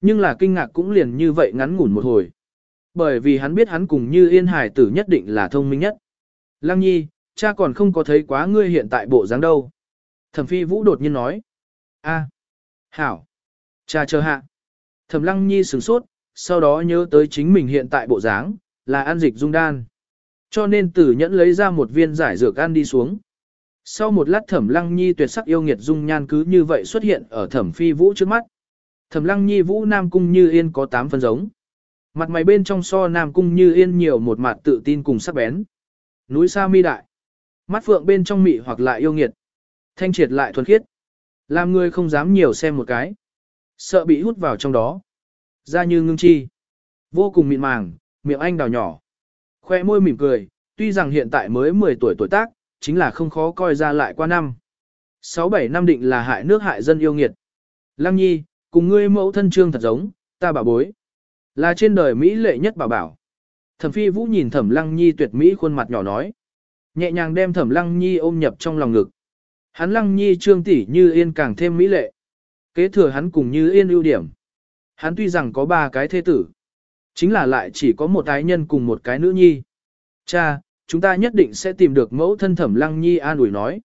Nhưng là kinh ngạc cũng liền như vậy ngắn ngủn một hồi. Bởi vì hắn biết hắn cùng như yên hải tử nhất định là thông minh nhất. Lăng nhi, cha còn không có thấy quá ngươi hiện tại bộ dáng đâu. Thẩm phi vũ đột nhiên nói. a hảo, cha chờ hạ. Thẩm lăng nhi sửng sốt, sau đó nhớ tới chính mình hiện tại bộ dáng, là ăn dịch dung đan. Cho nên tử nhẫn lấy ra một viên giải dược ăn đi xuống. Sau một lát thẩm lăng nhi tuyệt sắc yêu nghiệt dung nhan cứ như vậy xuất hiện ở thẩm phi vũ trước mắt. Thẩm lăng nhi vũ nam cung như yên có tám phân giống. Mặt mày bên trong so nam cung như yên nhiều một mặt tự tin cùng sắc bén. Núi xa mi đại. Mắt phượng bên trong mị hoặc lại yêu nghiệt. Thanh triệt lại thuần khiết. Làm người không dám nhiều xem một cái. Sợ bị hút vào trong đó. Da như ngưng chi. Vô cùng mịn màng, miệng anh đào nhỏ. Khoe môi mỉm cười, tuy rằng hiện tại mới 10 tuổi tuổi tác, chính là không khó coi ra lại qua năm. 6-7 năm định là hại nước hại dân yêu nghiệt. Lăng nhi, cùng ngươi mẫu thân trương thật giống, ta bảo bối. Là trên đời Mỹ lệ nhất bảo bảo. Thẩm phi vũ nhìn thẩm lăng nhi tuyệt mỹ khuôn mặt nhỏ nói. Nhẹ nhàng đem thẩm lăng nhi ôm nhập trong lòng ngực. Hắn lăng nhi trương tỷ như yên càng thêm mỹ lệ. Kế thừa hắn cùng như yên ưu điểm. Hắn tuy rằng có ba cái thế tử. Chính là lại chỉ có một ái nhân cùng một cái nữ nhi. Cha, chúng ta nhất định sẽ tìm được mẫu thân thẩm lăng nhi an ủi nói.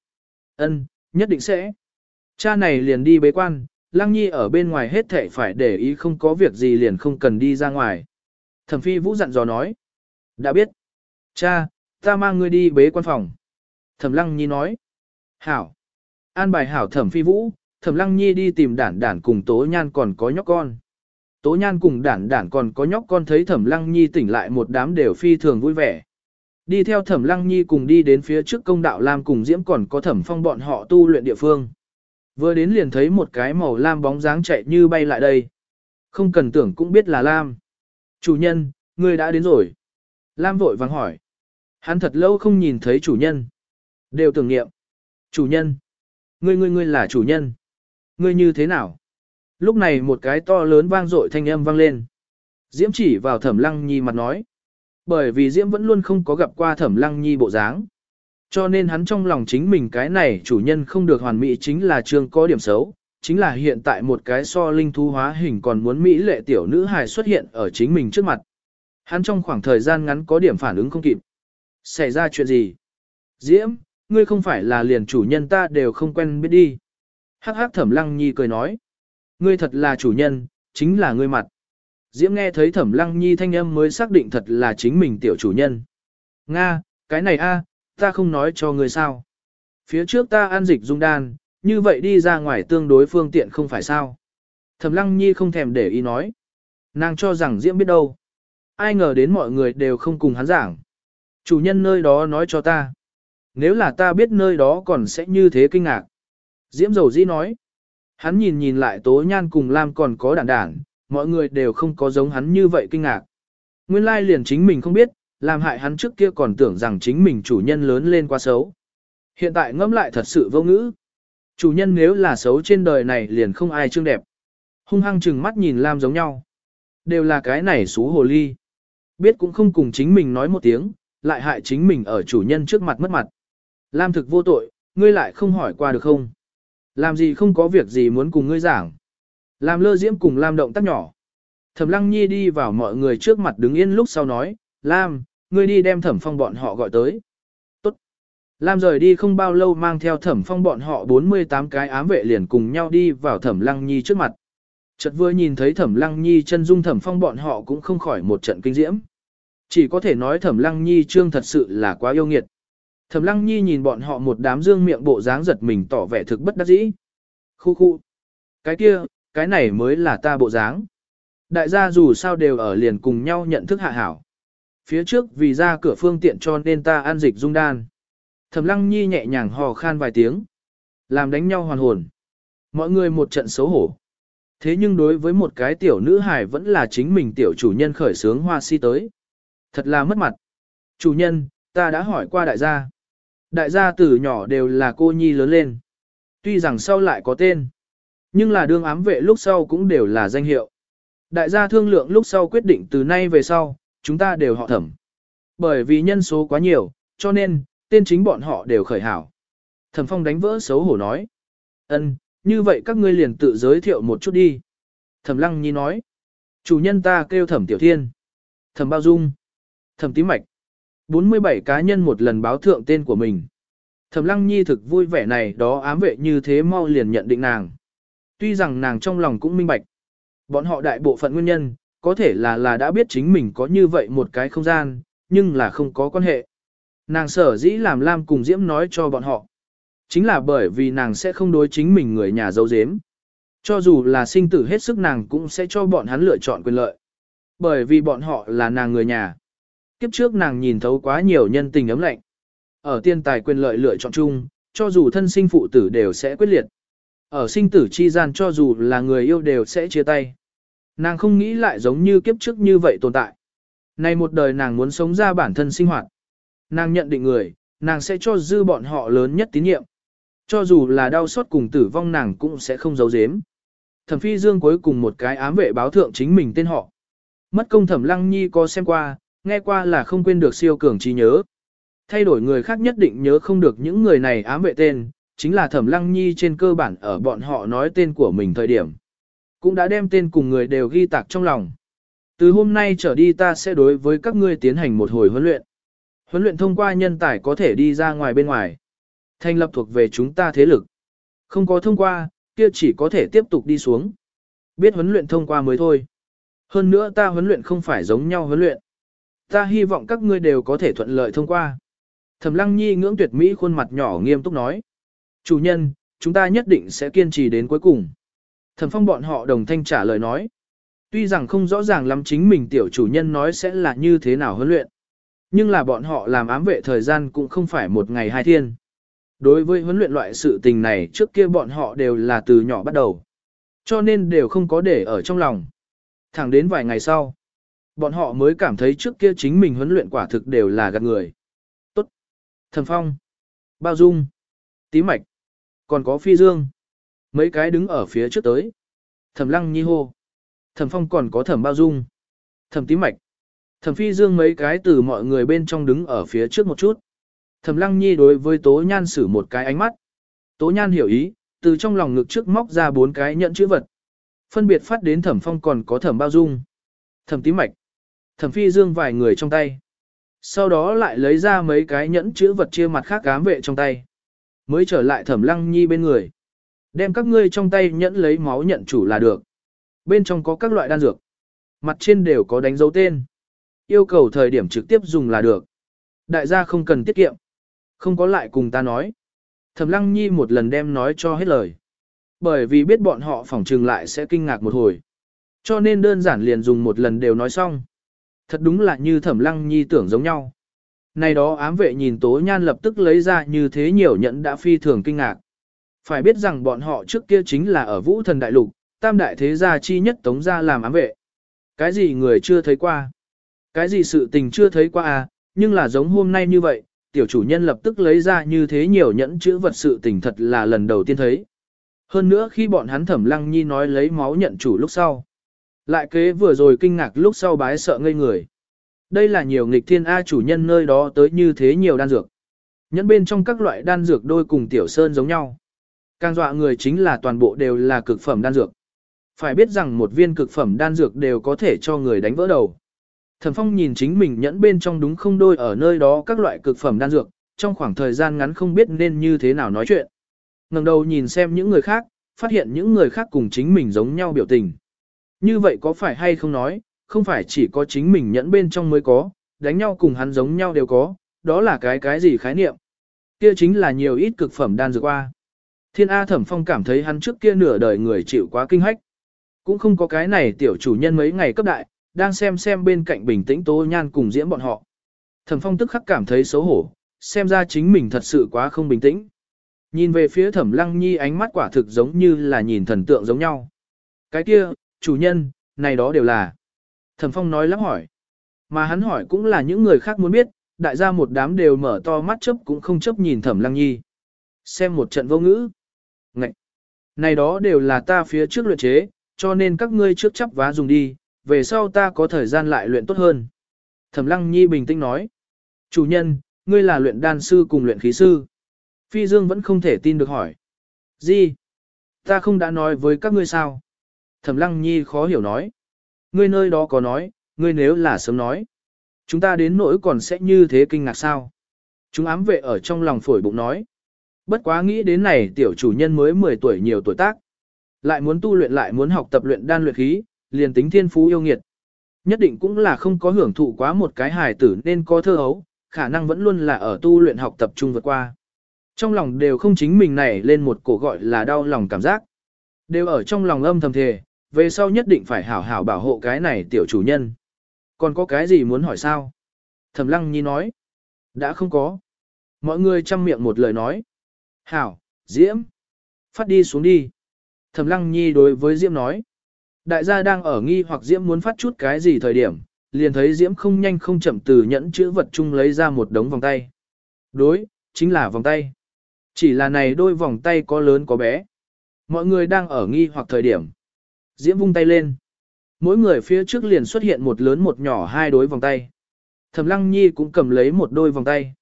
Ân, nhất định sẽ. Cha này liền đi bế quan, lăng nhi ở bên ngoài hết thệ phải để ý không có việc gì liền không cần đi ra ngoài. Thẩm phi vũ dặn dò nói. Đã biết. Cha, ta mang ngươi đi bế quan phòng. Thẩm lăng nhi nói. Hảo. An bài hảo thẩm phi vũ, thẩm lăng nhi đi tìm đản đản cùng tố nhan còn có nhóc con. Tố nhan cùng đản đản còn có nhóc con thấy thẩm lăng nhi tỉnh lại một đám đều phi thường vui vẻ. Đi theo thẩm lăng nhi cùng đi đến phía trước công đạo Lam cùng Diễm còn có thẩm phong bọn họ tu luyện địa phương. Vừa đến liền thấy một cái màu lam bóng dáng chạy như bay lại đây. Không cần tưởng cũng biết là Lam. Chủ nhân, ngươi đã đến rồi. Lam vội vàng hỏi. Hắn thật lâu không nhìn thấy chủ nhân. Đều tưởng nghiệm. Chủ nhân. Ngươi ngươi ngươi là chủ nhân. Ngươi như thế nào? Lúc này một cái to lớn vang dội thanh âm vang lên. Diễm chỉ vào thẩm lăng nhi mặt nói. Bởi vì Diễm vẫn luôn không có gặp qua thẩm lăng nhi bộ dáng. Cho nên hắn trong lòng chính mình cái này chủ nhân không được hoàn mỹ chính là trương có điểm xấu, chính là hiện tại một cái so linh thú hóa hình còn muốn mỹ lệ tiểu nữ hài xuất hiện ở chính mình trước mặt. Hắn trong khoảng thời gian ngắn có điểm phản ứng không kịp. Xảy ra chuyện gì? Diễm, ngươi không phải là liền chủ nhân ta đều không quen biết đi. Hắc hắc thẩm lăng nhi cười nói. Ngươi thật là chủ nhân, chính là ngươi mặt. Diễm nghe thấy thẩm lăng nhi thanh âm mới xác định thật là chính mình tiểu chủ nhân. Nga, cái này a, ta không nói cho ngươi sao. Phía trước ta ăn dịch dung đan, như vậy đi ra ngoài tương đối phương tiện không phải sao. Thẩm lăng nhi không thèm để ý nói. Nàng cho rằng Diễm biết đâu. Ai ngờ đến mọi người đều không cùng hắn giảng. Chủ nhân nơi đó nói cho ta. Nếu là ta biết nơi đó còn sẽ như thế kinh ngạc. Diễm dầu dĩ nói. Hắn nhìn nhìn lại tố nhan cùng Lam còn có đản đản, mọi người đều không có giống hắn như vậy kinh ngạc. Nguyên lai liền chính mình không biết, làm hại hắn trước kia còn tưởng rằng chính mình chủ nhân lớn lên quá xấu. Hiện tại ngẫm lại thật sự vô ngữ. Chủ nhân nếu là xấu trên đời này liền không ai trương đẹp. Hung hăng chừng mắt nhìn Lam giống nhau. Đều là cái này xú hồ ly. Biết cũng không cùng chính mình nói một tiếng, lại hại chính mình ở chủ nhân trước mặt mất mặt. Lam thực vô tội, ngươi lại không hỏi qua được không? Làm gì không có việc gì muốn cùng ngươi giảng. Làm lơ diễm cùng Lam động tác nhỏ. Thẩm Lăng Nhi đi vào mọi người trước mặt đứng yên lúc sau nói, Lam, ngươi đi đem thẩm phong bọn họ gọi tới. Tốt. Lam rời đi không bao lâu mang theo thẩm phong bọn họ 48 cái ám vệ liền cùng nhau đi vào thẩm Lăng Nhi trước mặt. Chợt vừa nhìn thấy thẩm Lăng Nhi chân dung thẩm phong bọn họ cũng không khỏi một trận kinh diễm. Chỉ có thể nói thẩm Lăng Nhi trương thật sự là quá yêu nghiệt. Thẩm Lăng Nhi nhìn bọn họ một đám dương miệng bộ dáng giật mình tỏ vẻ thực bất đắc dĩ. Khu khu. Cái kia, cái này mới là ta bộ dáng. Đại gia dù sao đều ở liền cùng nhau nhận thức hạ hảo. Phía trước vì ra cửa phương tiện cho nên ta ăn dịch dung đan. Thẩm Lăng Nhi nhẹ nhàng hò khan vài tiếng. Làm đánh nhau hoàn hồn. Mọi người một trận xấu hổ. Thế nhưng đối với một cái tiểu nữ hài vẫn là chính mình tiểu chủ nhân khởi sướng hoa si tới. Thật là mất mặt. Chủ nhân, ta đã hỏi qua đại gia. Đại gia từ nhỏ đều là cô nhi lớn lên. Tuy rằng sau lại có tên, nhưng là đương ám vệ lúc sau cũng đều là danh hiệu. Đại gia thương lượng lúc sau quyết định từ nay về sau, chúng ta đều họ thẩm. Bởi vì nhân số quá nhiều, cho nên, tên chính bọn họ đều khởi hảo. Thẩm phong đánh vỡ xấu hổ nói. ân như vậy các ngươi liền tự giới thiệu một chút đi. Thẩm lăng nhi nói. Chủ nhân ta kêu thẩm tiểu thiên. Thẩm bao dung. Thẩm tím mạch. 47 cá nhân một lần báo thượng tên của mình. Thẩm lăng nhi thực vui vẻ này đó ám vệ như thế mau liền nhận định nàng. Tuy rằng nàng trong lòng cũng minh bạch. Bọn họ đại bộ phận nguyên nhân, có thể là là đã biết chính mình có như vậy một cái không gian, nhưng là không có quan hệ. Nàng sở dĩ làm Lam cùng Diễm nói cho bọn họ. Chính là bởi vì nàng sẽ không đối chính mình người nhà dấu dếm. Cho dù là sinh tử hết sức nàng cũng sẽ cho bọn hắn lựa chọn quyền lợi. Bởi vì bọn họ là nàng người nhà. Kiếp trước nàng nhìn thấu quá nhiều nhân tình ấm lạnh. Ở tiên tài quyền lợi lựa chọn chung, cho dù thân sinh phụ tử đều sẽ quyết liệt. Ở sinh tử chi gian cho dù là người yêu đều sẽ chia tay. Nàng không nghĩ lại giống như kiếp trước như vậy tồn tại. Này một đời nàng muốn sống ra bản thân sinh hoạt. Nàng nhận định người, nàng sẽ cho dư bọn họ lớn nhất tín nhiệm. Cho dù là đau xót cùng tử vong nàng cũng sẽ không giấu giếm. Thẩm phi dương cuối cùng một cái ám vệ báo thượng chính mình tên họ. Mất công thẩm lăng nhi có xem qua, nghe qua là không quên được siêu cường trí nhớ. Thay đổi người khác nhất định nhớ không được những người này ám vệ tên, chính là thẩm lăng nhi trên cơ bản ở bọn họ nói tên của mình thời điểm. Cũng đã đem tên cùng người đều ghi tạc trong lòng. Từ hôm nay trở đi ta sẽ đối với các ngươi tiến hành một hồi huấn luyện. Huấn luyện thông qua nhân tài có thể đi ra ngoài bên ngoài. Thành lập thuộc về chúng ta thế lực. Không có thông qua, kia chỉ có thể tiếp tục đi xuống. Biết huấn luyện thông qua mới thôi. Hơn nữa ta huấn luyện không phải giống nhau huấn luyện. Ta hy vọng các ngươi đều có thể thuận lợi thông qua. Thẩm Lăng Nhi ngưỡng tuyệt mỹ khuôn mặt nhỏ nghiêm túc nói. Chủ nhân, chúng ta nhất định sẽ kiên trì đến cuối cùng. Thẩm Phong bọn họ đồng thanh trả lời nói. Tuy rằng không rõ ràng lắm chính mình tiểu chủ nhân nói sẽ là như thế nào huấn luyện. Nhưng là bọn họ làm ám vệ thời gian cũng không phải một ngày hai thiên. Đối với huấn luyện loại sự tình này trước kia bọn họ đều là từ nhỏ bắt đầu. Cho nên đều không có để ở trong lòng. Thẳng đến vài ngày sau, bọn họ mới cảm thấy trước kia chính mình huấn luyện quả thực đều là gạt người. Tốt. Thần Phong. Bao Dung. Tí Mạch. Còn có Phi Dương. Mấy cái đứng ở phía trước tới. Thẩm Lăng Nhi hô. Thẩm Phong còn có Thẩm Bao Dung. Thẩm Tí Mạch. Thẩm Phi Dương mấy cái từ mọi người bên trong đứng ở phía trước một chút. Thẩm Lăng Nhi đối với Tố Nhan sử một cái ánh mắt. Tố Nhan hiểu ý, từ trong lòng ngực trước móc ra bốn cái nhận chữ vật. Phân biệt phát đến Thẩm Phong còn có Thẩm Bao Dung. Thẩm Tí Mạch. Thẩm Phi Dương vài người trong tay. Sau đó lại lấy ra mấy cái nhẫn chữ vật chia mặt khác cám vệ trong tay. Mới trở lại Thẩm Lăng Nhi bên người. Đem các ngươi trong tay nhẫn lấy máu nhận chủ là được. Bên trong có các loại đan dược. Mặt trên đều có đánh dấu tên. Yêu cầu thời điểm trực tiếp dùng là được. Đại gia không cần tiết kiệm. Không có lại cùng ta nói. Thẩm Lăng Nhi một lần đem nói cho hết lời. Bởi vì biết bọn họ phỏng trừng lại sẽ kinh ngạc một hồi. Cho nên đơn giản liền dùng một lần đều nói xong. Thật đúng là như Thẩm Lăng Nhi tưởng giống nhau. Này đó ám vệ nhìn Tố Nhan lập tức lấy ra như thế nhiều nhẫn đã phi thường kinh ngạc. Phải biết rằng bọn họ trước kia chính là ở Vũ Thần Đại Lục, tam đại thế gia chi nhất tống gia làm ám vệ. Cái gì người chưa thấy qua? Cái gì sự tình chưa thấy qua à, nhưng là giống hôm nay như vậy, tiểu chủ nhân lập tức lấy ra như thế nhiều nhẫn chữ vật sự tình thật là lần đầu tiên thấy. Hơn nữa khi bọn hắn thẩm lăng nhi nói lấy máu nhận chủ lúc sau. Lại kế vừa rồi kinh ngạc lúc sau bái sợ ngây người. Đây là nhiều nghịch thiên A chủ nhân nơi đó tới như thế nhiều đan dược. Nhẫn bên trong các loại đan dược đôi cùng tiểu sơn giống nhau. Càng dọa người chính là toàn bộ đều là cực phẩm đan dược. Phải biết rằng một viên cực phẩm đan dược đều có thể cho người đánh vỡ đầu. Thẩm Phong nhìn chính mình nhẫn bên trong đúng không đôi ở nơi đó các loại cực phẩm đan dược, trong khoảng thời gian ngắn không biết nên như thế nào nói chuyện. ngẩng đầu nhìn xem những người khác, phát hiện những người khác cùng chính mình giống nhau biểu tình. Như vậy có phải hay không nói, không phải chỉ có chính mình nhẫn bên trong mới có, đánh nhau cùng hắn giống nhau đều có, đó là cái cái gì khái niệm. Kia chính là nhiều ít cực phẩm đan dược qua. Thiên A Thẩm Phong cảm thấy hắn trước kia nửa đời người chịu quá kinh hách. Cũng không có cái này tiểu chủ nhân mấy ngày cấp đại, đang xem xem bên cạnh bình tĩnh tố nhan cùng diễm bọn họ. Thẩm phong tức khắc cảm thấy xấu hổ, xem ra chính mình thật sự quá không bình tĩnh. Nhìn về phía thẩm lăng nhi ánh mắt quả thực giống như là nhìn thần tượng giống nhau. Cái kia, chủ nhân, này đó đều là. Thẩm phong nói lắp hỏi. Mà hắn hỏi cũng là những người khác muốn biết, đại gia một đám đều mở to mắt chấp cũng không chấp nhìn thẩm lăng nhi. Xem một trận vô ngữ. Này đó đều là ta phía trước luyện chế, cho nên các ngươi trước chấp vá dùng đi, về sau ta có thời gian lại luyện tốt hơn. Thẩm Lăng Nhi bình tĩnh nói. Chủ nhân, ngươi là luyện đan sư cùng luyện khí sư. Phi Dương vẫn không thể tin được hỏi. Gì? Ta không đã nói với các ngươi sao? Thẩm Lăng Nhi khó hiểu nói. Ngươi nơi đó có nói, ngươi nếu là sớm nói. Chúng ta đến nỗi còn sẽ như thế kinh ngạc sao? Chúng ám vệ ở trong lòng phổi bụng nói. Bất quá nghĩ đến này tiểu chủ nhân mới 10 tuổi nhiều tuổi tác. Lại muốn tu luyện lại muốn học tập luyện đan luyện khí, liền tính thiên phú yêu nghiệt. Nhất định cũng là không có hưởng thụ quá một cái hài tử nên có thơ hấu, khả năng vẫn luôn là ở tu luyện học tập trung vượt qua. Trong lòng đều không chính mình này lên một cổ gọi là đau lòng cảm giác. Đều ở trong lòng âm thầm thề, về sau nhất định phải hảo hảo bảo hộ cái này tiểu chủ nhân. Còn có cái gì muốn hỏi sao? Thẩm lăng nhi nói. Đã không có. Mọi người chăm miệng một lời nói. Hảo, Diễm. Phát đi xuống đi. Thẩm lăng nhi đối với Diễm nói. Đại gia đang ở nghi hoặc Diễm muốn phát chút cái gì thời điểm, liền thấy Diễm không nhanh không chậm từ nhẫn chữ vật chung lấy ra một đống vòng tay. Đối, chính là vòng tay. Chỉ là này đôi vòng tay có lớn có bé. Mọi người đang ở nghi hoặc thời điểm. Diễm vung tay lên. Mỗi người phía trước liền xuất hiện một lớn một nhỏ hai đối vòng tay. Thẩm Lăng Nhi cũng cầm lấy một đôi vòng tay.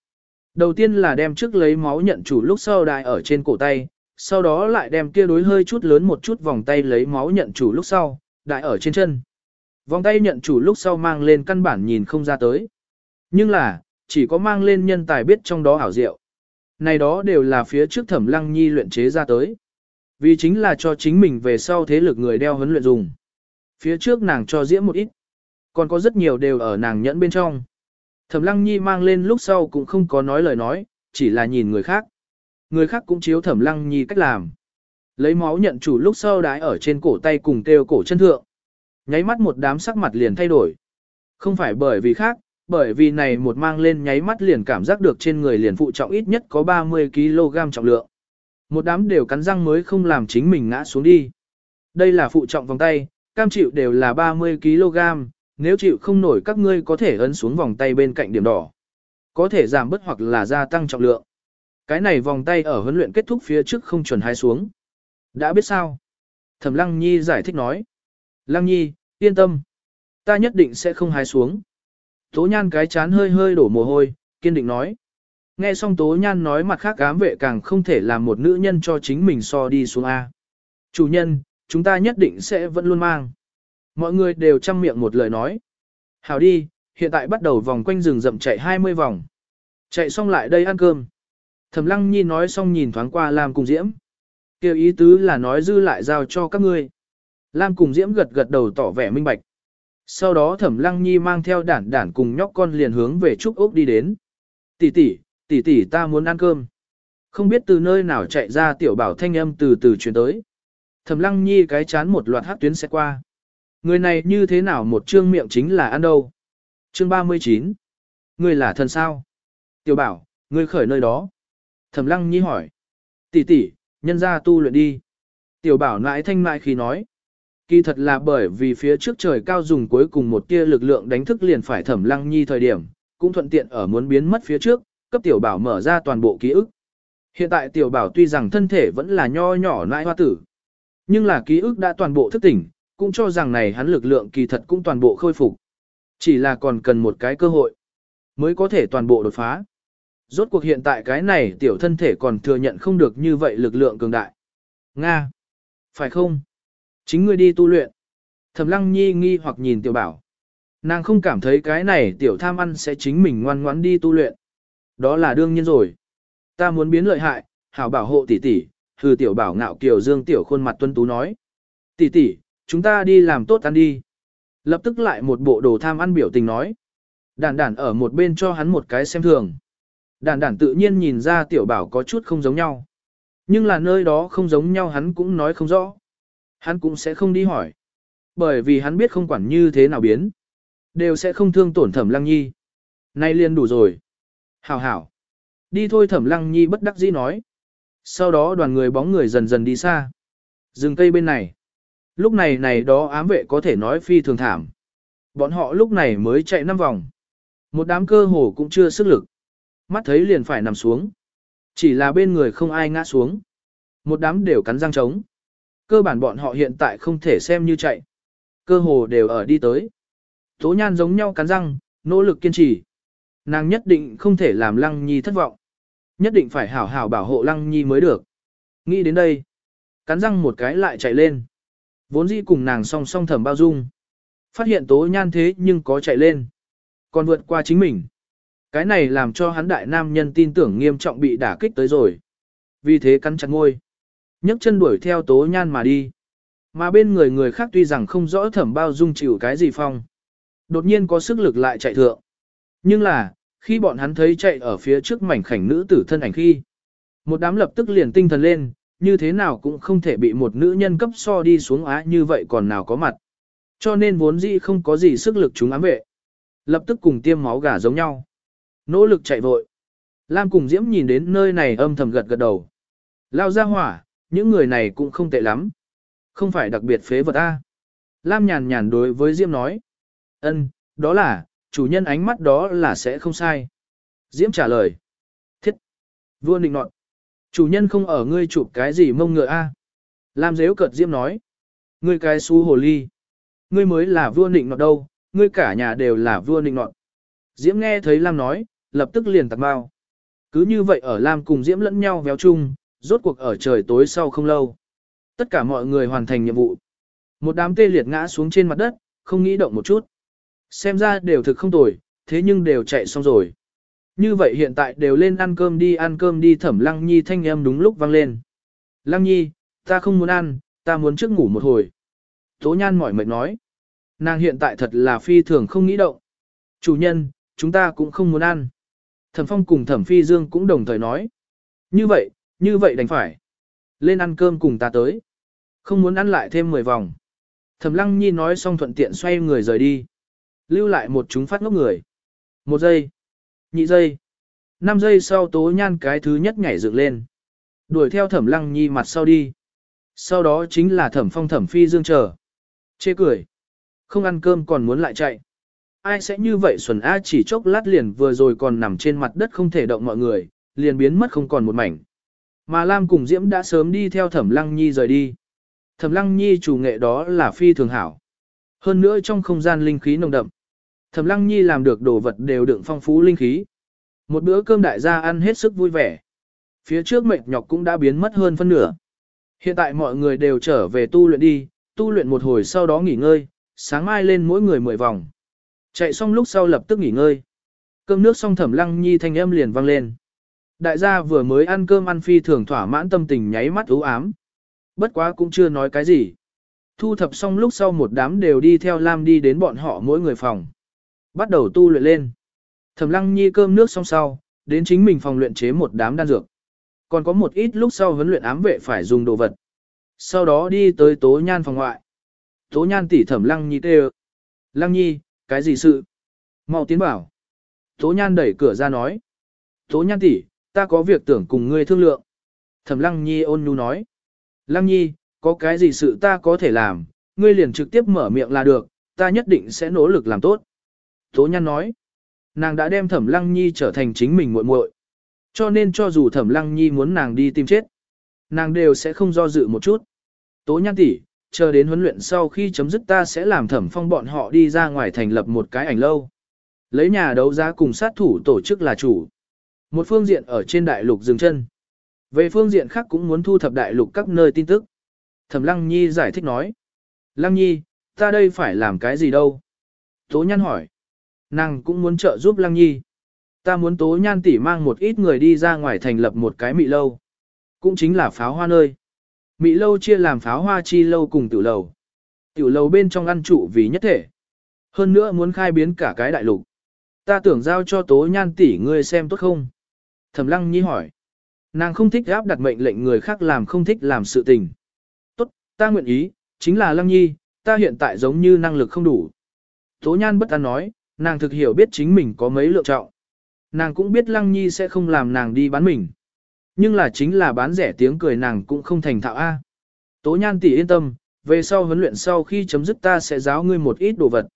Đầu tiên là đem trước lấy máu nhận chủ lúc sau đại ở trên cổ tay, sau đó lại đem kia đối hơi chút lớn một chút vòng tay lấy máu nhận chủ lúc sau, đại ở trên chân. Vòng tay nhận chủ lúc sau mang lên căn bản nhìn không ra tới. Nhưng là, chỉ có mang lên nhân tài biết trong đó ảo diệu. Này đó đều là phía trước thẩm lăng nhi luyện chế ra tới. Vì chính là cho chính mình về sau thế lực người đeo huấn luyện dùng. Phía trước nàng cho diễm một ít. Còn có rất nhiều đều ở nàng nhẫn bên trong. Thẩm lăng nhi mang lên lúc sau cũng không có nói lời nói, chỉ là nhìn người khác. Người khác cũng chiếu thẩm lăng nhi cách làm. Lấy máu nhận chủ lúc sau đái ở trên cổ tay cùng kêu cổ chân thượng. Nháy mắt một đám sắc mặt liền thay đổi. Không phải bởi vì khác, bởi vì này một mang lên nháy mắt liền cảm giác được trên người liền phụ trọng ít nhất có 30kg trọng lượng. Một đám đều cắn răng mới không làm chính mình ngã xuống đi. Đây là phụ trọng vòng tay, cam chịu đều là 30kg, nếu chịu không nổi các ngươi có thể ấn xuống vòng tay bên cạnh điểm đỏ. Có thể giảm bớt hoặc là gia tăng trọng lượng. Cái này vòng tay ở huấn luyện kết thúc phía trước không chuẩn hai xuống. Đã biết sao? Thẩm Lăng Nhi giải thích nói. Lăng Nhi, yên tâm. Ta nhất định sẽ không hái xuống. Tố nhan cái chán hơi hơi đổ mồ hôi, kiên định nói. Nghe xong tố nhan nói mặt khác ám vệ càng không thể làm một nữ nhân cho chính mình so đi xuống A. Chủ nhân, chúng ta nhất định sẽ vẫn luôn mang. Mọi người đều chăm miệng một lời nói. Hảo đi, hiện tại bắt đầu vòng quanh rừng rậm chạy 20 vòng. Chạy xong lại đây ăn cơm. Thẩm lăng nhi nói xong nhìn thoáng qua Lam cùng Diễm. Kêu ý tứ là nói dư lại giao cho các ngươi. Lam cùng Diễm gật gật đầu tỏ vẻ minh bạch. Sau đó Thẩm Lăng Nhi mang theo đản đản cùng nhóc con liền hướng về Trúc Úc đi đến. Tỷ tỷ, tỷ tỷ ta muốn ăn cơm. Không biết từ nơi nào chạy ra tiểu bảo thanh âm từ từ truyền tới. Thẩm Lăng Nhi cái chán một loạt hát tuyến sẽ qua. Người này như thế nào một trương miệng chính là ăn đâu. Chương 39. Người là thần sao? Tiểu bảo, người khởi nơi đó. Thẩm Lăng Nhi hỏi. Tỷ tỷ, nhân ra tu luyện đi. Tiểu bảo nãi thanh mại khi nói. Kỳ thật là bởi vì phía trước trời cao dùng cuối cùng một tia lực lượng đánh thức liền phải thẩm lăng nhi thời điểm, cũng thuận tiện ở muốn biến mất phía trước, cấp tiểu bảo mở ra toàn bộ ký ức. Hiện tại tiểu bảo tuy rằng thân thể vẫn là nho nhỏ nãi hoa tử, nhưng là ký ức đã toàn bộ thức tỉnh, cũng cho rằng này hắn lực lượng kỳ thật cũng toàn bộ khôi phục. Chỉ là còn cần một cái cơ hội, mới có thể toàn bộ đột phá. Rốt cuộc hiện tại cái này tiểu thân thể còn thừa nhận không được như vậy lực lượng cường đại. Nga! Phải không? Chính ngươi đi tu luyện. Thẩm lăng nhi nghi hoặc nhìn tiểu bảo. Nàng không cảm thấy cái này tiểu tham ăn sẽ chính mình ngoan ngoãn đi tu luyện. Đó là đương nhiên rồi. Ta muốn biến lợi hại, hảo bảo hộ tỷ tỷ, hừ tiểu bảo ngạo kiều dương tiểu khuôn mặt tuân tú nói. Tỷ tỷ, chúng ta đi làm tốt ăn đi. Lập tức lại một bộ đồ tham ăn biểu tình nói. Đản đản ở một bên cho hắn một cái xem thường. Đản đản tự nhiên nhìn ra tiểu bảo có chút không giống nhau. Nhưng là nơi đó không giống nhau hắn cũng nói không rõ. Hắn cũng sẽ không đi hỏi. Bởi vì hắn biết không quản như thế nào biến. Đều sẽ không thương tổn thẩm lăng nhi. Nay liền đủ rồi. Hảo hảo. Đi thôi thẩm lăng nhi bất đắc dĩ nói. Sau đó đoàn người bóng người dần dần đi xa. Dừng cây bên này. Lúc này này đó ám vệ có thể nói phi thường thảm. Bọn họ lúc này mới chạy năm vòng. Một đám cơ hồ cũng chưa sức lực. Mắt thấy liền phải nằm xuống. Chỉ là bên người không ai ngã xuống. Một đám đều cắn răng trống. Cơ bản bọn họ hiện tại không thể xem như chạy. Cơ hồ đều ở đi tới. Tố nhan giống nhau cắn răng, nỗ lực kiên trì. Nàng nhất định không thể làm Lăng Nhi thất vọng. Nhất định phải hảo hảo bảo hộ Lăng Nhi mới được. Nghĩ đến đây. Cắn răng một cái lại chạy lên. Vốn dĩ cùng nàng song song thẩm bao dung. Phát hiện tố nhan thế nhưng có chạy lên. Còn vượt qua chính mình. Cái này làm cho hắn đại nam nhân tin tưởng nghiêm trọng bị đả kích tới rồi. Vì thế cắn chặt ngôi. nhấc chân đuổi theo tố nhan mà đi. Mà bên người người khác tuy rằng không rõ thẩm bao dung chịu cái gì phong. Đột nhiên có sức lực lại chạy thượng. Nhưng là, khi bọn hắn thấy chạy ở phía trước mảnh khảnh nữ tử thân ảnh khi. Một đám lập tức liền tinh thần lên, như thế nào cũng không thể bị một nữ nhân cấp so đi xuống á như vậy còn nào có mặt. Cho nên vốn dĩ không có gì sức lực chúng ám vệ. Lập tức cùng tiêm máu gà giống nhau. Nỗ lực chạy vội. Lam cùng Diễm nhìn đến nơi này âm thầm gật gật đầu. Lao ra hỏa, những người này cũng không tệ lắm. Không phải đặc biệt phế vật A. Lam nhàn nhàn đối với Diễm nói. ân, đó là, chủ nhân ánh mắt đó là sẽ không sai. Diễm trả lời. Thiết. Vua định nọt. Chủ nhân không ở ngươi chụp cái gì mông ngựa A. Lam dếu cợt Diễm nói. Ngươi cái xú hồ ly. Ngươi mới là vua nịnh nọt đâu, ngươi cả nhà đều là vua nịnh nọt. Diễm nghe thấy Lam nói, lập tức liền tặc bao. Cứ như vậy ở Lam cùng Diễm lẫn nhau véo chung, rốt cuộc ở trời tối sau không lâu. Tất cả mọi người hoàn thành nhiệm vụ. Một đám tê liệt ngã xuống trên mặt đất, không nghĩ động một chút. Xem ra đều thực không tồi, thế nhưng đều chạy xong rồi. Như vậy hiện tại đều lên ăn cơm đi ăn cơm đi thẩm lăng nhi thanh âm đúng lúc vang lên. Lăng nhi, ta không muốn ăn, ta muốn trước ngủ một hồi. Tố nhan mỏi mệt nói. Nàng hiện tại thật là phi thường không nghĩ động. Chủ nhân, chúng ta cũng không muốn ăn. Thẩm phong cùng thẩm phi dương cũng đồng thời nói. Như vậy, như vậy đành phải. Lên ăn cơm cùng ta tới. Không muốn ăn lại thêm 10 vòng. Thẩm lăng nhi nói xong thuận tiện xoay người rời đi. Lưu lại một chúng phát ngốc người. Một giây. Nhị giây. Năm giây sau tố nhan cái thứ nhất nhảy dựng lên. Đuổi theo thẩm lăng nhi mặt sau đi. Sau đó chính là thẩm phong thẩm phi dương chờ. Chê cười. Không ăn cơm còn muốn lại chạy. Ai sẽ như vậy Xuân A chỉ chốc lát liền vừa rồi còn nằm trên mặt đất không thể động mọi người, liền biến mất không còn một mảnh. Mà Lam cùng Diễm đã sớm đi theo Thẩm Lăng Nhi rời đi. Thẩm Lăng Nhi chủ nghệ đó là phi thường hảo. Hơn nữa trong không gian linh khí nồng đậm. Thẩm Lăng Nhi làm được đồ vật đều đựng phong phú linh khí. Một bữa cơm đại gia ăn hết sức vui vẻ. Phía trước mệt nhọc cũng đã biến mất hơn phân nửa. Hiện tại mọi người đều trở về tu luyện đi, tu luyện một hồi sau đó nghỉ ngơi, sáng mai lên mỗi người 10 vòng. Chạy xong lúc sau lập tức nghỉ ngơi. Cơm nước xong thẩm lăng nhi thanh âm liền vang lên. Đại gia vừa mới ăn cơm ăn phi thường thỏa mãn tâm tình nháy mắt ú ám. Bất quá cũng chưa nói cái gì. Thu thập xong lúc sau một đám đều đi theo Lam đi đến bọn họ mỗi người phòng. Bắt đầu tu luyện lên. Thẩm lăng nhi cơm nước xong sau, đến chính mình phòng luyện chế một đám đan dược. Còn có một ít lúc sau huấn luyện ám vệ phải dùng đồ vật. Sau đó đi tới tố nhan phòng ngoại. Tố nhan tỉ thẩm lăng nhi kêu Lăng nhi, cái gì sự? mau tiến bảo. Tố nhan đẩy cửa ra nói. Tố nhan tỉ, ta có việc tưởng cùng ngươi thương lượng. Thẩm lăng nhi ôn nhu nói. Lăng nhi, có cái gì sự ta có thể làm, ngươi liền trực tiếp mở miệng là được, ta nhất định sẽ nỗ lực làm tốt. Tố nhan nói. Nàng đã đem thẩm lăng nhi trở thành chính mình muội muội, Cho nên cho dù thẩm lăng nhi muốn nàng đi tìm chết, nàng đều sẽ không do dự một chút. Tố nhan tỷ, chờ đến huấn luyện sau khi chấm dứt ta sẽ làm thẩm phong bọn họ đi ra ngoài thành lập một cái ảnh lâu. Lấy nhà đấu giá cùng sát thủ tổ chức là chủ. Một phương diện ở trên đại lục dừng chân. Về phương diện khác cũng muốn thu thập đại lục các nơi tin tức. Thẩm Lăng Nhi giải thích nói. Lăng Nhi, ta đây phải làm cái gì đâu? Tố Nhan hỏi. Nàng cũng muốn trợ giúp Lăng Nhi. Ta muốn Tố Nhan tỷ mang một ít người đi ra ngoài thành lập một cái mị lâu. Cũng chính là pháo hoa nơi. Mị lâu chia làm pháo hoa chi lâu cùng tiểu lầu. Tiểu lầu bên trong ăn trụ vì nhất thể. Hơn nữa muốn khai biến cả cái đại lục. Ta tưởng giao cho tố nhan tỷ ngươi xem tốt không? Thẩm lăng nhi hỏi. Nàng không thích áp đặt mệnh lệnh người khác làm không thích làm sự tình. Tốt, ta nguyện ý, chính là lăng nhi, ta hiện tại giống như năng lực không đủ. Tố nhan bất an nói, nàng thực hiểu biết chính mình có mấy lựa chọn. Nàng cũng biết lăng nhi sẽ không làm nàng đi bán mình. Nhưng là chính là bán rẻ tiếng cười nàng cũng không thành thạo A. Tố nhan tỷ yên tâm, về sau huấn luyện sau khi chấm dứt ta sẽ giáo ngươi một ít đồ vật.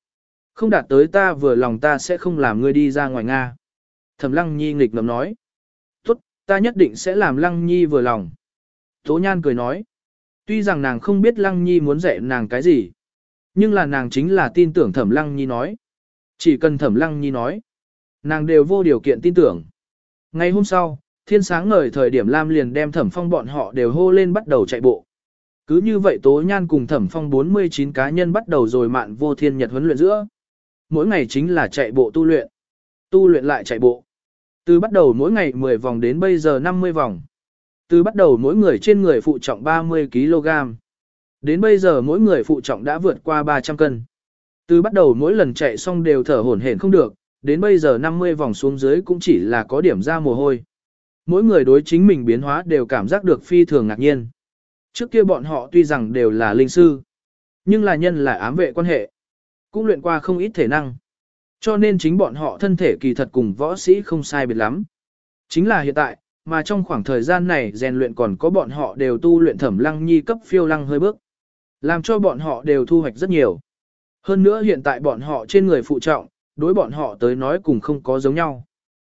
Không đạt tới ta vừa lòng ta sẽ không làm ngươi đi ra ngoài Nga. Thẩm lăng nhi nghịch ngầm nói. Tốt, ta nhất định sẽ làm lăng nhi vừa lòng. Tố nhan cười nói. Tuy rằng nàng không biết lăng nhi muốn dạy nàng cái gì. Nhưng là nàng chính là tin tưởng thẩm lăng nhi nói. Chỉ cần thẩm lăng nhi nói. Nàng đều vô điều kiện tin tưởng. Ngày hôm sau, thiên sáng ngời thời điểm Lam liền đem thẩm phong bọn họ đều hô lên bắt đầu chạy bộ. Cứ như vậy Tố Nhan cùng Thẩm Phong 49 cá nhân bắt đầu rồi mạn vô thiên nhật huấn luyện giữa. Mỗi ngày chính là chạy bộ tu luyện. Tu luyện lại chạy bộ. Từ bắt đầu mỗi ngày 10 vòng đến bây giờ 50 vòng. Từ bắt đầu mỗi người trên người phụ trọng 30 kg. Đến bây giờ mỗi người phụ trọng đã vượt qua 300 cân. Từ bắt đầu mỗi lần chạy xong đều thở hổn hển không được, đến bây giờ 50 vòng xuống dưới cũng chỉ là có điểm ra mồ hôi. Mỗi người đối chính mình biến hóa đều cảm giác được phi thường ngạc nhiên. Trước kia bọn họ tuy rằng đều là linh sư, nhưng là nhân là ám vệ quan hệ. Cũng luyện qua không ít thể năng. Cho nên chính bọn họ thân thể kỳ thật cùng võ sĩ không sai biệt lắm. Chính là hiện tại, mà trong khoảng thời gian này rèn luyện còn có bọn họ đều tu luyện thẩm lăng nhi cấp phiêu lăng hơi bước. Làm cho bọn họ đều thu hoạch rất nhiều. Hơn nữa hiện tại bọn họ trên người phụ trọng, đối bọn họ tới nói cùng không có giống nhau.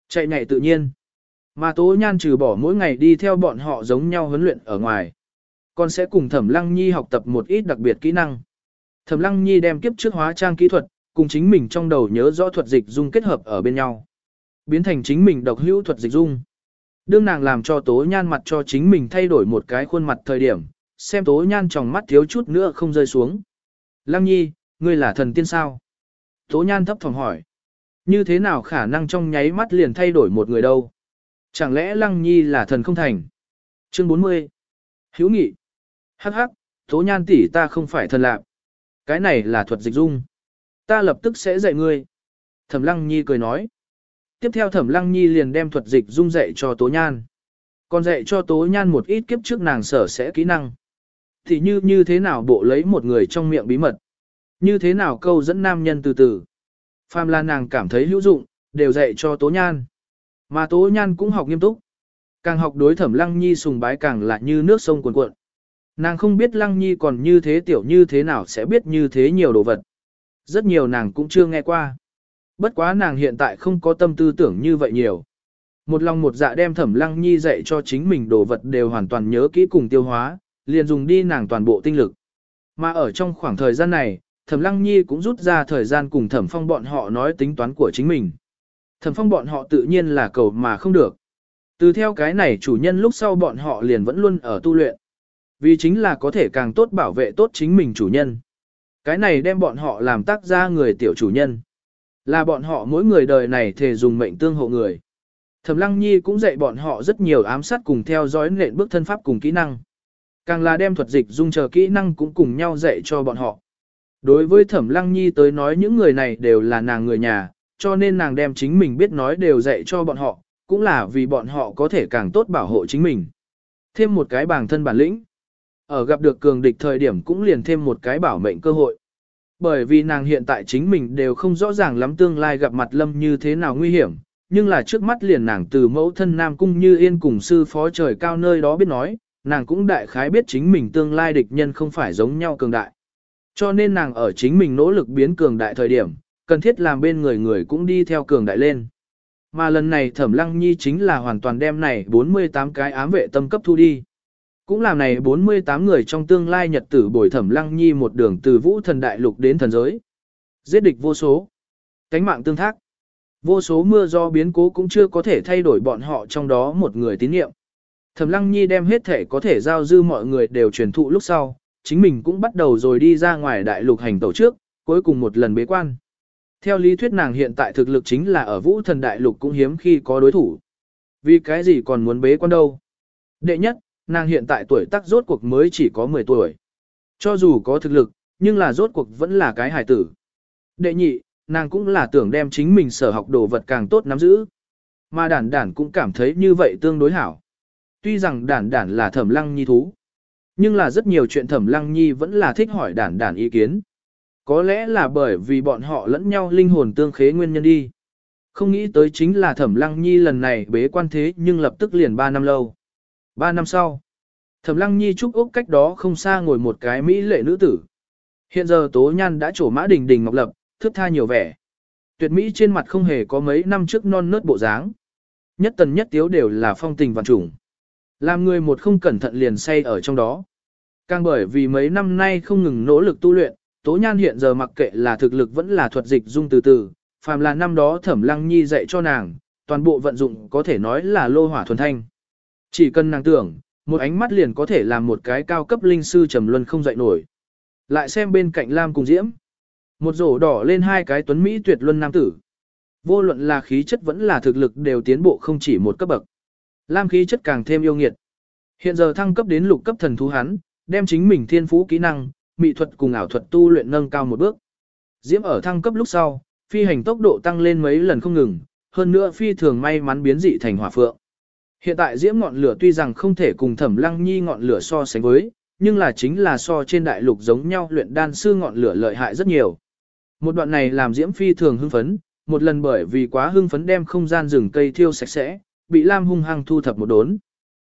Chạy nhảy tự nhiên. Mà Tố Nhan trừ bỏ mỗi ngày đi theo bọn họ giống nhau huấn luyện ở ngoài. Còn sẽ cùng Thẩm Lăng Nhi học tập một ít đặc biệt kỹ năng. Thẩm Lăng Nhi đem kiếp trước hóa trang kỹ thuật, cùng chính mình trong đầu nhớ rõ thuật dịch dung kết hợp ở bên nhau. Biến thành chính mình độc hữu thuật dịch dung. Đương nàng làm cho Tố Nhan mặt cho chính mình thay đổi một cái khuôn mặt thời điểm, xem Tố Nhan trong mắt thiếu chút nữa không rơi xuống. Lăng Nhi, ngươi là thần tiên sao? Tố Nhan thấp phòng hỏi. Như thế nào khả năng trong nháy mắt liền thay đổi một người đâu? Chẳng lẽ Lăng Nhi là thần không thành? Chương 40. Hiếu nghị. Hắc hắc, Tố Nhan tỷ ta không phải thần lạc. Cái này là thuật dịch dung. Ta lập tức sẽ dạy ngươi. Thẩm Lăng Nhi cười nói. Tiếp theo Thẩm Lăng Nhi liền đem thuật dịch dung dạy cho Tố Nhan. Còn dạy cho Tố Nhan một ít kiếp trước nàng sở sẽ kỹ năng. Thì như như thế nào bộ lấy một người trong miệng bí mật. Như thế nào câu dẫn nam nhân từ từ. Phàm là nàng cảm thấy hữu dụng, đều dạy cho Tố Nhan. Mà Tố Nhan cũng học nghiêm túc. Càng học đối thẩm Lăng Nhi sùng bái càng là như nước sông cuồn cuộn. Nàng không biết Lăng Nhi còn như thế tiểu như thế nào sẽ biết như thế nhiều đồ vật. Rất nhiều nàng cũng chưa nghe qua. Bất quá nàng hiện tại không có tâm tư tưởng như vậy nhiều. Một lòng một dạ đem thẩm Lăng Nhi dạy cho chính mình đồ vật đều hoàn toàn nhớ kỹ cùng tiêu hóa, liền dùng đi nàng toàn bộ tinh lực. Mà ở trong khoảng thời gian này, Thẩm Lăng Nhi cũng rút ra thời gian cùng Thẩm Phong bọn họ nói tính toán của chính mình. Thẩm Phong bọn họ tự nhiên là cầu mà không được. Từ theo cái này chủ nhân lúc sau bọn họ liền vẫn luôn ở tu luyện. Vì chính là có thể càng tốt bảo vệ tốt chính mình chủ nhân. Cái này đem bọn họ làm tác ra người tiểu chủ nhân. Là bọn họ mỗi người đời này thể dùng mệnh tương hộ người. Thẩm Lăng Nhi cũng dạy bọn họ rất nhiều ám sát cùng theo dõi nện bước thân pháp cùng kỹ năng. Càng là đem thuật dịch dung chờ kỹ năng cũng cùng nhau dạy cho bọn họ. Đối với Thẩm Lăng Nhi tới nói những người này đều là nàng người nhà, cho nên nàng đem chính mình biết nói đều dạy cho bọn họ, cũng là vì bọn họ có thể càng tốt bảo hộ chính mình. Thêm một cái bảng thân bản lĩnh. Ở gặp được cường địch thời điểm cũng liền thêm một cái bảo mệnh cơ hội. Bởi vì nàng hiện tại chính mình đều không rõ ràng lắm tương lai gặp mặt lâm như thế nào nguy hiểm, nhưng là trước mắt liền nàng từ mẫu thân Nam Cung như yên cùng sư phó trời cao nơi đó biết nói, nàng cũng đại khái biết chính mình tương lai địch nhân không phải giống nhau cường đại. Cho nên nàng ở chính mình nỗ lực biến cường đại thời điểm, cần thiết làm bên người người cũng đi theo cường đại lên. Mà lần này Thẩm Lăng Nhi chính là hoàn toàn đem này 48 cái ám vệ tâm cấp thu đi. Cũng làm này 48 người trong tương lai nhật tử bồi Thẩm Lăng Nhi một đường từ vũ thần đại lục đến thần giới. Giết địch vô số. Cánh mạng tương thác. Vô số mưa do biến cố cũng chưa có thể thay đổi bọn họ trong đó một người tín nhiệm. Thẩm Lăng Nhi đem hết thể có thể giao dư mọi người đều truyền thụ lúc sau, chính mình cũng bắt đầu rồi đi ra ngoài đại lục hành tẩu trước, cuối cùng một lần bế quan. Theo lý thuyết nàng hiện tại thực lực chính là ở vũ thần đại lục cũng hiếm khi có đối thủ. Vì cái gì còn muốn bế quan đâu? Đệ nhất, nàng hiện tại tuổi tác rốt cuộc mới chỉ có 10 tuổi. Cho dù có thực lực, nhưng là rốt cuộc vẫn là cái hài tử. Đệ nhị, nàng cũng là tưởng đem chính mình sở học đồ vật càng tốt nắm giữ. Mà đản đản cũng cảm thấy như vậy tương đối hảo. Tuy rằng đản đản là thẩm lăng nhi thú. Nhưng là rất nhiều chuyện thẩm lăng nhi vẫn là thích hỏi đản đản ý kiến. Có lẽ là bởi vì bọn họ lẫn nhau linh hồn tương khế nguyên nhân đi. Không nghĩ tới chính là thẩm lăng nhi lần này bế quan thế nhưng lập tức liền 3 năm lâu. 3 năm sau, thẩm lăng nhi trúc ốc cách đó không xa ngồi một cái mỹ lệ nữ tử. Hiện giờ tố nhan đã trổ mã đình đình ngọc lập, thước tha nhiều vẻ. Tuyệt mỹ trên mặt không hề có mấy năm trước non nớt bộ dáng. Nhất tần nhất tiếu đều là phong tình vạn trùng. Làm người một không cẩn thận liền say ở trong đó. Càng bởi vì mấy năm nay không ngừng nỗ lực tu luyện, Tố Nhan hiện giờ mặc kệ là thực lực vẫn là thuật dịch dung từ từ, phàm là năm đó Thẩm Lăng Nhi dạy cho nàng, toàn bộ vận dụng có thể nói là lô hỏa thuần thanh. Chỉ cần nàng tưởng, Một ánh mắt liền có thể làm một cái cao cấp linh sư trầm luân không dậy nổi. Lại xem bên cạnh Lam cùng Diễm. Một rổ đỏ lên hai cái tuấn Mỹ tuyệt luân nam tử. Vô luận là khí chất vẫn là thực lực đều tiến bộ không chỉ một cấp bậc. Lam khí chất càng thêm yêu nghiệt. Hiện giờ thăng cấp đến lục cấp thần thú hắn, đem chính mình thiên phú kỹ năng, mỹ thuật cùng ảo thuật tu luyện nâng cao một bước. Diễm ở thăng cấp lúc sau, phi hành tốc độ tăng lên mấy lần không ngừng, hơn nữa phi thường may mắn biến dị thành hỏa phượng. Hiện tại diễm ngọn lửa tuy rằng không thể cùng thẩm lăng nhi ngọn lửa so sánh với, nhưng là chính là so trên đại lục giống nhau luyện đan sư ngọn lửa lợi hại rất nhiều. Một đoạn này làm diễm phi thường hưng phấn, một lần bởi vì quá hưng phấn đem không gian rừng cây thiêu sạch sẽ, bị Lam hung hăng thu thập một đốn.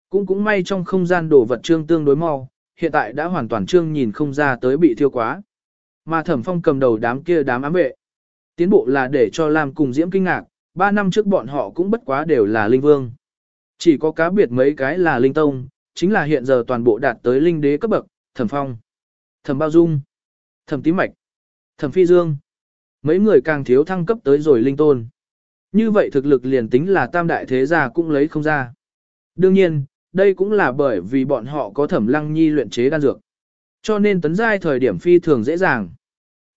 Cũng cũng may trong không gian đồ vật trương tương đối mau, hiện tại đã hoàn toàn trương nhìn không ra tới bị thiêu quá. Mà thẩm phong cầm đầu đám kia đám ám vệ. Tiến bộ là để cho Lam cùng diễm kinh ngạc, ba năm trước bọn họ cũng bất quá đều là linh vương. Chỉ có cá biệt mấy cái là linh tông, chính là hiện giờ toàn bộ đạt tới linh đế cấp bậc, thẩm phong, thẩm bao dung, thẩm tím mạch, thẩm phi dương. Mấy người càng thiếu thăng cấp tới rồi linh tôn. Như vậy thực lực liền tính là tam đại thế gia cũng lấy không ra. Đương nhiên, đây cũng là bởi vì bọn họ có thẩm lăng nhi luyện chế đan dược. Cho nên tấn giai thời điểm phi thường dễ dàng.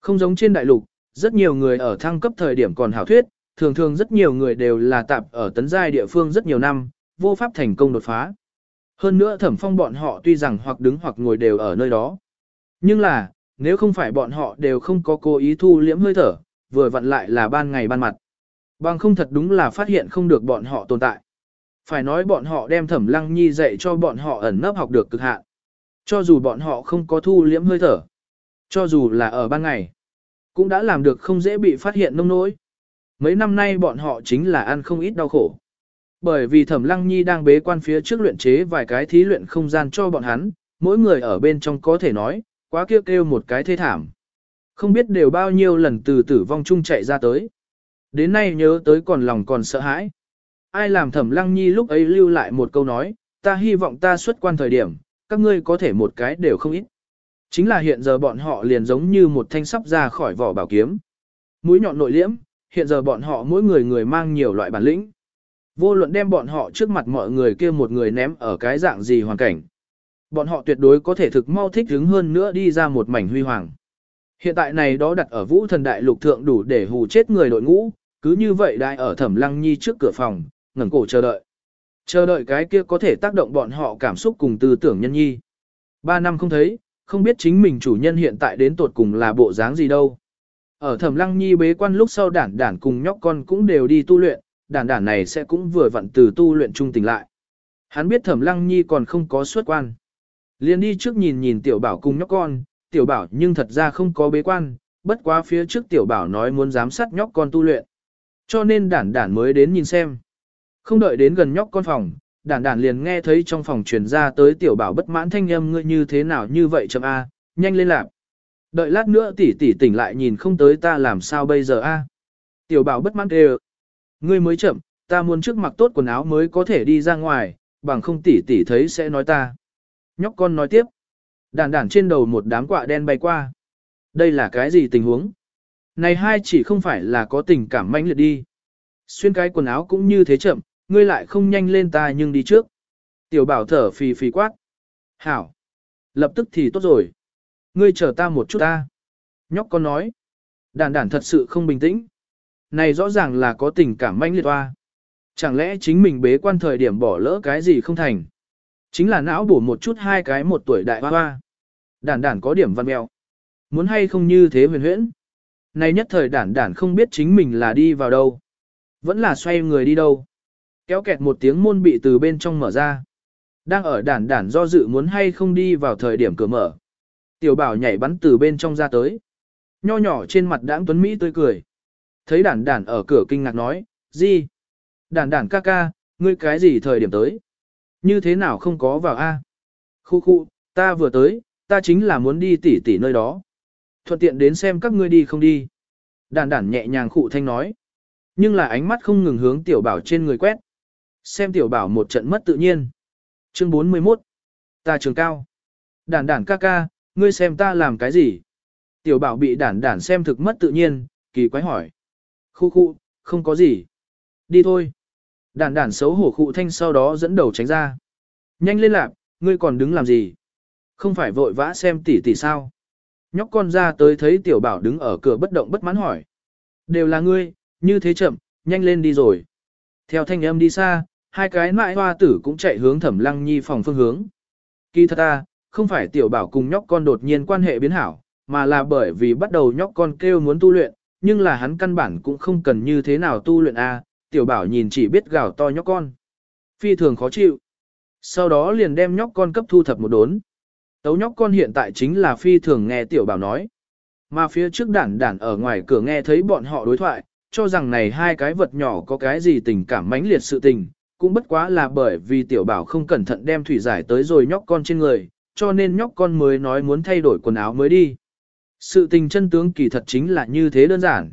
Không giống trên đại lục, rất nhiều người ở thăng cấp thời điểm còn hảo thuyết, thường thường rất nhiều người đều là tạp ở tấn giai địa phương rất nhiều năm, vô pháp thành công đột phá. Hơn nữa thẩm phong bọn họ tuy rằng hoặc đứng hoặc ngồi đều ở nơi đó. Nhưng là, nếu không phải bọn họ đều không có cố ý thu liễm hơi thở, vừa vặn lại là ban ngày ban mặt. Bằng không thật đúng là phát hiện không được bọn họ tồn tại. Phải nói bọn họ đem thẩm lăng nhi dạy cho bọn họ ẩn nấp học được cực hạn. Cho dù bọn họ không có thu liễm hơi thở, cho dù là ở ban ngày, cũng đã làm được không dễ bị phát hiện nông nỗi. Mấy năm nay bọn họ chính là ăn không ít đau khổ. Bởi vì Thẩm Lăng Nhi đang bế quan phía trước luyện chế vài cái thí luyện không gian cho bọn hắn, mỗi người ở bên trong có thể nói, quá kêu kêu một cái thê thảm. Không biết đều bao nhiêu lần từ tử vong chung chạy ra tới. Đến nay nhớ tới còn lòng còn sợ hãi. Ai làm Thẩm Lăng Nhi lúc ấy lưu lại một câu nói, ta hy vọng ta xuất quan thời điểm, các ngươi có thể một cái đều không ít. Chính là hiện giờ bọn họ liền giống như một thanh sắp ra khỏi vỏ bảo kiếm. Mũi nhọn nội liễm, hiện giờ bọn họ mỗi người người mang nhiều loại bản lĩnh. Vô luận đem bọn họ trước mặt mọi người kia một người ném ở cái dạng gì hoàn cảnh. Bọn họ tuyệt đối có thể thực mau thích hứng hơn nữa đi ra một mảnh huy hoàng. Hiện tại này đó đặt ở vũ thần đại lục thượng đủ để hù chết người đội ngũ, cứ như vậy đại ở thẩm lăng nhi trước cửa phòng, ngẩng cổ chờ đợi. Chờ đợi cái kia có thể tác động bọn họ cảm xúc cùng tư tưởng nhân nhi. Ba năm không thấy, không biết chính mình chủ nhân hiện tại đến tột cùng là bộ dáng gì đâu. Ở thẩm lăng nhi bế quan lúc sau đản đản cùng nhóc con cũng đều đi tu luyện, đản đản này sẽ cũng vừa vặn từ tu luyện trung tỉnh lại. Hắn biết thẩm lăng nhi còn không có xuất quan. liền đi trước nhìn nhìn tiểu bảo cùng nhóc con, tiểu bảo nhưng thật ra không có bế quan, bất quá phía trước tiểu bảo nói muốn giám sát nhóc con tu luyện. Cho nên đản đản mới đến nhìn xem. Không đợi đến gần nhóc con phòng, đản đản liền nghe thấy trong phòng truyền ra tới tiểu bảo bất mãn thanh âm ngươi như thế nào như vậy chậm A, nhanh lên làm. Đợi lát nữa tỷ tỷ tỉnh lại nhìn không tới ta làm sao bây giờ A. Tiểu bảo bất mãn kêu. Ngươi mới chậm, ta muốn trước mặc tốt quần áo mới có thể đi ra ngoài, bằng không tỷ tỷ thấy sẽ nói ta. Nhóc con nói tiếp. Đản đản trên đầu một đám quạ đen bay qua. Đây là cái gì tình huống? Này hai chỉ không phải là có tình cảm mãnh liệt đi. Xuyên cái quần áo cũng như thế chậm, ngươi lại không nhanh lên ta nhưng đi trước. Tiểu bảo thở phì phì quát. Hảo. Lập tức thì tốt rồi. Ngươi chờ ta một chút ta. Nhóc con nói. Đản đản thật sự không bình tĩnh. Này rõ ràng là có tình cảm manh liệt hoa. Chẳng lẽ chính mình bế quan thời điểm bỏ lỡ cái gì không thành. Chính là não bổ một chút hai cái một tuổi đại hoa hoa. Đản đản có điểm văn mèo. Muốn hay không như thế huyền huyễn. Này nhất thời đản đản không biết chính mình là đi vào đâu. Vẫn là xoay người đi đâu. Kéo kẹt một tiếng môn bị từ bên trong mở ra. Đang ở đản đản do dự muốn hay không đi vào thời điểm cửa mở. Tiểu bảo nhảy bắn từ bên trong ra tới. Nho nhỏ trên mặt đãng tuấn Mỹ tươi cười. Thấy đản đản ở cửa kinh ngạc nói, gì? Đản đản ca ca, ngươi cái gì thời điểm tới? Như thế nào không có vào a? Khu khu, ta vừa tới, ta chính là muốn đi tỉ tỉ nơi đó. Thuận tiện đến xem các ngươi đi không đi. Đản đản nhẹ nhàng khụ thanh nói. Nhưng là ánh mắt không ngừng hướng tiểu bảo trên người quét. Xem tiểu bảo một trận mất tự nhiên. Chương 41. Ta trường cao. Đản đản ca ca, ngươi xem ta làm cái gì? Tiểu bảo bị đản đản xem thực mất tự nhiên, kỳ quái hỏi. Khu khu, không có gì. Đi thôi. Đản đản xấu hổ khụ thanh sau đó dẫn đầu tránh ra. Nhanh lên lạc, ngươi còn đứng làm gì? Không phải vội vã xem tỷ tỷ sao? Nhóc con ra tới thấy tiểu bảo đứng ở cửa bất động bất mãn hỏi. Đều là ngươi, như thế chậm, nhanh lên đi rồi. Theo thanh âm đi xa, hai cái mại hoa tử cũng chạy hướng thẩm lăng nhi phòng phương hướng. Kỳ thật ta, không phải tiểu bảo cùng nhóc con đột nhiên quan hệ biến hảo, mà là bởi vì bắt đầu nhóc con kêu muốn tu luyện, nhưng là hắn căn bản cũng không cần như thế nào tu luyện a. tiểu bảo nhìn chỉ biết gào to nhóc con. Phi thường khó chịu. Sau đó liền đem nhóc con cấp thu thập một đốn. Tấu nhóc con hiện tại chính là phi thường nghe tiểu bảo nói. Mà phía trước đản đản ở ngoài cửa nghe thấy bọn họ đối thoại, cho rằng này hai cái vật nhỏ có cái gì tình cảm mãnh liệt sự tình, cũng bất quá là bởi vì tiểu bảo không cẩn thận đem thủy giải tới rồi nhóc con trên người, cho nên nhóc con mới nói muốn thay đổi quần áo mới đi. Sự tình chân tướng kỳ thật chính là như thế đơn giản.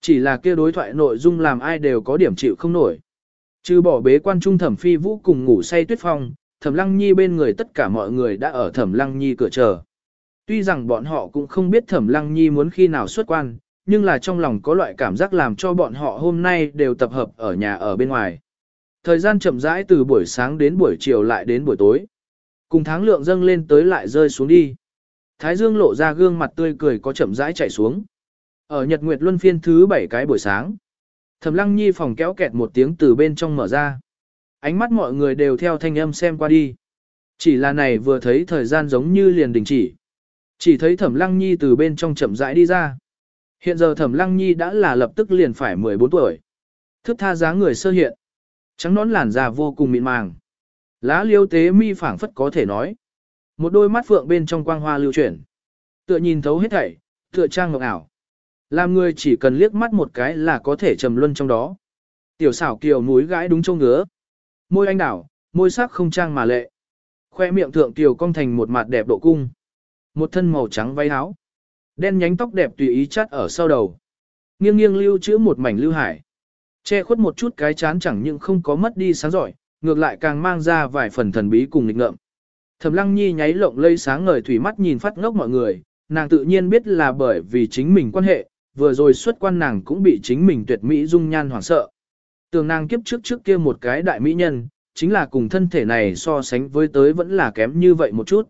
Chỉ là kia đối thoại nội dung làm ai đều có điểm chịu không nổi. Trừ bỏ bế quan trung thẩm phi vũ cùng ngủ say tuyết phong, thẩm lăng nhi bên người tất cả mọi người đã ở thẩm lăng nhi cửa chờ. Tuy rằng bọn họ cũng không biết thẩm lăng nhi muốn khi nào xuất quan, nhưng là trong lòng có loại cảm giác làm cho bọn họ hôm nay đều tập hợp ở nhà ở bên ngoài. Thời gian chậm rãi từ buổi sáng đến buổi chiều lại đến buổi tối. Cùng tháng lượng dâng lên tới lại rơi xuống đi. Thái dương lộ ra gương mặt tươi cười có chậm rãi chạy xuống. Ở Nhật Nguyệt Luân phiên thứ bảy cái buổi sáng. Thẩm Lăng Nhi phòng kéo kẹt một tiếng từ bên trong mở ra. Ánh mắt mọi người đều theo thanh âm xem qua đi. Chỉ là này vừa thấy thời gian giống như liền đình chỉ. Chỉ thấy Thẩm Lăng Nhi từ bên trong chậm rãi đi ra. Hiện giờ Thẩm Lăng Nhi đã là lập tức liền phải 14 tuổi. Thức tha dáng người sơ hiện. Trắng nón làn da vô cùng mịn màng. Lá liêu tế mi phảng phất có thể nói. Một đôi mắt phượng bên trong quang hoa lưu chuyển. Tựa nhìn thấu hết thảy, tựa trang ngọc ảo. Làm người chỉ cần liếc mắt một cái là có thể trầm luân trong đó. Tiểu xảo kiều múi gãi đúng châu ngứa. Môi anh đảo, môi sắc không trang mà lệ. Khoe miệng thượng kiều cong thành một mặt đẹp độ cung. Một thân màu trắng váy áo. Đen nhánh tóc đẹp tùy ý chắt ở sau đầu. Nghiêng nghiêng lưu chữ một mảnh lưu hải. Che khuất một chút cái chán chẳng những không có mất đi sáng giỏi, ngược lại càng mang ra vài phần thần bí cùng lịch ngợm. Thẩm Lăng Nhi nháy lộng lây sáng ngời thủy mắt nhìn phát ngốc mọi người, nàng tự nhiên biết là bởi vì chính mình quan hệ, vừa rồi xuất quan nàng cũng bị chính mình tuyệt mỹ dung nhan hoảng sợ. Tường nàng kiếp trước trước kia một cái đại mỹ nhân, chính là cùng thân thể này so sánh với tới vẫn là kém như vậy một chút.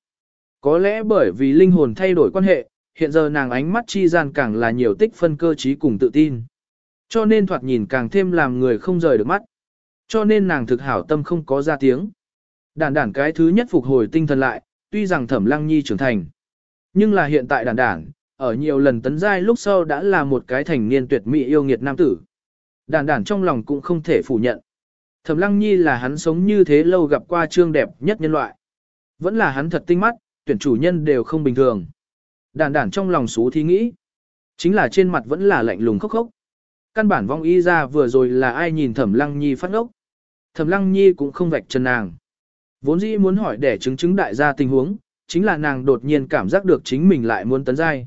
Có lẽ bởi vì linh hồn thay đổi quan hệ, hiện giờ nàng ánh mắt chi gian càng là nhiều tích phân cơ trí cùng tự tin. Cho nên thoạt nhìn càng thêm làm người không rời được mắt. Cho nên nàng thực hảo tâm không có ra tiếng. Đản đản cái thứ nhất phục hồi tinh thần lại, tuy rằng thẩm lăng nhi trưởng thành. Nhưng là hiện tại đản đản, ở nhiều lần tấn giai lúc sau đã là một cái thành niên tuyệt mỹ yêu nghiệt nam tử. Đản đản trong lòng cũng không thể phủ nhận. Thẩm lăng nhi là hắn sống như thế lâu gặp qua trương đẹp nhất nhân loại. Vẫn là hắn thật tinh mắt, tuyển chủ nhân đều không bình thường. Đản đản trong lòng xú thì nghĩ. Chính là trên mặt vẫn là lạnh lùng khốc khốc. Căn bản vong y ra vừa rồi là ai nhìn thẩm lăng nhi phát ngốc. Thẩm lăng nhi cũng không vạch chân nàng. Vốn dĩ muốn hỏi để chứng chứng đại gia tình huống, chính là nàng đột nhiên cảm giác được chính mình lại muốn tấn giai.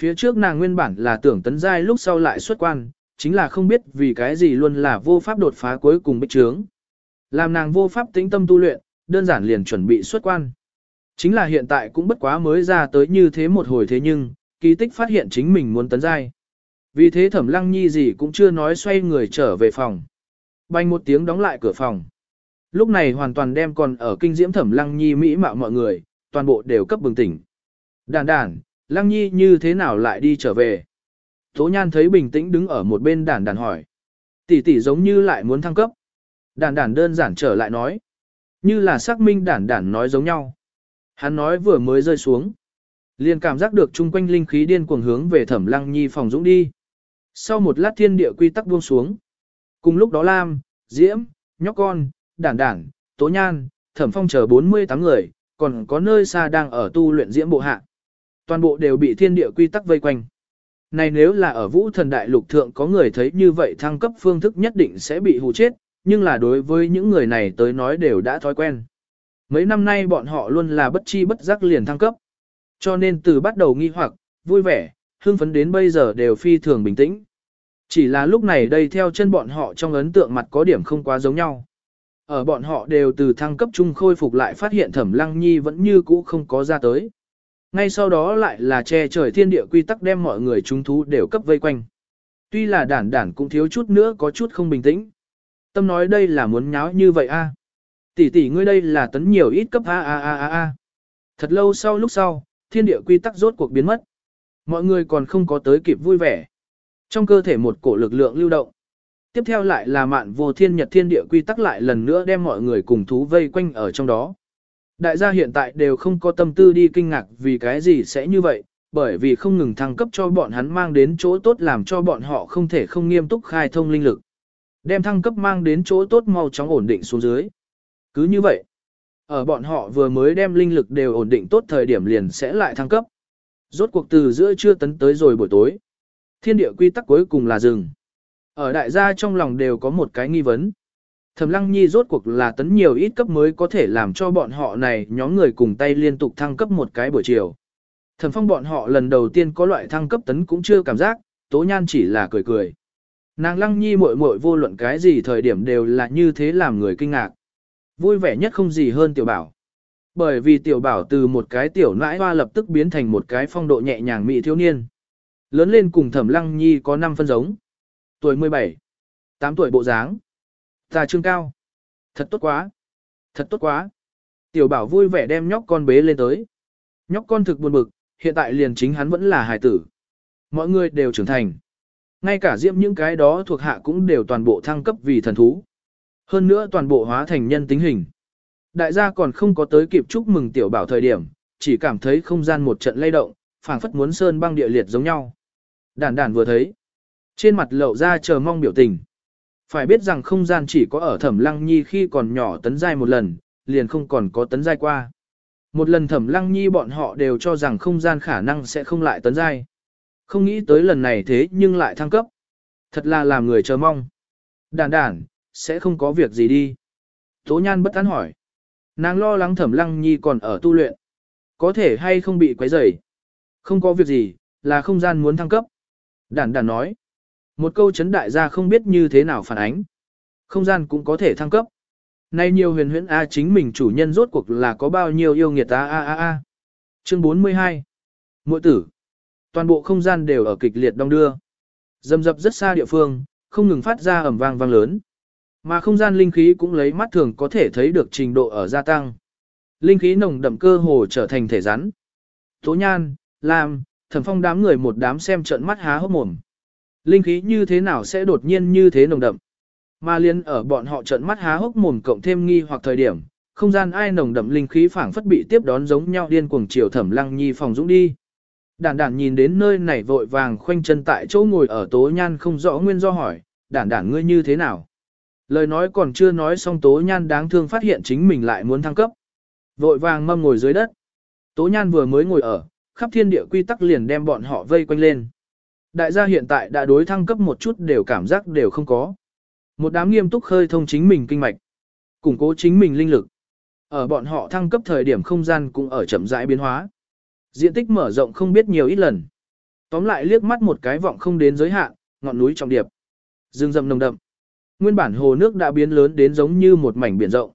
Phía trước nàng nguyên bản là tưởng tấn giai lúc sau lại xuất quan, chính là không biết vì cái gì luôn là vô pháp đột phá cuối cùng bích trướng. Làm nàng vô pháp tĩnh tâm tu luyện, đơn giản liền chuẩn bị xuất quan. Chính là hiện tại cũng bất quá mới ra tới như thế một hồi thế nhưng, kỳ tích phát hiện chính mình muốn tấn giai. Vì thế thẩm lăng nhi gì cũng chưa nói xoay người trở về phòng. Bành một tiếng đóng lại cửa phòng. Lúc này hoàn toàn đem còn ở kinh diễm thẩm lăng nhi mỹ mạo mọi người, toàn bộ đều cấp bừng tỉnh. Đàn đàn, lăng nhi như thế nào lại đi trở về? Tố nhan thấy bình tĩnh đứng ở một bên đàn đàn hỏi. Tỷ tỷ giống như lại muốn thăng cấp. Đàn đàn đơn giản trở lại nói. Như là xác minh đàn đàn nói giống nhau. Hắn nói vừa mới rơi xuống. Liền cảm giác được chung quanh linh khí điên cuồng hướng về thẩm lăng nhi phòng dũng đi. Sau một lát thiên địa quy tắc buông xuống. Cùng lúc đó Lam, Diễm, nhóc con, đản đản, tố nhan, thẩm phong chờ 48 người, còn có nơi xa đang ở tu luyện diễm bộ hạ. Toàn bộ đều bị thiên địa quy tắc vây quanh. Này nếu là ở vũ thần đại lục thượng có người thấy như vậy thăng cấp phương thức nhất định sẽ bị hù chết, nhưng là đối với những người này tới nói đều đã thói quen. Mấy năm nay bọn họ luôn là bất chi bất giác liền thăng cấp. Cho nên từ bắt đầu nghi hoặc, vui vẻ, hưng phấn đến bây giờ đều phi thường bình tĩnh. Chỉ là lúc này đây theo chân bọn họ trong ấn tượng mặt có điểm không quá giống nhau. Ở bọn họ đều từ thăng cấp trung khôi phục lại phát hiện thẩm lăng nhi vẫn như cũ không có ra tới. Ngay sau đó lại là che trời thiên địa quy tắc đem mọi người chúng thú đều cấp vây quanh. Tuy là đản đản cũng thiếu chút nữa có chút không bình tĩnh. Tâm nói đây là muốn nháo như vậy a. À? Tỷ tỷ ngươi đây là tấn nhiều ít cấp a a a a a. Thật lâu sau lúc sau, thiên địa quy tắc rốt cuộc biến mất. Mọi người còn không có tới kịp vui vẻ. Trong cơ thể một cổ lực lượng lưu động. Tiếp theo lại là mạn vô thiên nhật thiên địa quy tắc lại lần nữa đem mọi người cùng thú vây quanh ở trong đó. Đại gia hiện tại đều không có tâm tư đi kinh ngạc vì cái gì sẽ như vậy, bởi vì không ngừng thăng cấp cho bọn hắn mang đến chỗ tốt làm cho bọn họ không thể không nghiêm túc khai thông linh lực. Đem thăng cấp mang đến chỗ tốt mau chóng ổn định xuống dưới. Cứ như vậy, ở bọn họ vừa mới đem linh lực đều ổn định tốt thời điểm liền sẽ lại thăng cấp. Rốt cuộc từ giữa trưa tấn tới rồi buổi tối. Thiên địa quy tắc cuối cùng là rừng. Ở đại gia trong lòng đều có một cái nghi vấn. Thẩm Lăng Nhi rốt cuộc là tấn nhiều ít cấp mới có thể làm cho bọn họ này nhóm người cùng tay liên tục thăng cấp một cái buổi chiều. Thẩm Phong bọn họ lần đầu tiên có loại thăng cấp tấn cũng chưa cảm giác, Tố Nhan chỉ là cười cười. Nàng Lăng Nhi muội muội vô luận cái gì thời điểm đều là như thế làm người kinh ngạc. Vui vẻ nhất không gì hơn tiểu bảo. Bởi vì tiểu bảo từ một cái tiểu nãi hoa lập tức biến thành một cái phong độ nhẹ nhàng mỹ thiếu niên. Lớn lên cùng Thẩm Lăng Nhi có 5 phân giống. Tuổi 17. 8 tuổi bộ dáng. Tà trương cao. Thật tốt quá. Thật tốt quá. Tiểu bảo vui vẻ đem nhóc con bế lên tới. Nhóc con thực buồn bực, hiện tại liền chính hắn vẫn là hài tử. Mọi người đều trưởng thành. Ngay cả diễm những cái đó thuộc hạ cũng đều toàn bộ thăng cấp vì thần thú. Hơn nữa toàn bộ hóa thành nhân tính hình. Đại gia còn không có tới kịp chúc mừng tiểu bảo thời điểm, chỉ cảm thấy không gian một trận lay động, phảng phất muốn sơn băng địa liệt giống nhau. Đản đản vừa thấy. Trên mặt lộ ra chờ mong biểu tình. Phải biết rằng không gian chỉ có ở thẩm lăng nhi khi còn nhỏ tấn giai một lần, liền không còn có tấn giai qua. Một lần thẩm lăng nhi bọn họ đều cho rằng không gian khả năng sẽ không lại tấn giai. Không nghĩ tới lần này thế nhưng lại thăng cấp. Thật là làm người chờ mong. Đản đản, sẽ không có việc gì đi. Tố nhan bất tán hỏi. Nàng lo lắng thẩm lăng nhi còn ở tu luyện. Có thể hay không bị quấy rầy? Không có việc gì, là không gian muốn thăng cấp. Đản đản nói. Một câu chấn đại gia không biết như thế nào phản ánh. Không gian cũng có thể thăng cấp. Nay nhiều huyền huyễn A chính mình chủ nhân rốt cuộc là có bao nhiêu yêu nghiệt A A A A. Chương 42 Mội tử Toàn bộ không gian đều ở kịch liệt đông đưa. Dầm dập rất xa địa phương, không ngừng phát ra ẩm vang vang lớn. Mà không gian linh khí cũng lấy mắt thường có thể thấy được trình độ ở gia tăng. Linh khí nồng đậm cơ hồ trở thành thể rắn. Tố nhan, làm, thẩm phong đám người một đám xem trợn mắt há hốc mồm. Linh khí như thế nào sẽ đột nhiên như thế nồng đậm. Mà liên ở bọn họ trợn mắt há hốc mồm cộng thêm nghi hoặc thời điểm, không gian ai nồng đậm linh khí phảng phất bị tiếp đón giống nhau điên cuồng chiều thẩm lăng nhi phòng dũng đi. Đản đản nhìn đến nơi này vội vàng khoanh chân tại chỗ ngồi ở tố nhan không rõ nguyên do hỏi, đản đản ngươi như thế nào? Lời nói còn chưa nói xong tố nhan đáng thương phát hiện chính mình lại muốn thăng cấp. Vội vàng mâm ngồi dưới đất. Tố nhan vừa mới ngồi ở, khắp thiên địa quy tắc liền đem bọn họ vây quanh lên. Đại gia hiện tại đã đối thăng cấp một chút đều cảm giác đều không có. Một đám nghiêm túc khơi thông chính mình kinh mạch, củng cố chính mình linh lực. Ở bọn họ thăng cấp thời điểm không gian cũng ở chậm rãi biến hóa. Diện tích mở rộng không biết nhiều ít lần. Tóm lại liếc mắt một cái vọng không đến giới hạn, ngọn núi trọng điệp. Dương rậm nồng đậm. Nguyên bản hồ nước đã biến lớn đến giống như một mảnh biển rộng.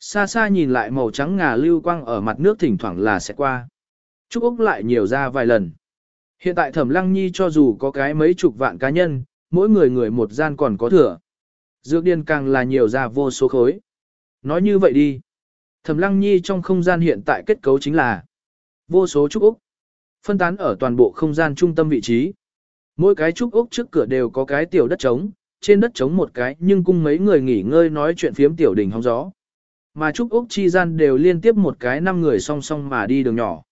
Xa xa nhìn lại màu trắng ngà lưu quang ở mặt nước thỉnh thoảng là sẽ qua. Trúc Úc lại nhiều ra vài lần. Hiện tại Thẩm Lăng Nhi cho dù có cái mấy chục vạn cá nhân, mỗi người người một gian còn có thừa. Dược điên càng là nhiều ra vô số khối. Nói như vậy đi. Thẩm Lăng Nhi trong không gian hiện tại kết cấu chính là vô số trúc úc. Phân tán ở toàn bộ không gian trung tâm vị trí. Mỗi cái trúc úc trước cửa đều có cái tiểu đất trống, trên đất trống một cái nhưng cung mấy người nghỉ ngơi nói chuyện phiếm tiểu đỉnh hóng gió. Mà trúc úc chi gian đều liên tiếp một cái năm người song song mà đi đường nhỏ.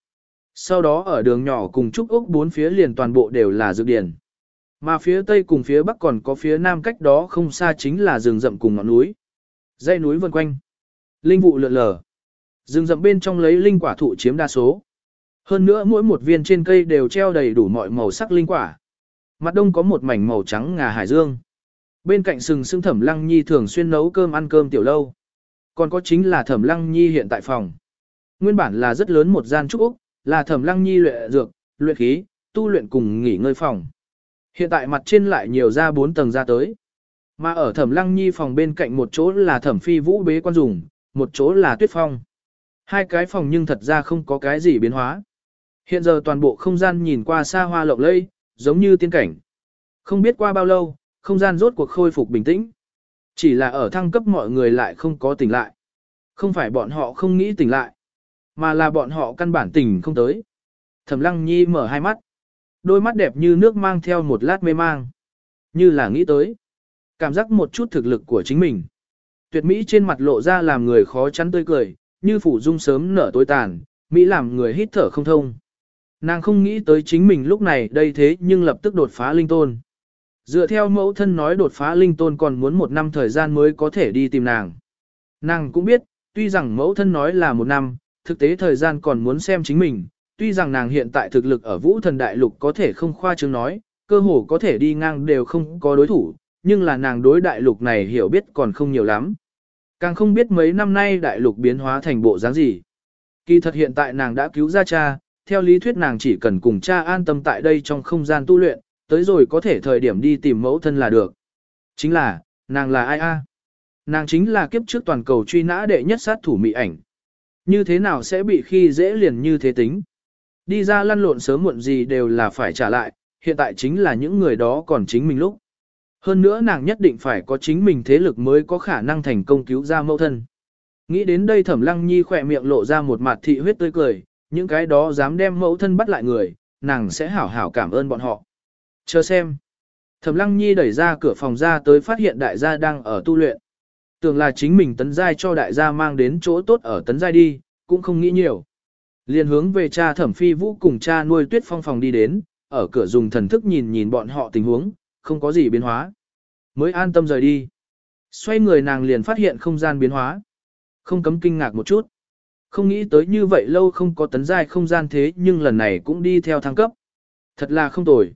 Sau đó ở đường nhỏ cùng trúc úc bốn phía liền toàn bộ đều là dược điển. Mà phía tây cùng phía bắc còn có phía nam cách đó không xa chính là rừng rậm cùng ngọn núi. Dãy núi vần quanh. Linh vụ lượn lờ. Rừng rậm bên trong lấy linh quả thụ chiếm đa số. Hơn nữa mỗi một viên trên cây đều treo đầy đủ mọi màu sắc linh quả. Mặt đông có một mảnh màu trắng ngà hải dương. Bên cạnh sừng sững thẩm lăng nhi thường xuyên nấu cơm ăn cơm tiểu lâu. Còn có chính là thẩm lăng nhi hiện tại phòng. Nguyên bản là rất lớn một gian trúc Úc, là thẩm lăng nhi luyện dược, luyện khí, tu luyện cùng nghỉ ngơi phòng. Hiện tại mặt trên lại nhiều ra bốn tầng ra tới. Mà ở thẩm lăng nhi phòng bên cạnh một chỗ là thẩm phi vũ bế quan dùng, một chỗ là tuyết phong. Hai cái phòng nhưng thật ra không có cái gì biến hóa. Hiện giờ toàn bộ không gian nhìn qua xa hoa lộng lẫy, giống như tiên cảnh. Không biết qua bao lâu, không gian rốt cuộc khôi phục bình tĩnh. Chỉ là ở thăng cấp mọi người lại không có tỉnh lại. Không phải bọn họ không nghĩ tỉnh lại, mà là bọn họ căn bản tỉnh không tới. Thẩm Lăng Nhi mở hai mắt. Đôi mắt đẹp như nước mang theo một lát mê mang. Như là nghĩ tới. Cảm giác một chút thực lực của chính mình. Tuyệt Mỹ trên mặt lộ ra làm người khó chắn tươi cười, như phủ dung sớm nở tối tàn, Mỹ làm người hít thở không thông. Nàng không nghĩ tới chính mình lúc này đây thế nhưng lập tức đột phá linh tôn. Dựa theo mẫu thân nói đột phá linh tôn còn muốn một năm thời gian mới có thể đi tìm nàng. Nàng cũng biết, tuy rằng mẫu thân nói là một năm, thực tế thời gian còn muốn xem chính mình, tuy rằng nàng hiện tại thực lực ở vũ thần đại lục có thể không khoa trương nói, cơ hồ có thể đi ngang đều không có đối thủ, nhưng là nàng đối đại lục này hiểu biết còn không nhiều lắm. Càng không biết mấy năm nay đại lục biến hóa thành bộ dáng gì. Kỳ thật hiện tại nàng đã cứu ra cha, theo lý thuyết nàng chỉ cần cùng cha an tâm tại đây trong không gian tu luyện, tới rồi có thể thời điểm đi tìm mẫu thân là được. Chính là, nàng là ai a? Nàng chính là kiếp trước toàn cầu truy nã đệ nhất sát thủ mỹ ảnh. Như thế nào sẽ bị khi dễ liền như thế tính? Đi ra lăn lộn sớm muộn gì đều là phải trả lại, hiện tại chính là những người đó còn chính mình lúc. Hơn nữa nàng nhất định phải có chính mình thế lực mới có khả năng thành công cứu ra mẫu thân. Nghĩ đến đây thẩm lăng nhi khỏe miệng lộ ra một mặt thị huyết tươi cười, những cái đó dám đem mẫu thân bắt lại người, nàng sẽ hảo hảo cảm ơn bọn họ. Chờ xem. Thẩm lăng nhi đẩy ra cửa phòng ra tới phát hiện đại gia đang ở tu luyện. Tưởng là chính mình tấn giai cho đại gia mang đến chỗ tốt ở tấn giai đi, cũng không nghĩ nhiều. Liên hướng về cha thẩm phi vũ cùng cha nuôi tuyết phong phòng đi đến, ở cửa dùng thần thức nhìn nhìn bọn họ tình huống, không có gì biến hóa. Mới an tâm rời đi. Xoay người nàng liền phát hiện không gian biến hóa. Không cấm kinh ngạc một chút. Không nghĩ tới như vậy lâu không có tấn giai không gian thế nhưng lần này cũng đi theo thăng cấp. Thật là không tồi.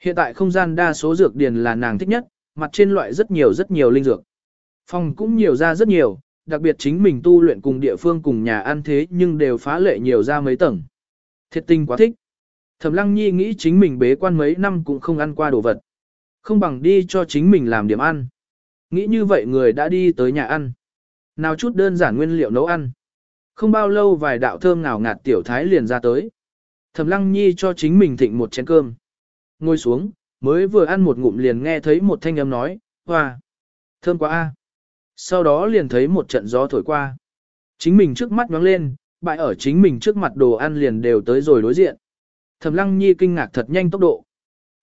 Hiện tại không gian đa số dược điền là nàng thích nhất, mặt trên loại rất nhiều rất nhiều linh dược. Phòng cũng nhiều ra rất nhiều, đặc biệt chính mình tu luyện cùng địa phương cùng nhà ăn thế nhưng đều phá lệ nhiều ra mấy tầng. Thiệt tình quá thích. Thẩm Lăng Nhi nghĩ chính mình bế quan mấy năm cũng không ăn qua đồ vật. Không bằng đi cho chính mình làm điểm ăn. Nghĩ như vậy người đã đi tới nhà ăn. Nào chút đơn giản nguyên liệu nấu ăn. Không bao lâu vài đạo thơm ngào ngạt tiểu thái liền ra tới. Thẩm Lăng Nhi cho chính mình thịnh một chén cơm. Ngồi xuống, mới vừa ăn một ngụm liền nghe thấy một thanh âm nói, hoa, thơm quá a. Sau đó liền thấy một trận gió thổi qua. Chính mình trước mắt nhoáng lên, bại ở chính mình trước mặt đồ ăn liền đều tới rồi đối diện. Thẩm Lăng Nhi kinh ngạc thật nhanh tốc độ.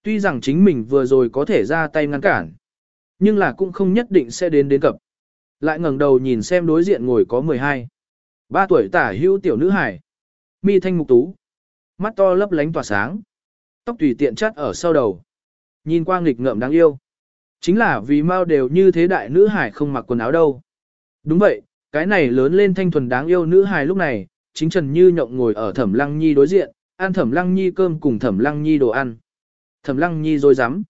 Tuy rằng chính mình vừa rồi có thể ra tay ngăn cản, nhưng là cũng không nhất định sẽ đến đến cập. Lại ngẩng đầu nhìn xem đối diện ngồi có 12. Ba tuổi tả hữu tiểu nữ hải. Mi thanh mục tú. Mắt to lấp lánh tỏa sáng. Tóc tùy tiện chắt ở sau đầu. Nhìn qua nghịch ngợm đáng yêu. Chính là vì mau đều như thế đại nữ hải không mặc quần áo đâu. Đúng vậy, cái này lớn lên thanh thuần đáng yêu nữ hải lúc này, chính Trần Như nhộng ngồi ở Thẩm Lăng Nhi đối diện, ăn Thẩm Lăng Nhi cơm cùng Thẩm Lăng Nhi đồ ăn. Thẩm Lăng Nhi rồi dám.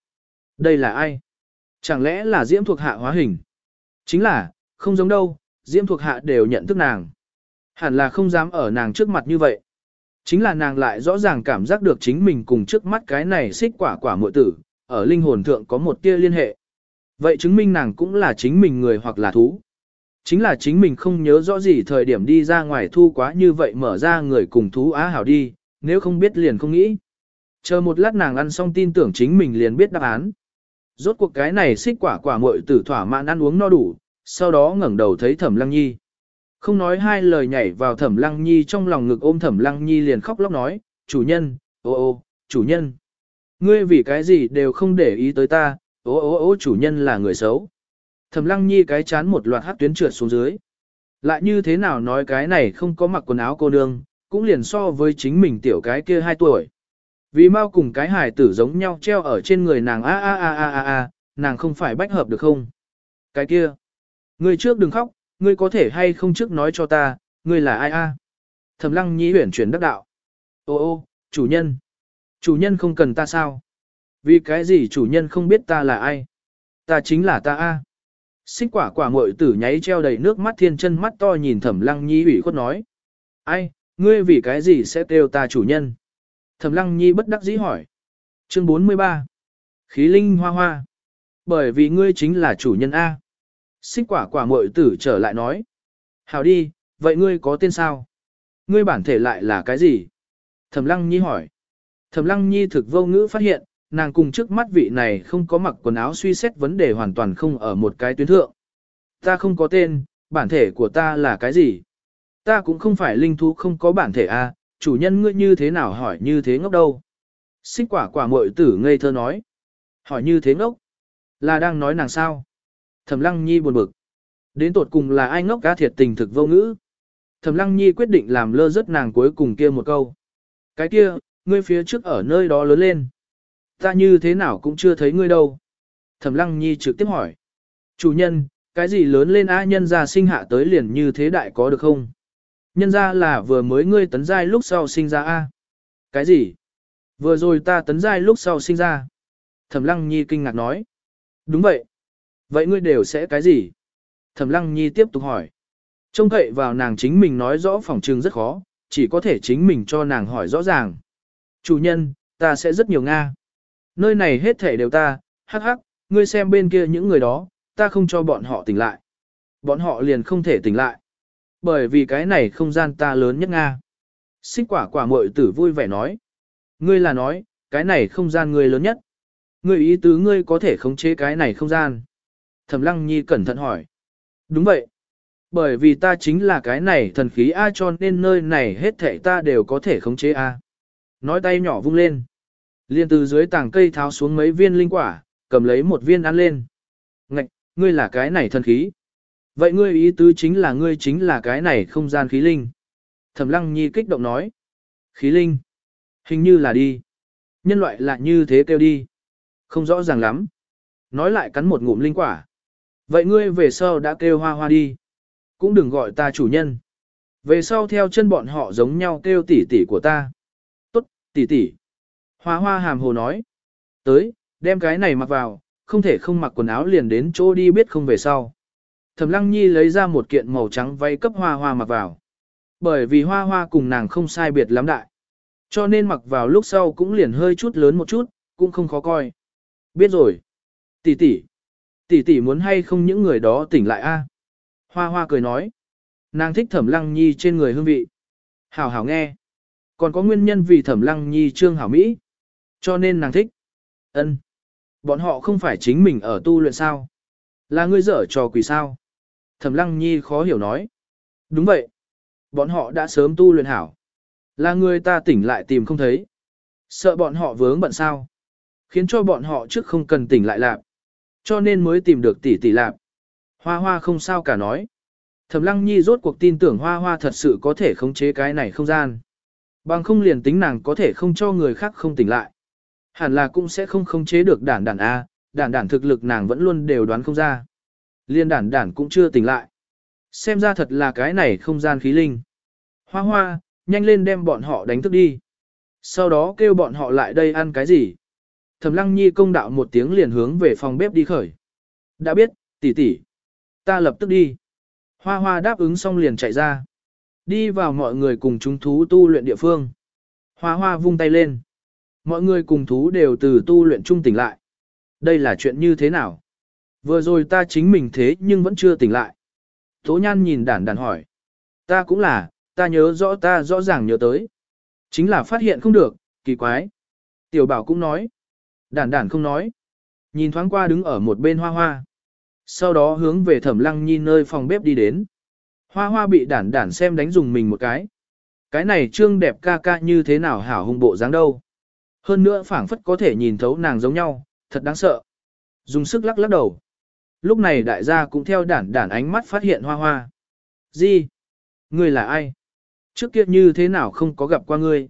Đây là ai? Chẳng lẽ là Diễm thuộc hạ hóa hình? Chính là, không giống đâu, Diễm thuộc hạ đều nhận thức nàng. Hẳn là không dám ở nàng trước mặt như vậy. Chính là nàng lại rõ ràng cảm giác được chính mình cùng trước mắt cái này xích quả quả muội tử, ở linh hồn thượng có một tia liên hệ. Vậy chứng minh nàng cũng là chính mình người hoặc là thú. Chính là chính mình không nhớ rõ gì thời điểm đi ra ngoài thu quá như vậy mở ra người cùng thú á hảo đi, nếu không biết liền không nghĩ. Chờ một lát nàng ăn xong tin tưởng chính mình liền biết đáp án. Rốt cuộc cái này xích quả quả muội tử thỏa mãn ăn uống no đủ, sau đó ngẩng đầu thấy thẩm lăng nhi. Không nói hai lời nhảy vào thẩm lăng nhi trong lòng ngực ôm thẩm lăng nhi liền khóc lóc nói, chủ nhân, ô ô, chủ nhân. Ngươi vì cái gì đều không để ý tới ta, ô ô ô chủ nhân là người xấu. Thẩm lăng nhi cái chán một loạt hát tuyến trượt xuống dưới. Lại như thế nào nói cái này không có mặc quần áo cô nương, cũng liền so với chính mình tiểu cái kia 2 tuổi. Vì mau cùng cái hài tử giống nhau treo ở trên người nàng a a a a a a, nàng không phải bách hợp được không? Cái kia, ngươi trước đừng khóc, ngươi có thể hay không trước nói cho ta, ngươi là ai a? Thẩm lăng nhi huyển chuyển đắc đạo. Ô ô, chủ nhân. Chủ nhân không cần ta sao? Vì cái gì chủ nhân không biết ta là ai? Ta chính là ta a. Xích quả quả muội tử nháy treo đầy nước mắt thiên chân mắt to nhìn thẩm lăng nhi ủy khuất nói. Ai, ngươi vì cái gì sẽ kêu ta chủ nhân? Thẩm lăng nhi bất đắc dĩ hỏi. Chương 43. Khí linh hoa hoa. Bởi vì ngươi chính là chủ nhân A. Xích quả quả muội tử trở lại nói. Hảo đi, vậy ngươi có tên sao? Ngươi bản thể lại là cái gì? Thẩm lăng nhi hỏi. Thẩm lăng nhi thực vô ngữ phát hiện, nàng cùng trước mắt vị này không có mặc quần áo suy xét vấn đề hoàn toàn không ở một cái tuyến thượng. Ta không có tên, bản thể của ta là cái gì? Ta cũng không phải linh thú không có bản thể a, à, chủ nhân ngươi như thế nào hỏi như thế ngốc đâu? Xích quả quả muội tử ngây thơ nói. Hỏi như thế ngốc? Là đang nói nàng sao? Thẩm lăng nhi buồn bực. Đến tột cùng là ai ngốc cá thiệt tình thực vô ngữ? Thẩm lăng nhi quyết định làm lơ rất nàng cuối cùng kia một câu. Cái kia, ngươi phía trước ở nơi đó lớn lên. Ta như thế nào cũng chưa thấy ngươi đâu. Thẩm lăng nhi trực tiếp hỏi. Chủ nhân, cái gì lớn lên a nhân ra sinh hạ tới liền như thế đại có được không? Nhân ra là vừa mới ngươi tấn giai lúc sau sinh ra a. Cái gì? Vừa rồi ta tấn giai lúc sau sinh ra. Thẩm lăng nhi kinh ngạc nói. Đúng vậy. Vậy ngươi đều sẽ cái gì? Thẩm lăng nhi tiếp tục hỏi. Trông cậy vào nàng chính mình nói rõ phòng trường rất khó, chỉ có thể chính mình cho nàng hỏi rõ ràng. Chủ nhân, ta sẽ rất nhiều Nga. Nơi này hết thể đều ta, hắc hắc, ngươi xem bên kia những người đó, ta không cho bọn họ tỉnh lại. Bọn họ liền không thể tỉnh lại. Bởi vì cái này không gian ta lớn nhất Nga. Xích quả quả mội tử vui vẻ nói. Ngươi là nói, cái này không gian ngươi lớn nhất. Ngươi ý tứ ngươi có thể khống chế cái này không gian. Thẩm lăng nhi cẩn thận hỏi. Đúng vậy. Bởi vì ta chính là cái này thần khí A cho nên nơi này hết thảy ta đều có thể khống chế A. Nói tay nhỏ vung lên. Liên từ dưới tảng cây tháo xuống mấy viên linh quả, cầm lấy một viên ăn lên. Ngạch, ngươi là cái này thần khí. Vậy ngươi ý tứ chính là ngươi chính là cái này không gian khí linh. Thẩm lăng nhi kích động nói. Khí linh. Hình như là đi. Nhân loại là như thế kêu đi. Không rõ ràng lắm. Nói lại cắn một ngụm linh quả. Vậy ngươi về sau đã kêu hoa hoa đi. Cũng đừng gọi ta chủ nhân. Về sau theo chân bọn họ giống nhau kêu tỷ tỷ của ta. Tốt, tỷ tỷ. Hoa hoa hàm hồ nói. Tới, đem cái này mặc vào, không thể không mặc quần áo liền đến chỗ đi biết không về sau. Thẩm Lăng Nhi lấy ra một kiện màu trắng váy cấp hoa hoa mặc vào. Bởi vì hoa hoa cùng nàng không sai biệt lắm đại. Cho nên mặc vào lúc sau cũng liền hơi chút lớn một chút, cũng không khó coi. Biết rồi. Tỷ tỷ. Tỷ tỷ muốn hay không những người đó tỉnh lại a? Hoa hoa cười nói. Nàng thích thẩm lăng nhi trên người hương vị. Hảo hảo nghe. Còn có nguyên nhân vì thẩm lăng nhi trương hảo Mỹ. Cho nên nàng thích. ân Bọn họ không phải chính mình ở tu luyện sao? Là ngươi dở trò quỷ sao? Thẩm lăng nhi khó hiểu nói. Đúng vậy. Bọn họ đã sớm tu luyện hảo. Là người ta tỉnh lại tìm không thấy. Sợ bọn họ vướng bận sao. Khiến cho bọn họ trước không cần tỉnh lại lạp. Cho nên mới tìm được tỷ tỷ lạp. Hoa hoa không sao cả nói. Thẩm lăng nhi rốt cuộc tin tưởng hoa hoa thật sự có thể khống chế cái này không gian. Bằng không liền tính nàng có thể không cho người khác không tỉnh lại. Hẳn là cũng sẽ không khống chế được đản đản A, đản đản thực lực nàng vẫn luôn đều đoán không ra. Liên đản đản cũng chưa tỉnh lại. Xem ra thật là cái này không gian khí linh. Hoa hoa, nhanh lên đem bọn họ đánh thức đi. Sau đó kêu bọn họ lại đây ăn cái gì. Thẩm lăng nhi công đạo một tiếng liền hướng về phòng bếp đi khởi. Đã biết, tỷ tỷ, Ta lập tức đi. Hoa hoa đáp ứng xong liền chạy ra. Đi vào mọi người cùng chúng thú tu luyện địa phương. Hoa hoa vung tay lên. Mọi người cùng thú đều từ tu luyện trung tỉnh lại. Đây là chuyện như thế nào? Vừa rồi ta chính mình thế nhưng vẫn chưa tỉnh lại. Tố nhan nhìn đản đản hỏi. Ta cũng là, ta nhớ rõ ta rõ ràng nhớ tới. Chính là phát hiện không được, kỳ quái. Tiểu bảo cũng nói. Đản đản không nói. Nhìn thoáng qua đứng ở một bên hoa hoa. Sau đó hướng về thẩm lăng nhi nơi phòng bếp đi đến. Hoa hoa bị đản đản xem đánh dùng mình một cái. Cái này trương đẹp ca ca như thế nào hảo hung bộ dáng đâu. Hơn nữa phảng phất có thể nhìn thấu nàng giống nhau, thật đáng sợ. Dùng sức lắc lắc đầu. Lúc này đại gia cũng theo đản đản ánh mắt phát hiện hoa hoa. Gì? Ngươi là ai? Trước kia như thế nào không có gặp qua ngươi?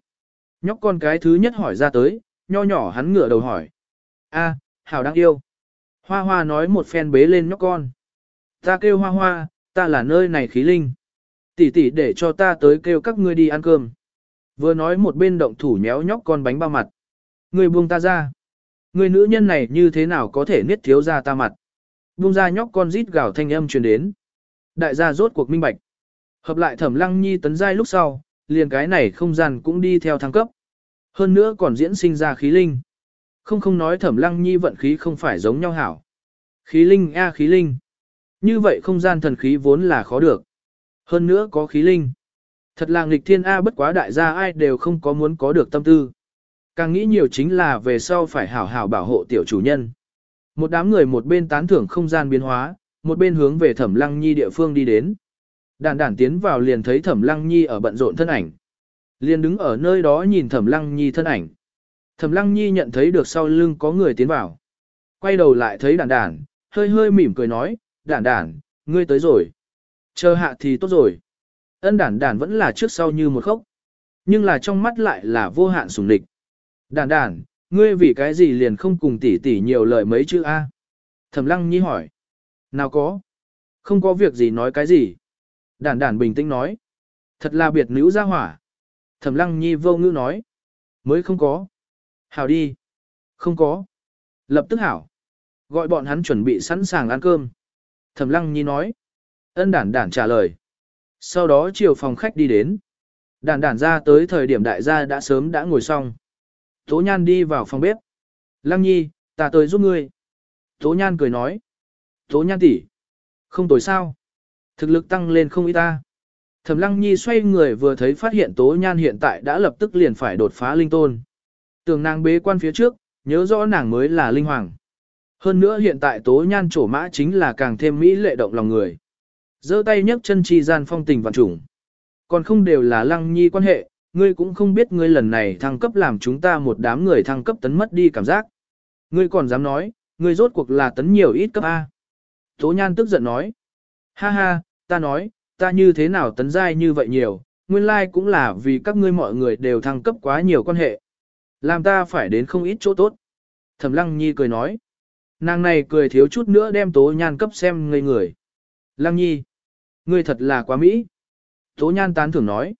Nhóc con cái thứ nhất hỏi ra tới, nho nhỏ hắn ngửa đầu hỏi. A, hảo đáng yêu. Hoa hoa nói một phen bế lên nhóc con. Ta kêu hoa hoa, ta là nơi này khí linh. Tỷ tỷ để cho ta tới kêu các ngươi đi ăn cơm. Vừa nói một bên động thủ nhéo nhóc con bánh bao mặt. Ngươi buông ta ra. Người nữ nhân này như thế nào có thể niết thiếu ra ta mặt. Buông ra nhóc con rít gào thanh âm truyền đến. Đại gia rốt cuộc minh bạch. Hợp lại thẩm lăng nhi tấn giai lúc sau, liền cái này không gian cũng đi theo thăng cấp. Hơn nữa còn diễn sinh ra khí linh. Không không nói thẩm lăng nhi vận khí không phải giống nhau hảo. Khí linh a khí linh. Như vậy không gian thần khí vốn là khó được. Hơn nữa có khí linh. Thật là nghịch thiên A bất quá đại gia ai đều không có muốn có được tâm tư. Càng nghĩ nhiều chính là về sau phải hảo hảo bảo hộ tiểu chủ nhân. Một đám người một bên tán thưởng không gian biến hóa, một bên hướng về Thẩm Lăng Nhi địa phương đi đến. Đản đản tiến vào liền thấy Thẩm Lăng Nhi ở bận rộn thân ảnh. Liền đứng ở nơi đó nhìn Thẩm Lăng Nhi thân ảnh. Thẩm Lăng Nhi nhận thấy được sau lưng có người tiến vào. Quay đầu lại thấy đản đản, hơi hơi mỉm cười nói, đản đản, ngươi tới rồi. Chờ hạ thì tốt rồi. Ân đản đản vẫn là trước sau như một khốc. Nhưng là trong mắt lại là vô hạn sùng địch. Đản đản, ngươi vì cái gì liền không cùng tỷ tỷ nhiều lời mấy chữ A. Thẩm Lăng Nhi hỏi. Nào có. Không có việc gì nói cái gì. Đản đản bình tĩnh nói. Thật là biệt nữ ra hỏa. Thẩm lăng nhi vô ngữ nói. Mới không có. Hảo đi. Không có. Lập tức hảo. Gọi bọn hắn chuẩn bị sẵn sàng ăn cơm. Thẩm lăng nhi nói. Ân đản đản trả lời. Sau đó chiều phòng khách đi đến. Đản đản ra tới thời điểm đại gia đã sớm đã ngồi xong. Tố nhan đi vào phòng bếp. Lăng nhi, ta tới giúp ngươi. Tố nhan cười nói. Tố nhan tỷ, Không tối sao. Thực lực tăng lên không ít ta. Thẩm Lăng Nhi xoay người vừa thấy phát hiện Tố Nhan hiện tại đã lập tức liền phải đột phá linh tôn. Tường nàng bế quan phía trước, nhớ rõ nàng mới là linh hoàng. Hơn nữa hiện tại Tố Nhan trổ mã chính là càng thêm mỹ lệ động lòng người. giơ tay nhấc chân chi gian phong tình vạn trùng. Còn không đều là Lăng Nhi quan hệ, ngươi cũng không biết ngươi lần này thăng cấp làm chúng ta một đám người thăng cấp tấn mất đi cảm giác. Ngươi còn dám nói, ngươi rốt cuộc là tấn nhiều ít cấp A. Tố Nhan tức giận nói. Ha ha, ta nói, ta như thế nào tấn giai như vậy nhiều, nguyên lai like cũng là vì các ngươi mọi người đều thăng cấp quá nhiều quan hệ. Làm ta phải đến không ít chỗ tốt. Thẩm Lăng Nhi cười nói. Nàng này cười thiếu chút nữa đem Tố Nhan cấp xem ngây người. Lăng Nhi, ngươi thật là quá mỹ. Tố Nhan tán thưởng nói.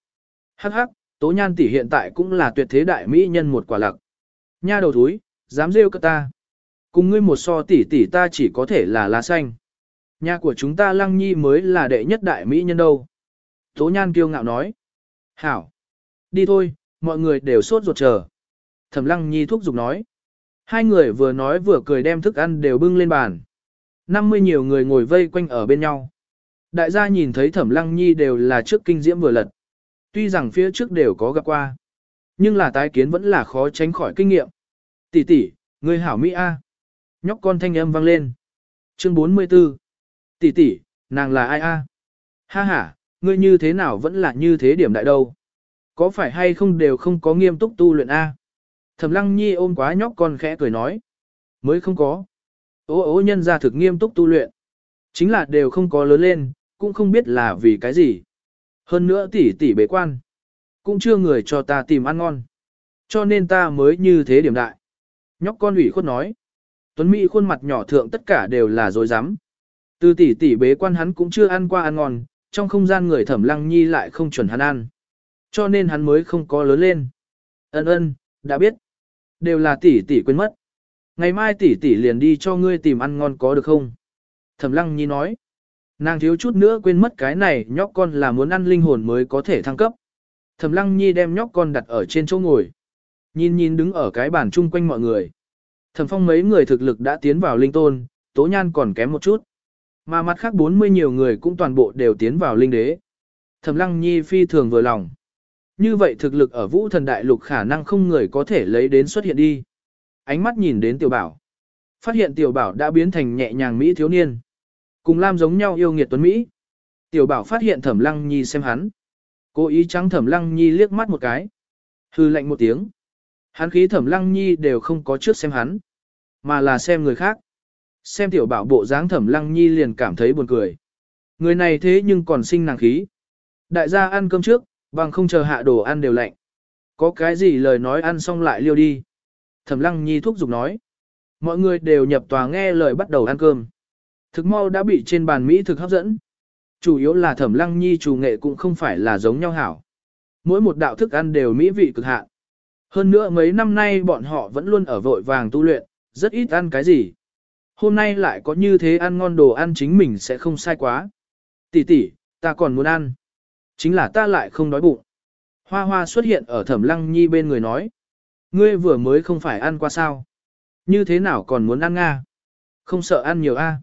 Hắc hắc, Tố Nhan tỷ hiện tại cũng là tuyệt thế đại mỹ nhân một quả lặc. Nha đầu thúi, dám rêu cơ ta. Cùng ngươi một so tỷ tỷ ta chỉ có thể là lá xanh. Nhà của chúng ta Lăng Nhi mới là đệ nhất đại mỹ nhân đâu. Tố Nhan kiêu ngạo nói. Hảo. Đi thôi, mọi người đều sốt ruột chờ. Thẩm Lăng Nhi thúc giục nói. Hai người vừa nói vừa cười đem thức ăn đều bưng lên bàn. 50 nhiều người ngồi vây quanh ở bên nhau. Đại gia nhìn thấy Thẩm Lăng Nhi đều là trước kinh diễm vừa lật. Tuy rằng phía trước đều có gặp qua. Nhưng là tái kiến vẫn là khó tránh khỏi kinh nghiệm. Tỷ tỷ, người hảo Mỹ A. Nhóc con thanh âm vang lên. Chương 44 Tỷ tỷ, nàng là ai a? Ha ha, ngươi như thế nào vẫn là như thế điểm đại đâu? Có phải hay không đều không có nghiêm túc tu luyện a? Thẩm Lăng Nhi ôm quá nhóc con khẽ cười nói. Mới không có. Ô ô nhân ra thực nghiêm túc tu luyện. Chính là đều không có lớn lên, cũng không biết là vì cái gì. Hơn nữa tỷ tỷ bế quan. Cũng chưa người cho ta tìm ăn ngon. Cho nên ta mới như thế điểm đại. Nhóc con ủy khuất nói. Tuấn Mỹ khuôn mặt nhỏ thượng tất cả đều là dối rắm từ tỷ tỷ bế quan hắn cũng chưa ăn qua ăn ngon, trong không gian người thẩm lăng nhi lại không chuẩn hắn ăn. Cho nên hắn mới không có lớn lên. Ân ân, đã biết. Đều là tỷ tỷ quên mất. Ngày mai tỷ tỷ liền đi cho ngươi tìm ăn ngon có được không? Thẩm lăng nhi nói. Nàng thiếu chút nữa quên mất cái này nhóc con là muốn ăn linh hồn mới có thể thăng cấp. Thẩm lăng nhi đem nhóc con đặt ở trên chỗ ngồi. Nhìn nhìn đứng ở cái bàn chung quanh mọi người. Thẩm phong mấy người thực lực đã tiến vào linh tôn, tố nhan còn kém một chút. Mà mặt khác 40 nhiều người cũng toàn bộ đều tiến vào linh đế. Thẩm Lăng Nhi phi thường vừa lòng. Như vậy thực lực ở vũ thần đại lục khả năng không người có thể lấy đến xuất hiện đi. Ánh mắt nhìn đến tiểu bảo. Phát hiện tiểu bảo đã biến thành nhẹ nhàng Mỹ thiếu niên. Cùng Lam giống nhau yêu nghiệt tuấn Mỹ. Tiểu bảo phát hiện thẩm lăng nhi xem hắn. Cố ý trắng thẩm lăng nhi liếc mắt một cái. Hư lạnh một tiếng. Hắn khí thẩm lăng nhi đều không có trước xem hắn. Mà là xem người khác. Xem tiểu bảo bộ dáng thẩm lăng nhi liền cảm thấy buồn cười. Người này thế nhưng còn sinh nàng khí. Đại gia ăn cơm trước, bằng không chờ hạ đồ ăn đều lạnh. Có cái gì lời nói ăn xong lại liêu đi. Thẩm lăng nhi thúc giục nói. Mọi người đều nhập tòa nghe lời bắt đầu ăn cơm. Thực mau đã bị trên bàn Mỹ thực hấp dẫn. Chủ yếu là thẩm lăng nhi chủ nghệ cũng không phải là giống nhau hảo. Mỗi một đạo thức ăn đều mỹ vị cực hạn. Hơn nữa mấy năm nay bọn họ vẫn luôn ở vội vàng tu luyện, rất ít ăn cái gì. Hôm nay lại có như thế ăn ngon đồ ăn chính mình sẽ không sai quá. Tỷ tỷ, ta còn muốn ăn. Chính là ta lại không đói bụng. Hoa hoa xuất hiện ở thẩm lăng nhi bên người nói. Ngươi vừa mới không phải ăn qua sao. Như thế nào còn muốn ăn nga? Không sợ ăn nhiều a?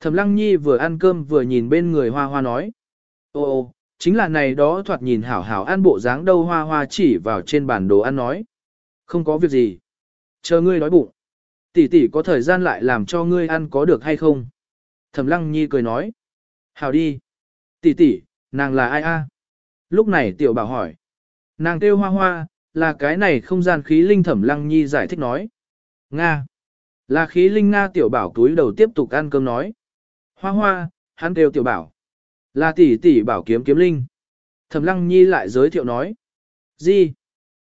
Thẩm lăng nhi vừa ăn cơm vừa nhìn bên người hoa hoa nói. Ô ô, chính là này đó thoạt nhìn hảo hảo ăn bộ dáng đâu hoa hoa chỉ vào trên bản đồ ăn nói. Không có việc gì. Chờ ngươi đói bụng tỷ tỷ có thời gian lại làm cho ngươi ăn có được hay không? Thẩm Lăng Nhi cười nói. hảo đi. Tỷ tỷ, nàng là ai a? Lúc này tiểu bảo hỏi. Nàng kêu hoa hoa, là cái này không gian khí linh Thẩm Lăng Nhi giải thích nói. Nga. Là khí linh Nga tiểu bảo túi đầu tiếp tục ăn cơm nói. Hoa hoa, hắn đều tiểu bảo. Là tỷ tỷ bảo kiếm kiếm linh. Thẩm Lăng Nhi lại giới thiệu nói. Gì?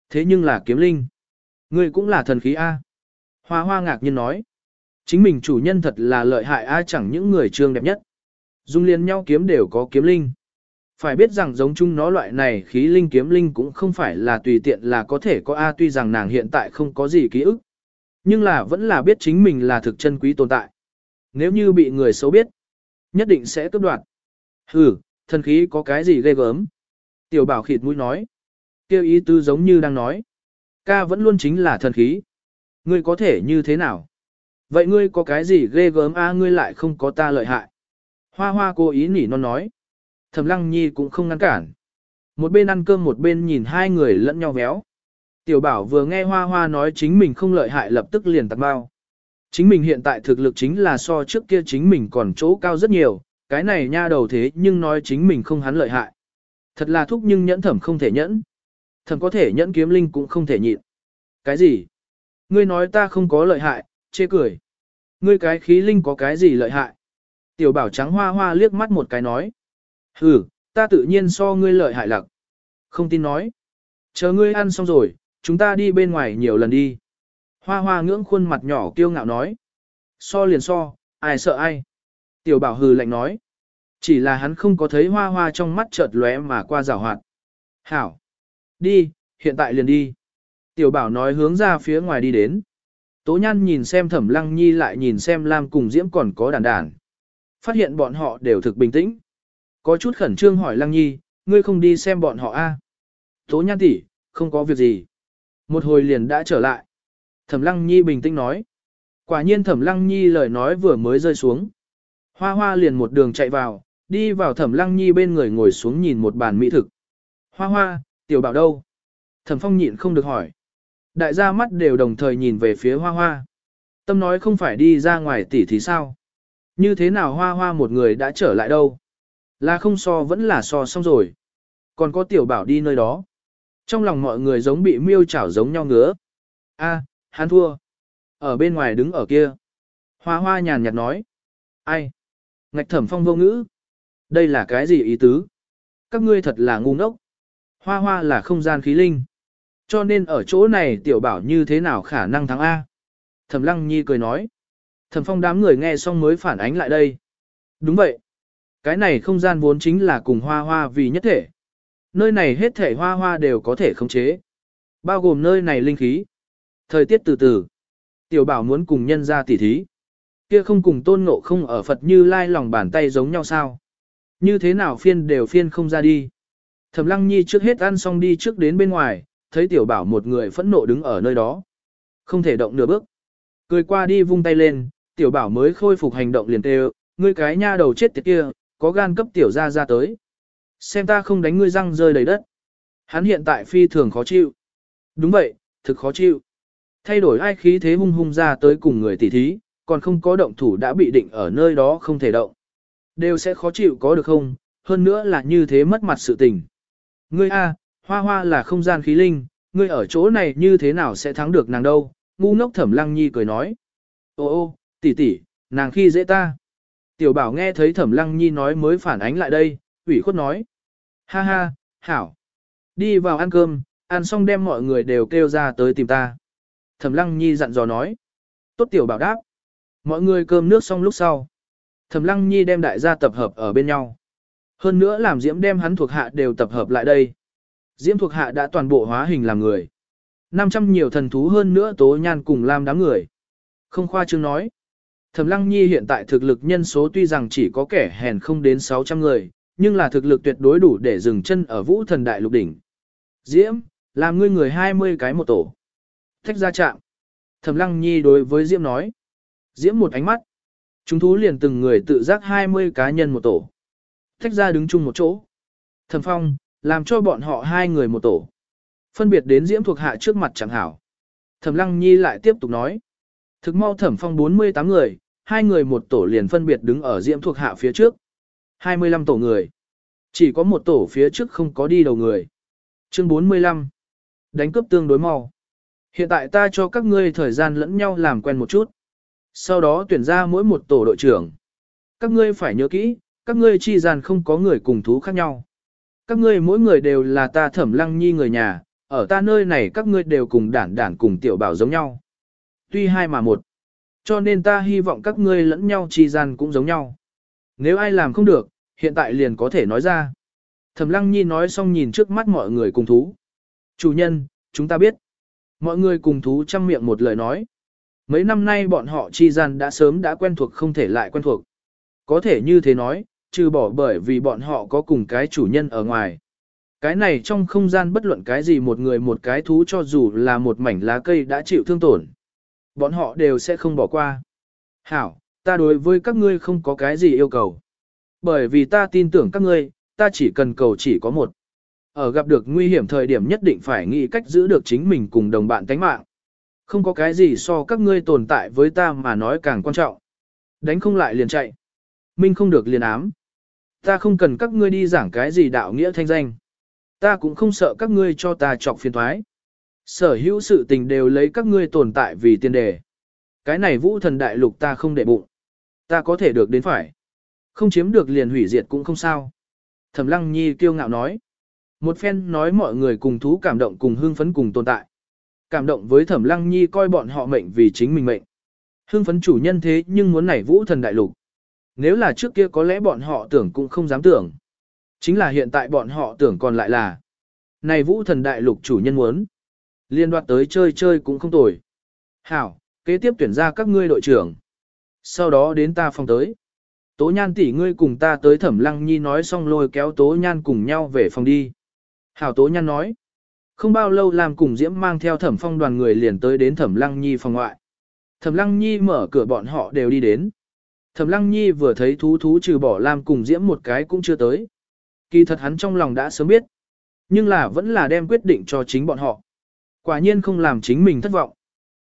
Thế nhưng là kiếm linh. Ngươi cũng là thần khí A. Hoa hoa ngạc nhiên nói. Chính mình chủ nhân thật là lợi hại A chẳng những người trương đẹp nhất. Dung liên nhau kiếm đều có kiếm linh. Phải biết rằng giống chung nó loại này khí linh kiếm linh cũng không phải là tùy tiện là có thể có A tuy rằng nàng hiện tại không có gì ký ức. Nhưng là vẫn là biết chính mình là thực chân quý tồn tại. Nếu như bị người xấu biết, nhất định sẽ cướp đoạt. Hừ, thần khí có cái gì ghê gớm. Tiểu bảo khịt mũi nói. Kêu ý tư giống như đang nói. Ca vẫn luôn chính là thần khí. Ngươi có thể như thế nào? Vậy ngươi có cái gì ghê gớm a ngươi lại không có ta lợi hại. Hoa hoa cố ý nỉ non nói. Thẩm lăng nhi cũng không ngăn cản. Một bên ăn cơm một bên nhìn hai người lẫn nhau véo. Tiểu bảo vừa nghe hoa hoa nói chính mình không lợi hại lập tức liền tặng bao. Chính mình hiện tại thực lực chính là so trước kia chính mình còn chỗ cao rất nhiều, cái này nha đầu thế nhưng nói chính mình không hắn lợi hại. Thật là thúc nhưng nhẫn thẩm không thể nhẫn. Thẩm có thể nhẫn kiếm linh cũng không thể nhịn. Cái gì? Ngươi nói ta không có lợi hại, chê cười. Ngươi cái khí linh có cái gì lợi hại? Tiểu bảo trắng hoa hoa liếc mắt một cái nói. Ừ, ta tự nhiên so ngươi lợi hại lặc. Không tin nói. Chờ ngươi ăn xong rồi, chúng ta đi bên ngoài nhiều lần đi. Hoa hoa ngưỡng khuôn mặt nhỏ kiêu ngạo nói. So liền so, ai sợ ai. Tiểu bảo hừ lạnh nói. Chỉ là hắn không có thấy hoa hoa trong mắt chợt lóe mà qua rào hoạt. Hảo. Đi, hiện tại liền đi. Tiểu bảo nói hướng ra phía ngoài đi đến. Tố nhan nhìn xem thẩm lăng nhi lại nhìn xem Lam cùng Diễm còn có đàn đàn. Phát hiện bọn họ đều thực bình tĩnh. Có chút khẩn trương hỏi lăng nhi, ngươi không đi xem bọn họ a? À? Tố nhan tỷ, không có việc gì. Một hồi liền đã trở lại. Thẩm lăng nhi bình tĩnh nói. Quả nhiên thẩm lăng nhi lời nói vừa mới rơi xuống. Hoa hoa liền một đường chạy vào, đi vào thẩm lăng nhi bên người ngồi xuống nhìn một bàn mỹ thực. Hoa hoa, tiểu bảo đâu? Thẩm phong nhịn không được hỏi. Đại gia mắt đều đồng thời nhìn về phía hoa hoa. Tâm nói không phải đi ra ngoài tỉ thì sao? Như thế nào hoa hoa một người đã trở lại đâu? Là không so vẫn là so xong rồi. Còn có tiểu bảo đi nơi đó. Trong lòng mọi người giống bị miêu chảo giống nhau ngứa. A, hắn thua. Ở bên ngoài đứng ở kia. Hoa hoa nhàn nhạt nói. Ai? Ngạch thẩm phong vô ngữ. Đây là cái gì ý tứ? Các ngươi thật là ngu ngốc. Hoa hoa là không gian khí linh. Cho nên ở chỗ này tiểu bảo như thế nào khả năng thắng A. Thẩm lăng nhi cười nói. Thẩm phong đám người nghe xong mới phản ánh lại đây. Đúng vậy. Cái này không gian vốn chính là cùng hoa hoa vì nhất thể. Nơi này hết thể hoa hoa đều có thể khống chế. Bao gồm nơi này linh khí. Thời tiết từ từ. Tiểu bảo muốn cùng nhân ra tỉ thí. Kia không cùng tôn ngộ không ở Phật như lai lòng bàn tay giống nhau sao. Như thế nào phiên đều phiên không ra đi. Thẩm lăng nhi trước hết ăn xong đi trước đến bên ngoài, thấy tiểu bảo một người phẫn nộ đứng ở nơi đó. Không thể động nửa bước. Cười qua đi vung tay lên, tiểu bảo mới khôi phục hành động liền tê ngươi cái nha đầu chết tiệt kia, có gan cấp tiểu ra ra tới. Xem ta không đánh ngươi răng rơi đầy đất. Hắn hiện tại phi thường khó chịu. Đúng vậy, thực khó chịu. Thay đổi ai khí thế hung hung ra tới cùng người tỉ thí, còn không có động thủ đã bị định ở nơi đó không thể động. Đều sẽ khó chịu có được không, hơn nữa là như thế mất mặt sự tình. Ngươi A, hoa hoa là không gian khí linh, ngươi ở chỗ này như thế nào sẽ thắng được nàng đâu, ngu ngốc thẩm lăng nhi cười nói. Ô ô, tỷ tỷ, nàng khi dễ ta. Tiểu bảo nghe thấy thẩm lăng nhi nói mới phản ánh lại đây, ủy khuất nói. Ha ha, hảo. Đi vào ăn cơm, ăn xong đem mọi người đều kêu ra tới tìm ta. Thẩm lăng nhi dặn dò nói. Tốt tiểu bảo đáp. Mọi người cơm nước xong lúc sau. Thẩm lăng nhi đem đại gia tập hợp ở bên nhau. Hơn nữa làm diễm đem hắn thuộc hạ đều tập hợp lại đây. Diễm thuộc hạ đã toàn bộ hóa hình làm người. 500 nhiều thần thú hơn nữa tố nhan cùng làm đám người. Không khoa trương nói. Thẩm Lăng Nhi hiện tại thực lực nhân số tuy rằng chỉ có kẻ hèn không đến 600 người, nhưng là thực lực tuyệt đối đủ để dừng chân ở vũ thần đại lục đỉnh. Diễm, làm ngươi người 20 cái một tổ. Thách ra chạm. Thẩm Lăng Nhi đối với Diễm nói. Diễm một ánh mắt. Chúng thú liền từng người tự giác 20 cá nhân một tổ. Thách ra đứng chung một chỗ. Thẩm Phong, làm cho bọn họ hai người một tổ. Phân biệt đến Diễm thuộc hạ trước mặt chẳng hảo. Thẩm Lăng Nhi lại tiếp tục nói. Thực mau Thẩm Phong 48 người, hai người một tổ liền phân biệt đứng ở diễm thuộc hạ phía trước. 25 tổ người. Chỉ có một tổ phía trước không có đi đầu người. Chương 45. Đánh cướp tương đối mau. Hiện tại ta cho các ngươi thời gian lẫn nhau làm quen một chút. Sau đó tuyển ra mỗi một tổ đội trưởng. Các ngươi phải nhớ kỹ, các ngươi chi gian không có người cùng thú khác nhau. Các ngươi mỗi người đều là ta thẩm lăng nhi người nhà, ở ta nơi này các ngươi đều cùng đản đản cùng tiểu bảo giống nhau. Tuy hai mà một. Cho nên ta hy vọng các ngươi lẫn nhau chi gian cũng giống nhau. Nếu ai làm không được, hiện tại liền có thể nói ra. Thẩm lăng nhi nói xong nhìn trước mắt mọi người cùng thú. Chủ nhân, chúng ta biết. Mọi người cùng thú chăm miệng một lời nói. Mấy năm nay bọn họ chi gian đã sớm đã quen thuộc không thể lại quen thuộc. Có thể như thế nói, trừ bỏ bởi vì bọn họ có cùng cái chủ nhân ở ngoài. Cái này trong không gian bất luận cái gì một người một cái thú cho dù là một mảnh lá cây đã chịu thương tổn. Bọn họ đều sẽ không bỏ qua. Hảo, ta đối với các ngươi không có cái gì yêu cầu. Bởi vì ta tin tưởng các ngươi, ta chỉ cần cầu chỉ có một. Ở gặp được nguy hiểm thời điểm nhất định phải nghĩ cách giữ được chính mình cùng đồng bạn tánh mạng. Không có cái gì so các ngươi tồn tại với ta mà nói càng quan trọng. Đánh không lại liền chạy. Minh không được liền ám. Ta không cần các ngươi đi giảng cái gì đạo nghĩa thanh danh. Ta cũng không sợ các ngươi cho ta trọc phiền thoái. Sở hữu sự tình đều lấy các ngươi tồn tại vì tiền đề. Cái này vũ thần đại lục ta không để bụng. Ta có thể được đến phải. Không chiếm được liền hủy diệt cũng không sao. Thẩm lăng nhi kiêu ngạo nói. Một phen nói mọi người cùng thú cảm động cùng hương phấn cùng tồn tại. Cảm động với thẩm lăng nhi coi bọn họ mệnh vì chính mình mệnh. Hương phấn chủ nhân thế nhưng muốn nảy vũ thần đại lục. Nếu là trước kia có lẽ bọn họ tưởng cũng không dám tưởng. Chính là hiện tại bọn họ tưởng còn lại là. Này vũ thần đại lục chủ nhân muốn. Liên đoạt tới chơi chơi cũng không tồi. Hảo, kế tiếp tuyển ra các ngươi đội trưởng. Sau đó đến ta phòng tới. Tố nhan tỷ ngươi cùng ta tới thẩm lăng nhi nói xong lôi kéo tố nhan cùng nhau về phòng đi. Hảo tố nhan nói. Không bao lâu làm cùng diễm mang theo thẩm phong đoàn người liền tới đến thẩm lăng nhi phòng ngoại. Thẩm lăng nhi mở cửa bọn họ đều đi đến. Thẩm lăng nhi vừa thấy thú thú trừ bỏ làm cùng diễm một cái cũng chưa tới. Kỳ thật hắn trong lòng đã sớm biết. Nhưng là vẫn là đem quyết định cho chính bọn họ. Quả nhiên không làm chính mình thất vọng.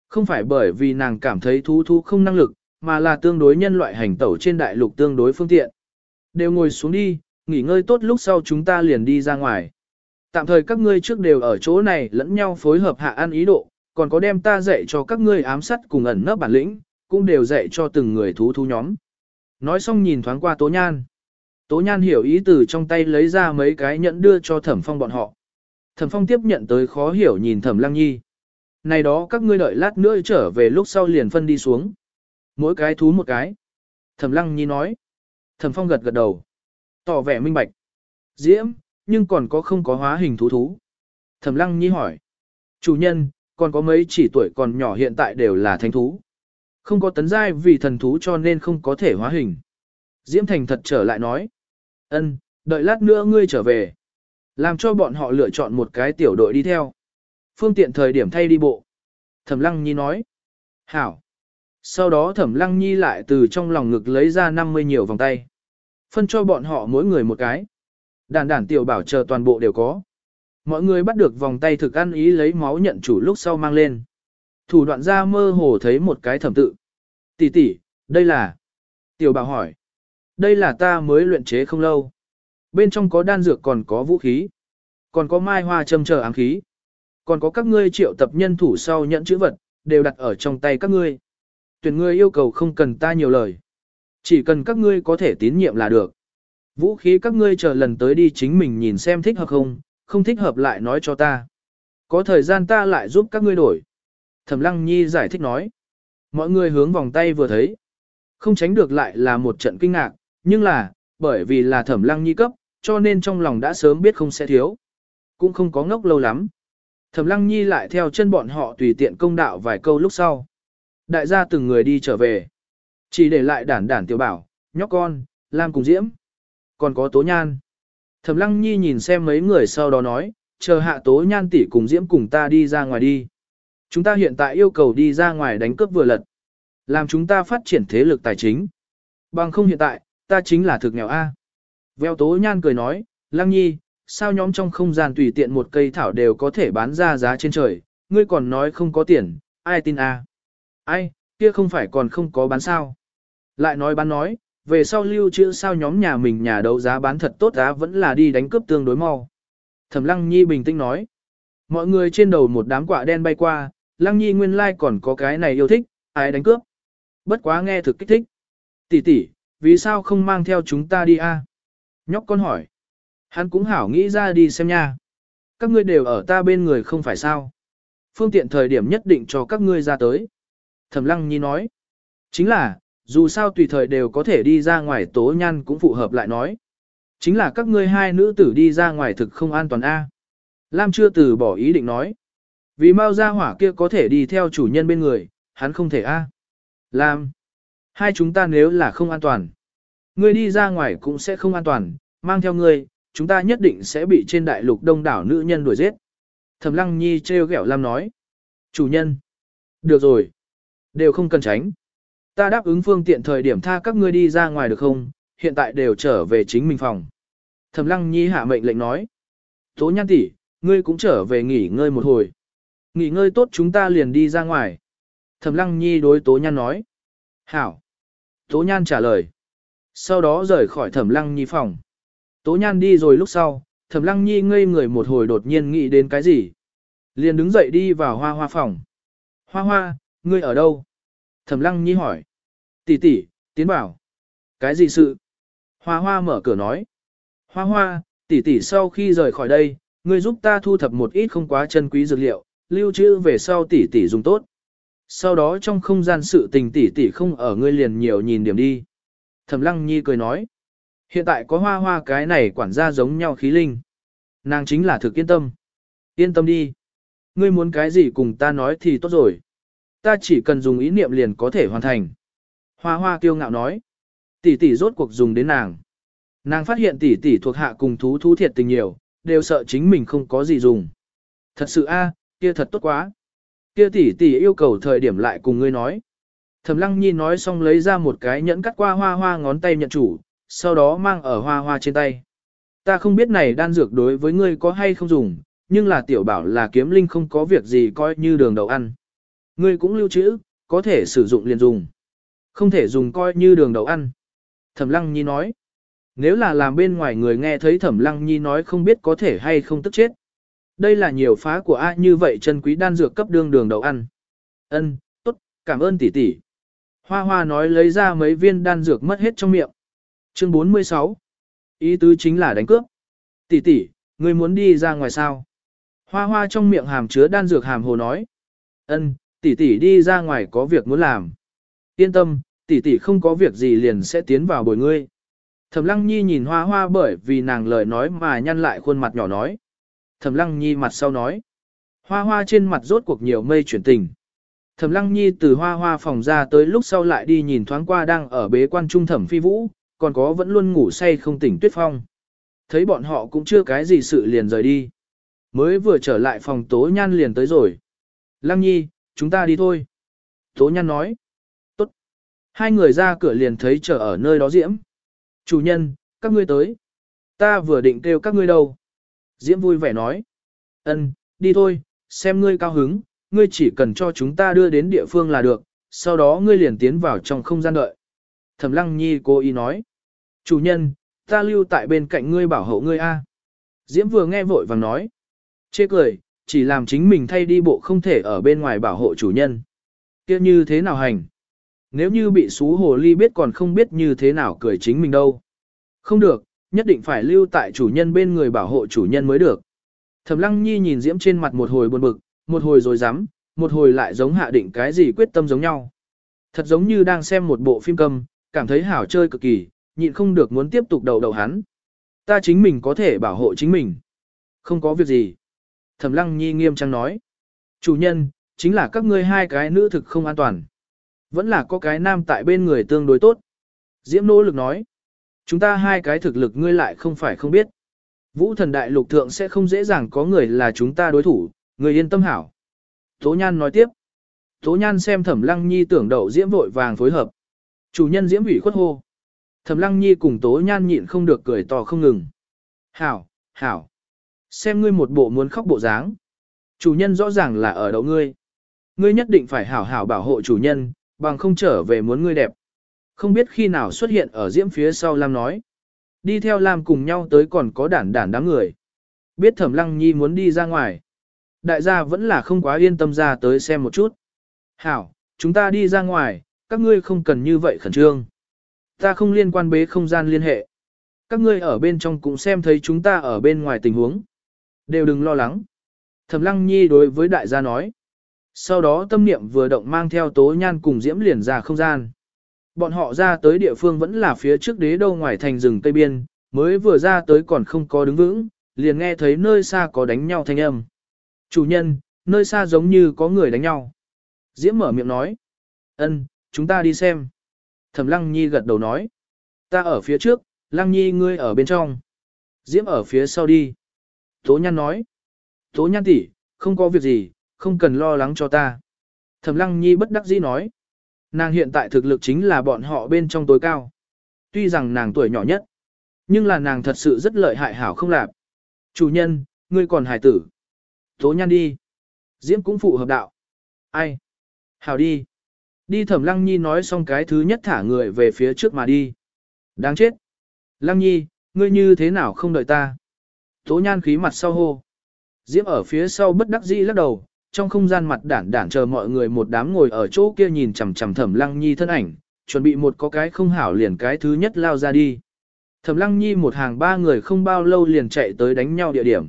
Không phải bởi vì nàng cảm thấy thú thú không năng lực, mà là tương đối nhân loại hành tẩu trên đại lục tương đối phương tiện. Đều ngồi xuống đi, nghỉ ngơi tốt lúc sau chúng ta liền đi ra ngoài. Tạm thời các ngươi trước đều ở chỗ này lẫn nhau phối hợp hạ ăn ý độ, còn có đem ta dạy cho các ngươi ám sát cùng ẩn nấp bản lĩnh, cũng đều dạy cho từng người thú thú nhóm. Nói xong nhìn thoáng qua Tố Nhan. Tố Nhan hiểu ý từ trong tay lấy ra mấy cái nhẫn đưa cho Thẩm Phong bọn họ. Thẩm Phong tiếp nhận tới khó hiểu nhìn Thẩm Lăng Nhi. Này đó các ngươi đợi lát nữa trở về lúc sau liền phân đi xuống. Mỗi cái thú một cái. Thẩm Lăng Nhi nói. Thẩm Phong gật gật đầu. Tỏ vẻ minh bạch. Diễm, nhưng còn có không có hóa hình thú thú. Thẩm Lăng Nhi hỏi. Chủ nhân, còn có mấy chỉ tuổi còn nhỏ hiện tại đều là thánh thú. Không có tấn giai vì thần thú cho nên không có thể hóa hình. Diễm Thành thật trở lại nói. ân, đợi lát nữa ngươi trở về. Làm cho bọn họ lựa chọn một cái tiểu đội đi theo. Phương tiện thời điểm thay đi bộ. Thẩm Lăng Nhi nói. Hảo. Sau đó Thẩm Lăng Nhi lại từ trong lòng ngực lấy ra 50 nhiều vòng tay. Phân cho bọn họ mỗi người một cái. Đàn đàn tiểu bảo chờ toàn bộ đều có. Mọi người bắt được vòng tay thực ăn ý lấy máu nhận chủ lúc sau mang lên. Thủ đoạn ra mơ hồ thấy một cái thẩm tự. Tỷ tỷ, đây là... Tiểu bảo hỏi. Đây là ta mới luyện chế không lâu. Bên trong có đan dược còn có vũ khí. Còn có mai hoa châm chờ ám khí. Còn có các ngươi triệu tập nhân thủ sau nhận chữ vật, đều đặt ở trong tay các ngươi. Tuyển ngươi yêu cầu không cần ta nhiều lời. Chỉ cần các ngươi có thể tín nhiệm là được. Vũ khí các ngươi chờ lần tới đi chính mình nhìn xem thích hợp không, không thích hợp lại nói cho ta. Có thời gian ta lại giúp các ngươi đổi. Thẩm Lăng Nhi giải thích nói. Mọi người hướng vòng tay vừa thấy. Không tránh được lại là một trận kinh ngạc, nhưng là, bởi vì là Thẩm Lăng Nhi cấp, cho nên trong lòng đã sớm biết không sẽ thiếu. Cũng không có ngốc lâu lắm. Thẩm Lăng Nhi lại theo chân bọn họ tùy tiện công đạo vài câu lúc sau. Đại gia từng người đi trở về. Chỉ để lại đản đản tiểu bảo, nhóc con, Lam cùng Diễm. Còn có Tố Nhan. Thẩm Lăng Nhi nhìn xem mấy người sau đó nói, chờ hạ Tố Nhan tỷ cùng Diễm cùng ta đi ra ngoài đi. Chúng ta hiện tại yêu cầu đi ra ngoài đánh cướp vừa lật. Làm chúng ta phát triển thế lực tài chính. Bằng không hiện tại, ta chính là thực nghèo A. Veo Tố Nhan cười nói, Lăng Nhi, sao nhóm trong không gian tùy tiện một cây thảo đều có thể bán ra giá trên trời, ngươi còn nói không có tiền, ai tin A. Ai, kia không phải còn không có bán sao. Lại nói bán nói, về sau lưu trữ sao nhóm nhà mình nhà đấu giá bán thật tốt giá vẫn là đi đánh cướp tương đối mau. Thẩm Lăng Nhi bình tĩnh nói. Mọi người trên đầu một đám quả đen bay qua, Lăng Nhi nguyên lai like còn có cái này yêu thích, ai đánh cướp. Bất quá nghe thực kích thích. Tỷ tỷ, vì sao không mang theo chúng ta đi a? Nhóc con hỏi. Hắn cũng hảo nghĩ ra đi xem nha. Các ngươi đều ở ta bên người không phải sao. Phương tiện thời điểm nhất định cho các ngươi ra tới. Thẩm Lăng Nhi nói. Chính là, dù sao tùy thời đều có thể đi ra ngoài tố nhan cũng phù hợp lại nói. Chính là các ngươi hai nữ tử đi ra ngoài thực không an toàn a. Lam chưa từ bỏ ý định nói. Vì mau ra hỏa kia có thể đi theo chủ nhân bên người, hắn không thể a. Lam. Hai chúng ta nếu là không an toàn. Ngươi đi ra ngoài cũng sẽ không an toàn, mang theo ngươi, chúng ta nhất định sẽ bị trên đại lục đông đảo nữ nhân đuổi giết. Thẩm Lăng Nhi trêu ghẹo Lam nói. Chủ nhân. Được rồi. Đều không cần tránh. Ta đáp ứng phương tiện thời điểm tha các ngươi đi ra ngoài được không, hiện tại đều trở về chính mình phòng. Thẩm Lăng Nhi hạ mệnh lệnh nói. Tố Nhan tỷ, ngươi cũng trở về nghỉ ngơi một hồi. Nghỉ ngơi tốt chúng ta liền đi ra ngoài. Thẩm Lăng Nhi đối Tố Nhan nói. Hảo. Tố Nhan trả lời. Sau đó rời khỏi Thẩm Lăng Nhi phòng. Tố Nhan đi rồi lúc sau, Thẩm Lăng Nhi ngây người một hồi đột nhiên nghĩ đến cái gì. Liền đứng dậy đi vào hoa hoa phòng. Hoa hoa, ngươi ở đâu? Thẩm Lăng Nhi hỏi. Tỷ tỷ, tiến bảo. Cái gì sự? Hoa hoa mở cửa nói. Hoa hoa, tỷ tỷ sau khi rời khỏi đây, ngươi giúp ta thu thập một ít không quá chân quý dược liệu, lưu trữ về sau tỷ tỷ dùng tốt. Sau đó trong không gian sự tình tỷ tỷ không ở ngươi liền nhiều nhìn điểm đi. Thẩm Lăng Nhi cười nói. Hiện tại có hoa hoa cái này quản gia giống nhau khí linh. Nàng chính là thực yên tâm. Yên tâm đi. Ngươi muốn cái gì cùng ta nói thì tốt rồi. Ta chỉ cần dùng ý niệm liền có thể hoàn thành. Hoa hoa kiêu ngạo nói. Tỷ tỷ rốt cuộc dùng đến nàng. Nàng phát hiện tỷ tỷ thuộc hạ cùng thú thú thiệt tình nhiều, đều sợ chính mình không có gì dùng. Thật sự a, kia thật tốt quá. Kia tỷ tỷ yêu cầu thời điểm lại cùng ngươi nói. Thẩm Lăng Nhi nói xong lấy ra một cái nhẫn cắt qua hoa hoa ngón tay nhận chủ, sau đó mang ở hoa hoa trên tay. Ta không biết này đan dược đối với ngươi có hay không dùng, nhưng là tiểu bảo là kiếm linh không có việc gì coi như đường đầu ăn. Ngươi cũng lưu trữ, có thể sử dụng liền dùng. Không thể dùng coi như đường đầu ăn. Thẩm Lăng Nhi nói. Nếu là làm bên ngoài người nghe thấy Thẩm Lăng Nhi nói không biết có thể hay không tức chết. Đây là nhiều phá của A như vậy chân quý đan dược cấp đương đường đầu ăn. Ân, tốt, cảm ơn tỷ tỷ. Hoa hoa nói lấy ra mấy viên đan dược mất hết trong miệng. Chương 46. Ý tứ chính là đánh cướp. Tỷ tỷ, ngươi muốn đi ra ngoài sao? Hoa hoa trong miệng hàm chứa đan dược hàm hồ nói. Ân, tỷ tỷ đi ra ngoài có việc muốn làm. Yên tâm, tỷ tỷ không có việc gì liền sẽ tiến vào bồi ngươi. Thẩm Lăng Nhi nhìn Hoa Hoa bởi vì nàng lời nói mà nhăn lại khuôn mặt nhỏ nói. Thẩm Lăng Nhi mặt sau nói. Hoa Hoa trên mặt rốt cuộc nhiều mây chuyển tình. Thẩm Lăng Nhi từ Hoa Hoa phòng ra tới lúc sau lại đi nhìn thoáng qua đang ở bế quan trung Thẩm Phi Vũ, còn có vẫn luôn ngủ say không tỉnh Tuyết Phong. Thấy bọn họ cũng chưa cái gì sự liền rời đi. Mới vừa trở lại phòng Tố Nhan liền tới rồi. Lăng Nhi, chúng ta đi thôi. Tố Nhan nói. Tốt. Hai người ra cửa liền thấy chờ ở nơi đó Diễm. Chủ nhân, các ngươi tới. Ta vừa định kêu các ngươi đâu. Diễm vui vẻ nói. Ân, đi thôi, xem ngươi cao hứng, ngươi chỉ cần cho chúng ta đưa đến địa phương là được, sau đó ngươi liền tiến vào trong không gian đợi. Thẩm Lăng Nhi cố ý nói. Chủ nhân, ta lưu tại bên cạnh ngươi bảo hộ ngươi a. Diễm vừa nghe vội vàng nói. Chê cười, chỉ làm chính mình thay đi bộ không thể ở bên ngoài bảo hộ chủ nhân. kia như thế nào hành? Nếu như bị xú hồ ly biết còn không biết như thế nào cười chính mình đâu. Không được, nhất định phải lưu tại chủ nhân bên người bảo hộ chủ nhân mới được. Thẩm Lăng Nhi nhìn Diễm trên mặt một hồi buồn bực, một hồi rồi dám, một hồi lại giống hạ định cái gì quyết tâm giống nhau. Thật giống như đang xem một bộ phim cầm, cảm thấy hảo chơi cực kỳ, nhịn không được muốn tiếp tục đầu đầu hắn. Ta chính mình có thể bảo hộ chính mình. Không có việc gì. Thẩm Lăng Nhi nghiêm trang nói. Chủ nhân, chính là các ngươi hai cái nữ thực không an toàn. Vẫn là có cái nam tại bên người tương đối tốt. Diễm nỗ lực nói. Chúng ta hai cái thực lực ngươi lại không phải không biết. Vũ thần đại lục thượng sẽ không dễ dàng có người là chúng ta đối thủ, người yên tâm hảo. Tố Nhan nói tiếp. Tố Nhan xem Thẩm Lăng Nhi tưởng đậu Diễm vội vàng phối hợp. Chủ nhân Diễm ủy khuất hô. Thẩm Lăng Nhi cùng Tố Nhan nhịn không được cười to không ngừng. Hảo, hảo. Xem ngươi một bộ muốn khóc bộ dáng. Chủ nhân rõ ràng là ở đầu ngươi. Ngươi nhất định phải hảo hảo bảo hộ chủ nhân, bằng không trở về muốn ngươi đẹp. Không biết khi nào xuất hiện ở diễm phía sau Lam nói. Đi theo Lam cùng nhau tới còn có đản đản đám người. Biết thẩm lăng nhi muốn đi ra ngoài. Đại gia vẫn là không quá yên tâm ra tới xem một chút. Hảo, chúng ta đi ra ngoài, các ngươi không cần như vậy khẩn trương. Ta không liên quan bế không gian liên hệ. Các ngươi ở bên trong cũng xem thấy chúng ta ở bên ngoài tình huống. Đều đừng lo lắng. Thẩm lăng nhi đối với đại gia nói. Sau đó tâm niệm vừa động mang theo tố nhan cùng diễm liền ra không gian. Bọn họ ra tới địa phương vẫn là phía trước đế đâu ngoài thành rừng Tây Biên, mới vừa ra tới còn không có đứng vững, liền nghe thấy nơi xa có đánh nhau thanh âm. Chủ nhân, nơi xa giống như có người đánh nhau. Diễm mở miệng nói. ân, chúng ta đi xem. Thẩm Lăng Nhi gật đầu nói. Ta ở phía trước, Lăng Nhi ngươi ở bên trong. Diễm ở phía sau đi. Tố Nhan nói. Tố Nhan tỷ, không có việc gì, không cần lo lắng cho ta. Thẩm Lăng Nhi bất đắc dĩ nói. Nàng hiện tại thực lực chính là bọn họ bên trong tối cao. Tuy rằng nàng tuổi nhỏ nhất, nhưng là nàng thật sự rất lợi hại hảo không lạp. Chủ nhân, ngươi còn hải tử. Tố Nhan đi. Diễm cũng phụ hợp đạo. Ai? Hảo đi. Đi thẩm Lăng Nhi nói xong cái thứ nhất thả người về phía trước mà đi. Đáng chết. Lăng Nhi, ngươi như thế nào không đợi ta? Tố nhan khí mặt sau hô. Diễm ở phía sau bất đắc dĩ lắc đầu, trong không gian mặt đản đản chờ mọi người một đám ngồi ở chỗ kia nhìn chằm chằm thẩm Lăng Nhi thân ảnh, chuẩn bị một có cái không hảo liền cái thứ nhất lao ra đi. Thẩm Lăng Nhi một hàng ba người không bao lâu liền chạy tới đánh nhau địa điểm.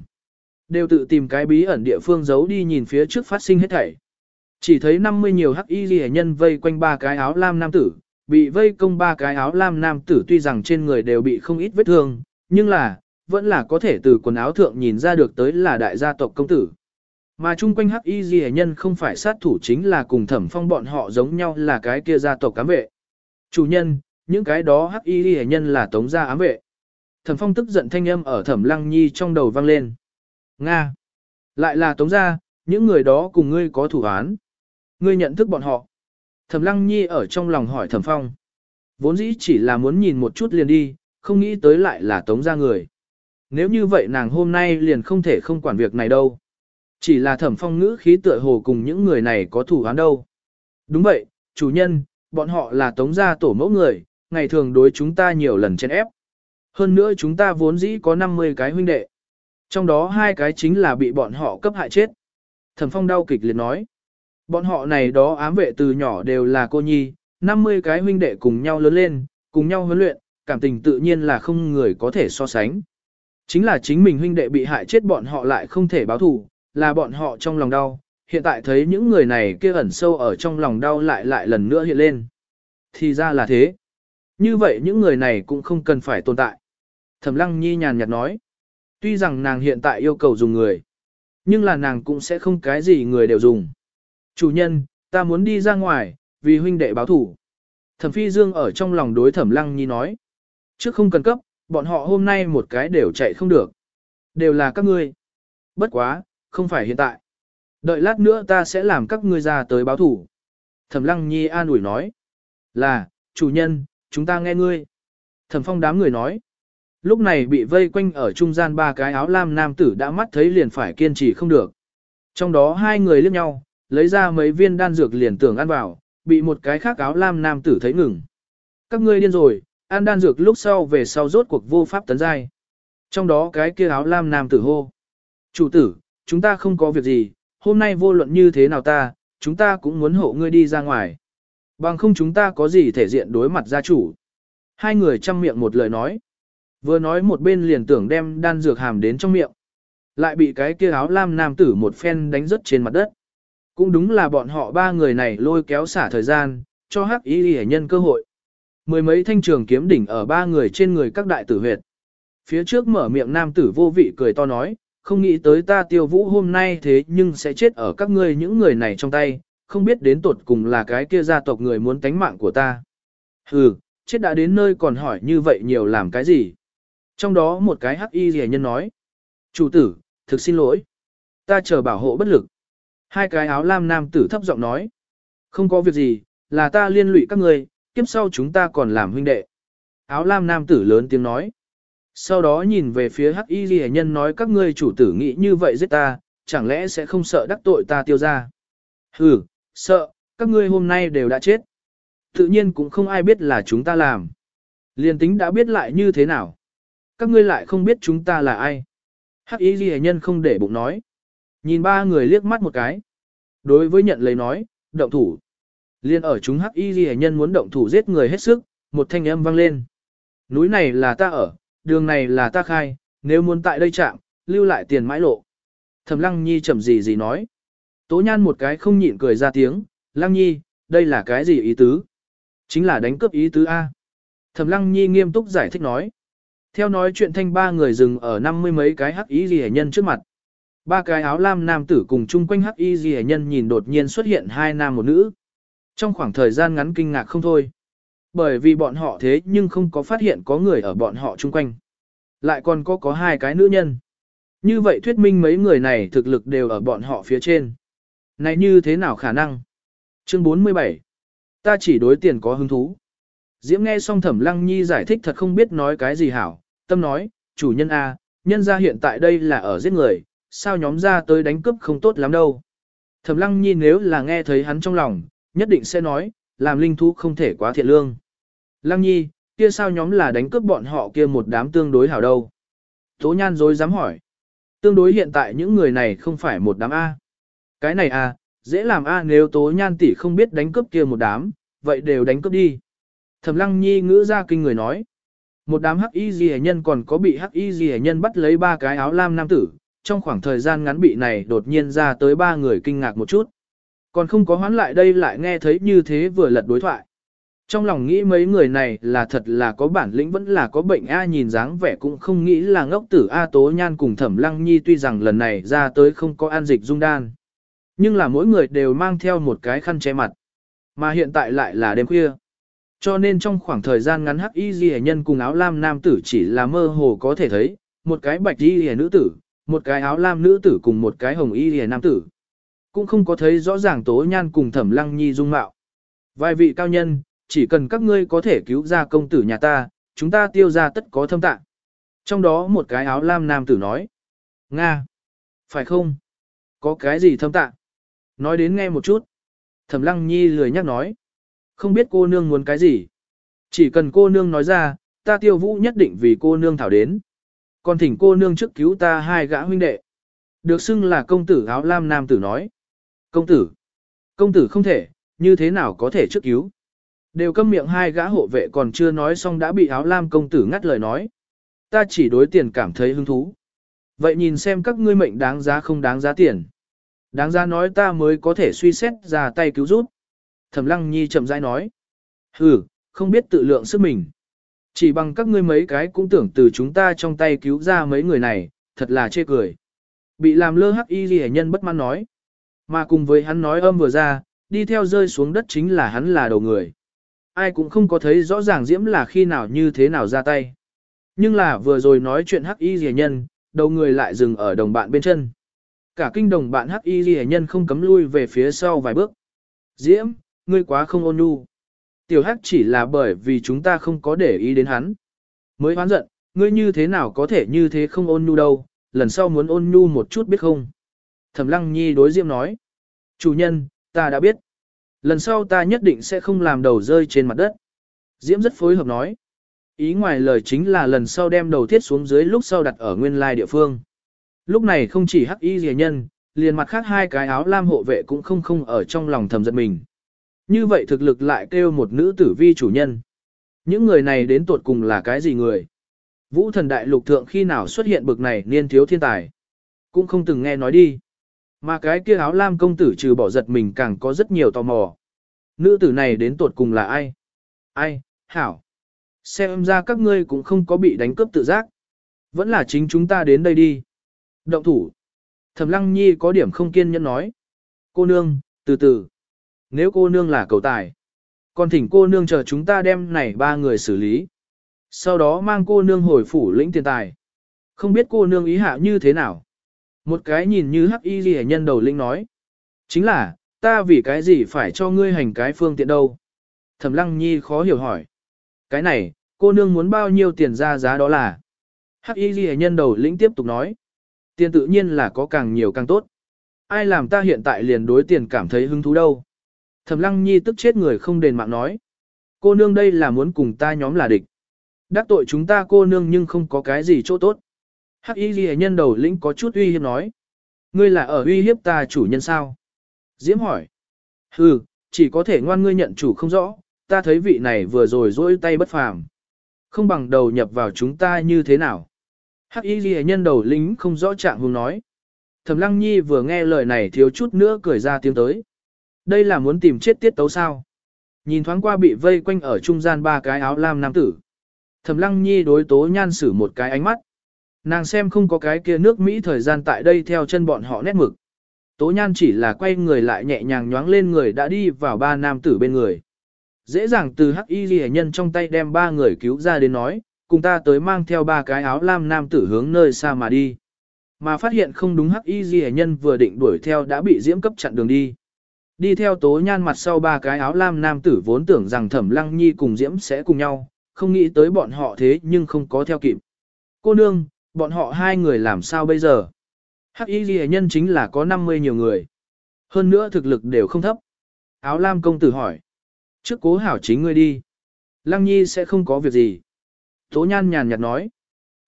Đều tự tìm cái bí ẩn địa phương giấu đi nhìn phía trước phát sinh hết thảy. Chỉ thấy 50 nhiều hắc y ghi nhân vây quanh ba cái áo lam nam tử, bị vây công ba cái áo lam nam tử tuy rằng trên người đều bị không ít vết thương, nhưng là, vẫn là có thể từ quần áo thượng nhìn ra được tới là đại gia tộc công tử. Mà chung quanh hắc y ghi nhân không phải sát thủ chính là cùng thẩm phong bọn họ giống nhau là cái kia gia tộc cám vệ. Chủ nhân, những cái đó hắc y ghi nhân là tống gia ám vệ. Thẩm phong tức giận thanh âm ở thẩm lăng nhi trong đầu vang lên. Nga! Lại là tống gia, những người đó cùng ngươi có thủ án. Ngươi nhận thức bọn họ. Thẩm Lăng Nhi ở trong lòng hỏi Thẩm Phong. Vốn dĩ chỉ là muốn nhìn một chút liền đi, không nghĩ tới lại là tống gia người. Nếu như vậy nàng hôm nay liền không thể không quản việc này đâu. Chỉ là Thẩm Phong ngữ khí tựa hồ cùng những người này có thủ án đâu. Đúng vậy, chủ nhân, bọn họ là tống gia tổ mẫu người, ngày thường đối chúng ta nhiều lần chen ép. Hơn nữa chúng ta vốn dĩ có 50 cái huynh đệ. Trong đó hai cái chính là bị bọn họ cấp hại chết. Thẩm Phong đau kịch liệt nói. Bọn họ này đó ám vệ từ nhỏ đều là cô nhi, 50 cái huynh đệ cùng nhau lớn lên, cùng nhau huấn luyện, cảm tình tự nhiên là không người có thể so sánh. Chính là chính mình huynh đệ bị hại chết bọn họ lại không thể báo thù, là bọn họ trong lòng đau, hiện tại thấy những người này kia ẩn sâu ở trong lòng đau lại lại lần nữa hiện lên. Thì ra là thế. Như vậy những người này cũng không cần phải tồn tại. Thẩm lăng nhi nhàn nhạt nói. Tuy rằng nàng hiện tại yêu cầu dùng người, nhưng là nàng cũng sẽ không cái gì người đều dùng. Chủ nhân, ta muốn đi ra ngoài, vì huynh đệ báo thủ. Thẩm Phi Dương ở trong lòng đối Thẩm Lăng Nhi nói. Trước không cần cấp, bọn họ hôm nay một cái đều chạy không được. Đều là các ngươi. Bất quá, không phải hiện tại. Đợi lát nữa ta sẽ làm các ngươi ra tới báo thủ. Thẩm Lăng Nhi an ủi nói. Là, chủ nhân, chúng ta nghe ngươi. Thẩm Phong đám người nói. Lúc này bị vây quanh ở trung gian ba cái áo lam nam tử đã mắt thấy liền phải kiên trì không được. Trong đó hai người liếc nhau, lấy ra mấy viên đan dược liền tưởng ăn vào, bị một cái khác áo lam nam tử thấy ngừng. Các ngươi điên rồi, ăn đan dược lúc sau về sau rốt cuộc vô pháp tấn giai. Trong đó cái kia áo lam nam tử hô. Chủ tử, chúng ta không có việc gì, hôm nay vô luận như thế nào ta, chúng ta cũng muốn hộ ngươi đi ra ngoài. Bằng không chúng ta có gì thể diện đối mặt gia chủ. Hai người chăm miệng một lời nói. Vừa nói một bên liền tưởng đem đan dược hàm đến trong miệng. Lại bị cái kia áo lam nam tử một phen đánh rớt trên mặt đất. Cũng đúng là bọn họ ba người này lôi kéo xả thời gian, cho hắc ý hệ nhân cơ hội. Mười mấy thanh trường kiếm đỉnh ở ba người trên người các đại tử huyệt. Phía trước mở miệng nam tử vô vị cười to nói, không nghĩ tới ta tiêu vũ hôm nay thế nhưng sẽ chết ở các ngươi những người này trong tay, không biết đến tột cùng là cái kia gia tộc người muốn tánh mạng của ta. Hừ, chết đã đến nơi còn hỏi như vậy nhiều làm cái gì. Trong đó một cái hắc y rẻ nhân nói, chủ tử, thực xin lỗi. Ta chờ bảo hộ bất lực. Hai cái áo lam nam tử thấp giọng nói. Không có việc gì, là ta liên lụy các ngươi, kiếp sau chúng ta còn làm huynh đệ. Áo lam nam tử lớn tiếng nói. Sau đó nhìn về phía hắc y ghi nhân nói các ngươi chủ tử nghĩ như vậy giết ta, chẳng lẽ sẽ không sợ đắc tội ta tiêu ra. Hừ, sợ, các ngươi hôm nay đều đã chết. Tự nhiên cũng không ai biết là chúng ta làm. Liên tính đã biết lại như thế nào. Các ngươi lại không biết chúng ta là ai. Hắc y ghi nhân không để bụng nói. Nhìn ba người liếc mắt một cái. Đối với nhận lấy nói, động thủ. Liên ở chúng hắc y ghi nhân muốn động thủ giết người hết sức, một thanh âm vang lên. Núi này là ta ở, đường này là ta khai, nếu muốn tại đây chạm, lưu lại tiền mãi lộ. Thẩm Lăng Nhi chậm gì gì nói. Tố nhan một cái không nhịn cười ra tiếng, Lăng Nhi, đây là cái gì ý tứ? Chính là đánh cướp ý tứ A. Thẩm Lăng Nhi nghiêm túc giải thích nói. Theo nói chuyện thanh ba người dừng ở năm mươi mấy cái hắc y ghi nhân trước mặt. Ba cái áo lam nam tử cùng chung quanh hắc y ghi nhân nhìn đột nhiên xuất hiện hai nam một nữ. Trong khoảng thời gian ngắn kinh ngạc không thôi. Bởi vì bọn họ thế nhưng không có phát hiện có người ở bọn họ chung quanh. Lại còn có có hai cái nữ nhân. Như vậy thuyết minh mấy người này thực lực đều ở bọn họ phía trên. Này như thế nào khả năng? Chương 47. Ta chỉ đối tiền có hứng thú. Diễm nghe xong thẩm lăng nhi giải thích thật không biết nói cái gì hảo. Tâm nói, chủ nhân A, nhân ra hiện tại đây là ở giết người, sao nhóm ra tới đánh cướp không tốt lắm đâu. Thẩm lăng nhi nếu là nghe thấy hắn trong lòng, nhất định sẽ nói, làm linh thú không thể quá thiện lương. Lăng nhi, kia sao nhóm là đánh cướp bọn họ kia một đám tương đối hảo đâu. Tố nhan dối dám hỏi. Tương đối hiện tại những người này không phải một đám A. Cái này A, dễ làm A nếu tố nhan tỷ không biết đánh cướp kia một đám, vậy đều đánh cướp đi. Thẩm lăng nhi ngữ ra kinh người nói. Một đám hắc y gì nhân còn có bị hắc y gì nhân bắt lấy ba cái áo lam nam tử, trong khoảng thời gian ngắn bị này đột nhiên ra tới ba người kinh ngạc một chút. Còn không có hoán lại đây lại nghe thấy như thế vừa lật đối thoại. Trong lòng nghĩ mấy người này là thật là có bản lĩnh vẫn là có bệnh A nhìn dáng vẻ cũng không nghĩ là ngốc tử A tố nhan cùng thẩm lăng nhi tuy rằng lần này ra tới không có an dịch dung đan. Nhưng là mỗi người đều mang theo một cái khăn che mặt. Mà hiện tại lại là đêm khuya. Cho nên trong khoảng thời gian ngắn hắc y ghi nhân cùng áo lam nam tử chỉ là mơ hồ có thể thấy, một cái bạch y ghi nữ tử, một cái áo lam nữ tử cùng một cái hồng y ghi nam tử. Cũng không có thấy rõ ràng tố nhan cùng thẩm lăng nhi dung mạo. Vài vị cao nhân, chỉ cần các ngươi có thể cứu ra công tử nhà ta, chúng ta tiêu ra tất có thâm tạng. Trong đó một cái áo lam nam tử nói. Nga! Phải không? Có cái gì thâm tạng? Nói đến nghe một chút. Thẩm lăng nhi lười nhắc nói. Không biết cô nương muốn cái gì. Chỉ cần cô nương nói ra, ta tiêu vũ nhất định vì cô nương thảo đến. Còn thỉnh cô nương trước cứu ta hai gã huynh đệ. Được xưng là công tử áo lam nam tử nói. Công tử! Công tử không thể, như thế nào có thể trước cứu? Đều câm miệng hai gã hộ vệ còn chưa nói xong đã bị áo lam công tử ngắt lời nói. Ta chỉ đối tiền cảm thấy hứng thú. Vậy nhìn xem các ngươi mệnh đáng giá không đáng giá tiền. Đáng giá nói ta mới có thể suy xét ra tay cứu giúp. Thẩm lăng nhi chậm rãi nói. Hừ, không biết tự lượng sức mình. Chỉ bằng các ngươi mấy cái cũng tưởng từ chúng ta trong tay cứu ra mấy người này, thật là chê cười. Bị làm lơ hắc y ghi nhân bất mãn nói. Mà cùng với hắn nói âm vừa ra, đi theo rơi xuống đất chính là hắn là đầu người ai cũng không có thấy rõ ràng Diễm là khi nào như thế nào ra tay. Nhưng là vừa rồi nói chuyện hắc y rìa nhân, đầu người lại dừng ở đồng bạn bên chân. Cả kinh đồng bạn hắc y rìa nhân không cấm lui về phía sau vài bước. Diễm, ngươi quá không ôn nhu. Tiểu hắc chỉ là bởi vì chúng ta không có để ý đến hắn. Mới hoán giận, ngươi như thế nào có thể như thế không ôn nhu đâu, lần sau muốn ôn nhu một chút biết không. Thẩm lăng nhi đối Diễm nói. Chủ nhân, ta đã biết. Lần sau ta nhất định sẽ không làm đầu rơi trên mặt đất. Diễm rất phối hợp nói. Ý ngoài lời chính là lần sau đem đầu thiết xuống dưới lúc sau đặt ở nguyên lai địa phương. Lúc này không chỉ hắc y rìa nhân, liền mặt khác hai cái áo lam hộ vệ cũng không không ở trong lòng thầm giận mình. Như vậy thực lực lại kêu một nữ tử vi chủ nhân. Những người này đến tuột cùng là cái gì người? Vũ thần đại lục thượng khi nào xuất hiện bực này niên thiếu thiên tài? Cũng không từng nghe nói đi. Mà cái kia áo lam công tử trừ bỏ giật mình càng có rất nhiều tò mò. Nữ tử này đến tột cùng là ai? Ai, hảo. Xem ra các ngươi cũng không có bị đánh cướp tự giác. Vẫn là chính chúng ta đến đây đi. Động thủ. Thẩm lăng nhi có điểm không kiên nhẫn nói. Cô nương, từ từ. Nếu cô nương là cầu tài. Còn thỉnh cô nương chờ chúng ta đem này ba người xử lý. Sau đó mang cô nương hồi phủ lĩnh tiền tài. Không biết cô nương ý hạ như thế nào. Một cái nhìn như hắc y ghi nhân đầu linh nói. Chính là, ta vì cái gì phải cho ngươi hành cái phương tiện đâu? Thẩm lăng nhi khó hiểu hỏi. Cái này, cô nương muốn bao nhiêu tiền ra giá đó là? Hắc y ghi nhân đầu lĩnh tiếp tục nói. Tiền tự nhiên là có càng nhiều càng tốt. Ai làm ta hiện tại liền đối tiền cảm thấy hứng thú đâu? Thẩm lăng nhi tức chết người không đền mạng nói. Cô nương đây là muốn cùng ta nhóm là địch. Đắc tội chúng ta cô nương nhưng không có cái gì chỗ tốt. Hắc y ghi nhân đầu lĩnh có chút uy hiếp nói. Ngươi là ở uy hiếp ta chủ nhân sao? Diễm hỏi. Hừ, chỉ có thể ngoan ngươi nhận chủ không rõ, ta thấy vị này vừa rồi dỗi tay bất phàm. Không bằng đầu nhập vào chúng ta như thế nào? Hắc y ghi nhân đầu lính không rõ trạng hùng nói. Thẩm lăng nhi vừa nghe lời này thiếu chút nữa cười ra tiếng tới. Đây là muốn tìm chết tiết tấu sao? Nhìn thoáng qua bị vây quanh ở trung gian ba cái áo lam nam tử. Thẩm lăng nhi đối tố nhan sử một cái ánh mắt. Nàng xem không có cái kia nước Mỹ thời gian tại đây theo chân bọn họ nét mực. Tố nhan chỉ là quay người lại nhẹ nhàng nhoáng lên người đã đi vào ba nam tử bên người. Dễ dàng từ hắc y ghi nhân trong tay đem ba người cứu ra đến nói, cùng ta tới mang theo ba cái áo lam nam tử hướng nơi xa mà đi. Mà phát hiện không đúng hắc y ghi nhân vừa định đuổi theo đã bị diễm cấp chặn đường đi. Đi theo tố nhan mặt sau ba cái áo lam nam tử vốn tưởng rằng thẩm lăng nhi cùng diễm sẽ cùng nhau, không nghĩ tới bọn họ thế nhưng không có theo kịp. Cô nương, bọn họ hai người làm sao bây giờ? Hắc y ghi nhân chính là có 50 nhiều người. Hơn nữa thực lực đều không thấp. Áo lam công tử hỏi. Trước cố hảo chính ngươi đi. Lăng nhi sẽ không có việc gì. Tố nhan nhàn nhạt nói.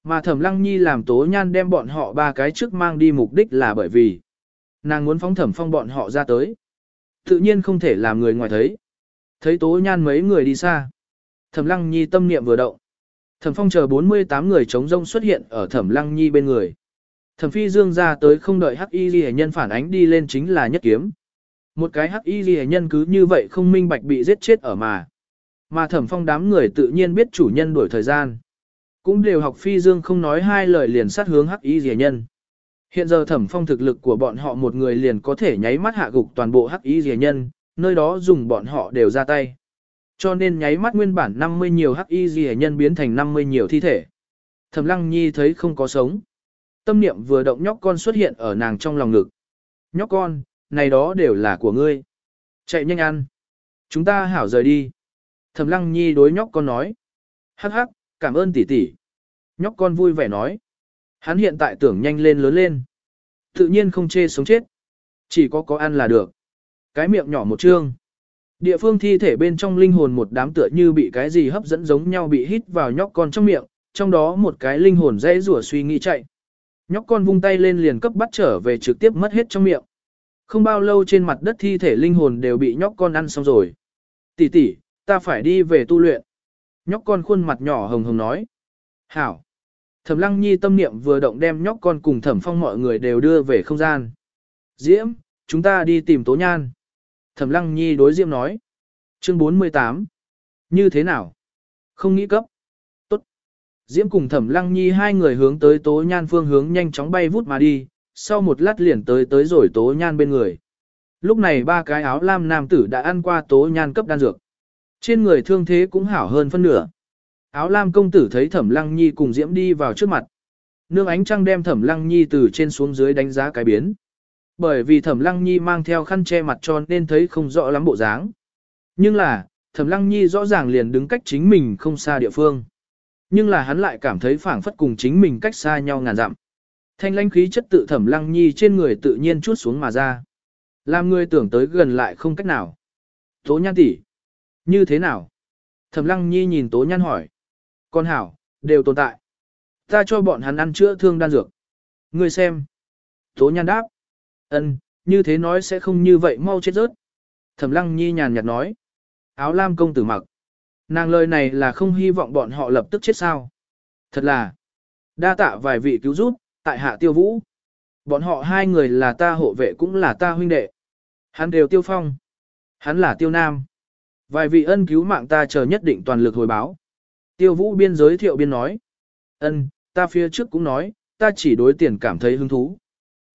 Mà thẩm lăng nhi làm tố nhan đem bọn họ ba cái trước mang đi mục đích là bởi vì nàng muốn phóng thẩm phong bọn họ ra tới. Tự nhiên không thể làm người ngoài thấy. Thấy tố nhan mấy người đi xa. Thẩm lăng nhi tâm niệm vừa động. Thẩm phong chờ 48 người chống rông xuất hiện ở thẩm lăng nhi bên người. Thẩm phi dương ra tới không đợi hắc y Lệ nhân phản ánh đi lên chính là nhất kiếm. Một cái hắc y Lệ nhân cứ như vậy không minh bạch bị giết chết ở mà. Mà thẩm phong đám người tự nhiên biết chủ nhân đuổi thời gian. Cũng đều học phi dương không nói hai lời liền sát hướng hắc y Lệ nhân. Hiện giờ thẩm phong thực lực của bọn họ một người liền có thể nháy mắt hạ gục toàn bộ hắc y Lệ nhân, nơi đó dùng bọn họ đều ra tay. Cho nên nháy mắt nguyên bản 50 nhiều hắc y gì nhân biến thành 50 nhiều thi thể. Thẩm lăng nhi thấy không có sống. Tâm niệm vừa động nhóc con xuất hiện ở nàng trong lòng ngực. Nhóc con, này đó đều là của ngươi. Chạy nhanh ăn. Chúng ta hảo rời đi. Thẩm lăng nhi đối nhóc con nói. Hắc hắc, cảm ơn tỷ tỷ. Nhóc con vui vẻ nói. Hắn hiện tại tưởng nhanh lên lớn lên. Tự nhiên không chê sống chết. Chỉ có có ăn là được. Cái miệng nhỏ một trương. Địa phương thi thể bên trong linh hồn một đám tựa như bị cái gì hấp dẫn giống nhau bị hít vào nhóc con trong miệng, trong đó một cái linh hồn dễ rủa suy nghĩ chạy. Nhóc con vung tay lên liền cấp bắt trở về trực tiếp mất hết trong miệng. Không bao lâu trên mặt đất thi thể linh hồn đều bị nhóc con ăn xong rồi. Tỷ tỷ, ta phải đi về tu luyện. Nhóc con khuôn mặt nhỏ hồng hồng nói. Hảo. Thẩm lăng nhi tâm niệm vừa động đem nhóc con cùng thẩm phong mọi người đều đưa về không gian. Diễm, chúng ta đi tìm tố nhan. Thẩm lăng nhi đối Diễm nói. Chương 48. Như thế nào? Không nghĩ cấp. Tốt. Diễm cùng thẩm lăng nhi hai người hướng tới tố nhan phương hướng nhanh chóng bay vút mà đi, sau một lát liền tới tới rồi tố nhan bên người. Lúc này ba cái áo lam nam tử đã ăn qua tố nhan cấp đan dược. Trên người thương thế cũng hảo hơn phân nửa. Áo lam công tử thấy thẩm lăng nhi cùng diễm đi vào trước mặt. Nương ánh trăng đem thẩm lăng nhi từ trên xuống dưới đánh giá cái biến. Bởi vì thẩm lăng nhi mang theo khăn che mặt cho nên thấy không rõ lắm bộ dáng. Nhưng là, thẩm lăng nhi rõ ràng liền đứng cách chính mình không xa địa phương. Nhưng là hắn lại cảm thấy phảng phất cùng chính mình cách xa nhau ngàn dặm. Thanh lãnh khí chất tự thẩm lăng nhi trên người tự nhiên chút xuống mà ra. Làm người tưởng tới gần lại không cách nào. Tố nhan tỷ, Như thế nào? Thẩm lăng nhi nhìn tố nhan hỏi. Con hảo, đều tồn tại. Ta cho bọn hắn ăn chữa thương đan dược. Ngươi xem. Tố nhan đáp ân, như thế nói sẽ không như vậy mau chết rớt. Thẩm lăng nhi nhàn nhạt nói. Áo lam công tử mặc. Nàng lời này là không hy vọng bọn họ lập tức chết sao. Thật là. Đa tạ vài vị cứu giúp, tại hạ tiêu vũ. Bọn họ hai người là ta hộ vệ cũng là ta huynh đệ. Hắn đều tiêu phong. Hắn là tiêu nam. Vài vị ân cứu mạng ta chờ nhất định toàn lực hồi báo. Tiêu vũ biên giới thiệu biên nói. ân, ta phía trước cũng nói, ta chỉ đối tiền cảm thấy hứng thú.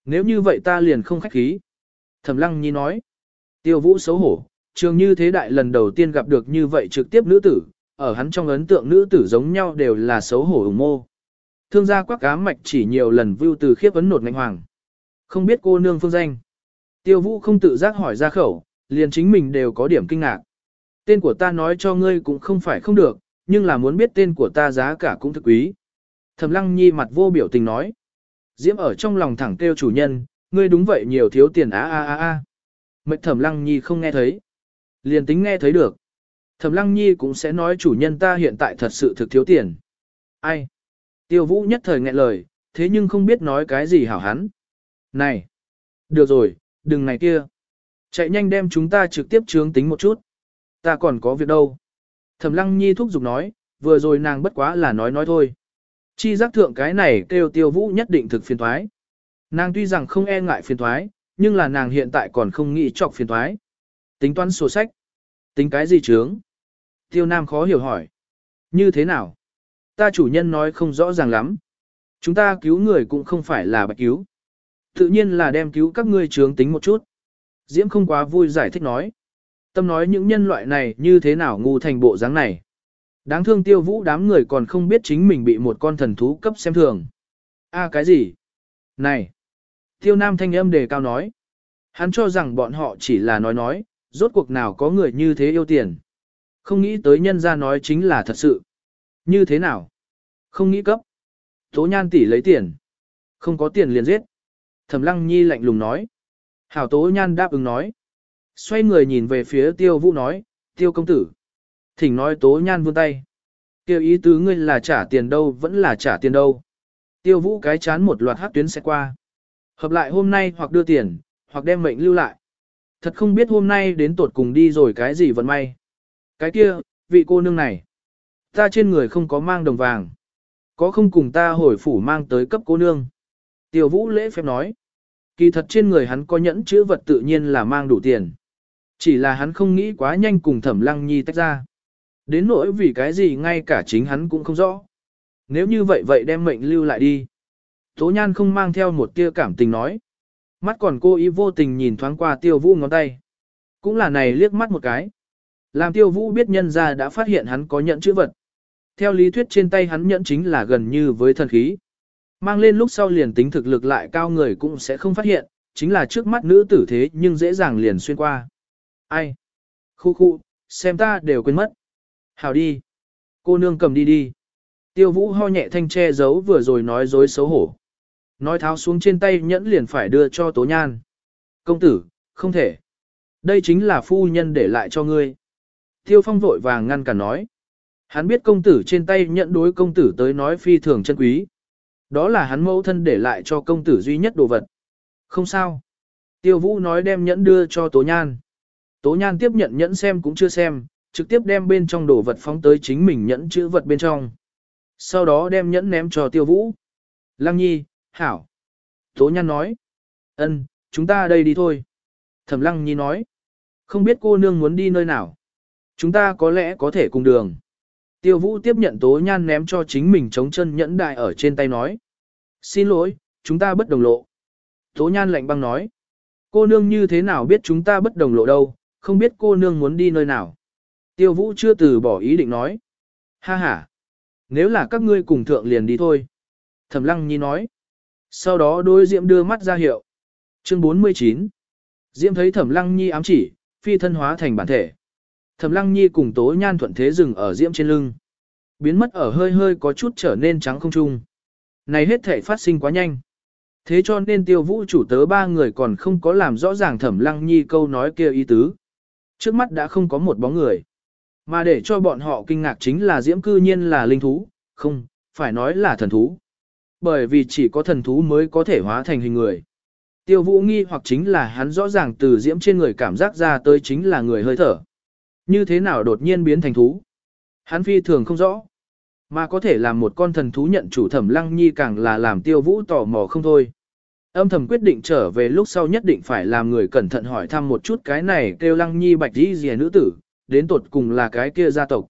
Nếu như vậy ta liền không khách khí. Thẩm lăng nhi nói. Tiêu vũ xấu hổ, trường như thế đại lần đầu tiên gặp được như vậy trực tiếp nữ tử, ở hắn trong ấn tượng nữ tử giống nhau đều là xấu hổ ủng mô. Thương gia quắc cá mạch chỉ nhiều lần view từ khiếp ấn nột ngạnh hoàng. Không biết cô nương phương danh. Tiêu vũ không tự giác hỏi ra khẩu, liền chính mình đều có điểm kinh ngạc. Tên của ta nói cho ngươi cũng không phải không được, nhưng là muốn biết tên của ta giá cả cũng thực quý. Thẩm lăng nhi mặt vô biểu tình nói. Diễm ở trong lòng thẳng kêu chủ nhân, ngươi đúng vậy nhiều thiếu tiền a a a a. Mệnh thẩm lăng nhi không nghe thấy. Liền tính nghe thấy được. Thẩm Lăng Nhi cũng sẽ nói chủ nhân ta hiện tại thật sự thực thiếu tiền. Ai? Tiêu Vũ nhất thời nghẹn lời, thế nhưng không biết nói cái gì hảo hắn. Này! Được rồi, đừng này kia. Chạy nhanh đem chúng ta trực tiếp chướng tính một chút. Ta còn có việc đâu. Thẩm Lăng Nhi thúc giục nói, vừa rồi nàng bất quá là nói nói thôi. Chi giác thượng cái này kêu Tiêu Vũ nhất định thực phiền thoái. Nàng tuy rằng không e ngại phiền thoái, nhưng là nàng hiện tại còn không nghĩ chọc phiền thoái. Tính toán sổ sách. Tính cái gì chướng? Tiêu Nam khó hiểu hỏi. Như thế nào? Ta chủ nhân nói không rõ ràng lắm. Chúng ta cứu người cũng không phải là bạch cứu. Tự nhiên là đem cứu các ngươi trướng tính một chút. Diễm không quá vui giải thích nói. Tâm nói những nhân loại này như thế nào ngu thành bộ dáng này. Đáng thương tiêu vũ đám người còn không biết chính mình bị một con thần thú cấp xem thường. a cái gì? Này! Tiêu nam thanh âm đề cao nói. Hắn cho rằng bọn họ chỉ là nói nói, rốt cuộc nào có người như thế yêu tiền. Không nghĩ tới nhân ra nói chính là thật sự. Như thế nào? Không nghĩ cấp. Tố nhan tỷ lấy tiền. Không có tiền liền giết. Thẩm lăng nhi lạnh lùng nói. Hảo tố nhan đáp ứng nói. Xoay người nhìn về phía tiêu vũ nói, tiêu công tử. Thỉnh nói tố nhan vươn tay. Tiêu ý tứ ngươi là trả tiền đâu vẫn là trả tiền đâu. Tiêu vũ cái chán một loạt hát tuyến sẽ qua. Hợp lại hôm nay hoặc đưa tiền, hoặc đem mệnh lưu lại. Thật không biết hôm nay đến tột cùng đi rồi cái gì vận may. Cái kia, vị cô nương này. Ta trên người không có mang đồng vàng. Có không cùng ta hồi phủ mang tới cấp cô nương. Tiêu vũ lễ phép nói. Kỳ thật trên người hắn có nhẫn chữ vật tự nhiên là mang đủ tiền. Chỉ là hắn không nghĩ quá nhanh cùng thẩm lăng nhi tách ra. Đến nỗi vì cái gì ngay cả chính hắn cũng không rõ. Nếu như vậy vậy đem mệnh lưu lại đi. Tố nhan không mang theo một tia cảm tình nói. Mắt còn cô ý vô tình nhìn thoáng qua tiêu vũ ngón tay. Cũng là này liếc mắt một cái. Làm tiêu vũ biết nhân ra đã phát hiện hắn có nhận chữ vật. Theo lý thuyết trên tay hắn nhận chính là gần như với thần khí. Mang lên lúc sau liền tính thực lực lại cao người cũng sẽ không phát hiện, chính là trước mắt nữ tử thế nhưng dễ dàng liền xuyên qua. Ai? Khu khu, xem ta đều quên mất. Hào đi. Cô nương cầm đi đi. Tiêu vũ ho nhẹ thanh che giấu vừa rồi nói dối xấu hổ. Nói tháo xuống trên tay nhẫn liền phải đưa cho tố nhan. Công tử, không thể. Đây chính là phu nhân để lại cho ngươi. Tiêu phong vội vàng ngăn cả nói. Hắn biết công tử trên tay nhẫn đối công tử tới nói phi thường chân quý. Đó là hắn mẫu thân để lại cho công tử duy nhất đồ vật. Không sao. Tiêu vũ nói đem nhẫn đưa cho tố nhan. Tố nhan tiếp nhận nhẫn xem cũng chưa xem, trực tiếp đem bên trong đồ vật phóng tới chính mình nhẫn chữ vật bên trong. Sau đó đem nhẫn ném cho tiêu vũ. Lăng nhi, hảo. Tố nhan nói. ân, chúng ta đây đi thôi. Thẩm lăng nhi nói. Không biết cô nương muốn đi nơi nào. Chúng ta có lẽ có thể cùng đường. Tiêu vũ tiếp nhận tố nhan ném cho chính mình chống chân nhẫn đại ở trên tay nói. Xin lỗi, chúng ta bất đồng lộ. Tố nhan lạnh băng nói. Cô nương như thế nào biết chúng ta bất đồng lộ đâu, không biết cô nương muốn đi nơi nào. Tiêu vũ chưa từ bỏ ý định nói. Ha ha. Nếu là các ngươi cùng thượng liền đi thôi. Thẩm lăng nhi nói. Sau đó đôi diệm đưa mắt ra hiệu. Chương 49. Diệm thấy thẩm lăng nhi ám chỉ, phi thân hóa thành bản thể. Thẩm Lăng Nhi cùng Tố Nhan thuận thế dừng ở Diệm trên lưng. Biến mất ở hơi hơi có chút trở nên trắng không trung. Này hết thể phát sinh quá nhanh. Thế cho nên tiêu vũ chủ tớ ba người còn không có làm rõ ràng Thẩm Lăng Nhi câu nói kia ý tứ. Trước mắt đã không có một bóng người. Mà để cho bọn họ kinh ngạc chính là diễm cư nhiên là linh thú, không, phải nói là thần thú. Bởi vì chỉ có thần thú mới có thể hóa thành hình người. Tiêu vũ nghi hoặc chính là hắn rõ ràng từ diễm trên người cảm giác ra tới chính là người hơi thở. Như thế nào đột nhiên biến thành thú? Hắn phi thường không rõ. Mà có thể làm một con thần thú nhận chủ thẩm lăng nhi càng là làm tiêu vũ tò mò không thôi. Âm thầm quyết định trở về lúc sau nhất định phải làm người cẩn thận hỏi thăm một chút cái này kêu lăng nhi bạch đi dìa nữ tử, đến tột cùng là cái kia gia tộc.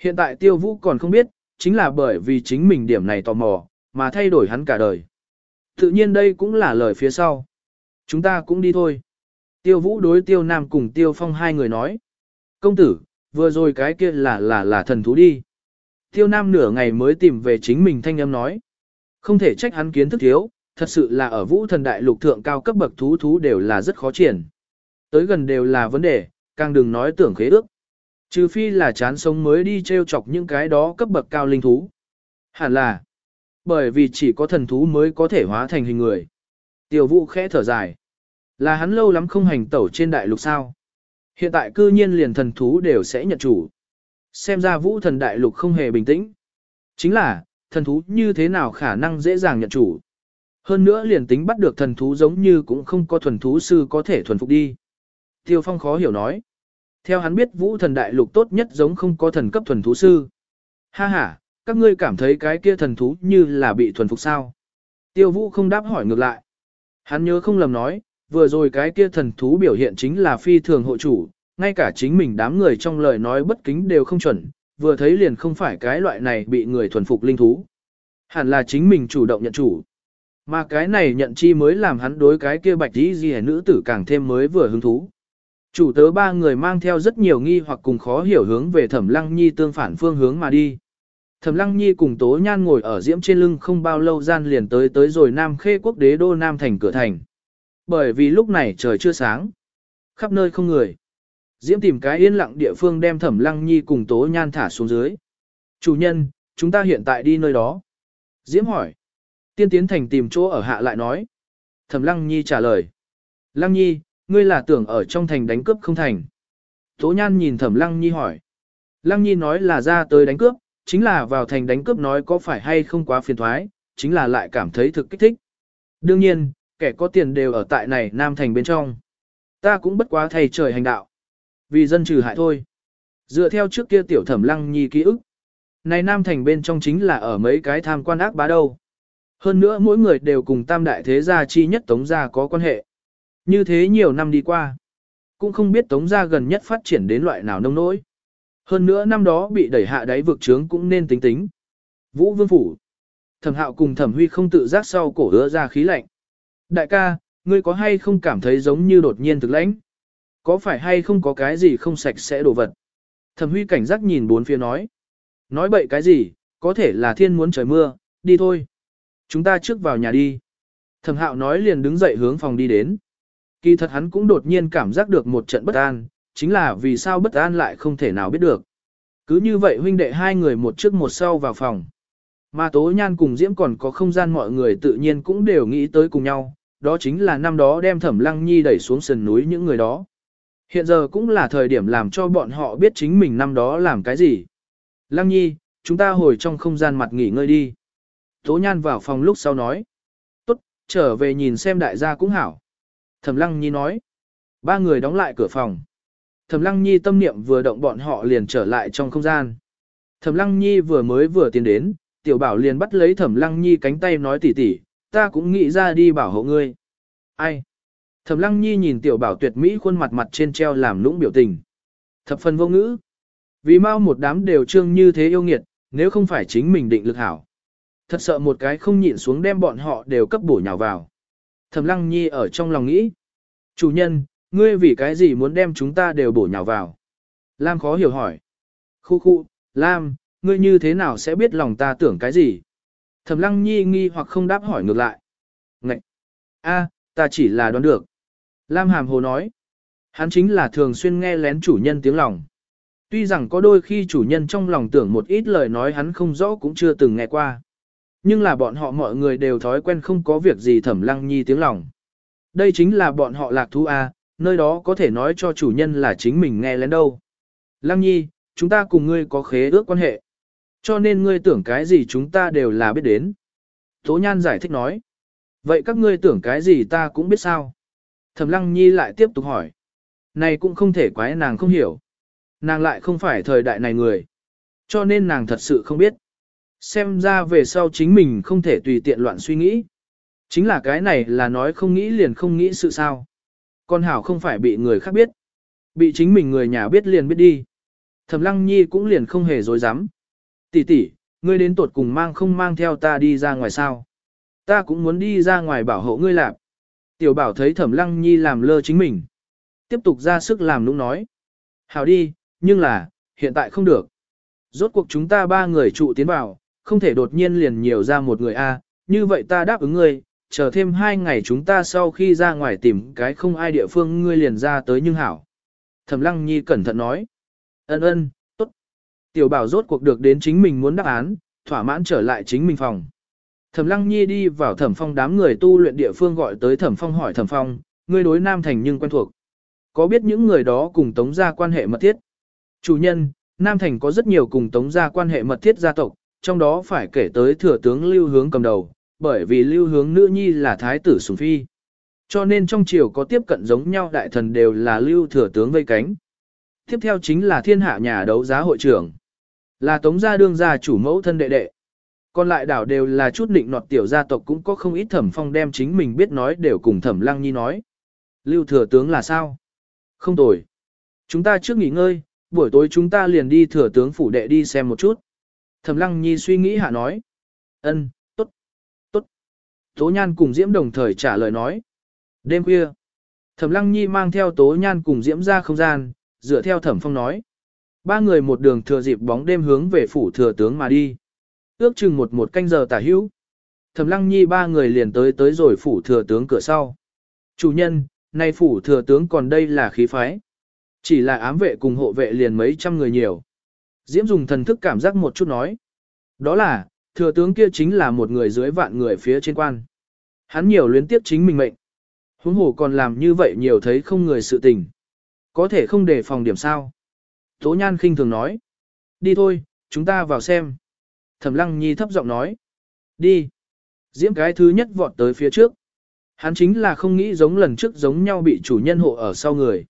Hiện tại tiêu vũ còn không biết, chính là bởi vì chính mình điểm này tò mò, mà thay đổi hắn cả đời. Tự nhiên đây cũng là lời phía sau. Chúng ta cũng đi thôi. Tiêu vũ đối tiêu nam cùng tiêu phong hai người nói. Công tử, vừa rồi cái kia là là là thần thú đi. Tiêu Nam nửa ngày mới tìm về chính mình thanh âm nói. Không thể trách hắn kiến thức thiếu, thật sự là ở vũ thần đại lục thượng cao cấp bậc thú thú đều là rất khó triển. Tới gần đều là vấn đề, càng đừng nói tưởng khế ước. Trừ phi là chán sống mới đi treo chọc những cái đó cấp bậc cao linh thú. Hẳn là, bởi vì chỉ có thần thú mới có thể hóa thành hình người. Tiểu vũ khẽ thở dài. Là hắn lâu lắm không hành tẩu trên đại lục sao. Hiện tại cư nhiên liền thần thú đều sẽ nhận chủ. Xem ra vũ thần đại lục không hề bình tĩnh. Chính là, thần thú như thế nào khả năng dễ dàng nhận chủ. Hơn nữa liền tính bắt được thần thú giống như cũng không có thuần thú sư có thể thuần phục đi. Tiêu Phong khó hiểu nói. Theo hắn biết vũ thần đại lục tốt nhất giống không có thần cấp thuần thú sư. Ha ha, các ngươi cảm thấy cái kia thần thú như là bị thuần phục sao? Tiêu vũ không đáp hỏi ngược lại. Hắn nhớ không lầm nói, vừa rồi cái kia thần thú biểu hiện chính là phi thường hộ chủ, ngay cả chính mình đám người trong lời nói bất kính đều không chuẩn, vừa thấy liền không phải cái loại này bị người thuần phục linh thú. Hẳn là chính mình chủ động nhận chủ. Mà cái này nhận chi mới làm hắn đối cái kia bạch tí gì nữ tử càng thêm mới vừa hứng thú. Chủ tớ ba người mang theo rất nhiều nghi hoặc cùng khó hiểu hướng về thẩm lăng nhi tương phản phương hướng mà đi. Thẩm lăng nhi cùng tố nhan ngồi ở diễm trên lưng không bao lâu gian liền tới tới rồi Nam Khê quốc đế đô Nam thành cửa thành. Bởi vì lúc này trời chưa sáng. Khắp nơi không người. Diễm tìm cái yên lặng địa phương đem thẩm lăng nhi cùng tố nhan thả xuống dưới. Chủ nhân, chúng ta hiện tại đi nơi đó. Diễm hỏi. Tiên tiến thành tìm chỗ ở hạ lại nói. Thẩm lăng nhi trả lời. Lăng nhi, ngươi là tưởng ở trong thành đánh cướp không thành. Tố nhan nhìn thẩm lăng nhi hỏi. Lăng nhi nói là ra tới đánh cướp, chính là vào thành đánh cướp nói có phải hay không quá phiền thoái, chính là lại cảm thấy thực kích thích. Đương nhiên, kẻ có tiền đều ở tại này Nam Thành bên trong. Ta cũng bất quá thầy trời hành đạo. Vì dân trừ hại thôi. Dựa theo trước kia tiểu thẩm lăng nhi ký ức. Này Nam Thành bên trong chính là ở mấy cái tham quan ác bá đâu. Hơn nữa mỗi người đều cùng tam đại thế gia chi nhất tống gia có quan hệ. Như thế nhiều năm đi qua. Cũng không biết tống gia gần nhất phát triển đến loại nào nông nỗi. Hơn nữa năm đó bị đẩy hạ đáy vực trướng cũng nên tính tính. Vũ Vương Phủ. Thẩm hạo cùng thẩm huy không tự giác sau cổ hứa ra khí lạnh. Đại ca, ngươi có hay không cảm thấy giống như đột nhiên thực lãnh? Có phải hay không có cái gì không sạch sẽ đồ vật? Thẩm huy cảnh giác nhìn bốn phía nói. Nói bậy cái gì, có thể là thiên muốn trời mưa, đi thôi. Chúng ta trước vào nhà đi. Thẩm hạo nói liền đứng dậy hướng phòng đi đến. Kỳ thật hắn cũng đột nhiên cảm giác được một trận bất an, chính là vì sao bất an lại không thể nào biết được. Cứ như vậy huynh đệ hai người một trước một sau vào phòng. Mà Tố Nhan cùng Diễm còn có không gian mọi người tự nhiên cũng đều nghĩ tới cùng nhau, đó chính là năm đó đem Thẩm Lăng Nhi đẩy xuống sườn núi những người đó. Hiện giờ cũng là thời điểm làm cho bọn họ biết chính mình năm đó làm cái gì. Lăng Nhi, chúng ta hồi trong không gian mặt nghỉ ngơi đi. Tố Nhan vào phòng lúc sau nói. Tốt, trở về nhìn xem đại gia cũng hảo. Thẩm Lăng Nhi nói. Ba người đóng lại cửa phòng. Thẩm Lăng Nhi tâm niệm vừa động bọn họ liền trở lại trong không gian. Thẩm Lăng Nhi vừa mới vừa tiến đến, Tiểu Bảo liền bắt lấy Thẩm Lăng Nhi cánh tay nói tỉ tỉ, ta cũng nghĩ ra đi bảo hộ ngươi. Ai? Thẩm Lăng Nhi nhìn Tiểu Bảo tuyệt mỹ khuôn mặt mặt trên treo làm nũng biểu tình. Thập phần vô ngữ. Vì mau một đám đều trương như thế yêu nghiệt, nếu không phải chính mình định lực hảo. Thật sợ một cái không nhịn xuống đem bọn họ đều cấp bổ nhào vào. Thẩm Lăng Nhi ở trong lòng nghĩ. Chủ nhân, Ngươi vì cái gì muốn đem chúng ta đều bổ nhào vào? Lam khó hiểu hỏi. Khu khu, Lam, ngươi như thế nào sẽ biết lòng ta tưởng cái gì? Thẩm lăng nhi nghi hoặc không đáp hỏi ngược lại. Ngậy! a, ta chỉ là đoán được. Lam hàm hồ nói. Hắn chính là thường xuyên nghe lén chủ nhân tiếng lòng. Tuy rằng có đôi khi chủ nhân trong lòng tưởng một ít lời nói hắn không rõ cũng chưa từng nghe qua. Nhưng là bọn họ mọi người đều thói quen không có việc gì thẩm lăng nhi tiếng lòng. Đây chính là bọn họ lạc thú A, nơi đó có thể nói cho chủ nhân là chính mình nghe lén đâu. Lăng nhi, chúng ta cùng ngươi có khế ước quan hệ. Cho nên ngươi tưởng cái gì chúng ta đều là biết đến. Tố Nhan giải thích nói. Vậy các ngươi tưởng cái gì ta cũng biết sao. Thẩm Lăng Nhi lại tiếp tục hỏi. Này cũng không thể quái nàng không hiểu. Nàng lại không phải thời đại này người. Cho nên nàng thật sự không biết. Xem ra về sau chính mình không thể tùy tiện loạn suy nghĩ. Chính là cái này là nói không nghĩ liền không nghĩ sự sao. Con hảo không phải bị người khác biết. Bị chính mình người nhà biết liền biết đi. Thẩm lăng nhi cũng liền không hề dối dám. Tỷ tỷ, ngươi đến tuột cùng mang không mang theo ta đi ra ngoài sao. Ta cũng muốn đi ra ngoài bảo hộ ngươi làm. Tiểu bảo thấy thẩm lăng nhi làm lơ chính mình. Tiếp tục ra sức làm nũng nói. Hảo đi, nhưng là, hiện tại không được. Rốt cuộc chúng ta ba người trụ tiến vào, không thể đột nhiên liền nhiều ra một người A, như vậy ta đáp ứng ngươi, chờ thêm hai ngày chúng ta sau khi ra ngoài tìm cái không ai địa phương ngươi liền ra tới nhưng hảo. Thẩm Lăng Nhi cẩn thận nói. Ân ân, tốt. Tiểu bảo rốt cuộc được đến chính mình muốn đáp án, thỏa mãn trở lại chính mình phòng. Thẩm Lăng Nhi đi vào thẩm phong đám người tu luyện địa phương gọi tới thẩm phong hỏi thẩm phong, ngươi đối Nam Thành nhưng quen thuộc. Có biết những người đó cùng tống ra quan hệ mật thiết? Chủ nhân, Nam Thành có rất nhiều cùng Tống gia quan hệ mật thiết gia tộc, trong đó phải kể tới thừa tướng Lưu Hướng cầm đầu, bởi vì Lưu Hướng nữ nhi là thái tử Sùng Phi. Cho nên trong triều có tiếp cận giống nhau đại thần đều là Lưu thừa tướng vây cánh. Tiếp theo chính là thiên hạ nhà đấu giá hội trưởng. Là Tống gia đương gia chủ mẫu thân đệ đệ. Còn lại đảo đều là chút định nọt tiểu gia tộc cũng có không ít thẩm phong đem chính mình biết nói đều cùng thẩm lăng nhi nói. Lưu thừa tướng là sao? Không tồi. Chúng ta trước nghỉ ngơi, buổi tối chúng ta liền đi thừa tướng phủ đệ đi xem một chút. Thẩm lăng nhi suy nghĩ hạ nói. ân, tốt, tốt. Tố nhan cùng diễm đồng thời trả lời nói. Đêm khuya, thẩm lăng nhi mang theo tố nhan cùng diễm ra không gian, dựa theo thẩm phong nói. Ba người một đường thừa dịp bóng đêm hướng về phủ thừa tướng mà đi. Ước chừng một một canh giờ tả hữu. Thẩm lăng nhi ba người liền tới tới rồi phủ thừa tướng cửa sau. Chủ nhân, nay phủ thừa tướng còn đây là khí phái. Chỉ là ám vệ cùng hộ vệ liền mấy trăm người nhiều. Diễm dùng thần thức cảm giác một chút nói. Đó là, thừa tướng kia chính là một người dưới vạn người phía trên quan. Hắn nhiều luyến tiếp chính mình mệnh. Huống hồ còn làm như vậy nhiều thấy không người sự tình. Có thể không đề phòng điểm sao. Tố Nhan khinh thường nói. Đi thôi, chúng ta vào xem. Thẩm Lăng Nhi thấp giọng nói. Đi. Diễm cái thứ nhất vọt tới phía trước. Hắn chính là không nghĩ giống lần trước giống nhau bị chủ nhân hộ ở sau người.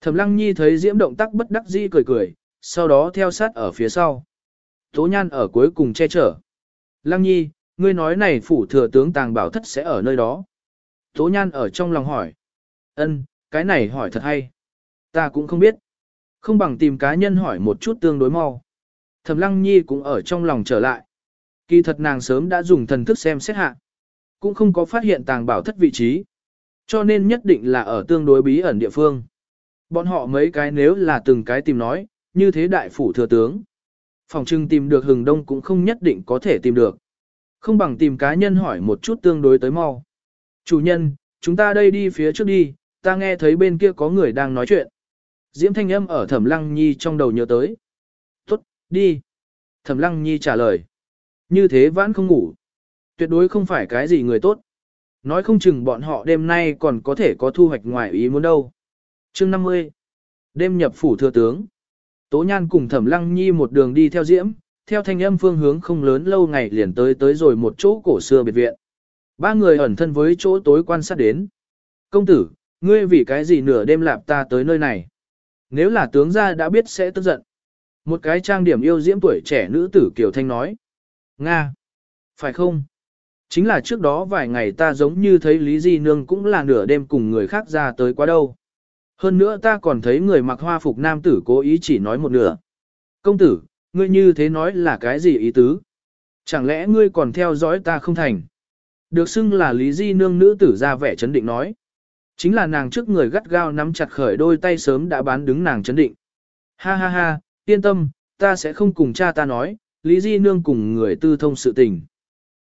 Thẩm Lăng Nhi thấy Diễm động tác bất đắc dĩ cười cười, sau đó theo sát ở phía sau. Tố Nhan ở cuối cùng che chở. Lăng Nhi, ngươi nói này phủ thừa tướng tàng bảo thất sẽ ở nơi đó. Tố Nhan ở trong lòng hỏi. Ân, cái này hỏi thật hay. Ta cũng không biết. Không bằng tìm cá nhân hỏi một chút tương đối mau. Thẩm Lăng Nhi cũng ở trong lòng trở lại. Kỳ thật nàng sớm đã dùng thần thức xem xét hạ. Cũng không có phát hiện tàng bảo thất vị trí. Cho nên nhất định là ở tương đối bí ẩn địa phương. Bọn họ mấy cái nếu là từng cái tìm nói, như thế đại phủ thừa tướng. Phòng trưng tìm được hừng đông cũng không nhất định có thể tìm được. Không bằng tìm cá nhân hỏi một chút tương đối tới mau. Chủ nhân, chúng ta đây đi phía trước đi, ta nghe thấy bên kia có người đang nói chuyện. Diễm thanh âm ở thẩm lăng nhi trong đầu nhớ tới. Tốt, đi. Thẩm lăng nhi trả lời. Như thế vẫn không ngủ. Tuyệt đối không phải cái gì người tốt. Nói không chừng bọn họ đêm nay còn có thể có thu hoạch ngoài ý muốn đâu. chương 50. Đêm nhập phủ thừa tướng. Tố Nhan cùng Thẩm Lăng Nhi một đường đi theo Diễm, theo thanh âm phương hướng không lớn lâu ngày liền tới tới rồi một chỗ cổ xưa biệt viện. Ba người ẩn thân với chỗ tối quan sát đến. Công tử, ngươi vì cái gì nửa đêm lạp ta tới nơi này? Nếu là tướng gia đã biết sẽ tức giận. Một cái trang điểm yêu diễm tuổi trẻ nữ tử Kiều Thanh nói. Nga! Phải không? Chính là trước đó vài ngày ta giống như thấy Lý Di Nương cũng là nửa đêm cùng người khác ra tới quá đâu. Hơn nữa ta còn thấy người mặc hoa phục nam tử cố ý chỉ nói một nửa. Công tử, ngươi như thế nói là cái gì ý tứ? Chẳng lẽ ngươi còn theo dõi ta không thành? Được xưng là Lý Di Nương nữ tử ra vẻ chấn định nói. Chính là nàng trước người gắt gao nắm chặt khởi đôi tay sớm đã bán đứng nàng chấn định. Ha ha ha, yên tâm, ta sẽ không cùng cha ta nói, Lý Di Nương cùng người tư thông sự tình.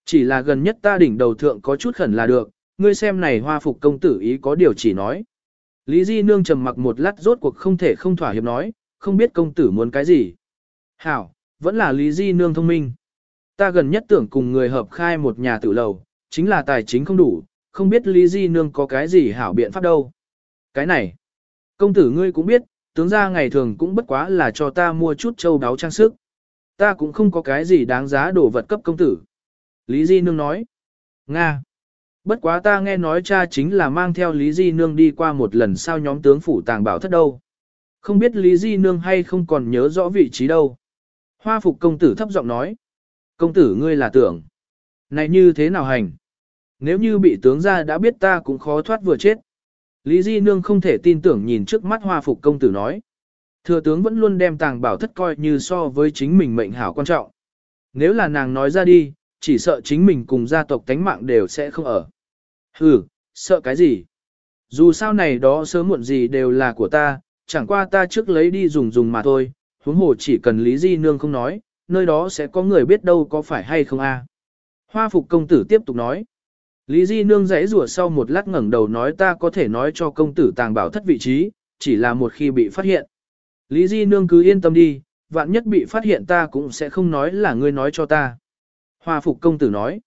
Chỉ là gần nhất ta đỉnh đầu thượng có chút khẩn là được, ngươi xem này hoa phục công tử ý có điều chỉ nói. Lý Di Nương trầm mặc một lát rốt cuộc không thể không thỏa hiệp nói, không biết công tử muốn cái gì. Hảo, vẫn là Lý Di Nương thông minh. Ta gần nhất tưởng cùng người hợp khai một nhà tử lầu, chính là tài chính không đủ, không biết Lý Di Nương có cái gì hảo biện pháp đâu. Cái này, công tử ngươi cũng biết, tướng ra ngày thường cũng bất quá là cho ta mua chút châu đáo trang sức. Ta cũng không có cái gì đáng giá đổ vật cấp công tử. Lý Di Nương nói, Nga, bất quá ta nghe nói cha chính là mang theo Lý Di Nương đi qua một lần sao nhóm tướng phủ tàng bảo thất đâu. Không biết Lý Di Nương hay không còn nhớ rõ vị trí đâu. Hoa phục công tử thấp giọng nói, công tử ngươi là tưởng. Này như thế nào hành? Nếu như bị tướng gia đã biết ta cũng khó thoát vừa chết. Lý Di Nương không thể tin tưởng nhìn trước mắt hoa phục công tử nói. Thừa tướng vẫn luôn đem tàng bảo thất coi như so với chính mình mệnh hảo quan trọng. Nếu là nàng nói ra đi, chỉ sợ chính mình cùng gia tộc tánh mạng đều sẽ không ở. Hừ, sợ cái gì? Dù sao này đó sớm muộn gì đều là của ta, chẳng qua ta trước lấy đi dùng dùng mà thôi, huống hồ chỉ cần Lý Di Nương không nói, nơi đó sẽ có người biết đâu có phải hay không a. Hoa phục công tử tiếp tục nói. Lý Di Nương rẽ rủa sau một lát ngẩng đầu nói ta có thể nói cho công tử tàng bảo thất vị trí, chỉ là một khi bị phát hiện. Lý Di Nương cứ yên tâm đi, vạn nhất bị phát hiện ta cũng sẽ không nói là ngươi nói cho ta. Hoa phục công tử nói.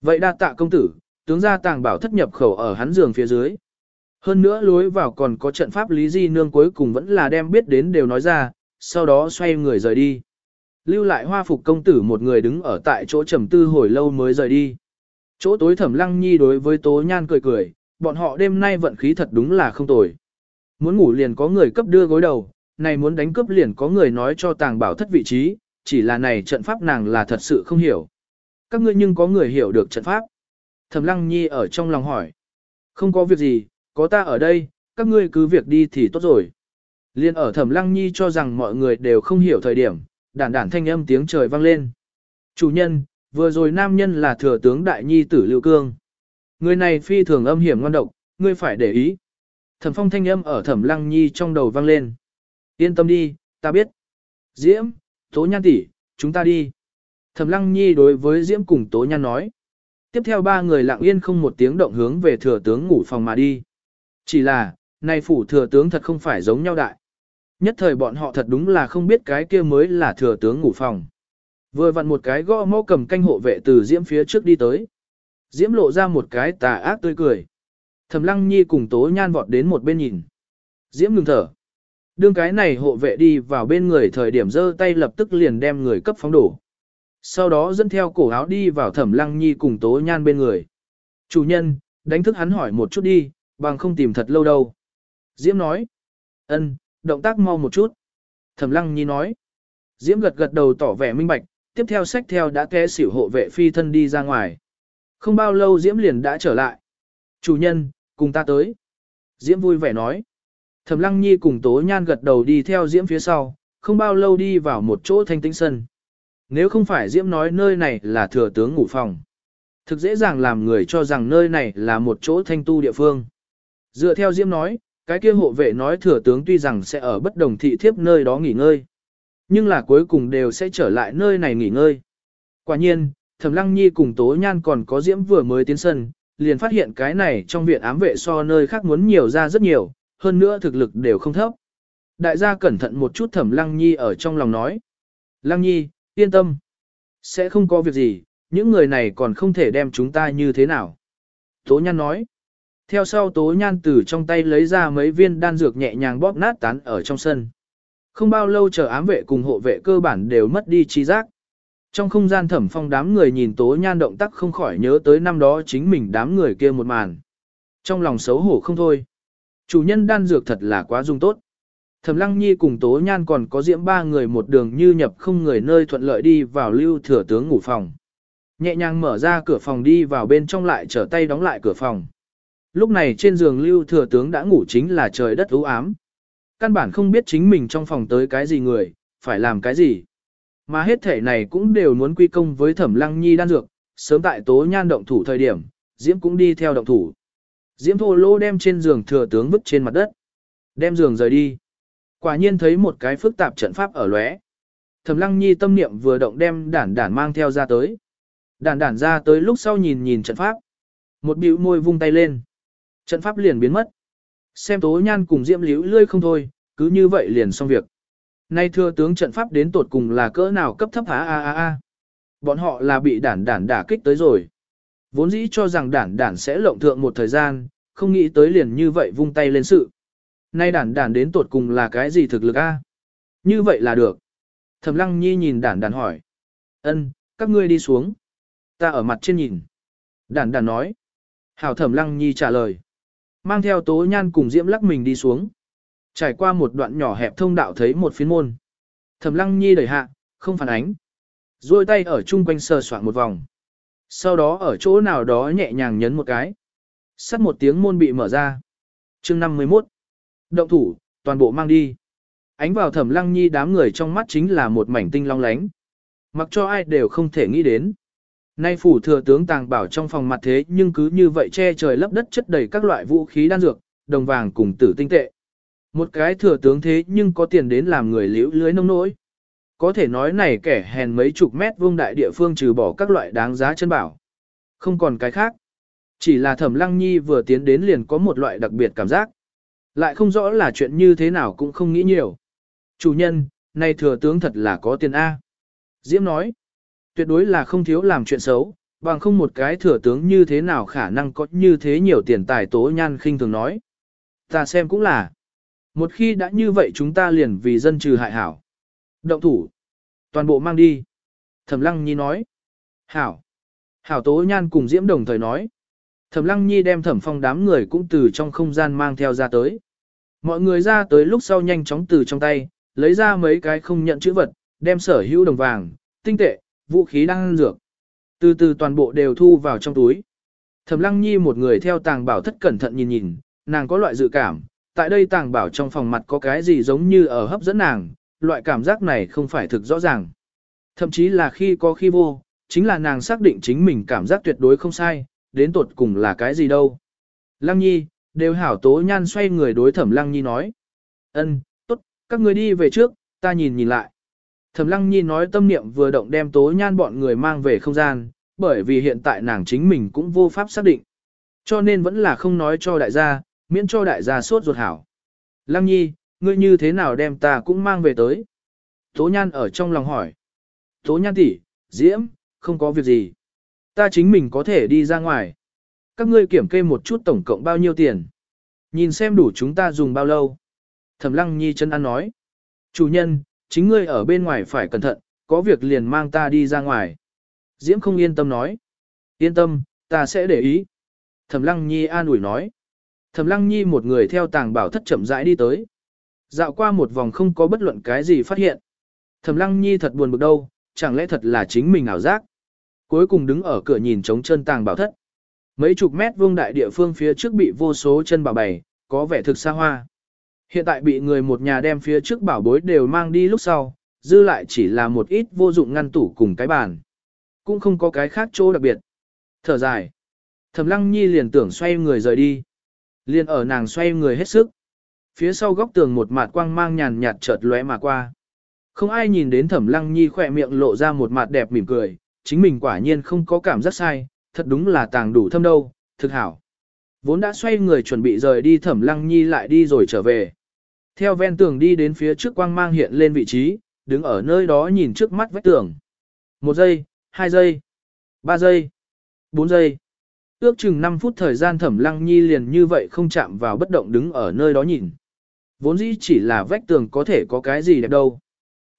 Vậy đa tạ công tử, tướng gia tàng bảo thất nhập khẩu ở hắn giường phía dưới. Hơn nữa lối vào còn có trận pháp Lý Di Nương cuối cùng vẫn là đem biết đến đều nói ra, sau đó xoay người rời đi. Lưu lại hoa phục công tử một người đứng ở tại chỗ trầm tư hồi lâu mới rời đi. Chỗ tối thẩm lăng nhi đối với tố nhan cười cười, bọn họ đêm nay vận khí thật đúng là không tồi. Muốn ngủ liền có người cấp đưa gối đầu, này muốn đánh cướp liền có người nói cho tàng bảo thất vị trí, chỉ là này trận pháp nàng là thật sự không hiểu. Các ngươi nhưng có người hiểu được trận pháp. Thẩm lăng nhi ở trong lòng hỏi. Không có việc gì, có ta ở đây, các ngươi cứ việc đi thì tốt rồi. Liên ở thẩm lăng nhi cho rằng mọi người đều không hiểu thời điểm, đản đản thanh âm tiếng trời vang lên. Chủ nhân, vừa rồi nam nhân là thừa tướng đại nhi tử Lưu Cương. Người này phi thường âm hiểm ngon độc, ngươi phải để ý. Thẩm phong thanh âm ở thẩm lăng nhi trong đầu vang lên. Yên tâm đi, ta biết. Diễm, Tố Nhan tỷ, chúng ta đi. Thẩm lăng nhi đối với Diễm cùng Tố Nhan nói. Tiếp theo ba người lặng yên không một tiếng động hướng về thừa tướng ngủ phòng mà đi. Chỉ là, nay phủ thừa tướng thật không phải giống nhau đại. Nhất thời bọn họ thật đúng là không biết cái kia mới là thừa tướng ngủ phòng. Vừa vặn một cái gõ mõ cầm canh hộ vệ từ Diễm phía trước đi tới. Diễm lộ ra một cái tà ác tươi cười. Thẩm Lăng Nhi cùng Tố Nhan vọt đến một bên nhìn. Diễm ngừng thở. Đương cái này hộ vệ đi vào bên người thời điểm giơ tay lập tức liền đem người cấp phóng đổ. Sau đó dẫn theo cổ áo đi vào Thẩm Lăng Nhi cùng Tố Nhan bên người. Chủ nhân, đánh thức hắn hỏi một chút đi, bằng không tìm thật lâu đâu. Diễm nói. Ân, động tác mau một chút. Thẩm Lăng Nhi nói. Diễm gật gật đầu tỏ vẻ minh bạch, tiếp theo sách theo đã té xỉu hộ vệ phi thân đi ra ngoài. Không bao lâu Diễm liền đã trở lại. Chủ nhân, cùng ta tới. Diễm vui vẻ nói. Thẩm Lăng Nhi cùng Tố Nhan gật đầu đi theo Diễm phía sau, không bao lâu đi vào một chỗ thanh tĩnh sân. Nếu không phải Diễm nói nơi này là thừa tướng ngủ phòng. Thực dễ dàng làm người cho rằng nơi này là một chỗ thanh tu địa phương. Dựa theo Diễm nói, cái kia hộ vệ nói thừa tướng tuy rằng sẽ ở bất đồng thị thiếp nơi đó nghỉ ngơi. Nhưng là cuối cùng đều sẽ trở lại nơi này nghỉ ngơi. Quả nhiên, Thẩm Lăng Nhi cùng Tố Nhan còn có Diễm vừa mới tiến sân, liền phát hiện cái này trong viện ám vệ so nơi khác muốn nhiều ra rất nhiều, hơn nữa thực lực đều không thấp. Đại gia cẩn thận một chút Thẩm Lăng Nhi ở trong lòng nói. Lăng Nhi, yên tâm. Sẽ không có việc gì, những người này còn không thể đem chúng ta như thế nào. Tố Nhan nói. Theo sau Tố Nhan từ trong tay lấy ra mấy viên đan dược nhẹ nhàng bóp nát tán ở trong sân. Không bao lâu chờ ám vệ cùng hộ vệ cơ bản đều mất đi trí giác. Trong không gian thẩm phong đám người nhìn tố nhan động tác không khỏi nhớ tới năm đó chính mình đám người kia một màn. Trong lòng xấu hổ không thôi. Chủ nhân đan dược thật là quá dung tốt. Thẩm lăng nhi cùng tố nhan còn có diễm ba người một đường như nhập không người nơi thuận lợi đi vào lưu thừa tướng ngủ phòng. Nhẹ nhàng mở ra cửa phòng đi vào bên trong lại trở tay đóng lại cửa phòng. Lúc này trên giường lưu thừa tướng đã ngủ chính là trời đất u ám. Căn bản không biết chính mình trong phòng tới cái gì người, phải làm cái gì. Mà hết thể này cũng đều muốn quy công với thẩm lăng nhi đan dược, sớm tại tố nhan động thủ thời điểm, Diễm cũng đi theo động thủ. Diễm thô lô đem trên giường thừa tướng vứt trên mặt đất. Đem giường rời đi. Quả nhiên thấy một cái phức tạp trận pháp ở lóe. Thẩm lăng nhi tâm niệm vừa động đem đản đản mang theo ra tới. Đản đản ra tới lúc sau nhìn nhìn trận pháp. Một bĩu môi vung tay lên. Trận pháp liền biến mất. Xem tố nhan cùng diễm liễu lươi không thôi, cứ như vậy liền xong việc. Nay thưa tướng trận pháp đến tột cùng là cỡ nào cấp thấp á a a a. Bọn họ là bị đản đản đả kích tới rồi. Vốn dĩ cho rằng đản đản sẽ lộng thượng một thời gian, không nghĩ tới liền như vậy vung tay lên sự. Nay đản đản đến tột cùng là cái gì thực lực a? Như vậy là được. Thẩm lăng nhi nhìn đản đản hỏi. ân các ngươi đi xuống. Ta ở mặt trên nhìn. Đản đản nói. Hảo thẩm lăng nhi trả lời. Mang theo tố nhan cùng diễm lắc mình đi xuống. Trải qua một đoạn nhỏ hẹp thông đạo thấy một phiến môn. Thẩm lăng nhi đẩy hạ, không phản ánh. Rồi tay ở chung quanh sờ soạn một vòng. Sau đó ở chỗ nào đó nhẹ nhàng nhấn một cái. Sắt một tiếng môn bị mở ra. chương 51. Động thủ, toàn bộ mang đi. Ánh vào thẩm lăng nhi đám người trong mắt chính là một mảnh tinh long lánh. Mặc cho ai đều không thể nghĩ đến. Nay phủ thừa tướng tàng bảo trong phòng mặt thế nhưng cứ như vậy che trời lấp đất chất đầy các loại vũ khí đan dược, đồng vàng cùng tử tinh tệ. Một cái thừa tướng thế nhưng có tiền đến làm người liễu lưới nông nỗi. Có thể nói này kẻ hèn mấy chục mét vuông đại địa phương trừ bỏ các loại đáng giá chân bảo. Không còn cái khác. Chỉ là thẩm lăng nhi vừa tiến đến liền có một loại đặc biệt cảm giác. Lại không rõ là chuyện như thế nào cũng không nghĩ nhiều. Chủ nhân, nay thừa tướng thật là có tiền A. Diễm nói, tuyệt đối là không thiếu làm chuyện xấu, bằng không một cái thừa tướng như thế nào khả năng có như thế nhiều tiền tài tố nhan khinh thường nói. Ta xem cũng là. Một khi đã như vậy chúng ta liền vì dân trừ hại hảo. Động thủ. Toàn bộ mang đi. Thẩm Lăng Nhi nói. Hảo. Hảo Tố Nhan cùng Diễm đồng thời nói. Thẩm Lăng Nhi đem Thẩm Phong đám người cũng từ trong không gian mang theo ra tới. Mọi người ra tới lúc sau nhanh chóng từ trong tay, lấy ra mấy cái không nhận chữ vật, đem sở hữu đồng vàng, tinh tệ, vũ khí đang dược. Từ từ toàn bộ đều thu vào trong túi. Thẩm Lăng Nhi một người theo tàng bảo thất cẩn thận nhìn nhìn, nàng có loại dự cảm, tại đây tàng bảo trong phòng mặt có cái gì giống như ở hấp dẫn nàng, loại cảm giác này không phải thực rõ ràng. Thậm chí là khi có khi vô, chính là nàng xác định chính mình cảm giác tuyệt đối không sai, đến tột cùng là cái gì đâu. Lăng Nhi, đều hảo tố nhan xoay người đối thẩm Lăng Nhi nói. ân, tốt, các người đi về trước, ta nhìn nhìn lại. Thẩm Lăng Nhi nói tâm niệm vừa động đem tố nhan bọn người mang về không gian, bởi vì hiện tại nàng chính mình cũng vô pháp xác định. Cho nên vẫn là không nói cho đại gia, miễn cho đại gia sốt ruột hảo. Lăng Nhi, ngươi như thế nào đem ta cũng mang về tới? Tố Nhan ở trong lòng hỏi. Tố Nhan tỷ, Diễm, không có việc gì. Ta chính mình có thể đi ra ngoài. Các ngươi kiểm kê một chút tổng cộng bao nhiêu tiền. Nhìn xem đủ chúng ta dùng bao lâu. Thẩm Lăng Nhi chân ăn nói. Chủ nhân, chính ngươi ở bên ngoài phải cẩn thận, có việc liền mang ta đi ra ngoài. Diễm không yên tâm nói. Yên tâm, ta sẽ để ý. Thẩm Lăng Nhi an ủi nói. Thẩm Lăng Nhi một người theo tàng bảo thất chậm rãi đi tới. Dạo qua một vòng không có bất luận cái gì phát hiện. Thẩm Lăng Nhi thật buồn bực đâu, chẳng lẽ thật là chính mình ảo giác. Cuối cùng đứng ở cửa nhìn trống chân tàng bảo thất. Mấy chục mét vuông đại địa phương phía trước bị vô số chân bảo bày, có vẻ thực xa hoa. Hiện tại bị người một nhà đem phía trước bảo bối đều mang đi lúc sau, dư lại chỉ là một ít vô dụng ngăn tủ cùng cái bàn. Cũng không có cái khác chỗ đặc biệt. Thở dài. Thẩm Lăng Nhi liền tưởng xoay người rời đi. Liền ở nàng xoay người hết sức. Phía sau góc tường một mặt quang mang nhàn nhạt chợt lóe mà qua. Không ai nhìn đến Thẩm Lăng Nhi khỏe miệng lộ ra một mặt đẹp mỉm cười, chính mình quả nhiên không có cảm giác sai, thật đúng là tàng đủ thâm đâu, thực hảo. Vốn đã xoay người chuẩn bị rời đi Thẩm Lăng Nhi lại đi rồi trở về. Theo ven tường đi đến phía trước quang mang hiện lên vị trí, đứng ở nơi đó nhìn trước mắt vách tường. Một giây, hai giây, ba giây, bốn giây. Ước chừng 5 phút thời gian thẩm lăng nhi liền như vậy không chạm vào bất động đứng ở nơi đó nhìn. Vốn dĩ chỉ là vách tường có thể có cái gì đẹp đâu.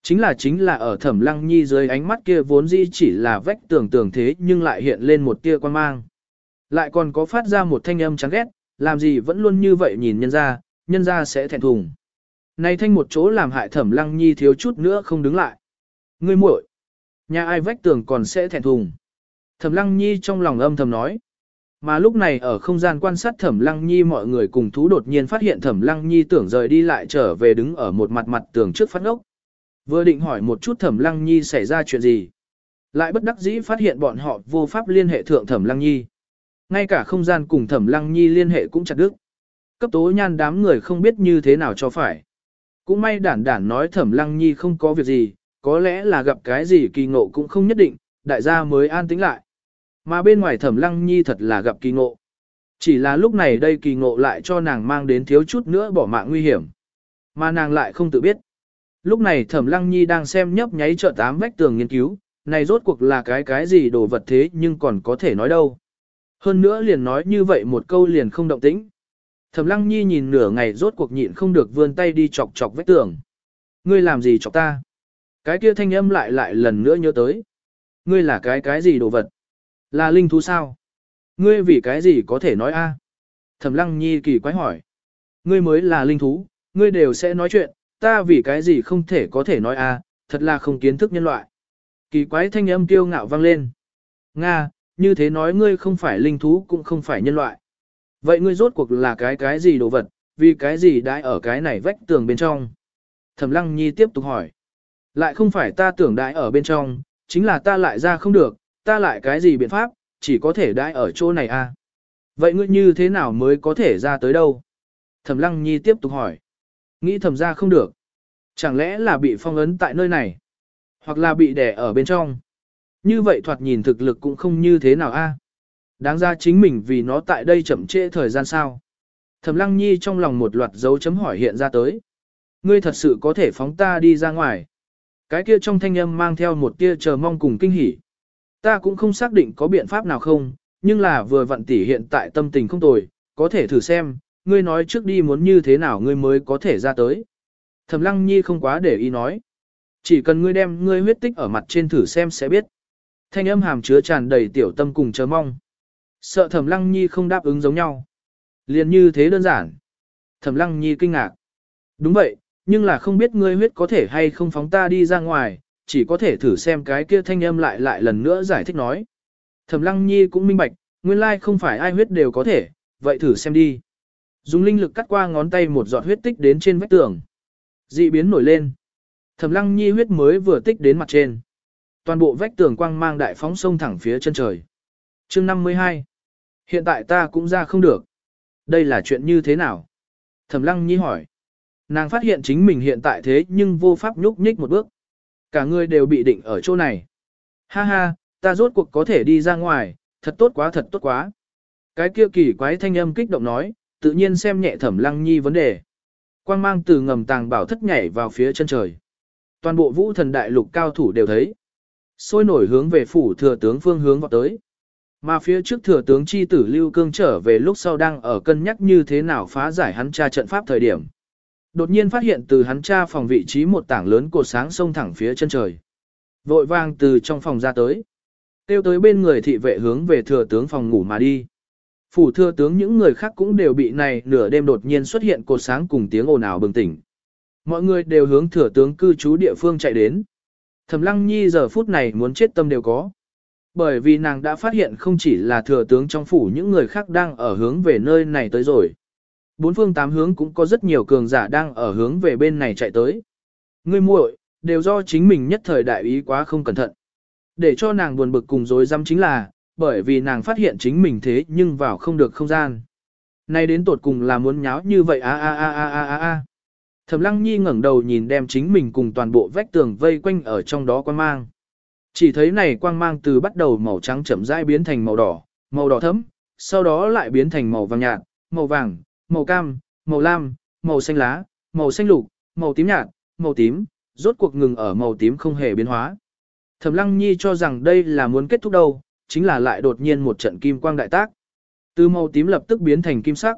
Chính là chính là ở thẩm lăng nhi dưới ánh mắt kia vốn dĩ chỉ là vách tường tường thế nhưng lại hiện lên một tia quan mang. Lại còn có phát ra một thanh âm chán ghét, làm gì vẫn luôn như vậy nhìn nhân ra, nhân ra sẽ thẹn thùng. Này thanh một chỗ làm hại thẩm lăng nhi thiếu chút nữa không đứng lại. Ngươi muội, nhà ai vách tường còn sẽ thẹn thùng. Thẩm lăng nhi trong lòng âm thầm nói. Mà lúc này ở không gian quan sát Thẩm Lăng Nhi mọi người cùng thú đột nhiên phát hiện Thẩm Lăng Nhi tưởng rời đi lại trở về đứng ở một mặt mặt tường trước phát ốc. Vừa định hỏi một chút Thẩm Lăng Nhi xảy ra chuyện gì. Lại bất đắc dĩ phát hiện bọn họ vô pháp liên hệ thượng Thẩm Lăng Nhi. Ngay cả không gian cùng Thẩm Lăng Nhi liên hệ cũng chặt đứt. Cấp tố nhan đám người không biết như thế nào cho phải. Cũng may đản đản nói Thẩm Lăng Nhi không có việc gì, có lẽ là gặp cái gì kỳ ngộ cũng không nhất định, đại gia mới an tĩnh lại. Mà bên ngoài thẩm lăng nhi thật là gặp kỳ ngộ. Chỉ là lúc này đây kỳ ngộ lại cho nàng mang đến thiếu chút nữa bỏ mạng nguy hiểm. Mà nàng lại không tự biết. Lúc này thẩm lăng nhi đang xem nhấp nháy trợ tám vách tường nghiên cứu, này rốt cuộc là cái cái gì đồ vật thế nhưng còn có thể nói đâu. Hơn nữa liền nói như vậy một câu liền không động tĩnh. Thẩm lăng nhi nhìn nửa ngày rốt cuộc nhịn không được vươn tay đi chọc chọc vách tường. Ngươi làm gì chọc ta? Cái kia thanh âm lại lại lần nữa nhớ tới. Ngươi là cái cái gì đồ vật? Là linh thú sao? Ngươi vì cái gì có thể nói a? Thẩm lăng nhi kỳ quái hỏi. Ngươi mới là linh thú, ngươi đều sẽ nói chuyện, ta vì cái gì không thể có thể nói a? thật là không kiến thức nhân loại. Kỳ quái thanh âm kiêu ngạo vang lên. Nga, như thế nói ngươi không phải linh thú cũng không phải nhân loại. Vậy ngươi rốt cuộc là cái cái gì đồ vật, vì cái gì đãi ở cái này vách tường bên trong? Thẩm lăng nhi tiếp tục hỏi. Lại không phải ta tưởng đãi ở bên trong, chính là ta lại ra không được, ta lại cái gì biện pháp, chỉ có thể đãi ở chỗ này à. Vậy ngươi như thế nào mới có thể ra tới đâu? Thẩm Lăng Nhi tiếp tục hỏi. Nghĩ thầm ra không được. Chẳng lẽ là bị phong ấn tại nơi này? Hoặc là bị đẻ ở bên trong? Như vậy thoạt nhìn thực lực cũng không như thế nào a. À? Đáng ra chính mình vì nó tại đây chậm trễ thời gian sao. Thẩm Lăng Nhi trong lòng một loạt dấu chấm hỏi hiện ra tới. Ngươi thật sự có thể phóng ta đi ra ngoài. Cái kia trong thanh âm mang theo một tia chờ mong cùng kinh hỉ. Ta cũng không xác định có biện pháp nào không, nhưng là vừa vặn tỷ hiện tại tâm tình không tồi, có thể thử xem, ngươi nói trước đi muốn như thế nào ngươi mới có thể ra tới. Thẩm Lăng Nhi không quá để ý nói. Chỉ cần ngươi đem ngươi huyết tích ở mặt trên thử xem sẽ biết. Thanh âm hàm chứa tràn đầy tiểu tâm cùng chờ mong. Sợ thẩm lăng nhi không đáp ứng giống nhau. Liền như thế đơn giản. Thẩm lăng nhi kinh ngạc. Đúng vậy, nhưng là không biết ngươi huyết có thể hay không phóng ta đi ra ngoài, chỉ có thể thử xem cái kia thanh âm lại lại lần nữa giải thích nói. Thẩm lăng nhi cũng minh bạch, nguyên lai không phải ai huyết đều có thể, vậy thử xem đi. Dùng linh lực cắt qua ngón tay một giọt huyết tích đến trên vách tường. Dị biến nổi lên. Thẩm lăng nhi huyết mới vừa tích đến mặt trên. Toàn bộ vách tường quang mang đại phóng sông thẳng phía chân trời. chương 52. Hiện tại ta cũng ra không được. Đây là chuyện như thế nào? Thẩm lăng nhi hỏi. Nàng phát hiện chính mình hiện tại thế nhưng vô pháp nhúc nhích một bước. Cả người đều bị định ở chỗ này. Ha ha, ta rốt cuộc có thể đi ra ngoài, thật tốt quá thật tốt quá. Cái kia kỳ quái thanh âm kích động nói, tự nhiên xem nhẹ thẩm lăng nhi vấn đề. Quang mang từ ngầm tàng bảo thất nhảy vào phía chân trời. Toàn bộ vũ thần đại lục cao thủ đều thấy. Sôi nổi hướng về phủ thừa tướng phương hướng vào tới. Mà phía trước thừa tướng chi tử Lưu Cương trở về lúc sau đang ở cân nhắc như thế nào phá giải hắn cha trận pháp thời điểm. Đột nhiên phát hiện từ hắn cha phòng vị trí một tảng lớn cột sáng sông thẳng phía chân trời. Vội vang từ trong phòng ra tới. Tiêu tới bên người thị vệ hướng về thừa tướng phòng ngủ mà đi. Phủ thừa tướng những người khác cũng đều bị này nửa đêm đột nhiên xuất hiện cột sáng cùng tiếng ồn ào bừng tỉnh. Mọi người đều hướng thừa tướng cư trú địa phương chạy đến. Thẩm Lăng Nhi giờ phút này muốn chết tâm đều có. Bởi vì nàng đã phát hiện không chỉ là thừa tướng trong phủ những người khác đang ở hướng về nơi này tới rồi. Bốn phương tám hướng cũng có rất nhiều cường giả đang ở hướng về bên này chạy tới. Ngươi muội, đều do chính mình nhất thời đại ý quá không cẩn thận. Để cho nàng buồn bực cùng dối dám chính là, bởi vì nàng phát hiện chính mình thế nhưng vào không được không gian. Nay đến tột cùng là muốn nháo như vậy a a a a a a a. Thẩm Lăng Nhi ngẩng đầu nhìn đem chính mình cùng toàn bộ vách tường vây quanh ở trong đó quang mang. Chỉ thấy này quang mang từ bắt đầu màu trắng chậm rãi biến thành màu đỏ, màu đỏ thẫm, sau đó lại biến thành màu vàng nhạt, màu vàng, màu cam, màu lam, màu xanh lá, màu xanh lục, màu tím nhạt, màu tím, rốt cuộc ngừng ở màu tím không hề biến hóa. Thẩm Lăng Nhi cho rằng đây là muốn kết thúc đâu, chính là lại đột nhiên một trận kim quang đại tác. Từ màu tím lập tức biến thành kim sắc.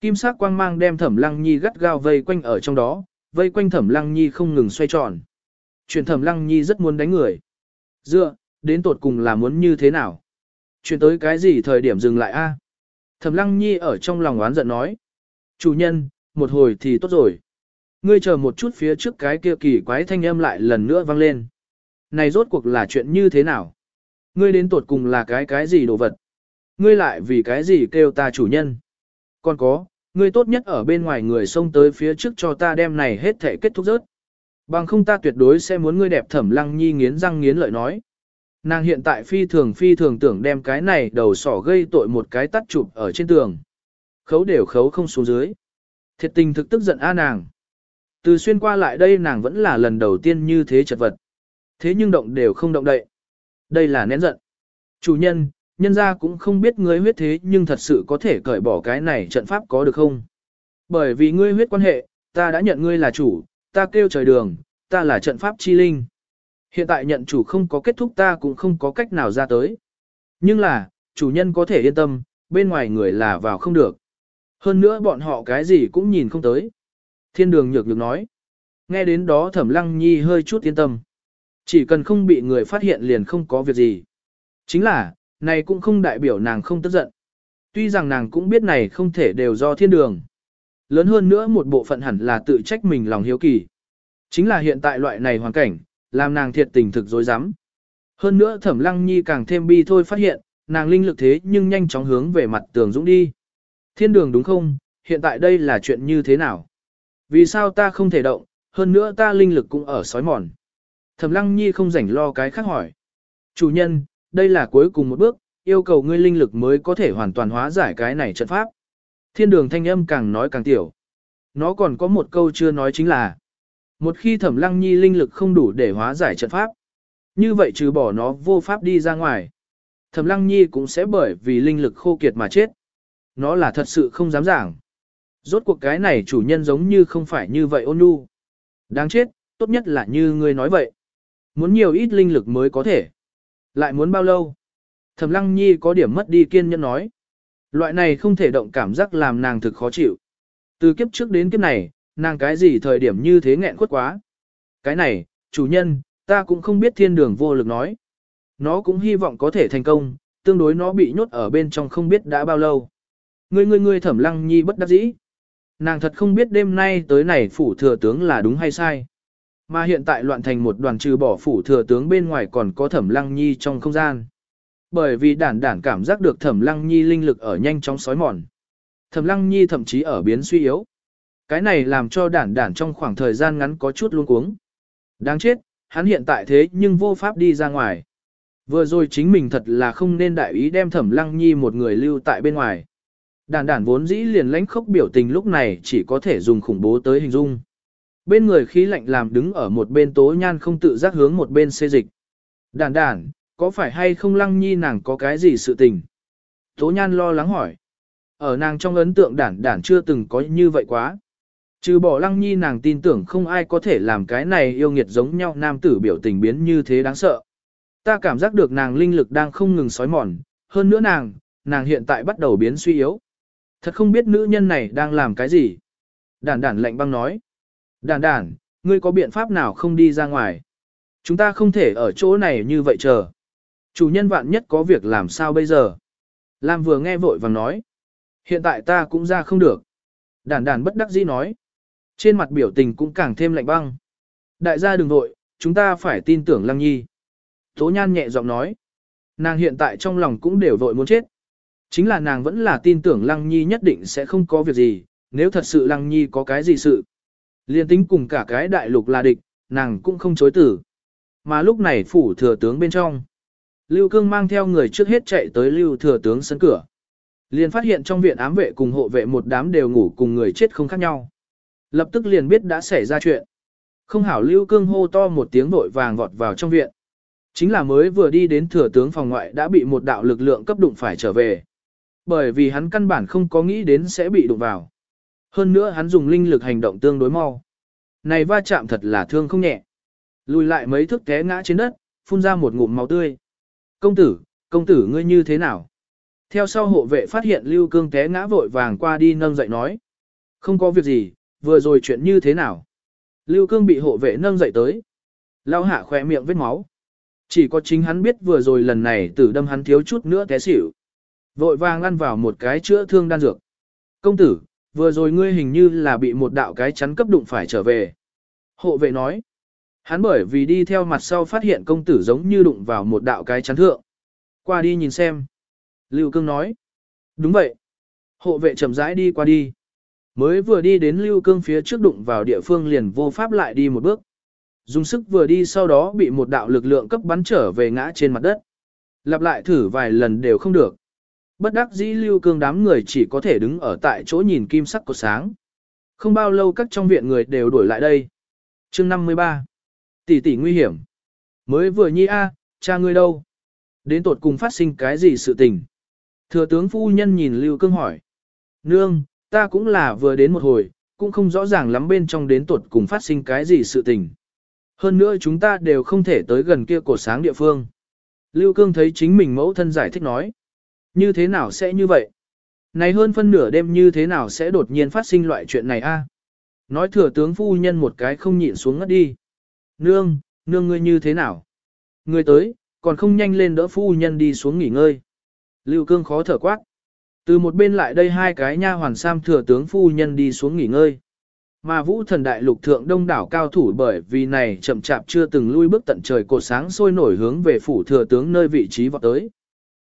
Kim sắc quang mang đem Thẩm Lăng Nhi gắt gao vây quanh ở trong đó, vây quanh Thẩm Lăng Nhi không ngừng xoay tròn. Chuyện Thẩm Lăng Nhi rất muốn đánh người. Dựa, đến tột cùng là muốn như thế nào? Chuyện tới cái gì thời điểm dừng lại a? Thẩm Lăng Nhi ở trong lòng oán giận nói. Chủ nhân, một hồi thì tốt rồi. Ngươi chờ một chút phía trước cái kia kỳ quái thanh âm lại lần nữa vang lên. Này rốt cuộc là chuyện như thế nào? Ngươi đến tột cùng là cái cái gì đồ vật? Ngươi lại vì cái gì kêu ta chủ nhân? Còn có, ngươi tốt nhất ở bên ngoài người xông tới phía trước cho ta đem này hết thể kết thúc rớt. Bằng không ta tuyệt đối sẽ muốn ngươi đẹp thẩm lăng nhi nghiến răng nghiến lợi nói. Nàng hiện tại phi thường phi thường tưởng đem cái này đầu sỏ gây tội một cái tắt chụp ở trên tường. Khấu đều khấu không xuống dưới. Thiệt tình thực tức giận a nàng. Từ xuyên qua lại đây nàng vẫn là lần đầu tiên như thế chật vật. Thế nhưng động đều không động đậy. Đây là nén giận. Chủ nhân, nhân ra cũng không biết ngươi huyết thế nhưng thật sự có thể cởi bỏ cái này trận pháp có được không? Bởi vì ngươi huyết quan hệ, ta đã nhận ngươi là chủ, ta kêu trời đường, ta là trận pháp chi linh. Hiện tại nhận chủ không có kết thúc ta cũng không có cách nào ra tới. Nhưng là, chủ nhân có thể yên tâm, bên ngoài người là vào không được. Hơn nữa bọn họ cái gì cũng nhìn không tới. Thiên đường nhược nhược nói. Nghe đến đó thẩm lăng nhi hơi chút yên tâm. Chỉ cần không bị người phát hiện liền không có việc gì. Chính là, này cũng không đại biểu nàng không tức giận. Tuy rằng nàng cũng biết này không thể đều do thiên đường. Lớn hơn nữa một bộ phận hẳn là tự trách mình lòng hiếu kỳ. Chính là hiện tại loại này hoàn cảnh, làm nàng thiệt tình thực dối rắm Hơn nữa thẩm lăng nhi càng thêm bi thôi phát hiện, nàng linh lực thế nhưng nhanh chóng hướng về mặt tường dũng đi. Thiên đường đúng không, hiện tại đây là chuyện như thế nào? Vì sao ta không thể động, hơn nữa ta linh lực cũng ở sói mòn. Thẩm lăng nhi không rảnh lo cái khác hỏi. Chủ nhân, đây là cuối cùng một bước, yêu cầu ngươi linh lực mới có thể hoàn toàn hóa giải cái này trận pháp. Thiên đường thanh âm càng nói càng tiểu. Nó còn có một câu chưa nói chính là một khi thẩm lăng nhi linh lực không đủ để hóa giải trận pháp, như vậy trừ bỏ nó vô pháp đi ra ngoài. Thẩm lăng nhi cũng sẽ bởi vì linh lực khô kiệt mà chết. Nó là thật sự không dám giảng. Rốt cuộc cái này chủ nhân giống như không phải như vậy ôn nhu. Đáng chết, tốt nhất là như ngươi nói vậy. Muốn nhiều ít linh lực mới có thể. Lại muốn bao lâu? Thẩm lăng nhi có điểm mất đi kiên nhẫn nói. Loại này không thể động cảm giác làm nàng thực khó chịu. Từ kiếp trước đến kiếp này, nàng cái gì thời điểm như thế nghẹn khuất quá. Cái này, chủ nhân, ta cũng không biết thiên đường vô lực nói. Nó cũng hy vọng có thể thành công, tương đối nó bị nhốt ở bên trong không biết đã bao lâu. Ngươi ngươi ngươi thẩm lăng nhi bất đắc dĩ. Nàng thật không biết đêm nay tới này phủ thừa tướng là đúng hay sai. Mà hiện tại loạn thành một đoàn trừ bỏ phủ thừa tướng bên ngoài còn có thẩm lăng nhi trong không gian. Bởi vì đản đản cảm giác được thẩm lăng nhi linh lực ở nhanh chóng sói mòn. Thẩm lăng nhi thậm chí ở biến suy yếu. Cái này làm cho đản đản trong khoảng thời gian ngắn có chút luống cuống. Đáng chết, hắn hiện tại thế nhưng vô pháp đi ra ngoài. Vừa rồi chính mình thật là không nên đại ý đem thẩm lăng nhi một người lưu tại bên ngoài. Đản đản vốn dĩ liền lãnh khốc biểu tình lúc này chỉ có thể dùng khủng bố tới hình dung. Bên người khí lạnh làm đứng ở một bên tố nhan không tự giác hướng một bên xê dịch. Đản đản, có phải hay không lăng nhi nàng có cái gì sự tình? Tố nhan lo lắng hỏi. Ở nàng trong ấn tượng đản đản chưa từng có như vậy quá. Trừ bỏ lăng nhi nàng tin tưởng không ai có thể làm cái này yêu nghiệt giống nhau nam tử biểu tình biến như thế đáng sợ. Ta cảm giác được nàng linh lực đang không ngừng sói mòn, hơn nữa nàng, nàng hiện tại bắt đầu biến suy yếu. Thật không biết nữ nhân này đang làm cái gì. Đản đản lạnh băng nói. Đản đản, ngươi có biện pháp nào không đi ra ngoài? Chúng ta không thể ở chỗ này như vậy chờ. Chủ nhân vạn nhất có việc làm sao bây giờ? Lam vừa nghe vội vàng nói. Hiện tại ta cũng ra không được. Đản đản bất đắc dĩ nói. Trên mặt biểu tình cũng càng thêm lạnh băng. Đại gia đừng vội, chúng ta phải tin tưởng Lăng Nhi. Tố Nhan nhẹ giọng nói. Nàng hiện tại trong lòng cũng đều vội muốn chết. Chính là nàng vẫn là tin tưởng Lăng Nhi nhất định sẽ không có việc gì, nếu thật sự Lăng Nhi có cái gì sự. Liên tính cùng cả cái đại lục là địch, nàng cũng không chối tử. Mà lúc này phủ thừa tướng bên trong. Lưu Cương mang theo người trước hết chạy tới Lưu thừa tướng sân cửa. Liền phát hiện trong viện ám vệ cùng hộ vệ một đám đều ngủ cùng người chết không khác nhau. Lập tức liền biết đã xảy ra chuyện. Không hảo Lưu Cương hô to một tiếng vội vàng vọt vào trong viện. Chính là mới vừa đi đến thừa tướng phòng ngoại đã bị một đạo lực lượng cấp đụng phải trở về. Bởi vì hắn căn bản không có nghĩ đến sẽ bị đụng vào. Hơn nữa hắn dùng linh lực hành động tương đối mau. Này va chạm thật là thương không nhẹ. Lùi lại mấy thước té ngã trên đất, phun ra một ngụm máu tươi. Công tử, công tử ngươi như thế nào? Theo sau hộ vệ phát hiện Lưu Cương té ngã vội vàng qua đi nâng dậy nói. Không có việc gì, vừa rồi chuyện như thế nào? Lưu Cương bị hộ vệ nâng dậy tới. Lao hạ khỏe miệng vết máu. Chỉ có chính hắn biết vừa rồi lần này tử đâm hắn thiếu chút nữa té xỉu. Vội vàng ăn vào một cái chữa thương đan dược. Công tử, vừa rồi ngươi hình như là bị một đạo cái chắn cấp đụng phải trở về. Hộ vệ nói. Hắn bởi vì đi theo mặt sau phát hiện công tử giống như đụng vào một đạo cái chắn thượng. Qua đi nhìn xem. Lưu Cương nói. Đúng vậy. Hộ vệ chậm rãi đi qua đi. Mới vừa đi đến Lưu Cương phía trước đụng vào địa phương liền vô pháp lại đi một bước. Dùng sức vừa đi sau đó bị một đạo lực lượng cấp bắn trở về ngã trên mặt đất. Lặp lại thử vài lần đều không được. Bất đắc dĩ Lưu Cương đám người chỉ có thể đứng ở tại chỗ nhìn kim sắc của sáng. Không bao lâu các trong viện người đều đuổi lại đây. chương 53. Tỷ tỷ nguy hiểm. Mới vừa nhi a, cha ngươi đâu? Đến tột cùng phát sinh cái gì sự tình? Thừa tướng phu nhân nhìn Lưu Cương hỏi. Nương, ta cũng là vừa đến một hồi, cũng không rõ ràng lắm bên trong đến tột cùng phát sinh cái gì sự tình. Hơn nữa chúng ta đều không thể tới gần kia cột sáng địa phương. Lưu Cương thấy chính mình mẫu thân giải thích nói. Như thế nào sẽ như vậy? Này hơn phân nửa đêm như thế nào sẽ đột nhiên phát sinh loại chuyện này a? À? Nói thừa tướng phu nhân một cái không nhịn xuống ngất đi. Nương, nương ngươi như thế nào? Ngươi tới, còn không nhanh lên đỡ phu nhân đi xuống nghỉ ngơi. Lưu Cương khó thở quát. Từ một bên lại đây hai cái nha hoàn sam thừa tướng phu nhân đi xuống nghỉ ngơi. Mà vũ thần đại lục thượng đông đảo cao thủ bởi vì này chậm chạp chưa từng lui bước tận trời cột sáng sôi nổi hướng về phủ thừa tướng nơi vị trí vọt tới.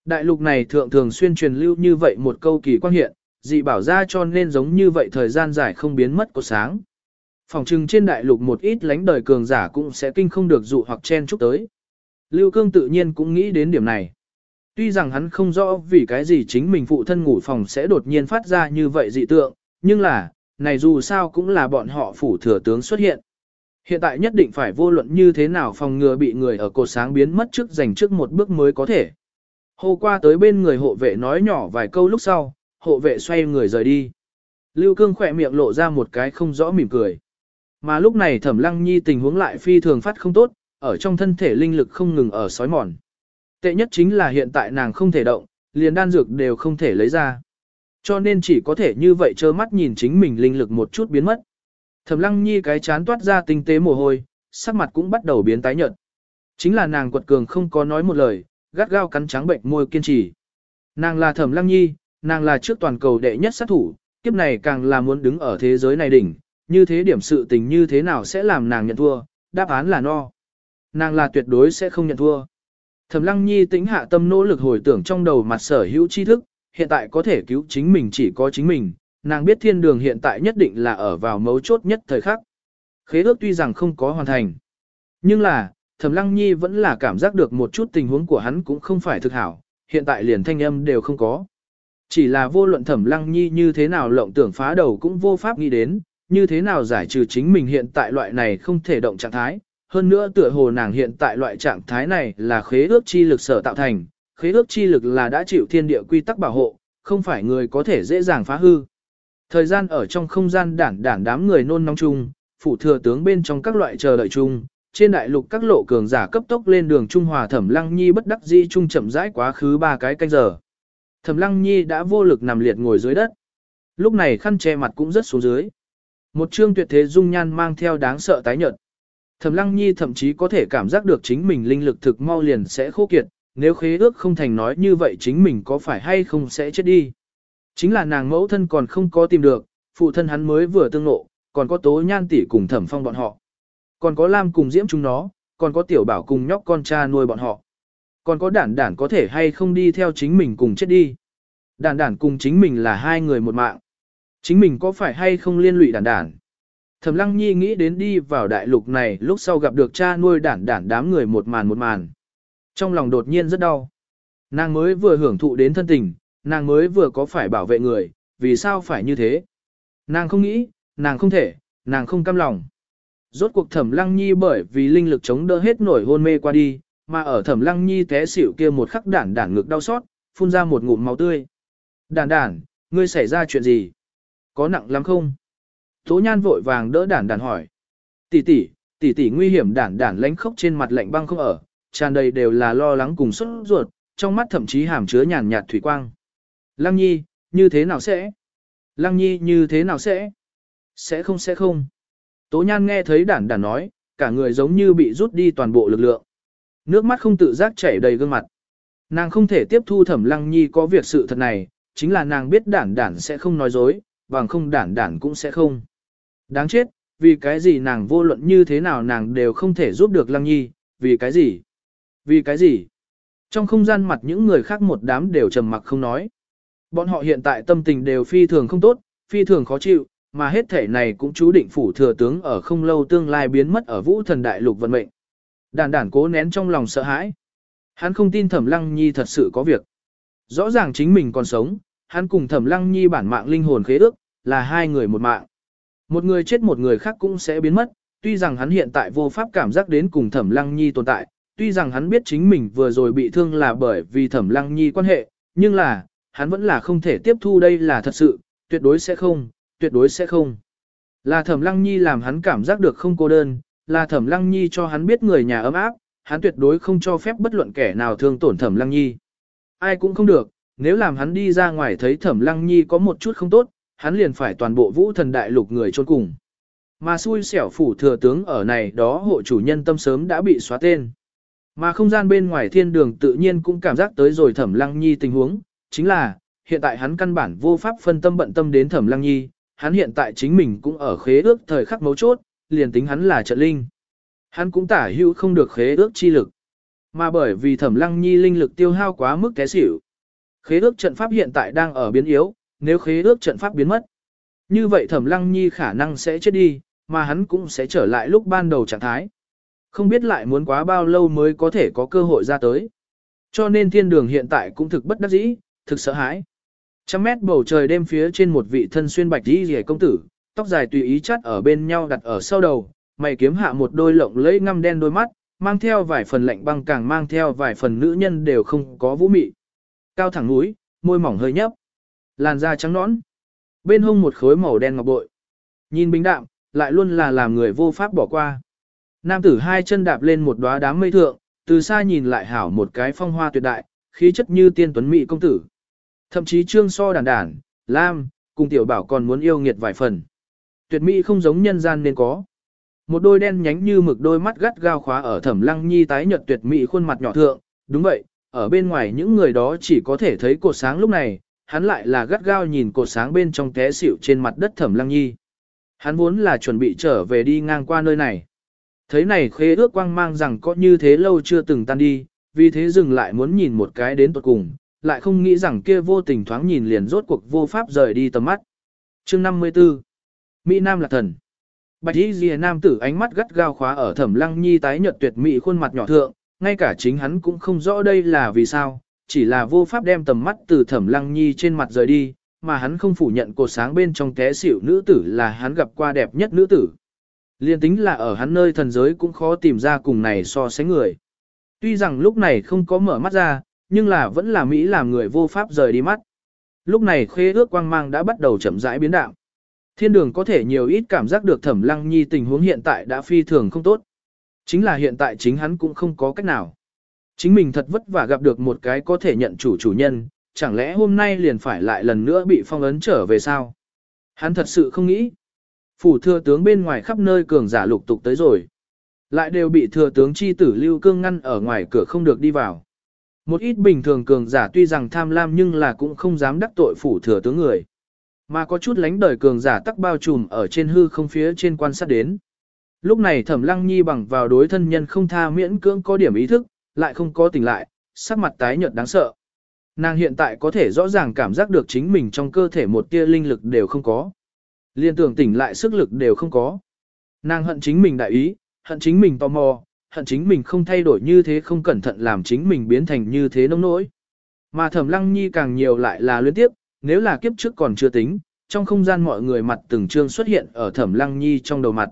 Đại lục này thượng thường xuyên truyền lưu như vậy một câu kỳ quan hiện, dị bảo ra cho nên giống như vậy thời gian dài không biến mất của sáng. Phòng trừng trên đại lục một ít lánh đời cường giả cũng sẽ kinh không được dụ hoặc chen chúc tới. Lưu Cương tự nhiên cũng nghĩ đến điểm này. Tuy rằng hắn không rõ vì cái gì chính mình phụ thân ngủ phòng sẽ đột nhiên phát ra như vậy dị tượng, nhưng là, này dù sao cũng là bọn họ phủ thừa tướng xuất hiện. Hiện tại nhất định phải vô luận như thế nào phòng ngừa bị người ở cột sáng biến mất trước dành trước một bước mới có thể. Hô qua tới bên người hộ vệ nói nhỏ vài câu lúc sau, hộ vệ xoay người rời đi. Lưu Cương khỏe miệng lộ ra một cái không rõ mỉm cười. Mà lúc này Thẩm Lăng Nhi tình huống lại phi thường phát không tốt, ở trong thân thể linh lực không ngừng ở sói mòn. Tệ nhất chính là hiện tại nàng không thể động, liền đan dược đều không thể lấy ra. Cho nên chỉ có thể như vậy trơ mắt nhìn chính mình linh lực một chút biến mất. Thẩm Lăng Nhi cái chán toát ra tinh tế mồ hôi, sắc mặt cũng bắt đầu biến tái nhợt. Chính là nàng quật cường không có nói một lời, gắt gao cắn trắng bệnh môi kiên trì. Nàng là Thẩm Lăng Nhi, nàng là trước toàn cầu đệ nhất sát thủ, kiếp này càng là muốn đứng ở thế giới này đỉnh, như thế điểm sự tình như thế nào sẽ làm nàng nhận thua, đáp án là no. Nàng là tuyệt đối sẽ không nhận thua. Thẩm Lăng Nhi tĩnh hạ tâm nỗ lực hồi tưởng trong đầu mặt sở hữu tri thức, hiện tại có thể cứu chính mình chỉ có chính mình, nàng biết thiên đường hiện tại nhất định là ở vào mấu chốt nhất thời khắc. Khế ước tuy rằng không có hoàn thành, nhưng là, Thẩm Lăng Nhi vẫn là cảm giác được một chút tình huống của hắn cũng không phải thực hảo, hiện tại liền thanh âm đều không có. Chỉ là vô luận Thẩm Lăng Nhi như thế nào lộng tưởng phá đầu cũng vô pháp nghĩ đến, như thế nào giải trừ chính mình hiện tại loại này không thể động trạng thái. Hơn nữa tựa hồ nàng hiện tại loại trạng thái này là khế ước chi lực sở tạo thành, khế ước chi lực là đã chịu thiên địa quy tắc bảo hộ, không phải người có thể dễ dàng phá hư. Thời gian ở trong không gian đản đản đám người nôn nóng chung, phủ thừa tướng bên trong các loại chờ đợi chung, trên đại lục các lộ cường giả cấp tốc lên đường Trung Hòa Thẩm Lăng Nhi bất đắc dĩ trung chậm rãi quá khứ ba cái canh giờ. Thẩm Lăng Nhi đã vô lực nằm liệt ngồi dưới đất. Lúc này khăn che mặt cũng rất xuống dưới. Một trương tuyệt thế dung nhan mang theo đáng sợ tái nhợt. Thẩm Lăng Nhi thậm chí có thể cảm giác được chính mình linh lực thực mau liền sẽ khô kiệt, nếu khế ước không thành nói như vậy chính mình có phải hay không sẽ chết đi. Chính là nàng mẫu thân còn không có tìm được, phụ thân hắn mới vừa tương nộ, còn có tố nhan tỷ cùng thẩm phong bọn họ. Còn có Lam cùng Diễm chúng nó, còn có tiểu bảo cùng nhóc con cha nuôi bọn họ. Còn có đản đản có thể hay không đi theo chính mình cùng chết đi. Đản đản cùng chính mình là hai người một mạng. Chính mình có phải hay không liên lụy đản đản. Thẩm Lăng Nhi nghĩ đến đi vào đại lục này lúc sau gặp được cha nuôi đản đản đám người một màn một màn. Trong lòng đột nhiên rất đau. Nàng mới vừa hưởng thụ đến thân tình, nàng mới vừa có phải bảo vệ người, vì sao phải như thế? Nàng không nghĩ, nàng không thể, nàng không cam lòng. Rốt cuộc thẩm lăng nhi bởi vì linh lực chống đỡ hết nổi hôn mê qua đi, mà ở thẩm lăng nhi té xỉu kia một khắc đản đản ngực đau xót, phun ra một ngụm máu tươi. Đản đản, ngươi xảy ra chuyện gì? Có nặng lắm không? Tố nhan vội vàng đỡ đản đản hỏi. Tỷ tỷ, tỷ tỷ nguy hiểm đản đản lánh khóc trên mặt lạnh băng không ở, tràn đầy đều là lo lắng cùng sốt ruột, trong mắt thậm chí hàm chứa nhàn nhạt thủy quang. Lăng nhi, như thế nào sẽ? Lăng nhi như thế nào sẽ? Sẽ không sẽ không. Tố nhan nghe thấy đản đản nói, cả người giống như bị rút đi toàn bộ lực lượng. Nước mắt không tự giác chảy đầy gương mặt. Nàng không thể tiếp thu thẩm lăng nhi có việc sự thật này, chính là nàng biết đản đản sẽ không nói dối, bằng không đản đản cũng sẽ không. Đáng chết, vì cái gì nàng vô luận như thế nào nàng đều không thể giúp được lăng nhi, vì cái gì? Vì cái gì? Trong không gian mặt những người khác một đám đều trầm mặc không nói. Bọn họ hiện tại tâm tình đều phi thường không tốt, phi thường khó chịu, mà hết thể này cũng chú định phủ thừa tướng ở không lâu tương lai biến mất ở vũ thần đại lục vận mệnh. Đàn đản cố nén trong lòng sợ hãi. Hắn không tin thẩm lăng nhi thật sự có việc. Rõ ràng chính mình còn sống, hắn cùng thẩm lăng nhi bản mạng linh hồn khế ước, là hai người một mạng. Một người chết một người khác cũng sẽ biến mất, tuy rằng hắn hiện tại vô pháp cảm giác đến cùng thẩm lăng nhi tồn tại, tuy rằng hắn biết chính mình vừa rồi bị thương là bởi vì thẩm lăng nhi quan hệ, nhưng là, hắn vẫn là không thể tiếp thu đây là thật sự, tuyệt đối sẽ không, tuyệt đối sẽ không. Là thẩm lăng nhi làm hắn cảm giác được không cô đơn, là thẩm lăng nhi cho hắn biết người nhà ấm áp, hắn tuyệt đối không cho phép bất luận kẻ nào thương tổn thẩm lăng nhi. Ai cũng không được, nếu làm hắn đi ra ngoài thấy thẩm lăng nhi có một chút không tốt, hắn liền phải toàn bộ vũ thần đại lục người trôn cùng. Mà xui xẻo phủ thừa tướng ở này đó hộ chủ nhân tâm sớm đã bị xóa tên. Mà không gian bên ngoài thiên đường tự nhiên cũng cảm giác tới rồi thẩm lăng nhi tình huống, chính là, hiện tại hắn căn bản vô pháp phân tâm bận tâm đến thẩm lăng nhi, hắn hiện tại chính mình cũng ở khế ước thời khắc mấu chốt, liền tính hắn là trận linh. Hắn cũng tả hữu không được khế ước chi lực. Mà bởi vì thẩm lăng nhi linh lực tiêu hao quá mức té xỉu. Khế ước trận pháp hiện tại đang ở biến yếu, nếu khế ước trận pháp biến mất. Như vậy thẩm lăng nhi khả năng sẽ chết đi, mà hắn cũng sẽ trở lại lúc ban đầu trạng thái. Không biết lại muốn quá bao lâu mới có thể có cơ hội ra tới. Cho nên thiên đường hiện tại cũng thực bất đắc dĩ, thực sợ hãi. Trăm mét bầu trời đêm phía trên một vị thân xuyên bạch y rìa công tử, tóc dài tùy ý chắt ở bên nhau đặt ở sau đầu, mày kiếm hạ một đôi lộng lẫy ngăm đen đôi mắt, mang theo vài phần lạnh băng càng mang theo vài phần nữ nhân đều không có vũ mị. Cao thẳng núi, môi mỏng hơi nhấp, làn da trắng nõn, bên hông một khối màu đen ngọc bội. Nhìn bình đạm, lại luôn là làm người vô pháp bỏ qua. Nam tử hai chân đạp lên một đóa đám mây thượng, từ xa nhìn lại hảo một cái phong hoa tuyệt đại, khí chất như tiên tuấn mỹ công tử. Thậm chí trương so đàn đản, lam, cùng tiểu bảo còn muốn yêu nghiệt vài phần. Tuyệt mỹ không giống nhân gian nên có. một đôi đen nhánh như mực đôi mắt gắt gao khóa ở thẩm lăng nhi tái nhợt tuyệt mỹ khuôn mặt nhỏ thượng, đúng vậy, ở bên ngoài những người đó chỉ có thể thấy cột sáng lúc này, hắn lại là gắt gao nhìn cột sáng bên trong té xỉu trên mặt đất thẩm lăng nhi. Hắn vốn là chuẩn bị trở về đi ngang qua nơi này. Thấy này khế ước quang mang rằng có như thế lâu chưa từng tan đi, vì thế dừng lại muốn nhìn một cái đến tuột cùng, lại không nghĩ rằng kia vô tình thoáng nhìn liền rốt cuộc vô pháp rời đi tầm mắt. Chương 54 Mỹ Nam là thần Bạch Y Ghi Nam tử ánh mắt gắt gao khóa ở thẩm lăng nhi tái nhợt tuyệt mỹ khuôn mặt nhỏ thượng, ngay cả chính hắn cũng không rõ đây là vì sao, chỉ là vô pháp đem tầm mắt từ thẩm lăng nhi trên mặt rời đi, mà hắn không phủ nhận cột sáng bên trong té xỉu nữ tử là hắn gặp qua đẹp nhất nữ tử. Liên tính là ở hắn nơi thần giới cũng khó tìm ra cùng này so sánh người. Tuy rằng lúc này không có mở mắt ra, nhưng là vẫn là Mỹ làm người vô pháp rời đi mắt. Lúc này khế ước quang mang đã bắt đầu chậm rãi biến đạo. Thiên đường có thể nhiều ít cảm giác được thẩm lăng nhi tình huống hiện tại đã phi thường không tốt. Chính là hiện tại chính hắn cũng không có cách nào. Chính mình thật vất vả gặp được một cái có thể nhận chủ chủ nhân, chẳng lẽ hôm nay liền phải lại lần nữa bị phong ấn trở về sao? Hắn thật sự không nghĩ. Phủ thừa tướng bên ngoài khắp nơi cường giả lục tục tới rồi. Lại đều bị thừa tướng chi tử lưu cương ngăn ở ngoài cửa không được đi vào. Một ít bình thường cường giả tuy rằng tham lam nhưng là cũng không dám đắc tội phủ thừa tướng người. Mà có chút lánh đời cường giả tắc bao trùm ở trên hư không phía trên quan sát đến. Lúc này thẩm lăng nhi bằng vào đối thân nhân không tha miễn cưỡng có điểm ý thức, lại không có tỉnh lại, sắc mặt tái nhợt đáng sợ. Nàng hiện tại có thể rõ ràng cảm giác được chính mình trong cơ thể một tia linh lực đều không có. Liên tưởng tỉnh lại sức lực đều không có. Nàng hận chính mình đại ý, hận chính mình tò mò, hận chính mình không thay đổi như thế không cẩn thận làm chính mình biến thành như thế nông nỗi. Mà thẩm lăng nhi càng nhiều lại là luyến tiếp, nếu là kiếp trước còn chưa tính, trong không gian mọi người mặt từng trương xuất hiện ở thẩm lăng nhi trong đầu mặt.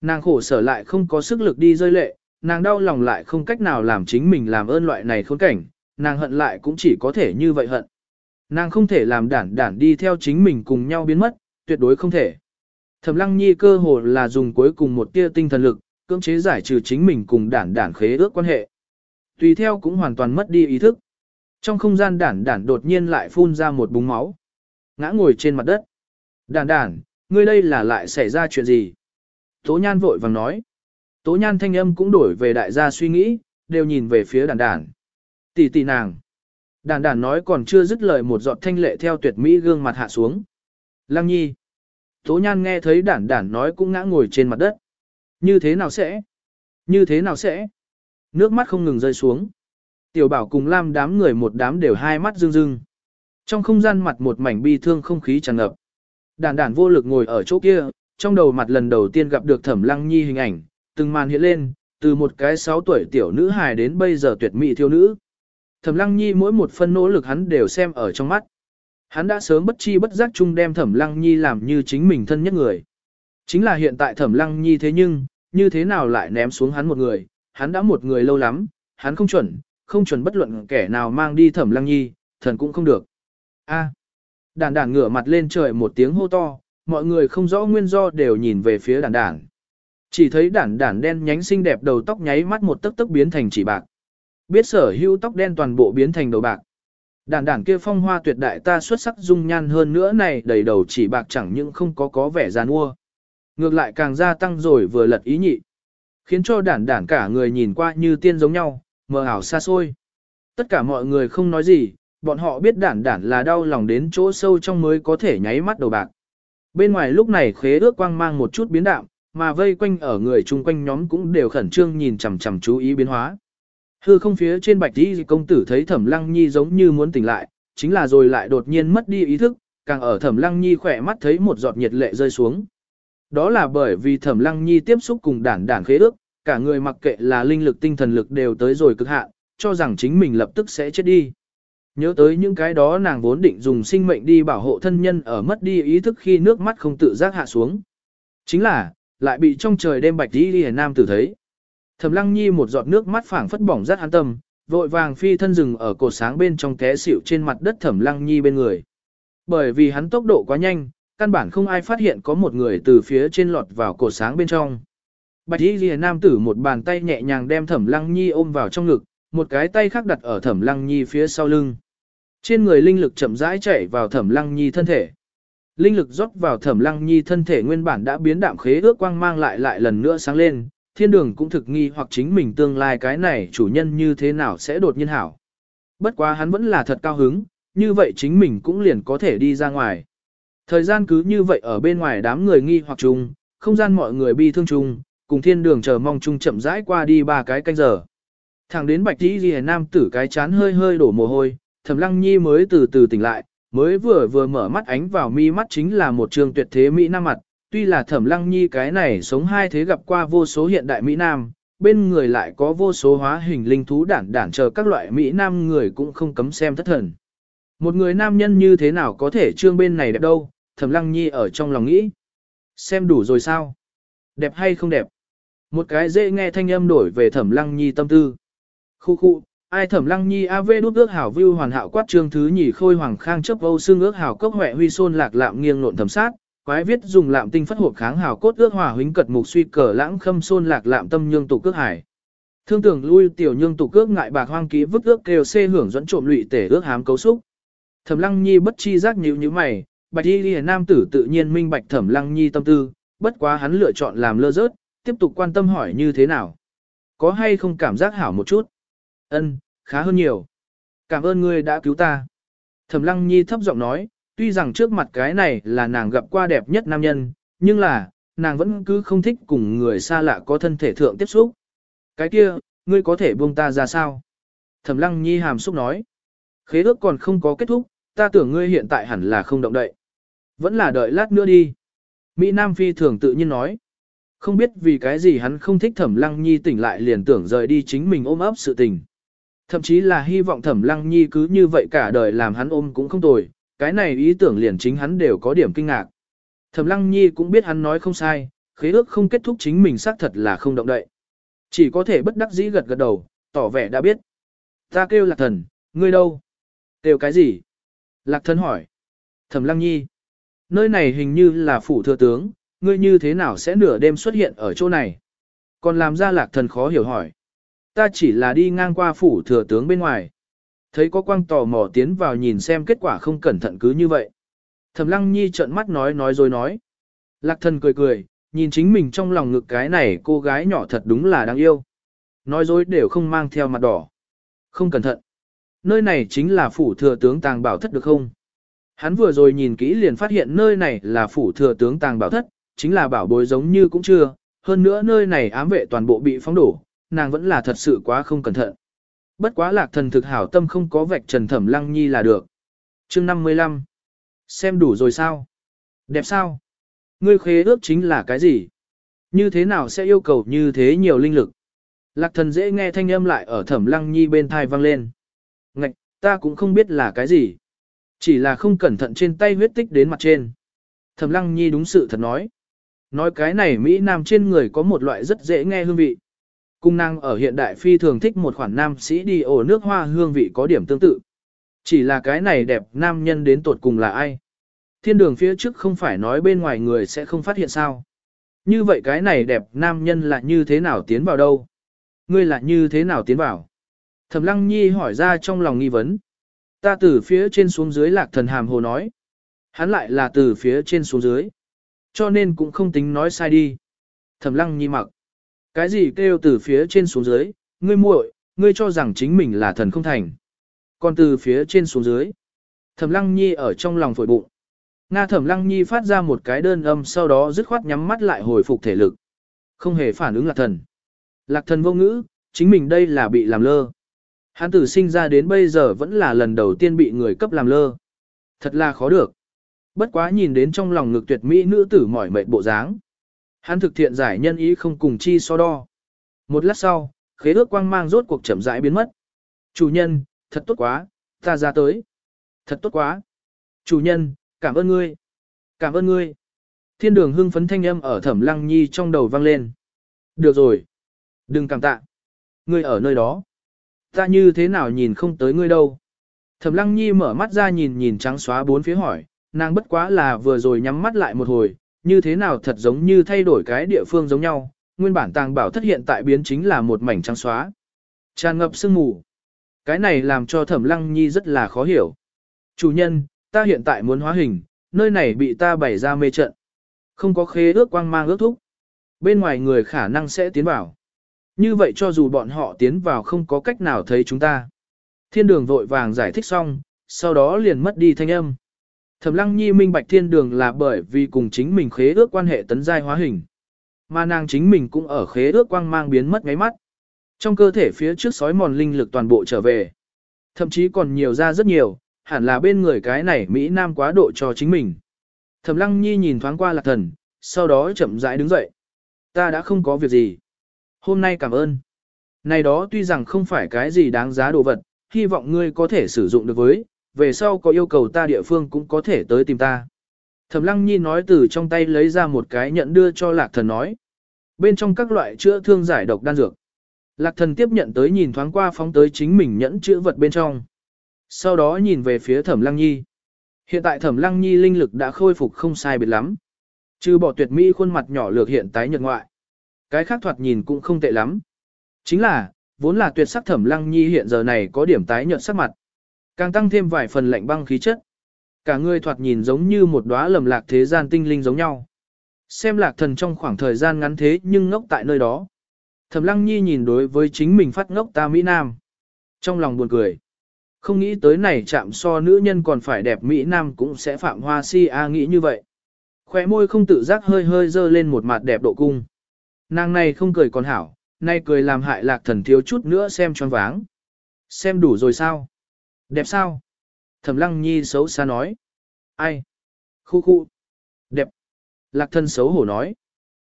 Nàng khổ sở lại không có sức lực đi rơi lệ, nàng đau lòng lại không cách nào làm chính mình làm ơn loại này khốn cảnh, nàng hận lại cũng chỉ có thể như vậy hận. Nàng không thể làm đản đản đi theo chính mình cùng nhau biến mất, tuyệt đối không thể. Thẩm lăng nhi cơ hồ là dùng cuối cùng một tia tinh thần lực, cưỡng chế giải trừ chính mình cùng đản đản khế ước quan hệ. Tùy theo cũng hoàn toàn mất đi ý thức. Trong không gian đản đản đột nhiên lại phun ra một búng máu. Ngã ngồi trên mặt đất. Đản đản, ngươi đây là lại xảy ra chuyện gì? Tố nhan vội vàng nói. Tố nhan thanh âm cũng đổi về đại gia suy nghĩ, đều nhìn về phía đản đản. Tỷ tỷ nàng. Đản đản nói còn chưa dứt lời một giọt thanh lệ theo tuyệt mỹ gương mặt hạ xuống. Lăng nhi. Tố nhan nghe thấy đản đản nói cũng ngã ngồi trên mặt đất. Như thế nào sẽ? Như thế nào sẽ? Nước mắt không ngừng rơi xuống. Tiểu bảo cùng lam đám người một đám đều hai mắt rưng rưng. Trong không gian mặt một mảnh bi thương không khí tràn ngập. Đản đản vô lực ngồi ở chỗ kia, trong đầu mặt lần đầu tiên gặp được thẩm lăng nhi hình ảnh, từng màn hiện lên, từ một cái 6 tuổi tiểu nữ hài đến bây giờ tuyệt mỹ thiếu nữ. Thẩm lăng nhi mỗi một phân nỗ lực hắn đều xem ở trong mắt. Hắn đã sớm bất chi bất giác chung đem thẩm lăng nhi làm như chính mình thân nhất người. Chính là hiện tại thẩm lăng nhi thế nhưng, như thế nào lại ném xuống hắn một người, hắn đã một người lâu lắm, hắn không chuẩn, không chuẩn bất luận kẻ nào mang đi thẩm lăng nhi, thần cũng không được. A. Đàn đàn ngửa mặt lên trời một tiếng hô to, mọi người không rõ nguyên do đều nhìn về phía đàn đàn. Chỉ thấy đàn đàn đen nhánh xinh đẹp đầu tóc nháy mắt một tấc tấc biến thành chỉ bạc. Biết sở hữu tóc đen toàn bộ biến thành đầu bạc. Đàn đàn kia phong hoa tuyệt đại ta xuất sắc dung nhan hơn nữa này đầy đầu chỉ bạc chẳng những không có có vẻ gian ua. Ngược lại càng gia tăng rồi vừa lật ý nhị. Khiến cho đản đản cả người nhìn qua như tiên giống nhau, mờ ảo xa xôi. Tất cả mọi người không nói gì, bọn họ biết đản đản là đau lòng đến chỗ sâu trong mới có thể nháy mắt đầu bạc. Bên ngoài lúc này khế ước quang mang một chút biến đạm, mà vây quanh ở người chung quanh nhóm cũng đều khẩn trương nhìn chằm chằm chú ý biến hóa. Hư không phía trên bạch đi công tử thấy thẩm lăng nhi giống như muốn tỉnh lại, chính là rồi lại đột nhiên mất đi ý thức, càng ở thẩm lăng nhi khỏe mắt thấy một giọt nhiệt lệ rơi xuống. Đó là bởi vì thẩm lăng nhi tiếp xúc cùng đản đản khế ước, cả người mặc kệ là linh lực tinh thần lực đều tới rồi cực hạn, cho rằng chính mình lập tức sẽ chết đi. Nhớ tới những cái đó nàng vốn định dùng sinh mệnh đi bảo hộ thân nhân ở mất đi ý thức khi nước mắt không tự giác hạ xuống. Chính là, lại bị trong trời đêm bạch đi đi nam tử thấy. Thẩm lăng nhi một giọt nước mắt phảng phất bỏng rất an tâm, vội vàng phi thân rừng ở cột sáng bên trong té xỉu trên mặt đất thẩm lăng nhi bên người. Bởi vì hắn tốc độ quá nhanh, căn bản không ai phát hiện có một người từ phía trên lọt vào cổ sáng bên trong. Bạch y lìa nam tử một bàn tay nhẹ nhàng đem thẩm lăng nhi ôm vào trong ngực, một cái tay khác đặt ở thẩm lăng nhi phía sau lưng. Trên người linh lực chậm rãi chảy vào thẩm lăng nhi thân thể. linh lực rót vào thẩm lăng nhi thân thể nguyên bản đã biến đạm khế ước quang mang lại lại lần nữa sáng lên, thiên đường cũng thực nghi hoặc chính mình tương lai cái này chủ nhân như thế nào sẽ đột nhiên hảo. Bất quá hắn vẫn là thật cao hứng, như vậy chính mình cũng liền có thể đi ra ngoài. Thời gian cứ như vậy ở bên ngoài đám người nghi hoặc chung, không gian mọi người bi thương chung, cùng thiên đường chờ mong chung chậm rãi qua đi ba cái canh giờ. Thẳng đến bạch tí ghi nam tử cái chán hơi hơi đổ mồ hôi, thẩm lăng nhi mới từ từ tỉnh lại, mới vừa vừa mở mắt ánh vào mi mắt chính là một trường tuyệt thế Mỹ Nam mặt, tuy là thẩm lăng nhi cái này sống hai thế gặp qua vô số hiện đại Mỹ Nam, bên người lại có vô số hóa hình linh thú đản đản chờ các loại Mỹ Nam người cũng không cấm xem thất thần. Một người nam nhân như thế nào có thể trương bên này đẹp đâu, thẩm lăng nhi ở trong lòng nghĩ. Xem đủ rồi sao? Đẹp hay không đẹp? Một cái dễ nghe thanh âm đổi về thẩm lăng nhi tâm tư. Khu khu, ai thẩm lăng nhi av đút ước hảo view hoàn hảo quát trương thứ nhì khôi hoàng khang chấp âu xương ước hảo cốc huệ huy xôn lạc lạm nghiêng nộn thẩm sát, quái viết dùng lạm tinh phát hộp kháng hảo cốt ước hòa huynh cật mục suy cờ lãng khâm xôn lạc lạm tâm nhương tụ cước hải. Thương tưởng lui tiểu nhương tụ cước ngại bạc hoang ký vứt ước kêu xê hưởng dẫn trộm lụy tể ước hám cấu xúc. Thẩm lăng nhi bất chi giác nhíu như mày, bạch y liễu nam tử tự nhiên minh bạch thẩm lăng nhi tâm tư, bất quá hắn lựa chọn làm lơ rớt, tiếp tục quan tâm hỏi như thế nào. Có hay không cảm giác hảo một chút? Ân, khá hơn nhiều. Cảm ơn ngươi đã cứu ta. Thẩm lăng nhi thấp giọng nói, tuy rằng trước mặt cái này là nàng gặp qua đẹp nhất nam nhân, nhưng là, nàng vẫn cứ không thích cùng người xa lạ có thân thể thượng tiếp xúc. Cái kia, ngươi có thể buông ta ra sao? Thẩm lăng nhi hàm xúc nói. Khế ước còn không có kết thúc, ta tưởng ngươi hiện tại hẳn là không động đậy. Vẫn là đợi lát nữa đi. Mỹ Nam Phi thường tự nhiên nói. Không biết vì cái gì hắn không thích thẩm lăng nhi tỉnh lại liền tưởng rời đi chính mình ôm ấp sự tình. Thậm chí là hy vọng thẩm lăng nhi cứ như vậy cả đời làm hắn ôm cũng không tồi, cái này ý tưởng liền chính hắn đều có điểm kinh ngạc. Thẩm lăng nhi cũng biết hắn nói không sai, khế ước không kết thúc chính mình xác thật là không động đậy. Chỉ có thể bất đắc dĩ gật gật đầu, tỏ vẻ đã biết. Ta kêu lạc thần, ngươi đâu? Kêu cái gì? Lạc thần hỏi. Thẩm lăng nhi. Nơi này hình như là phủ thừa tướng, ngươi như thế nào sẽ nửa đêm xuất hiện ở chỗ này? Còn làm ra lạc thần khó hiểu hỏi. Ta chỉ là đi ngang qua phủ thừa tướng bên ngoài. Thấy có quang tò mò tiến vào nhìn xem kết quả không cẩn thận cứ như vậy. Thẩm lăng nhi trợn mắt nói nói rồi nói. Lạc thần cười cười, nhìn chính mình trong lòng ngực cái này cô gái nhỏ thật đúng là đáng yêu. Nói dối đều không mang theo mặt đỏ. Không cẩn thận. Nơi này chính là phủ thừa tướng tàng bảo thất được không? Hắn vừa rồi nhìn kỹ liền phát hiện nơi này là phủ thừa tướng tàng bảo thất, chính là bảo bối giống như cũng chưa, hơn nữa nơi này ám vệ toàn bộ bị phóng đổ, nàng vẫn là thật sự quá không cẩn thận. Bất quá lạc thần thực hảo tâm không có vạch trần thẩm lăng nhi là được. chương 55. Xem đủ rồi sao? Đẹp sao? Ngươi khế ước chính là cái gì? Như thế nào sẽ yêu cầu như thế nhiều linh lực? Lạc thần dễ nghe thanh âm lại ở thẩm lăng nhi bên thai vang lên. Ngạch, ta cũng không biết là cái gì. Chỉ là không cẩn thận trên tay huyết tích đến mặt trên. Thẩm lăng nhi đúng sự thật nói. Nói cái này Mỹ Nam trên người có một loại rất dễ nghe hương vị. Cung năng ở hiện đại phi thường thích một khoản nam sĩ đi ổ nước hoa hương vị có điểm tương tự. Chỉ là cái này đẹp nam nhân đến tột cùng là ai? Thiên đường phía trước không phải nói bên ngoài người sẽ không phát hiện sao. Như vậy cái này đẹp nam nhân là như thế nào tiến vào đâu? Ngươi là như thế nào tiến vào? Thẩm lăng nhi hỏi ra trong lòng nghi vấn. Ta từ phía trên xuống dưới lạc thần hàm hồ nói. Hắn lại là từ phía trên xuống dưới. Cho nên cũng không tính nói sai đi. Thẩm lăng nhi mặc. Cái gì kêu từ phía trên xuống dưới, ngươi muội, ngươi cho rằng chính mình là thần không thành. Còn từ phía trên xuống dưới. Thẩm lăng nhi ở trong lòng phổi bụng. Nga thẩm lăng nhi phát ra một cái đơn âm sau đó dứt khoát nhắm mắt lại hồi phục thể lực. Không hề phản ứng lạc thần. Lạc thần vô ngữ, chính mình đây là bị làm lơ. Hắn tử sinh ra đến bây giờ vẫn là lần đầu tiên bị người cấp làm lơ. Thật là khó được. Bất quá nhìn đến trong lòng ngực tuyệt mỹ nữ tử mỏi mệt bộ dáng. Hắn thực thiện giải nhân ý không cùng chi so đo. Một lát sau, khế ước quang mang rốt cuộc chậm rãi biến mất. Chủ nhân, thật tốt quá, ta ra tới. Thật tốt quá. Chủ nhân, cảm ơn ngươi. Cảm ơn ngươi. Thiên đường hưng phấn thanh âm ở thẩm lăng nhi trong đầu vang lên. Được rồi. Đừng cảm tạ. Ngươi ở nơi đó. Ta như thế nào nhìn không tới ngươi đâu. Thẩm lăng nhi mở mắt ra nhìn nhìn trắng xóa bốn phía hỏi, nàng bất quá là vừa rồi nhắm mắt lại một hồi, như thế nào thật giống như thay đổi cái địa phương giống nhau, nguyên bản tàng bảo thất hiện tại biến chính là một mảnh trắng xóa. Tràn ngập sương mù. Cái này làm cho thẩm lăng nhi rất là khó hiểu. Chủ nhân, ta hiện tại muốn hóa hình, nơi này bị ta bày ra mê trận. Không có khế ước quang mang ước thúc. Bên ngoài người khả năng sẽ tiến vào. Như vậy cho dù bọn họ tiến vào không có cách nào thấy chúng ta. Thiên đường vội vàng giải thích xong, sau đó liền mất đi thanh âm. Thẩm lăng nhi minh bạch thiên đường là bởi vì cùng chính mình khế ước quan hệ tấn giai hóa hình. Mà nàng chính mình cũng ở khế ước quang mang biến mất ngáy mắt. Trong cơ thể phía trước sói mòn linh lực toàn bộ trở về. Thậm chí còn nhiều ra rất nhiều, hẳn là bên người cái này Mỹ Nam quá độ cho chính mình. Thẩm lăng nhi nhìn thoáng qua lạc thần, sau đó chậm rãi đứng dậy. Ta đã không có việc gì. Hôm nay cảm ơn. Này đó tuy rằng không phải cái gì đáng giá đồ vật, hy vọng ngươi có thể sử dụng được với, về sau có yêu cầu ta địa phương cũng có thể tới tìm ta. Thẩm lăng nhi nói từ trong tay lấy ra một cái nhận đưa cho lạc thần nói. Bên trong các loại chữa thương giải độc đan dược. Lạc thần tiếp nhận tới nhìn thoáng qua phóng tới chính mình nhẫn chữa vật bên trong. Sau đó nhìn về phía thẩm lăng nhi. Hiện tại thẩm lăng nhi linh lực đã khôi phục không sai biệt lắm. Trừ bỏ tuyệt mỹ khuôn mặt nhỏ lược hiện tái nhợt ngoại. Cái khác thoạt nhìn cũng không tệ lắm. Chính là, vốn là tuyệt sắc thẩm lăng nhi hiện giờ này có điểm tái nhợt sắc mặt. Càng tăng thêm vài phần lạnh băng khí chất. Cả người thoạt nhìn giống như một đóa lầm lạc thế gian tinh linh giống nhau. Xem lạc thần trong khoảng thời gian ngắn thế nhưng ngốc tại nơi đó. Thẩm lăng nhi nhìn đối với chính mình phát ngốc ta Mỹ Nam. Trong lòng buồn cười. Không nghĩ tới này chạm so nữ nhân còn phải đẹp Mỹ Nam cũng sẽ phạm hoa si a nghĩ như vậy. Khóe môi không tự giác hơi hơi dơ lên một mặt đẹp độ cung. Nàng này không cười còn hảo, nay cười làm hại lạc thần thiếu chút nữa xem choáng váng. Xem đủ rồi sao? Đẹp sao? Thẩm lăng nhi xấu xa nói. Ai? Khu khu. Đẹp. Lạc thần xấu hổ nói.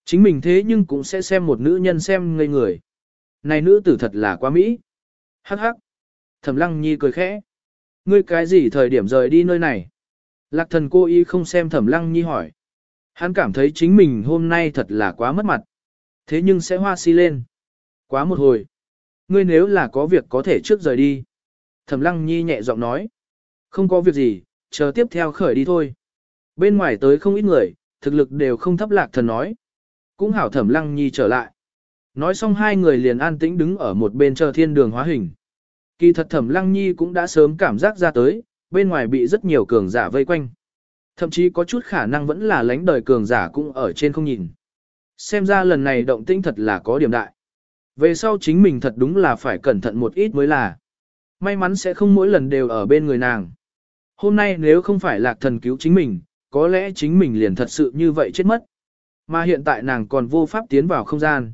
Chính mình thế nhưng cũng sẽ xem một nữ nhân xem ngây người. Này nữ tử thật là quá mỹ. Hắc hắc. Thẩm lăng nhi cười khẽ. Ngươi cái gì thời điểm rời đi nơi này? Lạc thần cô y không xem thẩm lăng nhi hỏi. Hắn cảm thấy chính mình hôm nay thật là quá mất mặt. Thế nhưng sẽ hoa si lên. Quá một hồi. Ngươi nếu là có việc có thể trước rời đi. Thẩm lăng nhi nhẹ giọng nói. Không có việc gì, chờ tiếp theo khởi đi thôi. Bên ngoài tới không ít người, thực lực đều không thấp lạc thần nói. Cũng hảo thẩm lăng nhi trở lại. Nói xong hai người liền an tĩnh đứng ở một bên chờ thiên đường hóa hình. Kỳ thật thẩm lăng nhi cũng đã sớm cảm giác ra tới, bên ngoài bị rất nhiều cường giả vây quanh. Thậm chí có chút khả năng vẫn là lánh đời cường giả cũng ở trên không nhìn. Xem ra lần này động tĩnh thật là có điểm đại. Về sau chính mình thật đúng là phải cẩn thận một ít mới là. May mắn sẽ không mỗi lần đều ở bên người nàng. Hôm nay nếu không phải lạc thần cứu chính mình, có lẽ chính mình liền thật sự như vậy chết mất. Mà hiện tại nàng còn vô pháp tiến vào không gian.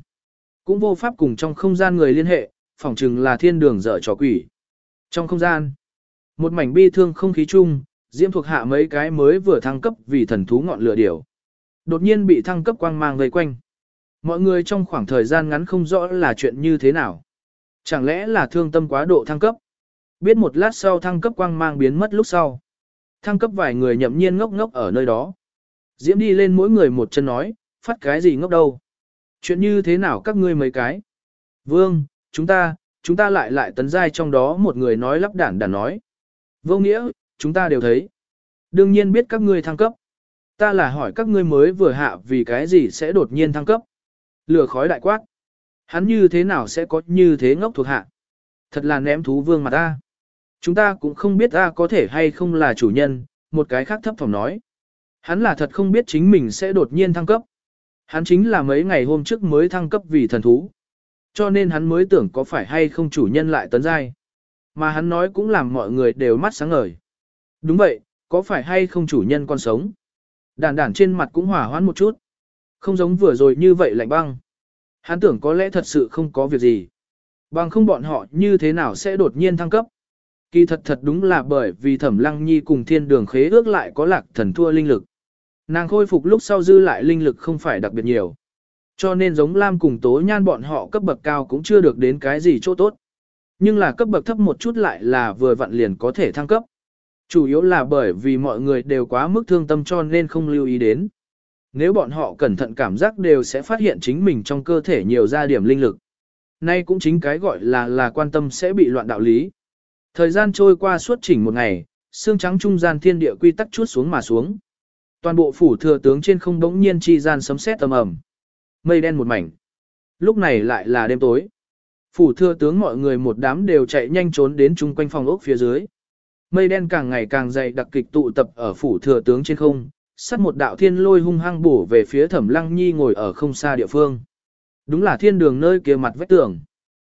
Cũng vô pháp cùng trong không gian người liên hệ, phỏng chừng là thiên đường dở trò quỷ. Trong không gian, một mảnh bi thương không khí chung, diễm thuộc hạ mấy cái mới vừa thăng cấp vì thần thú ngọn lửa điểu. Đột nhiên bị thăng cấp quang mang vây quanh. Mọi người trong khoảng thời gian ngắn không rõ là chuyện như thế nào. Chẳng lẽ là thương tâm quá độ thăng cấp? Biết một lát sau thăng cấp quang mang biến mất lúc sau. Thăng cấp vài người nhậm nhiên ngốc ngốc ở nơi đó. Diễm đi lên mỗi người một chân nói, phát cái gì ngốc đâu. Chuyện như thế nào các ngươi mấy cái? Vương, chúng ta, chúng ta lại lại tấn giai trong đó một người nói lắp đản đản nói. Vô nghĩa, chúng ta đều thấy. Đương nhiên biết các ngươi thăng cấp. Ta là hỏi các ngươi mới vừa hạ vì cái gì sẽ đột nhiên thăng cấp. Lửa khói đại quát. Hắn như thế nào sẽ có như thế ngốc thuộc hạ. Thật là ném thú vương mà ta. Chúng ta cũng không biết ta có thể hay không là chủ nhân, một cái khác thấp phòng nói. Hắn là thật không biết chính mình sẽ đột nhiên thăng cấp. Hắn chính là mấy ngày hôm trước mới thăng cấp vì thần thú. Cho nên hắn mới tưởng có phải hay không chủ nhân lại tấn giai. Mà hắn nói cũng làm mọi người đều mắt sáng ngời. Đúng vậy, có phải hay không chủ nhân còn sống? Đàn đàn trên mặt cũng hỏa hoãn một chút. Không giống vừa rồi như vậy lạnh băng. Hắn tưởng có lẽ thật sự không có việc gì. Bằng không bọn họ như thế nào sẽ đột nhiên thăng cấp. Kỳ thật thật đúng là bởi vì thẩm lăng nhi cùng thiên đường khế ước lại có lạc thần thua linh lực. Nàng khôi phục lúc sau dư lại linh lực không phải đặc biệt nhiều. Cho nên giống Lam cùng tố nhan bọn họ cấp bậc cao cũng chưa được đến cái gì chỗ tốt. Nhưng là cấp bậc thấp một chút lại là vừa vặn liền có thể thăng cấp. Chủ yếu là bởi vì mọi người đều quá mức thương tâm cho nên không lưu ý đến. Nếu bọn họ cẩn thận cảm giác đều sẽ phát hiện chính mình trong cơ thể nhiều ra điểm linh lực. Nay cũng chính cái gọi là là quan tâm sẽ bị loạn đạo lý. Thời gian trôi qua suốt chỉnh một ngày, xương trắng trung gian thiên địa quy tắc chuốt xuống mà xuống. Toàn bộ phủ thừa tướng trên không đống nhiên chi gian sấm sét tầm ầm. Mây đen một mảnh. Lúc này lại là đêm tối. Phủ thừa tướng mọi người một đám đều chạy nhanh trốn đến chung quanh phòng ốc phía dưới mây đen càng ngày càng dày đặc kịch tụ tập ở phủ thừa tướng trên không, sắt một đạo thiên lôi hung hăng bổ về phía Thẩm Lăng Nhi ngồi ở không xa địa phương. Đúng là thiên đường nơi kia mặt vách tường.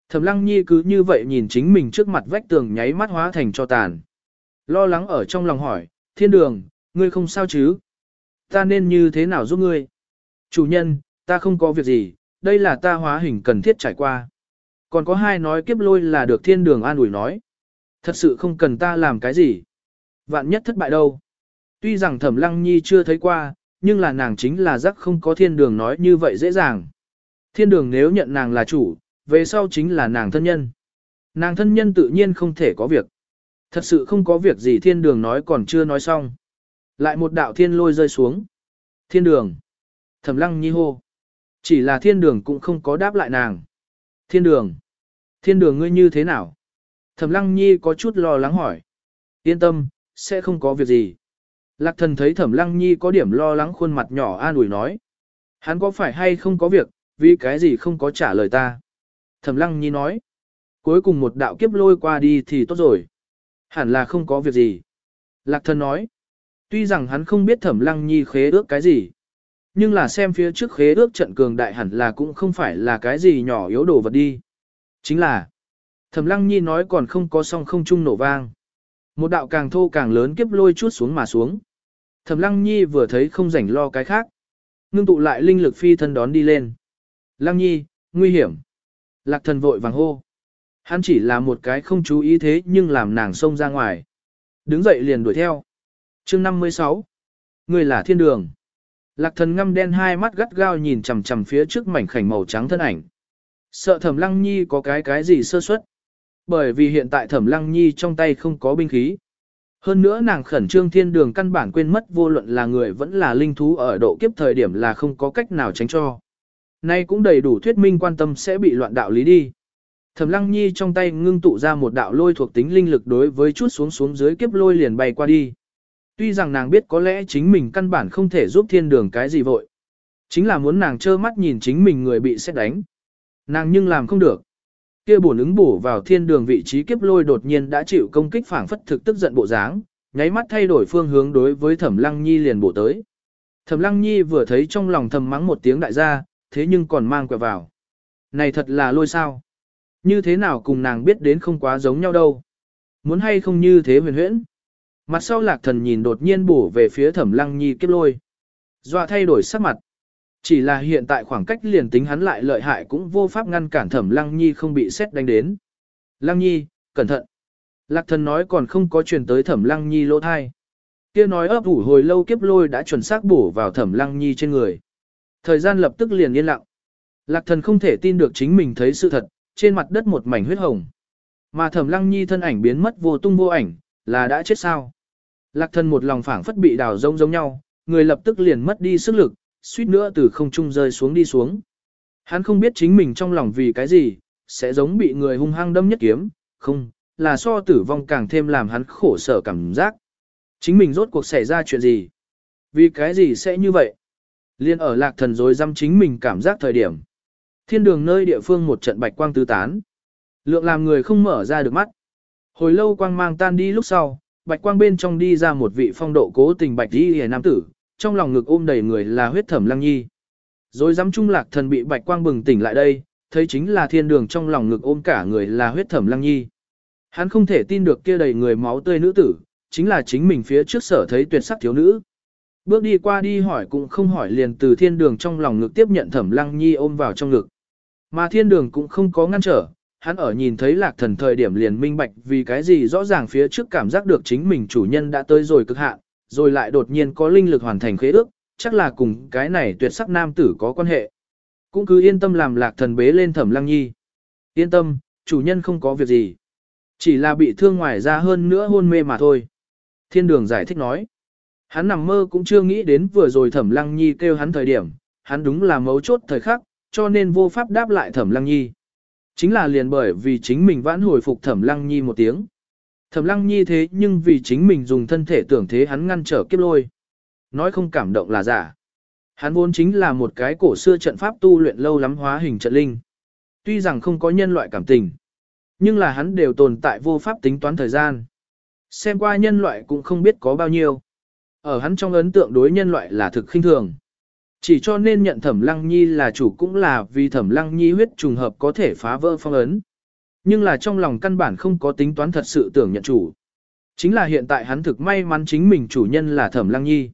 Thẩm Lăng Nhi cứ như vậy nhìn chính mình trước mặt vách tường nháy mắt hóa thành cho tàn. Lo lắng ở trong lòng hỏi, thiên đường, ngươi không sao chứ? Ta nên như thế nào giúp ngươi? Chủ nhân, ta không có việc gì, đây là ta hóa hình cần thiết trải qua. Còn có hai nói kiếp lôi là được thiên đường an ủi nói. Thật sự không cần ta làm cái gì. Vạn nhất thất bại đâu. Tuy rằng thẩm lăng nhi chưa thấy qua, nhưng là nàng chính là giác không có thiên đường nói như vậy dễ dàng. Thiên đường nếu nhận nàng là chủ, về sau chính là nàng thân nhân. Nàng thân nhân tự nhiên không thể có việc. Thật sự không có việc gì thiên đường nói còn chưa nói xong. Lại một đạo thiên lôi rơi xuống. Thiên đường. Thẩm lăng nhi hô. Chỉ là thiên đường cũng không có đáp lại nàng. Thiên đường. Thiên đường ngươi như thế nào? Thẩm lăng nhi có chút lo lắng hỏi. Yên tâm, sẽ không có việc gì. Lạc thần thấy thẩm lăng nhi có điểm lo lắng khuôn mặt nhỏ an ủi nói. Hắn có phải hay không có việc, vì cái gì không có trả lời ta? Thẩm lăng nhi nói. Cuối cùng một đạo kiếp lôi qua đi thì tốt rồi. Hẳn là không có việc gì. Lạc thần nói. Tuy rằng hắn không biết thẩm lăng nhi khế ước cái gì. Nhưng là xem phía trước khế ước trận cường đại hẳn là cũng không phải là cái gì nhỏ yếu đồ vật đi. Chính là, thẩm lăng nhi nói còn không có song không trung nổ vang. Một đạo càng thô càng lớn kiếp lôi chút xuống mà xuống. Thẩm lăng nhi vừa thấy không rảnh lo cái khác. Ngưng tụ lại linh lực phi thân đón đi lên. Lăng nhi, nguy hiểm. Lạc thần vội vàng hô. Hắn chỉ là một cái không chú ý thế nhưng làm nàng xông ra ngoài. Đứng dậy liền đuổi theo. chương 56. Người là thiên đường. Lạc thần ngâm đen hai mắt gắt gao nhìn chằm chằm phía trước mảnh khảnh màu trắng thân ảnh. Sợ thẩm lăng nhi có cái cái gì sơ suất. Bởi vì hiện tại thẩm lăng nhi trong tay không có binh khí. Hơn nữa nàng khẩn trương thiên đường căn bản quên mất vô luận là người vẫn là linh thú ở độ kiếp thời điểm là không có cách nào tránh cho. Nay cũng đầy đủ thuyết minh quan tâm sẽ bị loạn đạo lý đi. Thẩm lăng nhi trong tay ngưng tụ ra một đạo lôi thuộc tính linh lực đối với chút xuống xuống dưới kiếp lôi liền bay qua đi. Tuy rằng nàng biết có lẽ chính mình căn bản không thể giúp thiên đường cái gì vội. Chính là muốn nàng trơ mắt nhìn chính mình người bị xét đánh. Nàng nhưng làm không được. Kia bổn ứng bổ vào thiên đường vị trí kiếp lôi đột nhiên đã chịu công kích phảng phất thực tức giận bộ dáng, nháy mắt thay đổi phương hướng đối với Thẩm Lăng Nhi liền bổ tới. Thẩm Lăng Nhi vừa thấy trong lòng thầm mắng một tiếng đại gia, thế nhưng còn mang quẹo vào. Này thật là lôi sao? Như thế nào cùng nàng biết đến không quá giống nhau đâu. Muốn hay không như thế huyền huyễn? Mặt sau lạc thần nhìn đột nhiên bổ về phía thẩm lăng nhi kiếp lôi. Doa thay đổi sắc mặt. Chỉ là hiện tại khoảng cách liền tính hắn lại lợi hại cũng vô pháp ngăn cản thẩm lăng nhi không bị xét đánh đến. Lăng nhi, cẩn thận. Lạc thần nói còn không có truyền tới thẩm lăng nhi lỗ thai. kia nói ấp ủ hồi lâu kiếp lôi đã chuẩn xác bổ vào thẩm lăng nhi trên người. Thời gian lập tức liền yên lặng. Lạc thần không thể tin được chính mình thấy sự thật, trên mặt đất một mảnh huyết hồng. Mà thẩm lăng nhi thân ảnh biến mất vô tung vô ảnh, là đã chết sao. Lạc thần một lòng phảng phất bị đào rông giống nhau, người lập tức liền mất đi sức lực, suýt nữa từ không trung rơi xuống đi xuống. Hắn không biết chính mình trong lòng vì cái gì, sẽ giống bị người hung hăng đâm nhất kiếm, không, là so tử vong càng thêm làm hắn khổ sở cảm giác. Chính mình rốt cuộc xảy ra chuyện gì? Vì cái gì sẽ như vậy? Liên ở lạc thần rồi dăm chính mình cảm giác thời điểm. Thiên đường nơi địa phương một trận bạch quang tứ tán. Lượng làm người không mở ra được mắt. Hồi lâu quang mang tan đi lúc sau, bạch quang bên trong đi ra một vị phong độ cố tình bạch đi hề nam tử, trong lòng ngực ôm đầy người là huyết thẩm lăng nhi. Rồi dám trung lạc thần bị bạch quang bừng tỉnh lại đây, thấy chính là thiên đường trong lòng ngực ôm cả người là huyết thẩm lăng nhi. Hắn không thể tin được kia đầy người máu tươi nữ tử, chính là chính mình phía trước sở thấy tuyệt sắc thiếu nữ. Bước đi qua đi hỏi cũng không hỏi liền từ thiên đường trong lòng ngực tiếp nhận thẩm lăng nhi ôm vào trong ngực. Mà thiên đường cũng không có ngăn trở, hắn ở nhìn thấy lạc thần thời điểm liền minh bạch vì cái gì rõ ràng phía trước cảm giác được chính mình chủ nhân đã tới rồi cực hạn, rồi lại đột nhiên có linh lực hoàn thành khế ước, chắc là cùng cái này tuyệt sắc nam tử có quan hệ. Cũng cứ yên tâm làm lạc thần bế lên thẩm lăng nhi. Yên tâm, chủ nhân không có việc gì. Chỉ là bị thương ngoài ra hơn nữa hôn mê mà thôi. Thiên đường giải thích nói. Hắn nằm mơ cũng chưa nghĩ đến vừa rồi thẩm lăng nhi kêu hắn thời điểm, hắn đúng là mấu chốt thời khắc, cho nên vô pháp đáp lại thẩm lăng nhi. Chính là liền bởi vì chính mình vãn hồi phục thẩm lăng nhi một tiếng. Thẩm lăng nhi thế nhưng vì chính mình dùng thân thể tưởng thế hắn ngăn trở kiếp lôi. Nói không cảm động là giả. Hắn vốn chính là một cái cổ xưa trận pháp tu luyện lâu lắm hóa hình trận linh. Tuy rằng không có nhân loại cảm tình, nhưng là hắn đều tồn tại vô pháp tính toán thời gian. Xem qua nhân loại cũng không biết có bao nhiêu. Ở hắn trong ấn tượng đối nhân loại là thực khinh thường. Chỉ cho nên nhận Thẩm Lăng Nhi là chủ cũng là vì Thẩm Lăng Nhi huyết trùng hợp có thể phá vỡ phong ấn. Nhưng là trong lòng căn bản không có tính toán thật sự tưởng nhận chủ. Chính là hiện tại hắn thực may mắn chính mình chủ nhân là Thẩm Lăng Nhi.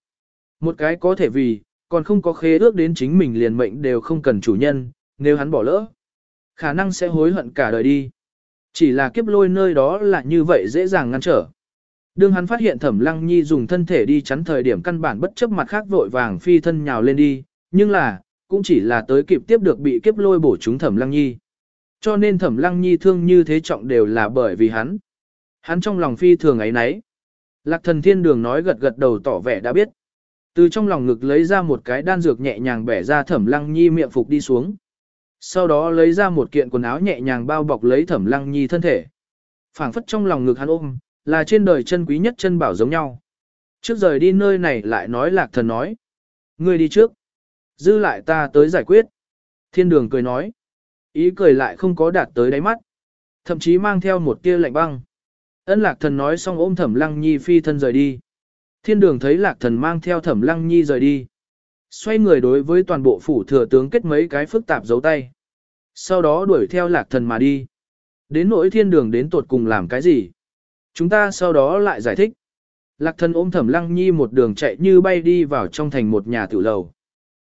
Một cái có thể vì, còn không có khế ước đến chính mình liền mệnh đều không cần chủ nhân, nếu hắn bỏ lỡ. Khả năng sẽ hối hận cả đời đi. Chỉ là kiếp lôi nơi đó là như vậy dễ dàng ngăn trở. Đương hắn phát hiện Thẩm Lăng Nhi dùng thân thể đi chắn thời điểm căn bản bất chấp mặt khác vội vàng phi thân nhào lên đi, nhưng là, cũng chỉ là tới kịp tiếp được bị kiếp lôi bổ trúng Thẩm Lăng Nhi. Cho nên Thẩm Lăng Nhi thương như thế trọng đều là bởi vì hắn. Hắn trong lòng phi thường ấy nấy. Lạc thần thiên đường nói gật gật đầu tỏ vẻ đã biết. Từ trong lòng ngực lấy ra một cái đan dược nhẹ nhàng bẻ ra Thẩm Lăng Nhi miệng phục đi xuống. Sau đó lấy ra một kiện quần áo nhẹ nhàng bao bọc lấy Thẩm Lăng Nhi thân thể. phảng phất trong lòng ngực hắn ôm, là trên đời chân quý nhất chân bảo giống nhau. Trước rời đi nơi này lại nói lạc thần nói. Ngươi đi trước. Dư lại ta tới giải quyết. Thiên đường cười nói. Ý cười lại không có đạt tới đáy mắt. Thậm chí mang theo một tia lạnh băng. Ân lạc thần nói xong ôm thẩm lăng nhi phi thân rời đi. Thiên đường thấy lạc thần mang theo thẩm lăng nhi rời đi. Xoay người đối với toàn bộ phủ thừa tướng kết mấy cái phức tạp dấu tay. Sau đó đuổi theo lạc thần mà đi. Đến nỗi thiên đường đến tột cùng làm cái gì? Chúng ta sau đó lại giải thích. Lạc thần ôm thẩm lăng nhi một đường chạy như bay đi vào trong thành một nhà tiểu lầu.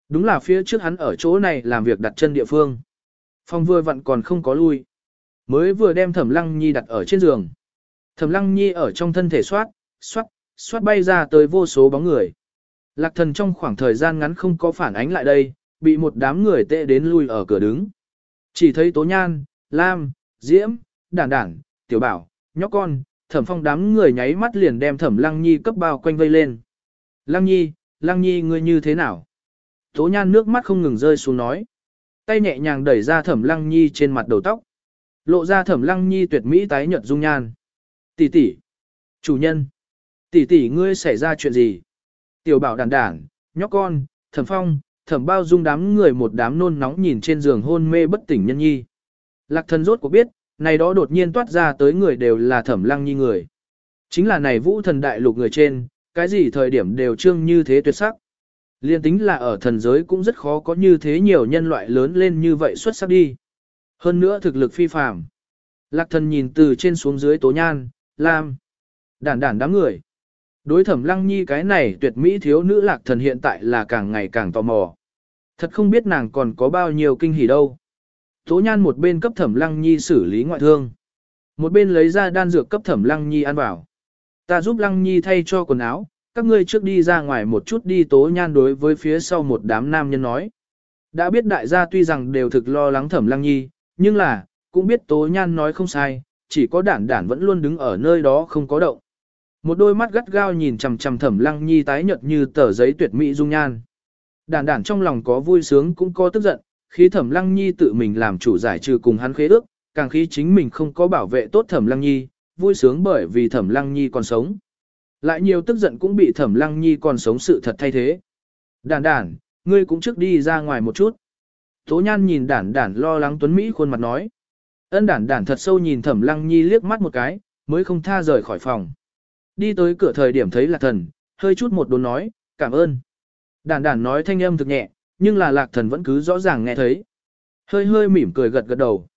Đúng là phía trước hắn ở chỗ này làm việc đặt chân địa phương. Phong vừa vặn còn không có lui. Mới vừa đem thẩm lăng nhi đặt ở trên giường. Thẩm lăng nhi ở trong thân thể soát, soát, soát bay ra tới vô số bóng người. Lạc thần trong khoảng thời gian ngắn không có phản ánh lại đây, bị một đám người tệ đến lui ở cửa đứng. Chỉ thấy tố nhan, lam, diễm, đản đản, tiểu bảo, nhóc con, thẩm phong đám người nháy mắt liền đem thẩm lăng nhi cấp bao quanh vây lên. Lăng nhi, lăng nhi ngươi như thế nào? Tố nhan nước mắt không ngừng rơi xuống nói. Tay nhẹ nhàng đẩy ra thẩm lăng nhi trên mặt đầu tóc. Lộ ra thẩm lăng nhi tuyệt mỹ tái nhợt dung nhan. Tỷ tỷ, chủ nhân, tỷ tỷ ngươi xảy ra chuyện gì? Tiểu bảo đàn đản, nhóc con, thẩm phong, thẩm bao dung đám người một đám nôn nóng nhìn trên giường hôn mê bất tỉnh nhân nhi. Lạc thần rốt cuộc biết, này đó đột nhiên toát ra tới người đều là thẩm lăng nhi người. Chính là này vũ thần đại lục người trên, cái gì thời điểm đều trương như thế tuyệt sắc. Liên tính là ở thần giới cũng rất khó có như thế nhiều nhân loại lớn lên như vậy xuất sắc đi. Hơn nữa thực lực phi phàm. Lạc thần nhìn từ trên xuống dưới tố nhan, lam, đản đản đám người. Đối thẩm lăng nhi cái này tuyệt mỹ thiếu nữ lạc thần hiện tại là càng ngày càng tò mò. Thật không biết nàng còn có bao nhiêu kinh hỉ đâu. Tố nhan một bên cấp thẩm lăng nhi xử lý ngoại thương. Một bên lấy ra đan dược cấp thẩm lăng nhi ăn vào. Ta giúp lăng nhi thay cho quần áo, các ngươi trước đi ra ngoài một chút đi tố nhan đối với phía sau một đám nam nhân nói. Đã biết đại gia tuy rằng đều thực lo lắng thẩm lăng nhi, nhưng là, cũng biết tố nhan nói không sai, chỉ có đản đản vẫn luôn đứng ở nơi đó không có động. Một đôi mắt gắt gao nhìn chằm chằm thẩm lăng nhi tái nhợt như tờ giấy tuyệt mỹ dung nhan. Đản đản trong lòng có vui sướng cũng có tức giận, khi thẩm lăng nhi tự mình làm chủ giải trừ cùng hắn khế ước, càng khi chính mình không có bảo vệ tốt thẩm lăng nhi, vui sướng bởi vì thẩm lăng nhi còn sống. Lại nhiều tức giận cũng bị thẩm lăng nhi còn sống sự thật thay thế. Đản đản, ngươi cũng trước đi ra ngoài một chút. Tố nhan nhìn đản đản lo lắng tuấn Mỹ khuôn mặt nói. Ân đản đản thật sâu nhìn thẩm lăng nhi liếc mắt một cái, mới không tha rời khỏi phòng. Đi tới cửa thời điểm thấy lạc thần, hơi chút một đồn nói, cảm ơn. Đản đản nói thanh âm thực nhẹ, nhưng là lạc thần vẫn cứ rõ ràng nghe thấy. Hơi hơi mỉm cười gật gật đầu.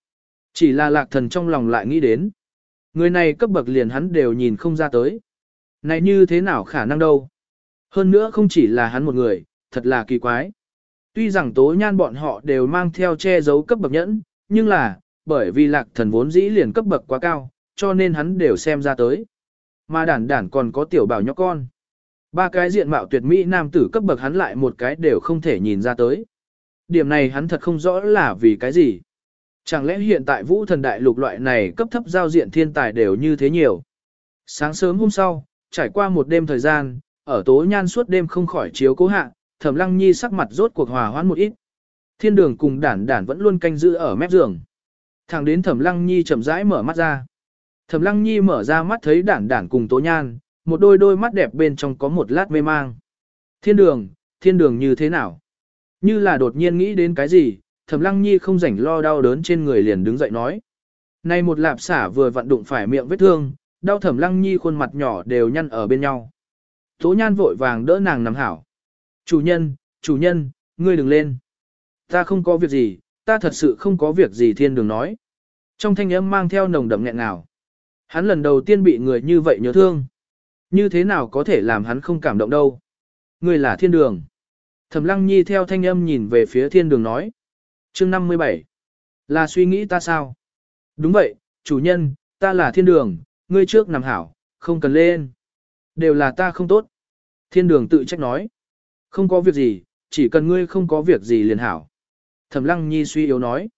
Chỉ là lạc thần trong lòng lại nghĩ đến. Người này cấp bậc liền hắn đều nhìn không ra tới. Này như thế nào khả năng đâu. Hơn nữa không chỉ là hắn một người, thật là kỳ quái. Tuy rằng tố nhan bọn họ đều mang theo che giấu cấp bậc nhẫn, nhưng là, bởi vì lạc thần vốn dĩ liền cấp bậc quá cao, cho nên hắn đều xem ra tới. Mà đản đản còn có tiểu bảo nhóc con. Ba cái diện mạo tuyệt mỹ nam tử cấp bậc hắn lại một cái đều không thể nhìn ra tới. Điểm này hắn thật không rõ là vì cái gì. Chẳng lẽ hiện tại vũ thần đại lục loại này cấp thấp giao diện thiên tài đều như thế nhiều. Sáng sớm hôm sau, trải qua một đêm thời gian, ở tố nhan suốt đêm không khỏi chiếu cố hạ, thẩm lăng nhi sắc mặt rốt cuộc hòa hoãn một ít. Thiên đường cùng đản đản vẫn luôn canh giữ ở mép giường. Thẳng đến thẩm lăng nhi chậm rãi mở mắt ra. Thẩm lăng nhi mở ra mắt thấy đản đản cùng tố nhan, một đôi đôi mắt đẹp bên trong có một lát mê mang. Thiên đường, thiên đường như thế nào? Như là đột nhiên nghĩ đến cái gì, thẩm lăng nhi không rảnh lo đau đớn trên người liền đứng dậy nói. Này một lạp xả vừa vận đụng phải miệng vết thương, đau thẩm lăng nhi khuôn mặt nhỏ đều nhăn ở bên nhau. Tố nhan vội vàng đỡ nàng nằm hảo. Chủ nhân, chủ nhân, ngươi đừng lên. Ta không có việc gì, ta thật sự không có việc gì thiên đường nói. Trong thanh âm mang theo nồng đậm nghẹn nào. Hắn lần đầu tiên bị người như vậy nhớ thương. Như thế nào có thể làm hắn không cảm động đâu. Ngươi là thiên đường. Thẩm lăng nhi theo thanh âm nhìn về phía thiên đường nói. chương 57. Là suy nghĩ ta sao? Đúng vậy, chủ nhân, ta là thiên đường, ngươi trước nằm hảo, không cần lên. Đều là ta không tốt. Thiên đường tự trách nói. Không có việc gì, chỉ cần ngươi không có việc gì liền hảo. Thẩm lăng nhi suy yếu nói.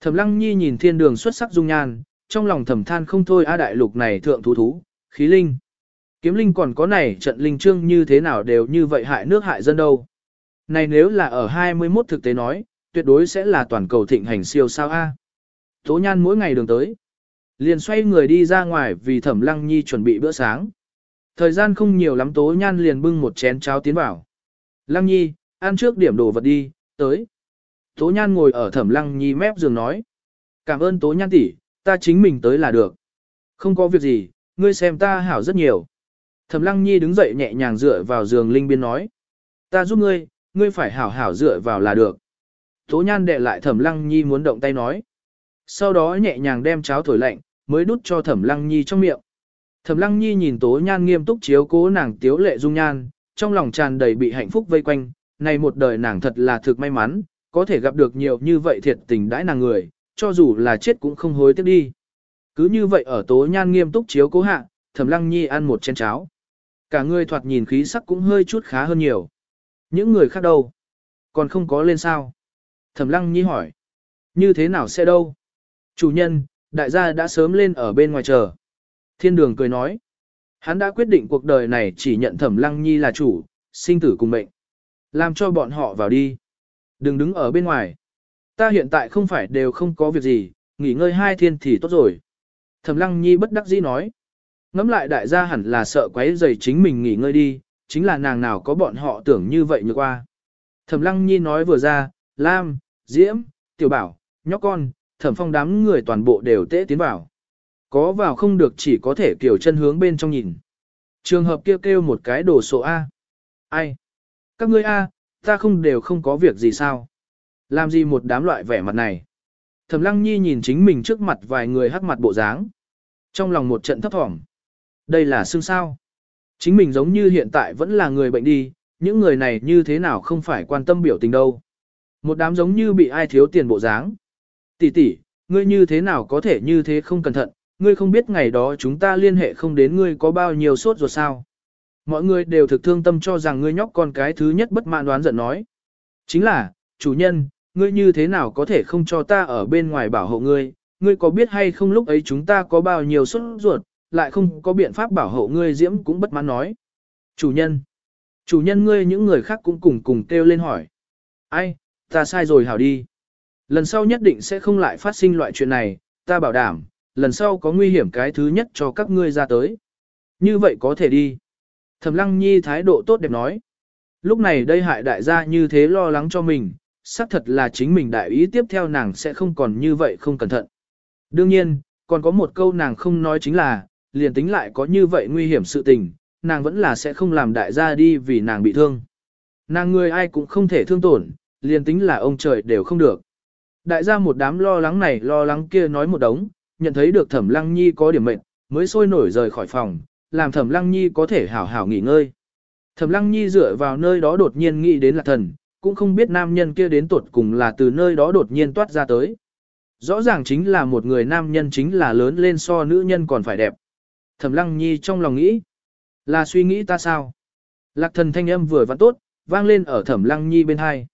Thẩm lăng nhi nhìn thiên đường xuất sắc dung nhan, trong lòng thẩm than không thôi a đại lục này thượng thú thú, khí linh. Kiếm linh còn có này trận linh trương như thế nào đều như vậy hại nước hại dân đâu. Này nếu là ở 21 thực tế nói, tuyệt đối sẽ là toàn cầu thịnh hành siêu sao A. Tố nhan mỗi ngày đường tới. Liền xoay người đi ra ngoài vì thẩm lăng nhi chuẩn bị bữa sáng. Thời gian không nhiều lắm tố nhan liền bưng một chén cháo tiến vào. Lăng nhi, ăn trước điểm đồ vật đi, tới. Tố nhan ngồi ở thẩm lăng nhi mép giường nói. Cảm ơn tố nhan tỷ, ta chính mình tới là được. Không có việc gì, ngươi xem ta hảo rất nhiều. Thẩm lăng nhi đứng dậy nhẹ nhàng dựa vào giường linh biên nói. Ta giúp ngươi, ngươi phải hảo hảo dựa vào là được. Tố nhan đệ lại thẩm lăng nhi muốn động tay nói. Sau đó nhẹ nhàng đem cháo thổi lạnh, mới đút cho thẩm lăng nhi trong miệng. Thẩm lăng nhi nhìn tố nhan nghiêm túc chiếu cố nàng tiếu lệ dung nhan, trong lòng tràn đầy bị hạnh phúc vây quanh, này một đời nàng thật là thực may mắn, có thể gặp được nhiều như vậy thiệt tình đãi nàng người, cho dù là chết cũng không hối tiếc đi. Cứ như vậy ở tố nhan nghiêm túc chiếu cố hạ, thẩm lăng nhi ăn một chén cháo. Cả người thoạt nhìn khí sắc cũng hơi chút khá hơn nhiều. Những người khác đâu? Còn không có lên sao? Thẩm lăng nhi hỏi. Như thế nào sẽ đâu? Chủ nhân, đại gia đã sớm lên ở bên ngoài chờ. Thiên đường cười nói. Hắn đã quyết định cuộc đời này chỉ nhận thẩm lăng nhi là chủ, sinh tử cùng mệnh. Làm cho bọn họ vào đi. Đừng đứng ở bên ngoài. Ta hiện tại không phải đều không có việc gì, nghỉ ngơi hai thiên thì tốt rồi. Thẩm lăng nhi bất đắc dĩ nói. Ngắm lại đại gia hẳn là sợ quấy rầy chính mình nghỉ ngơi đi, chính là nàng nào có bọn họ tưởng như vậy như qua. Thẩm lăng nhi nói vừa ra, Lam, Diễm, Tiểu Bảo, nhóc con, thẩm phong đám người toàn bộ đều tễ tiến vào. Có vào không được chỉ có thể kiểu chân hướng bên trong nhìn. Trường hợp kêu kêu một cái đồ sổ A. Ai? Các ngươi A, ta không đều không có việc gì sao? Làm gì một đám loại vẻ mặt này? Thẩm lăng nhi nhìn chính mình trước mặt vài người hắc mặt bộ dáng. Trong lòng một trận thấp thỏm. Đây là xương sao. Chính mình giống như hiện tại vẫn là người bệnh đi, những người này như thế nào không phải quan tâm biểu tình đâu. Một đám giống như bị ai thiếu tiền bộ dáng. Tỷ tỷ, ngươi như thế nào có thể như thế không cẩn thận, ngươi không biết ngày đó chúng ta liên hệ không đến ngươi có bao nhiêu sốt ruột sao. Mọi người đều thực thương tâm cho rằng ngươi nhóc con cái thứ nhất bất mãn đoán giận nói. Chính là, chủ nhân, ngươi như thế nào có thể không cho ta ở bên ngoài bảo hộ ngươi, ngươi có biết hay không lúc ấy chúng ta có bao nhiêu sốt ruột, lại không có biện pháp bảo hộ ngươi diễm cũng bất mãn nói. Chủ nhân, chủ nhân ngươi những người khác cũng cùng cùng kêu lên hỏi. Ai, ta sai rồi hảo đi. Lần sau nhất định sẽ không lại phát sinh loại chuyện này, ta bảo đảm, lần sau có nguy hiểm cái thứ nhất cho các ngươi ra tới. Như vậy có thể đi. Thẩm lăng nhi thái độ tốt đẹp nói. Lúc này đây hại đại gia như thế lo lắng cho mình, xác thật là chính mình đại ý tiếp theo nàng sẽ không còn như vậy không cẩn thận. Đương nhiên, còn có một câu nàng không nói chính là, liền tính lại có như vậy nguy hiểm sự tình, nàng vẫn là sẽ không làm đại gia đi vì nàng bị thương. Nàng người ai cũng không thể thương tổn, liền tính là ông trời đều không được. Đại gia một đám lo lắng này lo lắng kia nói một đống, nhận thấy được thẩm lăng nhi có điểm mệnh, mới sôi nổi rời khỏi phòng, làm thẩm lăng nhi có thể hảo hảo nghỉ ngơi. Thẩm lăng nhi dựa vào nơi đó đột nhiên nghĩ đến là thần, cũng không biết nam nhân kia đến tuột cùng là từ nơi đó đột nhiên toát ra tới. Rõ ràng chính là một người nam nhân chính là lớn lên so nữ nhân còn phải đẹp. Thẩm lăng nhi trong lòng nghĩ, là suy nghĩ ta sao? Lạc thần thanh âm vừa vặn tốt, vang lên ở thẩm lăng nhi bên hai.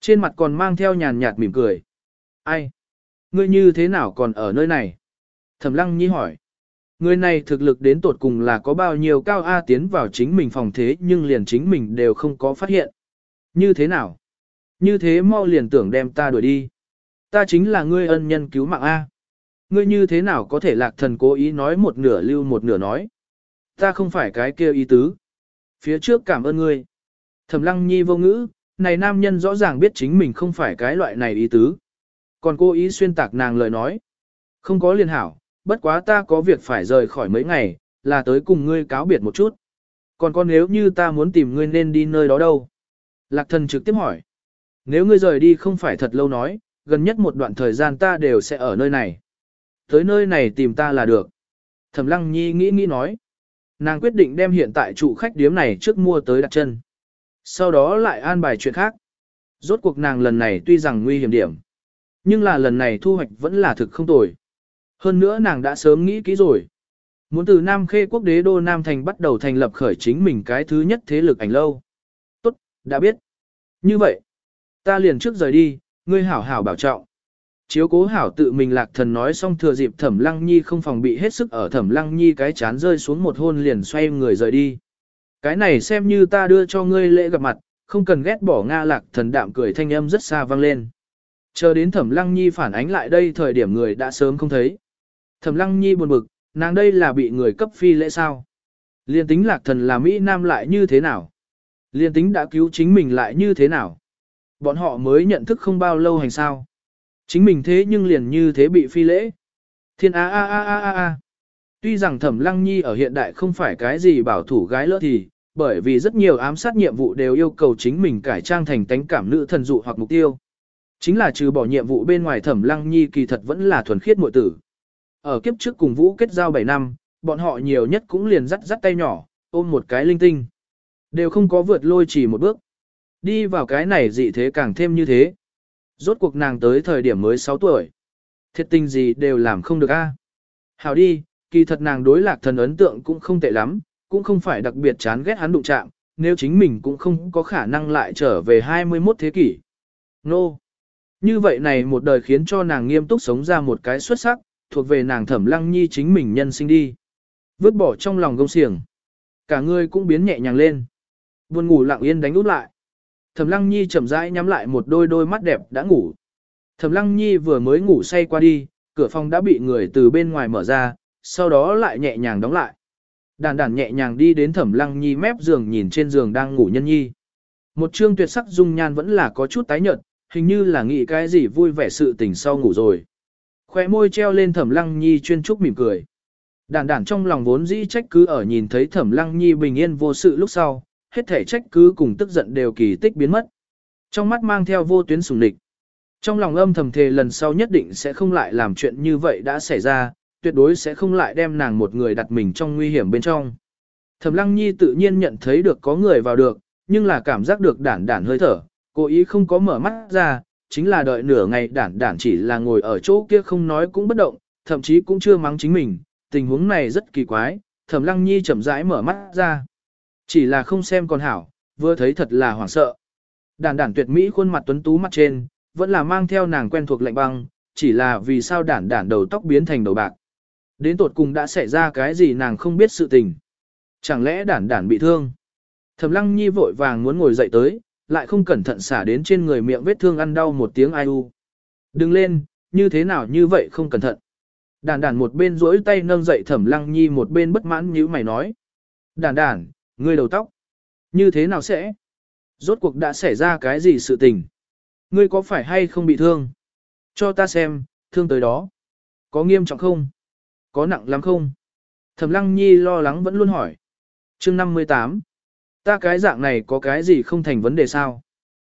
Trên mặt còn mang theo nhàn nhạt mỉm cười. Ai? Ngươi như thế nào còn ở nơi này? Thẩm lăng nhi hỏi. Người này thực lực đến tột cùng là có bao nhiêu cao A tiến vào chính mình phòng thế nhưng liền chính mình đều không có phát hiện. Như thế nào? Như thế mau liền tưởng đem ta đuổi đi. Ta chính là ngươi ân nhân cứu mạng A. Ngươi như thế nào có thể lạc thần cố ý nói một nửa lưu một nửa nói. Ta không phải cái kia ý tứ. Phía trước cảm ơn ngươi. Thẩm lăng nhi vô ngữ, này nam nhân rõ ràng biết chính mình không phải cái loại này ý tứ. Còn cố ý xuyên tạc nàng lời nói. Không có liên hảo, bất quá ta có việc phải rời khỏi mấy ngày, là tới cùng ngươi cáo biệt một chút. Còn con nếu như ta muốn tìm ngươi nên đi nơi đó đâu? Lạc thần trực tiếp hỏi. Nếu ngươi rời đi không phải thật lâu nói, gần nhất một đoạn thời gian ta đều sẽ ở nơi này. Tới nơi này tìm ta là được. Thẩm lăng nhi nghĩ nghĩ nói. Nàng quyết định đem hiện tại trụ khách điếm này trước mua tới đặt chân. Sau đó lại an bài chuyện khác. Rốt cuộc nàng lần này tuy rằng nguy hiểm điểm. Nhưng là lần này thu hoạch vẫn là thực không tồi. Hơn nữa nàng đã sớm nghĩ kỹ rồi. Muốn từ Nam Khê quốc đế đô Nam Thành bắt đầu thành lập khởi chính mình cái thứ nhất thế lực ảnh lâu. Tốt, đã biết. Như vậy, ta liền trước rời đi, ngươi hảo hảo bảo trọng. Chiếu cố hảo tự mình lạc thần nói xong thừa dịp thẩm lăng nhi không phòng bị hết sức ở thẩm lăng nhi cái chán rơi xuống một hôn liền xoay người rời đi. Cái này xem như ta đưa cho ngươi lễ gặp mặt, không cần ghét bỏ Nga lạc thần đạm cười thanh âm rất xa vang lên. Chờ đến thẩm lăng nhi phản ánh lại đây thời điểm người đã sớm không thấy. Thẩm lăng nhi buồn bực, nàng đây là bị người cấp phi lễ sao? Liên tính lạc thần là Mỹ Nam lại như thế nào? Liên tính đã cứu chính mình lại như thế nào? Bọn họ mới nhận thức không bao lâu hành sao? Chính mình thế nhưng liền như thế bị phi lễ. Thiên a a a a a a. Tuy rằng Thẩm Lăng Nhi ở hiện đại không phải cái gì bảo thủ gái lỡ thì, bởi vì rất nhiều ám sát nhiệm vụ đều yêu cầu chính mình cải trang thành tánh cảm nữ thần dụ hoặc mục tiêu. Chính là trừ bỏ nhiệm vụ bên ngoài Thẩm Lăng Nhi kỳ thật vẫn là thuần khiết muội tử. Ở kiếp trước cùng Vũ kết giao 7 năm, bọn họ nhiều nhất cũng liền dắt dắt tay nhỏ, ôm một cái linh tinh. Đều không có vượt lôi chỉ một bước. Đi vào cái này dị thế càng thêm như thế. Rốt cuộc nàng tới thời điểm mới 6 tuổi. Thiệt tình gì đều làm không được a. Hảo đi, kỳ thật nàng đối lạc thần ấn tượng cũng không tệ lắm, cũng không phải đặc biệt chán ghét hắn đụng chạm, nếu chính mình cũng không có khả năng lại trở về 21 thế kỷ. Nô! No. Như vậy này một đời khiến cho nàng nghiêm túc sống ra một cái xuất sắc, thuộc về nàng thẩm lăng nhi chính mình nhân sinh đi. Vứt bỏ trong lòng gông xiềng. Cả người cũng biến nhẹ nhàng lên. Buồn ngủ lặng yên đánh út lại. Thẩm lăng nhi chậm rãi nhắm lại một đôi đôi mắt đẹp đã ngủ. Thẩm lăng nhi vừa mới ngủ say qua đi, cửa phòng đã bị người từ bên ngoài mở ra, sau đó lại nhẹ nhàng đóng lại. Đàn đàn nhẹ nhàng đi đến thẩm lăng nhi mép giường nhìn trên giường đang ngủ nhân nhi. Một trương tuyệt sắc dung nhan vẫn là có chút tái nhợt, hình như là nghĩ cái gì vui vẻ sự tình sau ngủ rồi. Khóe môi treo lên thẩm lăng nhi chuyên trúc mỉm cười. đản đản trong lòng vốn dĩ trách cứ ở nhìn thấy thẩm lăng nhi bình yên vô sự lúc sau, hết thể trách cứ cùng tức giận đều kỳ tích biến mất. Trong mắt mang theo vô tuyến sùng địch. Trong lòng âm thầm thề lần sau nhất định sẽ không lại làm chuyện như vậy đã xảy ra, tuyệt đối sẽ không lại đem nàng một người đặt mình trong nguy hiểm bên trong. Thẩm Lăng Nhi tự nhiên nhận thấy được có người vào được, nhưng là cảm giác được đản đản hơi thở, cố ý không có mở mắt ra, chính là đợi nửa ngày đản đản chỉ là ngồi ở chỗ kia không nói cũng bất động, thậm chí cũng chưa mắng chính mình, tình huống này rất kỳ quái, Thẩm Lăng Nhi chậm rãi mở mắt ra. Chỉ là không xem còn hảo, vừa thấy thật là hoảng sợ. Đản đản tuyệt mỹ khuôn mặt tuấn tú mặt trên, vẫn là mang theo nàng quen thuộc lạnh băng, chỉ là vì sao đản đản đầu tóc biến thành đầu bạc. Đến tột cùng đã xảy ra cái gì nàng không biết sự tình. Chẳng lẽ đản đản bị thương? Thẩm lăng nhi vội vàng muốn ngồi dậy tới, lại không cẩn thận xả đến trên người miệng vết thương ăn đau một tiếng ai u. Đừng lên, như thế nào như vậy không cẩn thận. Đản đản một bên duỗi tay nâng dậy thẩm lăng nhi một bên bất mãn như mày nói. Đản đản, ngươi đầu tóc. Như thế nào sẽ? Rốt cuộc đã xảy ra cái gì sự tình? Ngươi có phải hay không bị thương? Cho ta xem, thương tới đó. Có nghiêm trọng không? Có nặng lắm không? Thẩm Lăng Nhi lo lắng vẫn luôn hỏi. Chương 58. Ta cái dạng này có cái gì không thành vấn đề sao?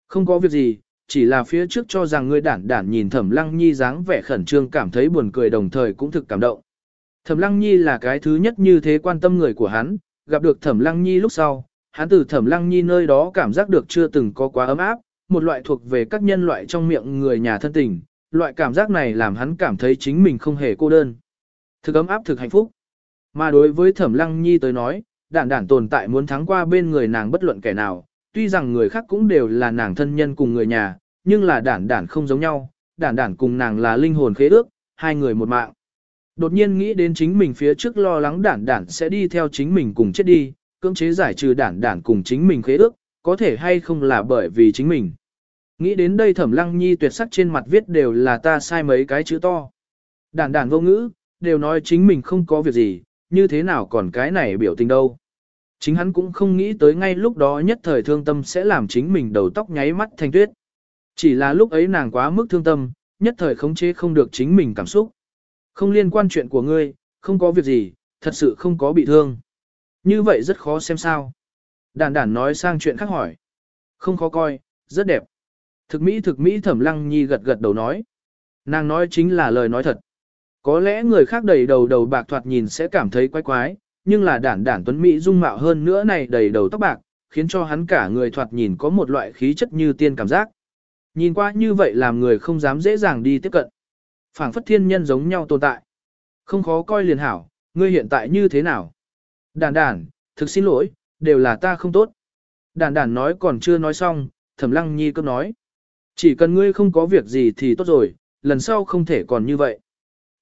Không có việc gì, chỉ là phía trước cho rằng ngươi đản đản nhìn Thẩm Lăng Nhi dáng vẻ khẩn trương cảm thấy buồn cười đồng thời cũng thực cảm động. Thẩm Lăng Nhi là cái thứ nhất như thế quan tâm người của hắn, gặp được Thẩm Lăng Nhi lúc sau, hắn từ Thẩm Lăng Nhi nơi đó cảm giác được chưa từng có quá ấm áp, một loại thuộc về các nhân loại trong miệng người nhà thân tình, loại cảm giác này làm hắn cảm thấy chính mình không hề cô đơn. Thực ấm áp thực hạnh phúc. Mà đối với Thẩm Lăng Nhi tới nói, đản đản tồn tại muốn thắng qua bên người nàng bất luận kẻ nào, tuy rằng người khác cũng đều là nàng thân nhân cùng người nhà, nhưng là đản đản không giống nhau, đản đản cùng nàng là linh hồn khế ước, hai người một mạng. Đột nhiên nghĩ đến chính mình phía trước lo lắng đản đản sẽ đi theo chính mình cùng chết đi, cưỡng chế giải trừ đản đản cùng chính mình khế ước, có thể hay không là bởi vì chính mình. Nghĩ đến đây thẩm lăng nhi tuyệt sắc trên mặt viết đều là ta sai mấy cái chữ to. Đản đản vô ngữ, đều nói chính mình không có việc gì, như thế nào còn cái này biểu tình đâu. Chính hắn cũng không nghĩ tới ngay lúc đó nhất thời thương tâm sẽ làm chính mình đầu tóc nháy mắt thành tuyết. Chỉ là lúc ấy nàng quá mức thương tâm, nhất thời khống chế không được chính mình cảm xúc. Không liên quan chuyện của ngươi, không có việc gì, thật sự không có bị thương. Như vậy rất khó xem sao. Đản đản nói sang chuyện khác hỏi. Không khó coi, rất đẹp. Thực mỹ thực mỹ thẩm lăng nhi gật gật đầu nói. Nàng nói chính là lời nói thật. Có lẽ người khác đầy đầu đầu bạc thoạt nhìn sẽ cảm thấy quái quái, nhưng là đản đản tuấn mỹ dung mạo hơn nữa này đầy đầu tóc bạc, khiến cho hắn cả người thoạt nhìn có một loại khí chất như tiên cảm giác. Nhìn qua như vậy làm người không dám dễ dàng đi tiếp cận. phảng phất thiên nhân giống nhau tồn tại. Không khó coi liền hảo, ngươi hiện tại như thế nào? Đản đản, thực xin lỗi, đều là ta không tốt. Đản đản nói còn chưa nói xong, thẩm lăng nhi cấp nói. Chỉ cần ngươi không có việc gì thì tốt rồi, lần sau không thể còn như vậy.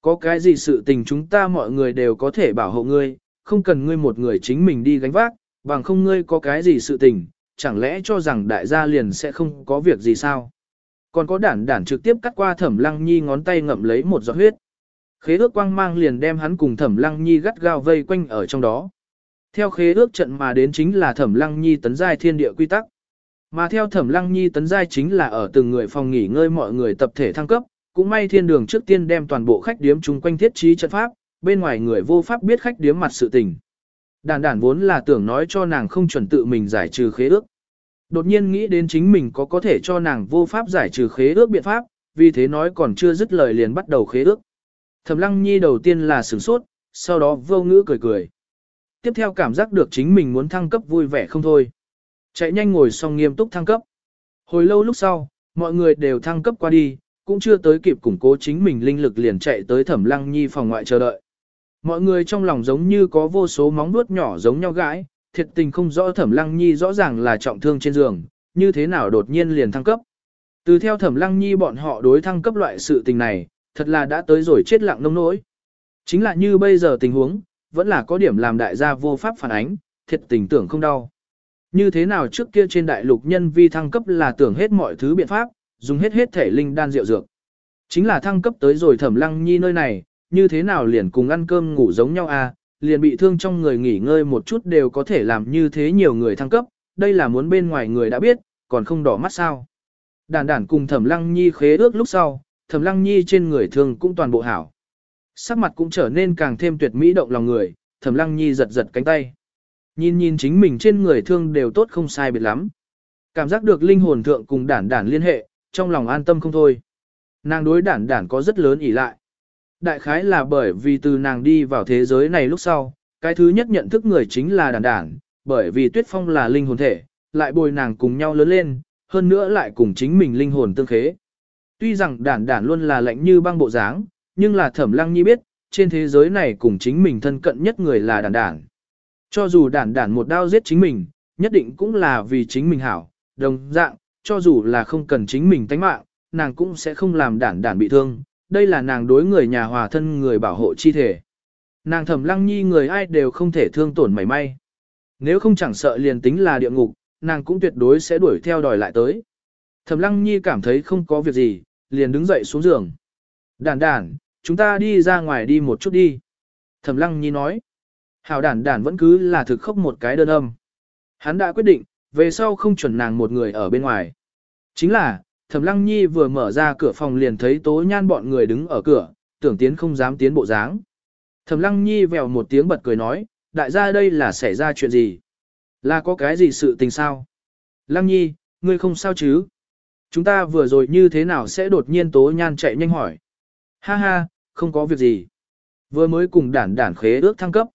Có cái gì sự tình chúng ta mọi người đều có thể bảo hộ ngươi, không cần ngươi một người chính mình đi gánh vác, bằng không ngươi có cái gì sự tình, chẳng lẽ cho rằng đại gia liền sẽ không có việc gì sao? Còn có đản đản trực tiếp cắt qua thẩm lăng nhi ngón tay ngậm lấy một giọt huyết. Khế ước quang mang liền đem hắn cùng thẩm lăng nhi gắt gao vây quanh ở trong đó. Theo khế ước trận mà đến chính là thẩm lăng nhi tấn giai thiên địa quy tắc. Mà theo thẩm lăng nhi tấn giai chính là ở từng người phòng nghỉ ngơi mọi người tập thể thăng cấp, cũng may thiên đường trước tiên đem toàn bộ khách điếm chung quanh thiết trí trận pháp, bên ngoài người vô pháp biết khách điếm mặt sự tình. Đàn đản vốn là tưởng nói cho nàng không chuẩn tự mình giải trừ khế ước. Đột nhiên nghĩ đến chính mình có có thể cho nàng vô pháp giải trừ khế ước biện pháp, vì thế nói còn chưa dứt lời liền bắt đầu khế ước. Thẩm lăng nhi đầu tiên là sửng sốt, sau đó vô ngữ cười cười. Tiếp theo cảm giác được chính mình muốn thăng cấp vui vẻ không thôi. Chạy nhanh ngồi xong nghiêm túc thăng cấp. Hồi lâu lúc sau, mọi người đều thăng cấp qua đi, cũng chưa tới kịp củng cố chính mình linh lực liền chạy tới thẩm lăng nhi phòng ngoại chờ đợi. Mọi người trong lòng giống như có vô số móng vuốt nhỏ giống nhau gãi, thiệt tình không rõ thẩm lăng nhi rõ ràng là trọng thương trên giường, như thế nào đột nhiên liền thăng cấp. Từ theo thẩm lăng nhi bọn họ đối thăng cấp loại sự tình này, thật là đã tới rồi chết lặng nông nỗi. Chính là như bây giờ tình huống, vẫn là có điểm làm đại gia vô pháp phản ánh, thiệt tình tưởng không đau. Như thế nào trước kia trên đại lục nhân vi thăng cấp là tưởng hết mọi thứ biện pháp, dùng hết hết thể linh đan rượu dược. Chính là thăng cấp tới rồi thẩm lăng nhi nơi này, như thế nào liền cùng ăn cơm ngủ giống nhau à, liền bị thương trong người nghỉ ngơi một chút đều có thể làm như thế nhiều người thăng cấp, đây là muốn bên ngoài người đã biết, còn không đỏ mắt sao. Đàn đàn cùng thẩm lăng nhi khế ước lúc sau, thẩm lăng nhi trên người thương cũng toàn bộ hảo. Sắc mặt cũng trở nên càng thêm tuyệt mỹ động lòng người, thẩm lăng nhi giật giật cánh tay. Nhìn nhìn chính mình trên người thương đều tốt không sai biệt lắm. Cảm giác được linh hồn thượng cùng đản đản liên hệ, trong lòng an tâm không thôi. Nàng đối đản đản có rất lớn ỷ lại. Đại khái là bởi vì từ nàng đi vào thế giới này lúc sau, cái thứ nhất nhận thức người chính là đản đản, bởi vì tuyết phong là linh hồn thể, lại bồi nàng cùng nhau lớn lên, hơn nữa lại cùng chính mình linh hồn tương khế. Tuy rằng đản đản luôn là lạnh như băng bộ dáng, nhưng là thẩm lăng nhi biết, trên thế giới này cùng chính mình thân cận nhất người là đản đản. Cho dù đản đản một đao giết chính mình, nhất định cũng là vì chính mình hảo, đồng dạng, cho dù là không cần chính mình tánh mạng, nàng cũng sẽ không làm đản đản bị thương, đây là nàng đối người nhà hòa thân người bảo hộ chi thể. Nàng thẩm lăng nhi người ai đều không thể thương tổn mảy may. Nếu không chẳng sợ liền tính là địa ngục, nàng cũng tuyệt đối sẽ đuổi theo đòi lại tới. Thẩm lăng nhi cảm thấy không có việc gì, liền đứng dậy xuống giường. Đản đản, chúng ta đi ra ngoài đi một chút đi. Thẩm lăng nhi nói. Hảo đản đản vẫn cứ là thực khóc một cái đơn âm. Hắn đã quyết định, về sau không chuẩn nàng một người ở bên ngoài. Chính là, Thẩm Lăng Nhi vừa mở ra cửa phòng liền thấy Tố Nhan bọn người đứng ở cửa, tưởng tiến không dám tiến bộ dáng. Thẩm Lăng Nhi vèo một tiếng bật cười nói, đại gia đây là xảy ra chuyện gì? Là có cái gì sự tình sao? Lăng Nhi, ngươi không sao chứ? Chúng ta vừa rồi như thế nào sẽ đột nhiên Tố Nhan chạy nhanh hỏi? Ha ha, không có việc gì. Vừa mới cùng đản đản khế ước thăng cấp.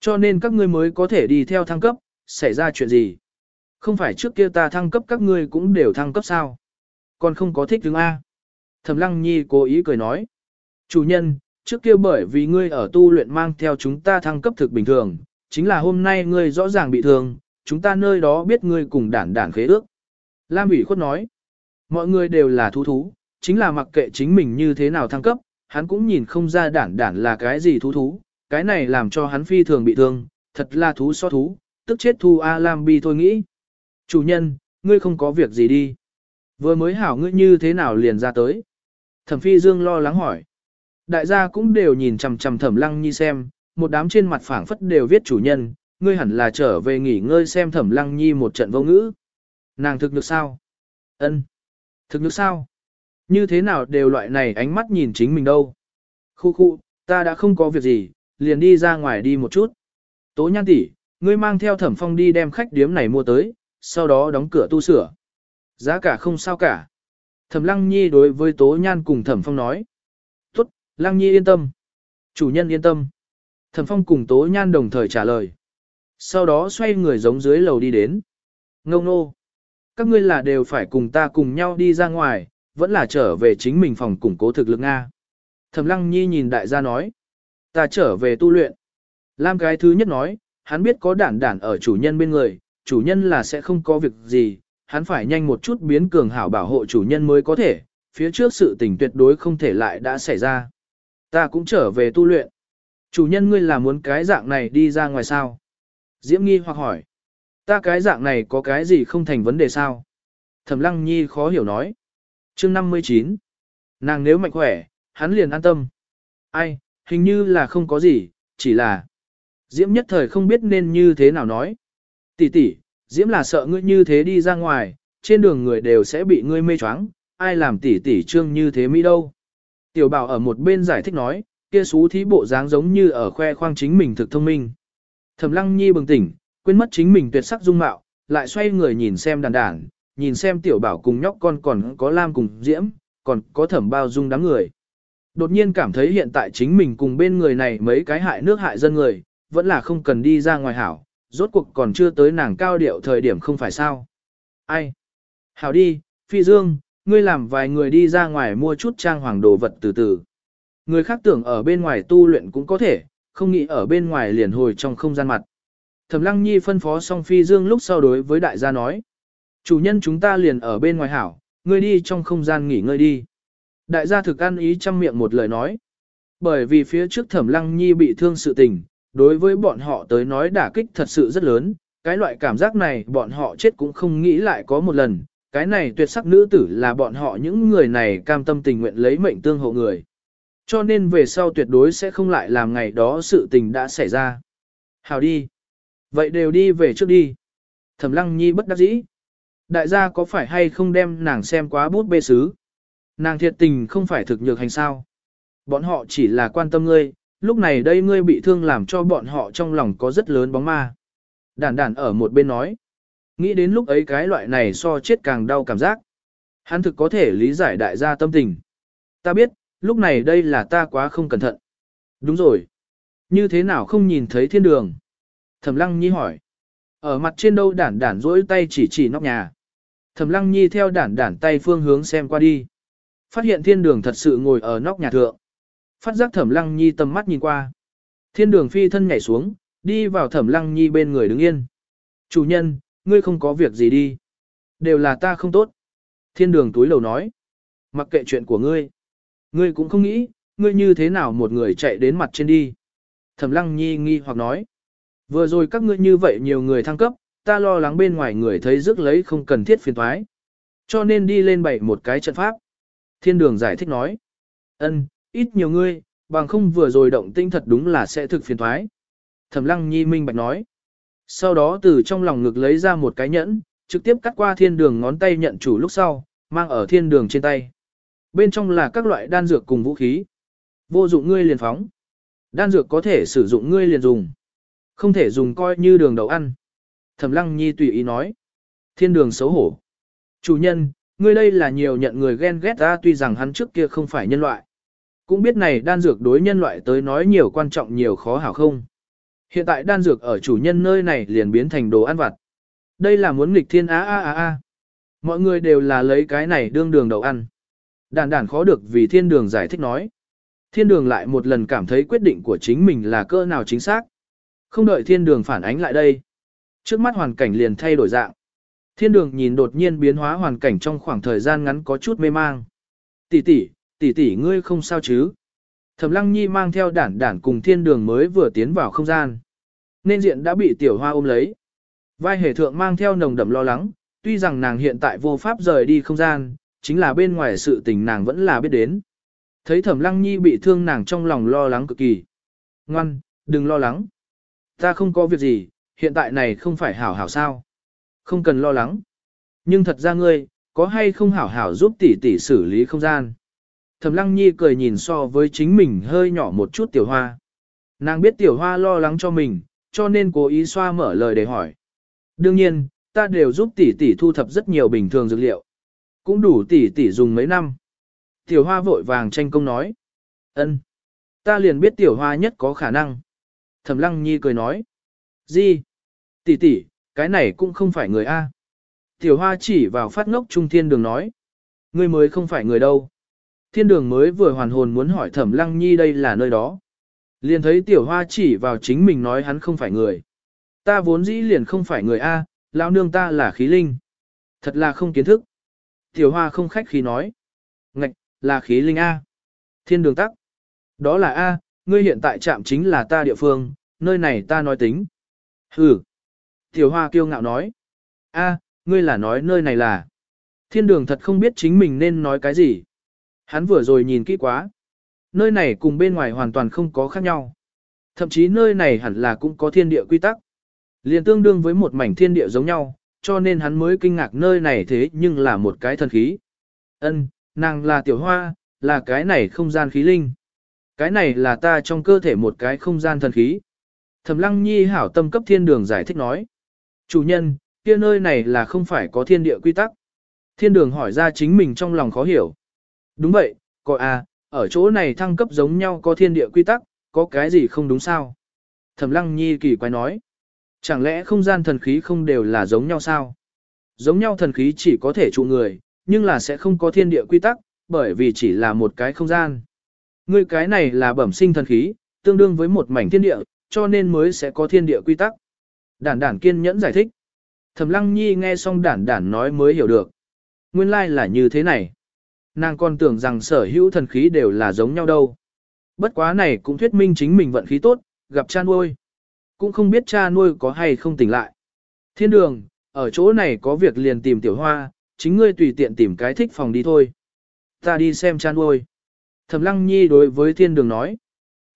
Cho nên các ngươi mới có thể đi theo thăng cấp, xảy ra chuyện gì? Không phải trước kia ta thăng cấp các ngươi cũng đều thăng cấp sao? Còn không có thích đứng A. Thẩm Lăng Nhi cố ý cười nói. Chủ nhân, trước kia bởi vì ngươi ở tu luyện mang theo chúng ta thăng cấp thực bình thường, chính là hôm nay ngươi rõ ràng bị thương, chúng ta nơi đó biết ngươi cùng đản đản khế ước. Lam ủy khuất nói. Mọi người đều là thú thú, chính là mặc kệ chính mình như thế nào thăng cấp, hắn cũng nhìn không ra đản đản là cái gì thú thú, cái này làm cho hắn phi thường bị thương, thật là thú so thú, tức chết thu A Lam Bi thôi nghĩ. Chủ nhân, ngươi không có việc gì đi. Vừa mới hảo ngươi như thế nào liền ra tới. Thẩm phi dương lo lắng hỏi. Đại gia cũng đều nhìn chằm chằm thẩm lăng nhi xem, một đám trên mặt phảng phất đều viết chủ nhân, ngươi hẳn là trở về nghỉ ngơi xem thẩm lăng nhi một trận vô ngữ. Nàng thực được sao? ân Thực được sao? Như thế nào đều loại này ánh mắt nhìn chính mình đâu? Khu khu, Ta đã không có việc gì, liền đi ra ngoài đi một chút. Tố nhan tỷ, ngươi mang theo thẩm phong đi đem khách điếm này mua tới, sau đó đóng cửa tu sửa. Giá cả không sao cả. Thẩm lăng nhi đối với tố nhan cùng thẩm phong nói. Tốt, lăng nhi yên tâm. Chủ nhân yên tâm. Thẩm phong cùng tố nhan đồng thời trả lời. Sau đó xoay người giống dưới lầu đi đến. Ngâu nô. Các ngươi là đều phải cùng ta cùng nhau đi ra ngoài, vẫn là trở về chính mình phòng củng cố thực lực Nga. Thẩm lăng nhi nhìn đại gia nói. Ta trở về tu luyện. Lam cái thứ nhất nói, hắn biết có đản đản ở chủ nhân bên người, chủ nhân là sẽ không có việc gì, hắn phải nhanh một chút biến cường hảo bảo hộ chủ nhân mới có thể, phía trước sự tình tuyệt đối không thể lại đã xảy ra. Ta cũng trở về tu luyện. Chủ nhân ngươi là muốn cái dạng này đi ra ngoài sao? Diễm nghi hoặc hỏi. Ta cái dạng này có cái gì không thành vấn đề sao? Thẩm lăng nhi khó hiểu nói. chương 59. Nàng nếu mạnh khỏe, hắn liền an tâm. Ai, hình như là không có gì, chỉ là... Diễm nhất thời không biết nên như thế nào nói. Tỷ tỷ, Diễm là sợ ngươi như thế đi ra ngoài, trên đường người đều sẽ bị ngươi mê choáng, ai làm tỷ tỷ trương như thế mỹ đâu. Tiểu bảo ở một bên giải thích nói, kia xú thí bộ dáng giống như ở khoe khoang chính mình thực thông minh. Thẩm lăng nhi bừng tỉnh, quên mất chính mình tuyệt sắc dung mạo, lại xoay người nhìn xem đàn đàn, nhìn xem tiểu bảo cùng nhóc con còn có lam cùng diễm, còn có thẩm bao dung đám người. Đột nhiên cảm thấy hiện tại chính mình cùng bên người này mấy cái hại nước hại dân người, vẫn là không cần đi ra ngoài hảo, rốt cuộc còn chưa tới nàng cao điệu thời điểm không phải sao. Ai? Hảo đi, Phi Dương, ngươi làm vài người đi ra ngoài mua chút trang hoàng đồ vật từ từ. Người khác tưởng ở bên ngoài tu luyện cũng có thể, không nghĩ ở bên ngoài liền hồi trong không gian mặt. Thẩm Lăng Nhi phân phó xong Phi Dương lúc sau đối với đại gia nói. Chủ nhân chúng ta liền ở bên ngoài hảo, ngươi đi trong không gian nghỉ ngơi đi. Đại gia thực ăn ý chăm miệng một lời nói. Bởi vì phía trước Thẩm Lăng Nhi bị thương sự tình, đối với bọn họ tới nói đả kích thật sự rất lớn, cái loại cảm giác này bọn họ chết cũng không nghĩ lại có một lần, cái này tuyệt sắc nữ tử là bọn họ những người này cam tâm tình nguyện lấy mệnh tương hộ người. Cho nên về sau tuyệt đối sẽ không lại làm ngày đó sự tình đã xảy ra. Hào đi. Vậy đều đi về trước đi. Thẩm lăng nhi bất đắc dĩ. Đại gia có phải hay không đem nàng xem quá bút bê sứ? Nàng thiệt tình không phải thực nhược hành sao. Bọn họ chỉ là quan tâm ngươi, lúc này đây ngươi bị thương làm cho bọn họ trong lòng có rất lớn bóng ma. Đản đản ở một bên nói. Nghĩ đến lúc ấy cái loại này so chết càng đau cảm giác. Hắn thực có thể lý giải đại gia tâm tình. Ta biết, lúc này đây là ta quá không cẩn thận. Đúng rồi. Như thế nào không nhìn thấy thiên đường? Thẩm lăng nhi hỏi. Ở mặt trên đâu đản đản rỗi tay chỉ chỉ nóc nhà. Thẩm lăng nhi theo đản đản tay phương hướng xem qua đi. Phát hiện thiên đường thật sự ngồi ở nóc nhà thượng. Phát giác thẩm lăng nhi tầm mắt nhìn qua. Thiên đường phi thân nhảy xuống, đi vào thẩm lăng nhi bên người đứng yên. Chủ nhân, ngươi không có việc gì đi. Đều là ta không tốt. Thiên đường túi lầu nói. Mặc kệ chuyện của ngươi. Ngươi cũng không nghĩ, ngươi như thế nào một người chạy đến mặt trên đi. Thẩm lăng nhi nghi hoặc nói. Vừa rồi các ngươi như vậy nhiều người thăng cấp, ta lo lắng bên ngoài người thấy rước lấy không cần thiết phiền thoái. Cho nên đi lên bảy một cái trận pháp. Thiên đường giải thích nói. ân ít nhiều ngươi, bằng không vừa rồi động tinh thật đúng là sẽ thực phiền thoái. Thẩm lăng nhi minh bạch nói. Sau đó từ trong lòng ngực lấy ra một cái nhẫn, trực tiếp cắt qua thiên đường ngón tay nhận chủ lúc sau, mang ở thiên đường trên tay. Bên trong là các loại đan dược cùng vũ khí. Vô dụng ngươi liền phóng. Đan dược có thể sử dụng ngươi liền dùng. Không thể dùng coi như đường đầu ăn. Thẩm lăng nhi tùy ý nói. Thiên đường xấu hổ. Chủ nhân, ngươi đây là nhiều nhận người ghen ghét ta tuy rằng hắn trước kia không phải nhân loại. Cũng biết này đan dược đối nhân loại tới nói nhiều quan trọng nhiều khó hảo không. Hiện tại đan dược ở chủ nhân nơi này liền biến thành đồ ăn vặt. Đây là muốn nghịch thiên á á á á. Mọi người đều là lấy cái này đương đường đầu ăn. Đàn đàn khó được vì thiên đường giải thích nói. Thiên đường lại một lần cảm thấy quyết định của chính mình là cơ nào chính xác. Không đợi thiên đường phản ánh lại đây. Trước mắt hoàn cảnh liền thay đổi dạng. Thiên đường nhìn đột nhiên biến hóa hoàn cảnh trong khoảng thời gian ngắn có chút mê mang. Tỷ tỷ, tỷ tỷ ngươi không sao chứ? Thẩm Lăng Nhi mang theo đản đản cùng thiên đường mới vừa tiến vào không gian. Nên diện đã bị tiểu hoa ôm lấy. Vai hề thượng mang theo nồng đậm lo lắng, tuy rằng nàng hiện tại vô pháp rời đi không gian, chính là bên ngoài sự tình nàng vẫn là biết đến. Thấy Thẩm Lăng Nhi bị thương nàng trong lòng lo lắng cực kỳ. Ngoan, đừng lo lắng. Ta không có việc gì, hiện tại này không phải hảo hảo sao. Không cần lo lắng. Nhưng thật ra ngươi, có hay không hảo hảo giúp tỷ tỷ xử lý không gian. Thẩm Lăng Nhi cười nhìn so với chính mình hơi nhỏ một chút tiểu hoa. Nàng biết tiểu hoa lo lắng cho mình, cho nên cố ý xoa mở lời để hỏi. Đương nhiên, ta đều giúp tỷ tỷ thu thập rất nhiều bình thường dược liệu. Cũng đủ tỷ tỷ dùng mấy năm. Tiểu hoa vội vàng tranh công nói. ân, Ta liền biết tiểu hoa nhất có khả năng. Thẩm Lăng Nhi cười nói. Gì? Tỷ tỷ, cái này cũng không phải người A. Tiểu hoa chỉ vào phát ngốc trung thiên đường nói. Ngươi mới không phải người đâu. Thiên đường mới vừa hoàn hồn muốn hỏi thẩm lăng nhi đây là nơi đó. Liền thấy tiểu hoa chỉ vào chính mình nói hắn không phải người. Ta vốn dĩ liền không phải người A, lão nương ta là khí linh. Thật là không kiến thức. Tiểu hoa không khách khí nói. Ngạch, là khí linh A. Thiên đường tắc. Đó là A, ngươi hiện tại trạm chính là ta địa phương, nơi này ta nói tính. Hừ. Tiểu hoa kiêu ngạo nói. A, ngươi là nói nơi này là. Thiên đường thật không biết chính mình nên nói cái gì. Hắn vừa rồi nhìn kỹ quá. Nơi này cùng bên ngoài hoàn toàn không có khác nhau. Thậm chí nơi này hẳn là cũng có thiên địa quy tắc. Liền tương đương với một mảnh thiên địa giống nhau, cho nên hắn mới kinh ngạc nơi này thế nhưng là một cái thần khí. Ân, nàng là tiểu hoa, là cái này không gian khí linh. Cái này là ta trong cơ thể một cái không gian thần khí. Thẩm lăng nhi hảo tâm cấp thiên đường giải thích nói. Chủ nhân, kia nơi này là không phải có thiên địa quy tắc. Thiên đường hỏi ra chính mình trong lòng khó hiểu. Đúng vậy, coi à, ở chỗ này thăng cấp giống nhau có thiên địa quy tắc, có cái gì không đúng sao? Thẩm lăng nhi kỳ quái nói. Chẳng lẽ không gian thần khí không đều là giống nhau sao? Giống nhau thần khí chỉ có thể trụ người, nhưng là sẽ không có thiên địa quy tắc, bởi vì chỉ là một cái không gian. Ngươi cái này là bẩm sinh thần khí, tương đương với một mảnh thiên địa, cho nên mới sẽ có thiên địa quy tắc. Đản đản kiên nhẫn giải thích. Thẩm lăng nhi nghe xong đản đản nói mới hiểu được. Nguyên lai like là như thế này. Nàng còn tưởng rằng sở hữu thần khí đều là giống nhau đâu. Bất quá này cũng thuyết minh chính mình vận khí tốt, gặp cha nuôi. Cũng không biết cha nuôi có hay không tỉnh lại. Thiên đường, ở chỗ này có việc liền tìm tiểu hoa, chính ngươi tùy tiện tìm cái thích phòng đi thôi. Ta đi xem cha nuôi. Thẩm lăng nhi đối với thiên đường nói.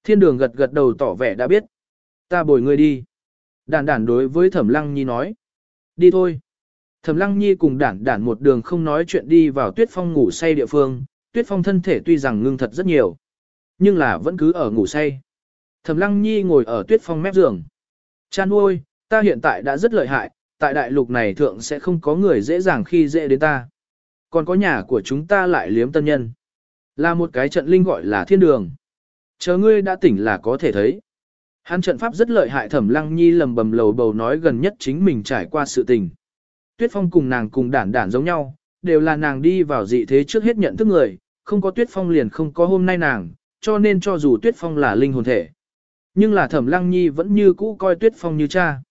Thiên đường gật gật đầu tỏ vẻ đã biết. Ta bồi ngươi đi. Đản đản đối với thẩm lăng nhi nói. Đi thôi. Thẩm lăng nhi cùng đản đản một đường không nói chuyện đi vào tuyết phong ngủ say địa phương. Tuyết phong thân thể tuy rằng ngưng thật rất nhiều. Nhưng là vẫn cứ ở ngủ say. Thẩm lăng nhi ngồi ở tuyết phong mép giường. Chan ơi, ta hiện tại đã rất lợi hại. Tại đại lục này thượng sẽ không có người dễ dàng khi dễ đến ta. Còn có nhà của chúng ta lại liếm tân nhân. Là một cái trận linh gọi là thiên đường. Chờ ngươi đã tỉnh là có thể thấy. Hắn trận pháp rất lợi hại thẩm lăng nhi lầm bầm lầu bầu nói gần nhất chính mình trải qua sự tình. Tuyết phong cùng nàng cùng đản đản giống nhau, đều là nàng đi vào dị thế trước hết nhận thức người, không có tuyết phong liền không có hôm nay nàng, cho nên cho dù tuyết phong là linh hồn thể. Nhưng là thẩm lăng nhi vẫn như cũ coi tuyết phong như cha.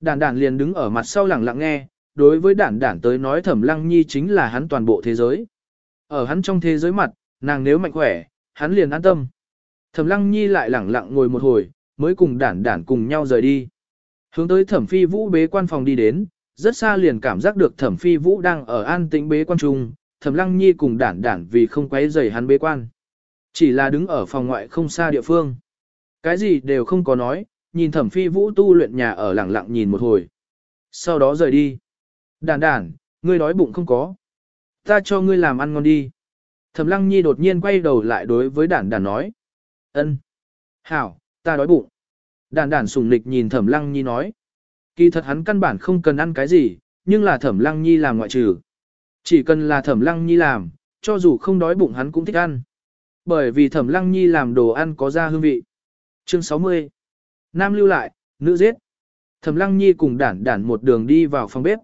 Đản đản liền đứng ở mặt sau lặng lặng nghe, đối với đản đản tới nói thẩm lăng nhi chính là hắn toàn bộ thế giới. Ở hắn trong thế giới mặt, nàng nếu mạnh khỏe, hắn liền an tâm. Thẩm lăng nhi lại lặng lặng ngồi một hồi, mới cùng đản đản cùng nhau rời đi. Hướng tới thẩm phi vũ bế quan phòng đi đến, rất xa liền cảm giác được thẩm phi vũ đang ở an tĩnh bế quan trung, thẩm lăng nhi cùng đản đản vì không quấy rầy hắn bế quan. Chỉ là đứng ở phòng ngoại không xa địa phương. Cái gì đều không có nói, nhìn thẩm phi vũ tu luyện nhà ở lặng lặng nhìn một hồi. Sau đó rời đi. Đản đản, ngươi đói bụng không có. Ta cho ngươi làm ăn ngon đi. Thẩm lăng nhi đột nhiên quay đầu lại đối với đản đản nói. ân, Hảo, ta đói bụng. Đản đản sùng lịch nhìn thẩm lăng nhi nói. Kỳ thật hắn căn bản không cần ăn cái gì, nhưng là thẩm lăng nhi làm ngoại trừ. Chỉ cần là thẩm lăng nhi làm, cho dù không đói bụng hắn cũng thích ăn. Bởi vì thẩm lăng nhi làm đồ ăn có ra hương vị. Chương 60 Nam lưu lại, nữ giết. Thẩm lăng nhi cùng đản đản một đường đi vào phòng bếp.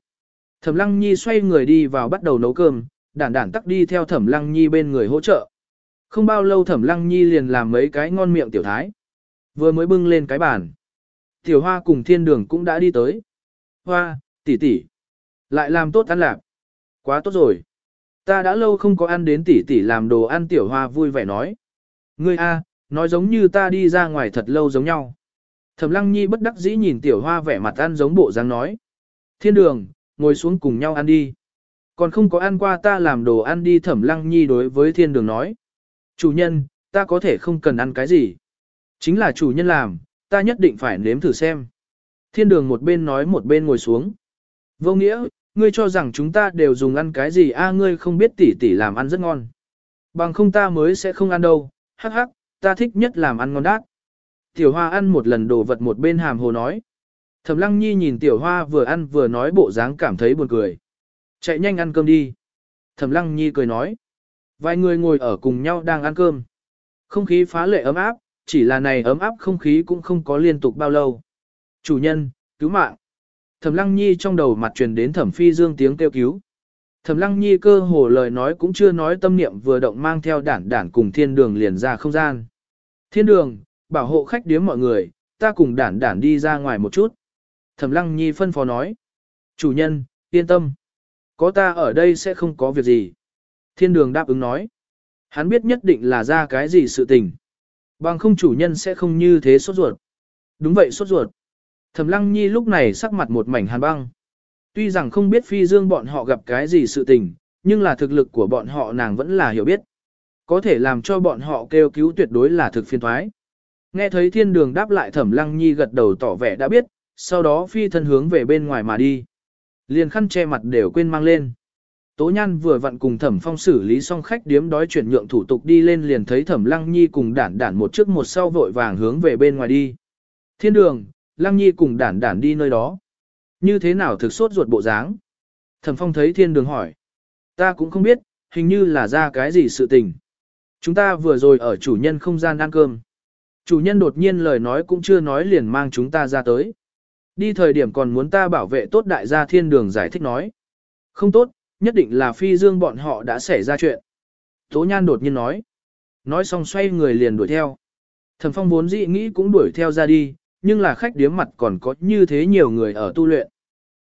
Thẩm lăng nhi xoay người đi vào bắt đầu nấu cơm, đản đản tắc đi theo thẩm lăng nhi bên người hỗ trợ. Không bao lâu thẩm lăng nhi liền làm mấy cái ngon miệng tiểu thái. Vừa mới bưng lên cái bàn. Tiểu hoa cùng thiên đường cũng đã đi tới. Hoa, tỷ tỷ, Lại làm tốt ăn lạc. Quá tốt rồi. Ta đã lâu không có ăn đến tỷ tỷ làm đồ ăn tiểu hoa vui vẻ nói. Ngươi a, nói giống như ta đi ra ngoài thật lâu giống nhau. Thẩm lăng nhi bất đắc dĩ nhìn tiểu hoa vẻ mặt ăn giống bộ dáng nói. Thiên đường, ngồi xuống cùng nhau ăn đi. Còn không có ăn qua ta làm đồ ăn đi thẩm lăng nhi đối với thiên đường nói. Chủ nhân, ta có thể không cần ăn cái gì. Chính là chủ nhân làm, ta nhất định phải nếm thử xem. Thiên đường một bên nói một bên ngồi xuống. Vô nghĩa, ngươi cho rằng chúng ta đều dùng ăn cái gì a ngươi không biết tỉ tỉ làm ăn rất ngon. Bằng không ta mới sẽ không ăn đâu, hắc hắc, ta thích nhất làm ăn ngon đát. Tiểu hoa ăn một lần đồ vật một bên hàm hồ nói. Thẩm lăng nhi nhìn tiểu hoa vừa ăn vừa nói bộ dáng cảm thấy buồn cười. Chạy nhanh ăn cơm đi. Thẩm lăng nhi cười nói. Vài người ngồi ở cùng nhau đang ăn cơm. Không khí phá lệ ấm áp, chỉ là này ấm áp không khí cũng không có liên tục bao lâu. Chủ nhân, cứu mạng. Thẩm lăng nhi trong đầu mặt truyền đến thẩm phi dương tiếng kêu cứu. Thẩm lăng nhi cơ hồ lời nói cũng chưa nói tâm niệm vừa động mang theo đản đản cùng thiên đường liền ra không gian. Thiên đường, bảo hộ khách điếm mọi người, ta cùng đản đản đi ra ngoài một chút. Thẩm lăng nhi phân phó nói. Chủ nhân, yên tâm. Có ta ở đây sẽ không có việc gì. Thiên đường đáp ứng nói. Hắn biết nhất định là ra cái gì sự tình. Bằng không chủ nhân sẽ không như thế sốt ruột. Đúng vậy sốt ruột. Thẩm lăng nhi lúc này sắc mặt một mảnh hàn băng. Tuy rằng không biết phi dương bọn họ gặp cái gì sự tình, nhưng là thực lực của bọn họ nàng vẫn là hiểu biết. Có thể làm cho bọn họ kêu cứu tuyệt đối là thực phiên thoái. Nghe thấy thiên đường đáp lại thẩm lăng nhi gật đầu tỏ vẻ đã biết, sau đó phi thân hướng về bên ngoài mà đi. Liền khăn che mặt đều quên mang lên. Tố Nhan vừa vặn cùng Thẩm Phong xử lý xong khách điếm đói chuyển nhượng thủ tục đi lên liền thấy Thẩm Lăng Nhi cùng đản đản một trước một sau vội vàng hướng về bên ngoài đi. Thiên đường, Lăng Nhi cùng đản đản đi nơi đó. Như thế nào thực sốt ruột bộ dáng? Thẩm Phong thấy thiên đường hỏi. Ta cũng không biết, hình như là ra cái gì sự tình. Chúng ta vừa rồi ở chủ nhân không gian ăn cơm. Chủ nhân đột nhiên lời nói cũng chưa nói liền mang chúng ta ra tới. Đi thời điểm còn muốn ta bảo vệ tốt đại gia thiên đường giải thích nói. Không tốt, nhất định là phi dương bọn họ đã xảy ra chuyện. Tố nhan đột nhiên nói. Nói xong xoay người liền đuổi theo. Thẩm phong vốn dĩ nghĩ cũng đuổi theo ra đi, nhưng là khách điếm mặt còn có như thế nhiều người ở tu luyện.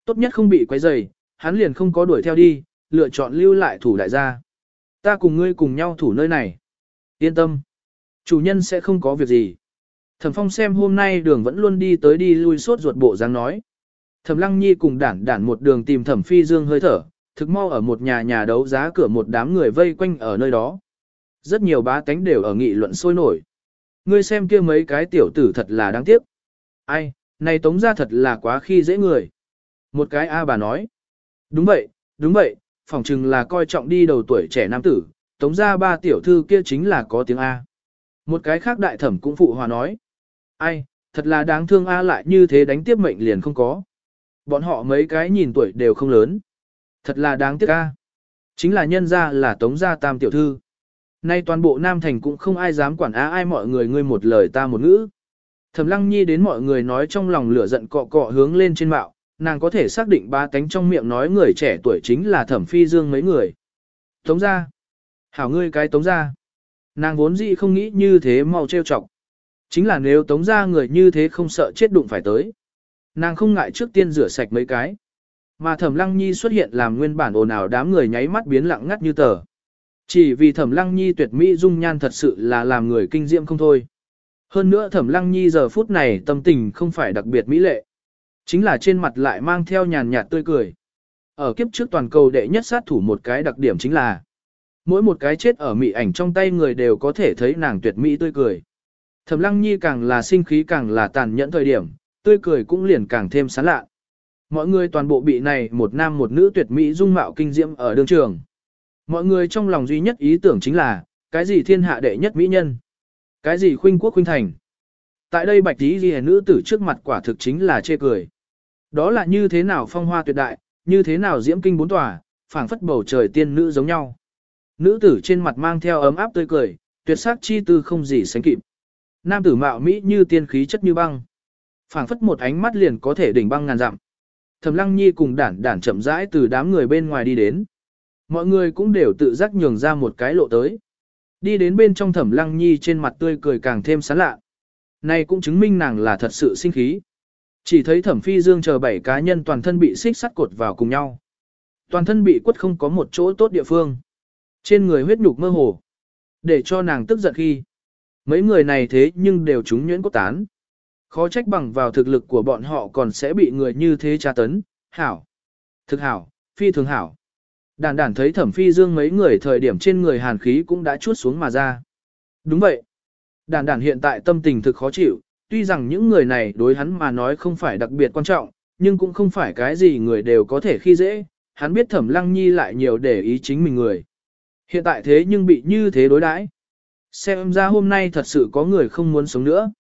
Tốt nhất không bị quấy rầy, hắn liền không có đuổi theo đi, lựa chọn lưu lại thủ đại gia. Ta cùng ngươi cùng nhau thủ nơi này. Yên tâm. Chủ nhân sẽ không có việc gì. Thẩm phong xem hôm nay đường vẫn luôn đi tới đi lui suốt ruột bộ dáng nói. Thẩm lăng nhi cùng đản đản một đường tìm thẩm phi dương hơi thở, thực mau ở một nhà nhà đấu giá cửa một đám người vây quanh ở nơi đó. Rất nhiều bá tánh đều ở nghị luận sôi nổi. Ngươi xem kia mấy cái tiểu tử thật là đáng tiếc. Ai, này tống ra thật là quá khi dễ người. Một cái A bà nói. Đúng vậy, đúng vậy, phỏng chừng là coi trọng đi đầu tuổi trẻ nam tử, tống ra ba tiểu thư kia chính là có tiếng A. Một cái khác đại thẩm cũng phụ hòa nói. Ai, thật là đáng thương A lại như thế đánh tiếp mệnh liền không có. Bọn họ mấy cái nhìn tuổi đều không lớn. Thật là đáng tiếc A. Chính là nhân ra là tống gia tam tiểu thư. Nay toàn bộ Nam Thành cũng không ai dám quản á ai mọi người ngươi một lời ta một ngữ. Thẩm lăng nhi đến mọi người nói trong lòng lửa giận cọ cọ hướng lên trên mạo, nàng có thể xác định ba cánh trong miệng nói người trẻ tuổi chính là thẩm phi dương mấy người. Tống gia, Hảo ngươi cái tống gia, Nàng vốn dĩ không nghĩ như thế mau trêu chọc. Chính là nếu tống ra người như thế không sợ chết đụng phải tới. Nàng không ngại trước tiên rửa sạch mấy cái. Mà thẩm lăng nhi xuất hiện làm nguyên bản ồn ào đám người nháy mắt biến lặng ngắt như tờ. Chỉ vì thẩm lăng nhi tuyệt mỹ dung nhan thật sự là làm người kinh diệm không thôi. Hơn nữa thẩm lăng nhi giờ phút này tâm tình không phải đặc biệt mỹ lệ. Chính là trên mặt lại mang theo nhàn nhạt tươi cười. Ở kiếp trước toàn cầu đệ nhất sát thủ một cái đặc điểm chính là mỗi một cái chết ở mỹ ảnh trong tay người đều có thể thấy nàng tuyệt mỹ tươi cười. Thẩm lăng nhi càng là sinh khí càng là tàn nhẫn thời điểm, tươi cười cũng liền càng thêm sán lạ. Mọi người toàn bộ bị này một nam một nữ tuyệt mỹ dung mạo kinh diễm ở đường trường. Mọi người trong lòng duy nhất ý tưởng chính là, cái gì thiên hạ đệ nhất mỹ nhân? Cái gì khuynh quốc khuynh thành? Tại đây bạch tí ghi nữ tử trước mặt quả thực chính là chê cười. Đó là như thế nào phong hoa tuyệt đại, như thế nào diễm kinh bốn tòa, phảng phất bầu trời tiên nữ giống nhau. Nữ tử trên mặt mang theo ấm áp tươi cười, tuyệt sắc chi tư không gì sánh kịp. Nam tử mạo mỹ như tiên khí chất như băng. phảng phất một ánh mắt liền có thể đỉnh băng ngàn dặm. Thẩm Lăng Nhi cùng đản đản chậm rãi từ đám người bên ngoài đi đến. Mọi người cũng đều tự giác nhường ra một cái lộ tới. Đi đến bên trong Thẩm Lăng Nhi trên mặt tươi cười càng thêm sán lạ. Này cũng chứng minh nàng là thật sự sinh khí. Chỉ thấy Thẩm Phi Dương chờ bảy cá nhân toàn thân bị xích sắt cột vào cùng nhau. Toàn thân bị quất không có một chỗ tốt địa phương. Trên người huyết nhục mơ hồ. Để cho nàng tức giận khi. Mấy người này thế nhưng đều trúng nhuyễn cốt tán. Khó trách bằng vào thực lực của bọn họ còn sẽ bị người như thế tra tấn, hảo. Thực hảo, phi thường hảo. Đàn đàn thấy thẩm phi dương mấy người thời điểm trên người hàn khí cũng đã chút xuống mà ra. Đúng vậy. Đàn đàn hiện tại tâm tình thực khó chịu, tuy rằng những người này đối hắn mà nói không phải đặc biệt quan trọng, nhưng cũng không phải cái gì người đều có thể khi dễ, hắn biết thẩm lăng nhi lại nhiều để ý chính mình người. Hiện tại thế nhưng bị như thế đối đãi. Xem ra hôm nay thật sự có người không muốn sống nữa.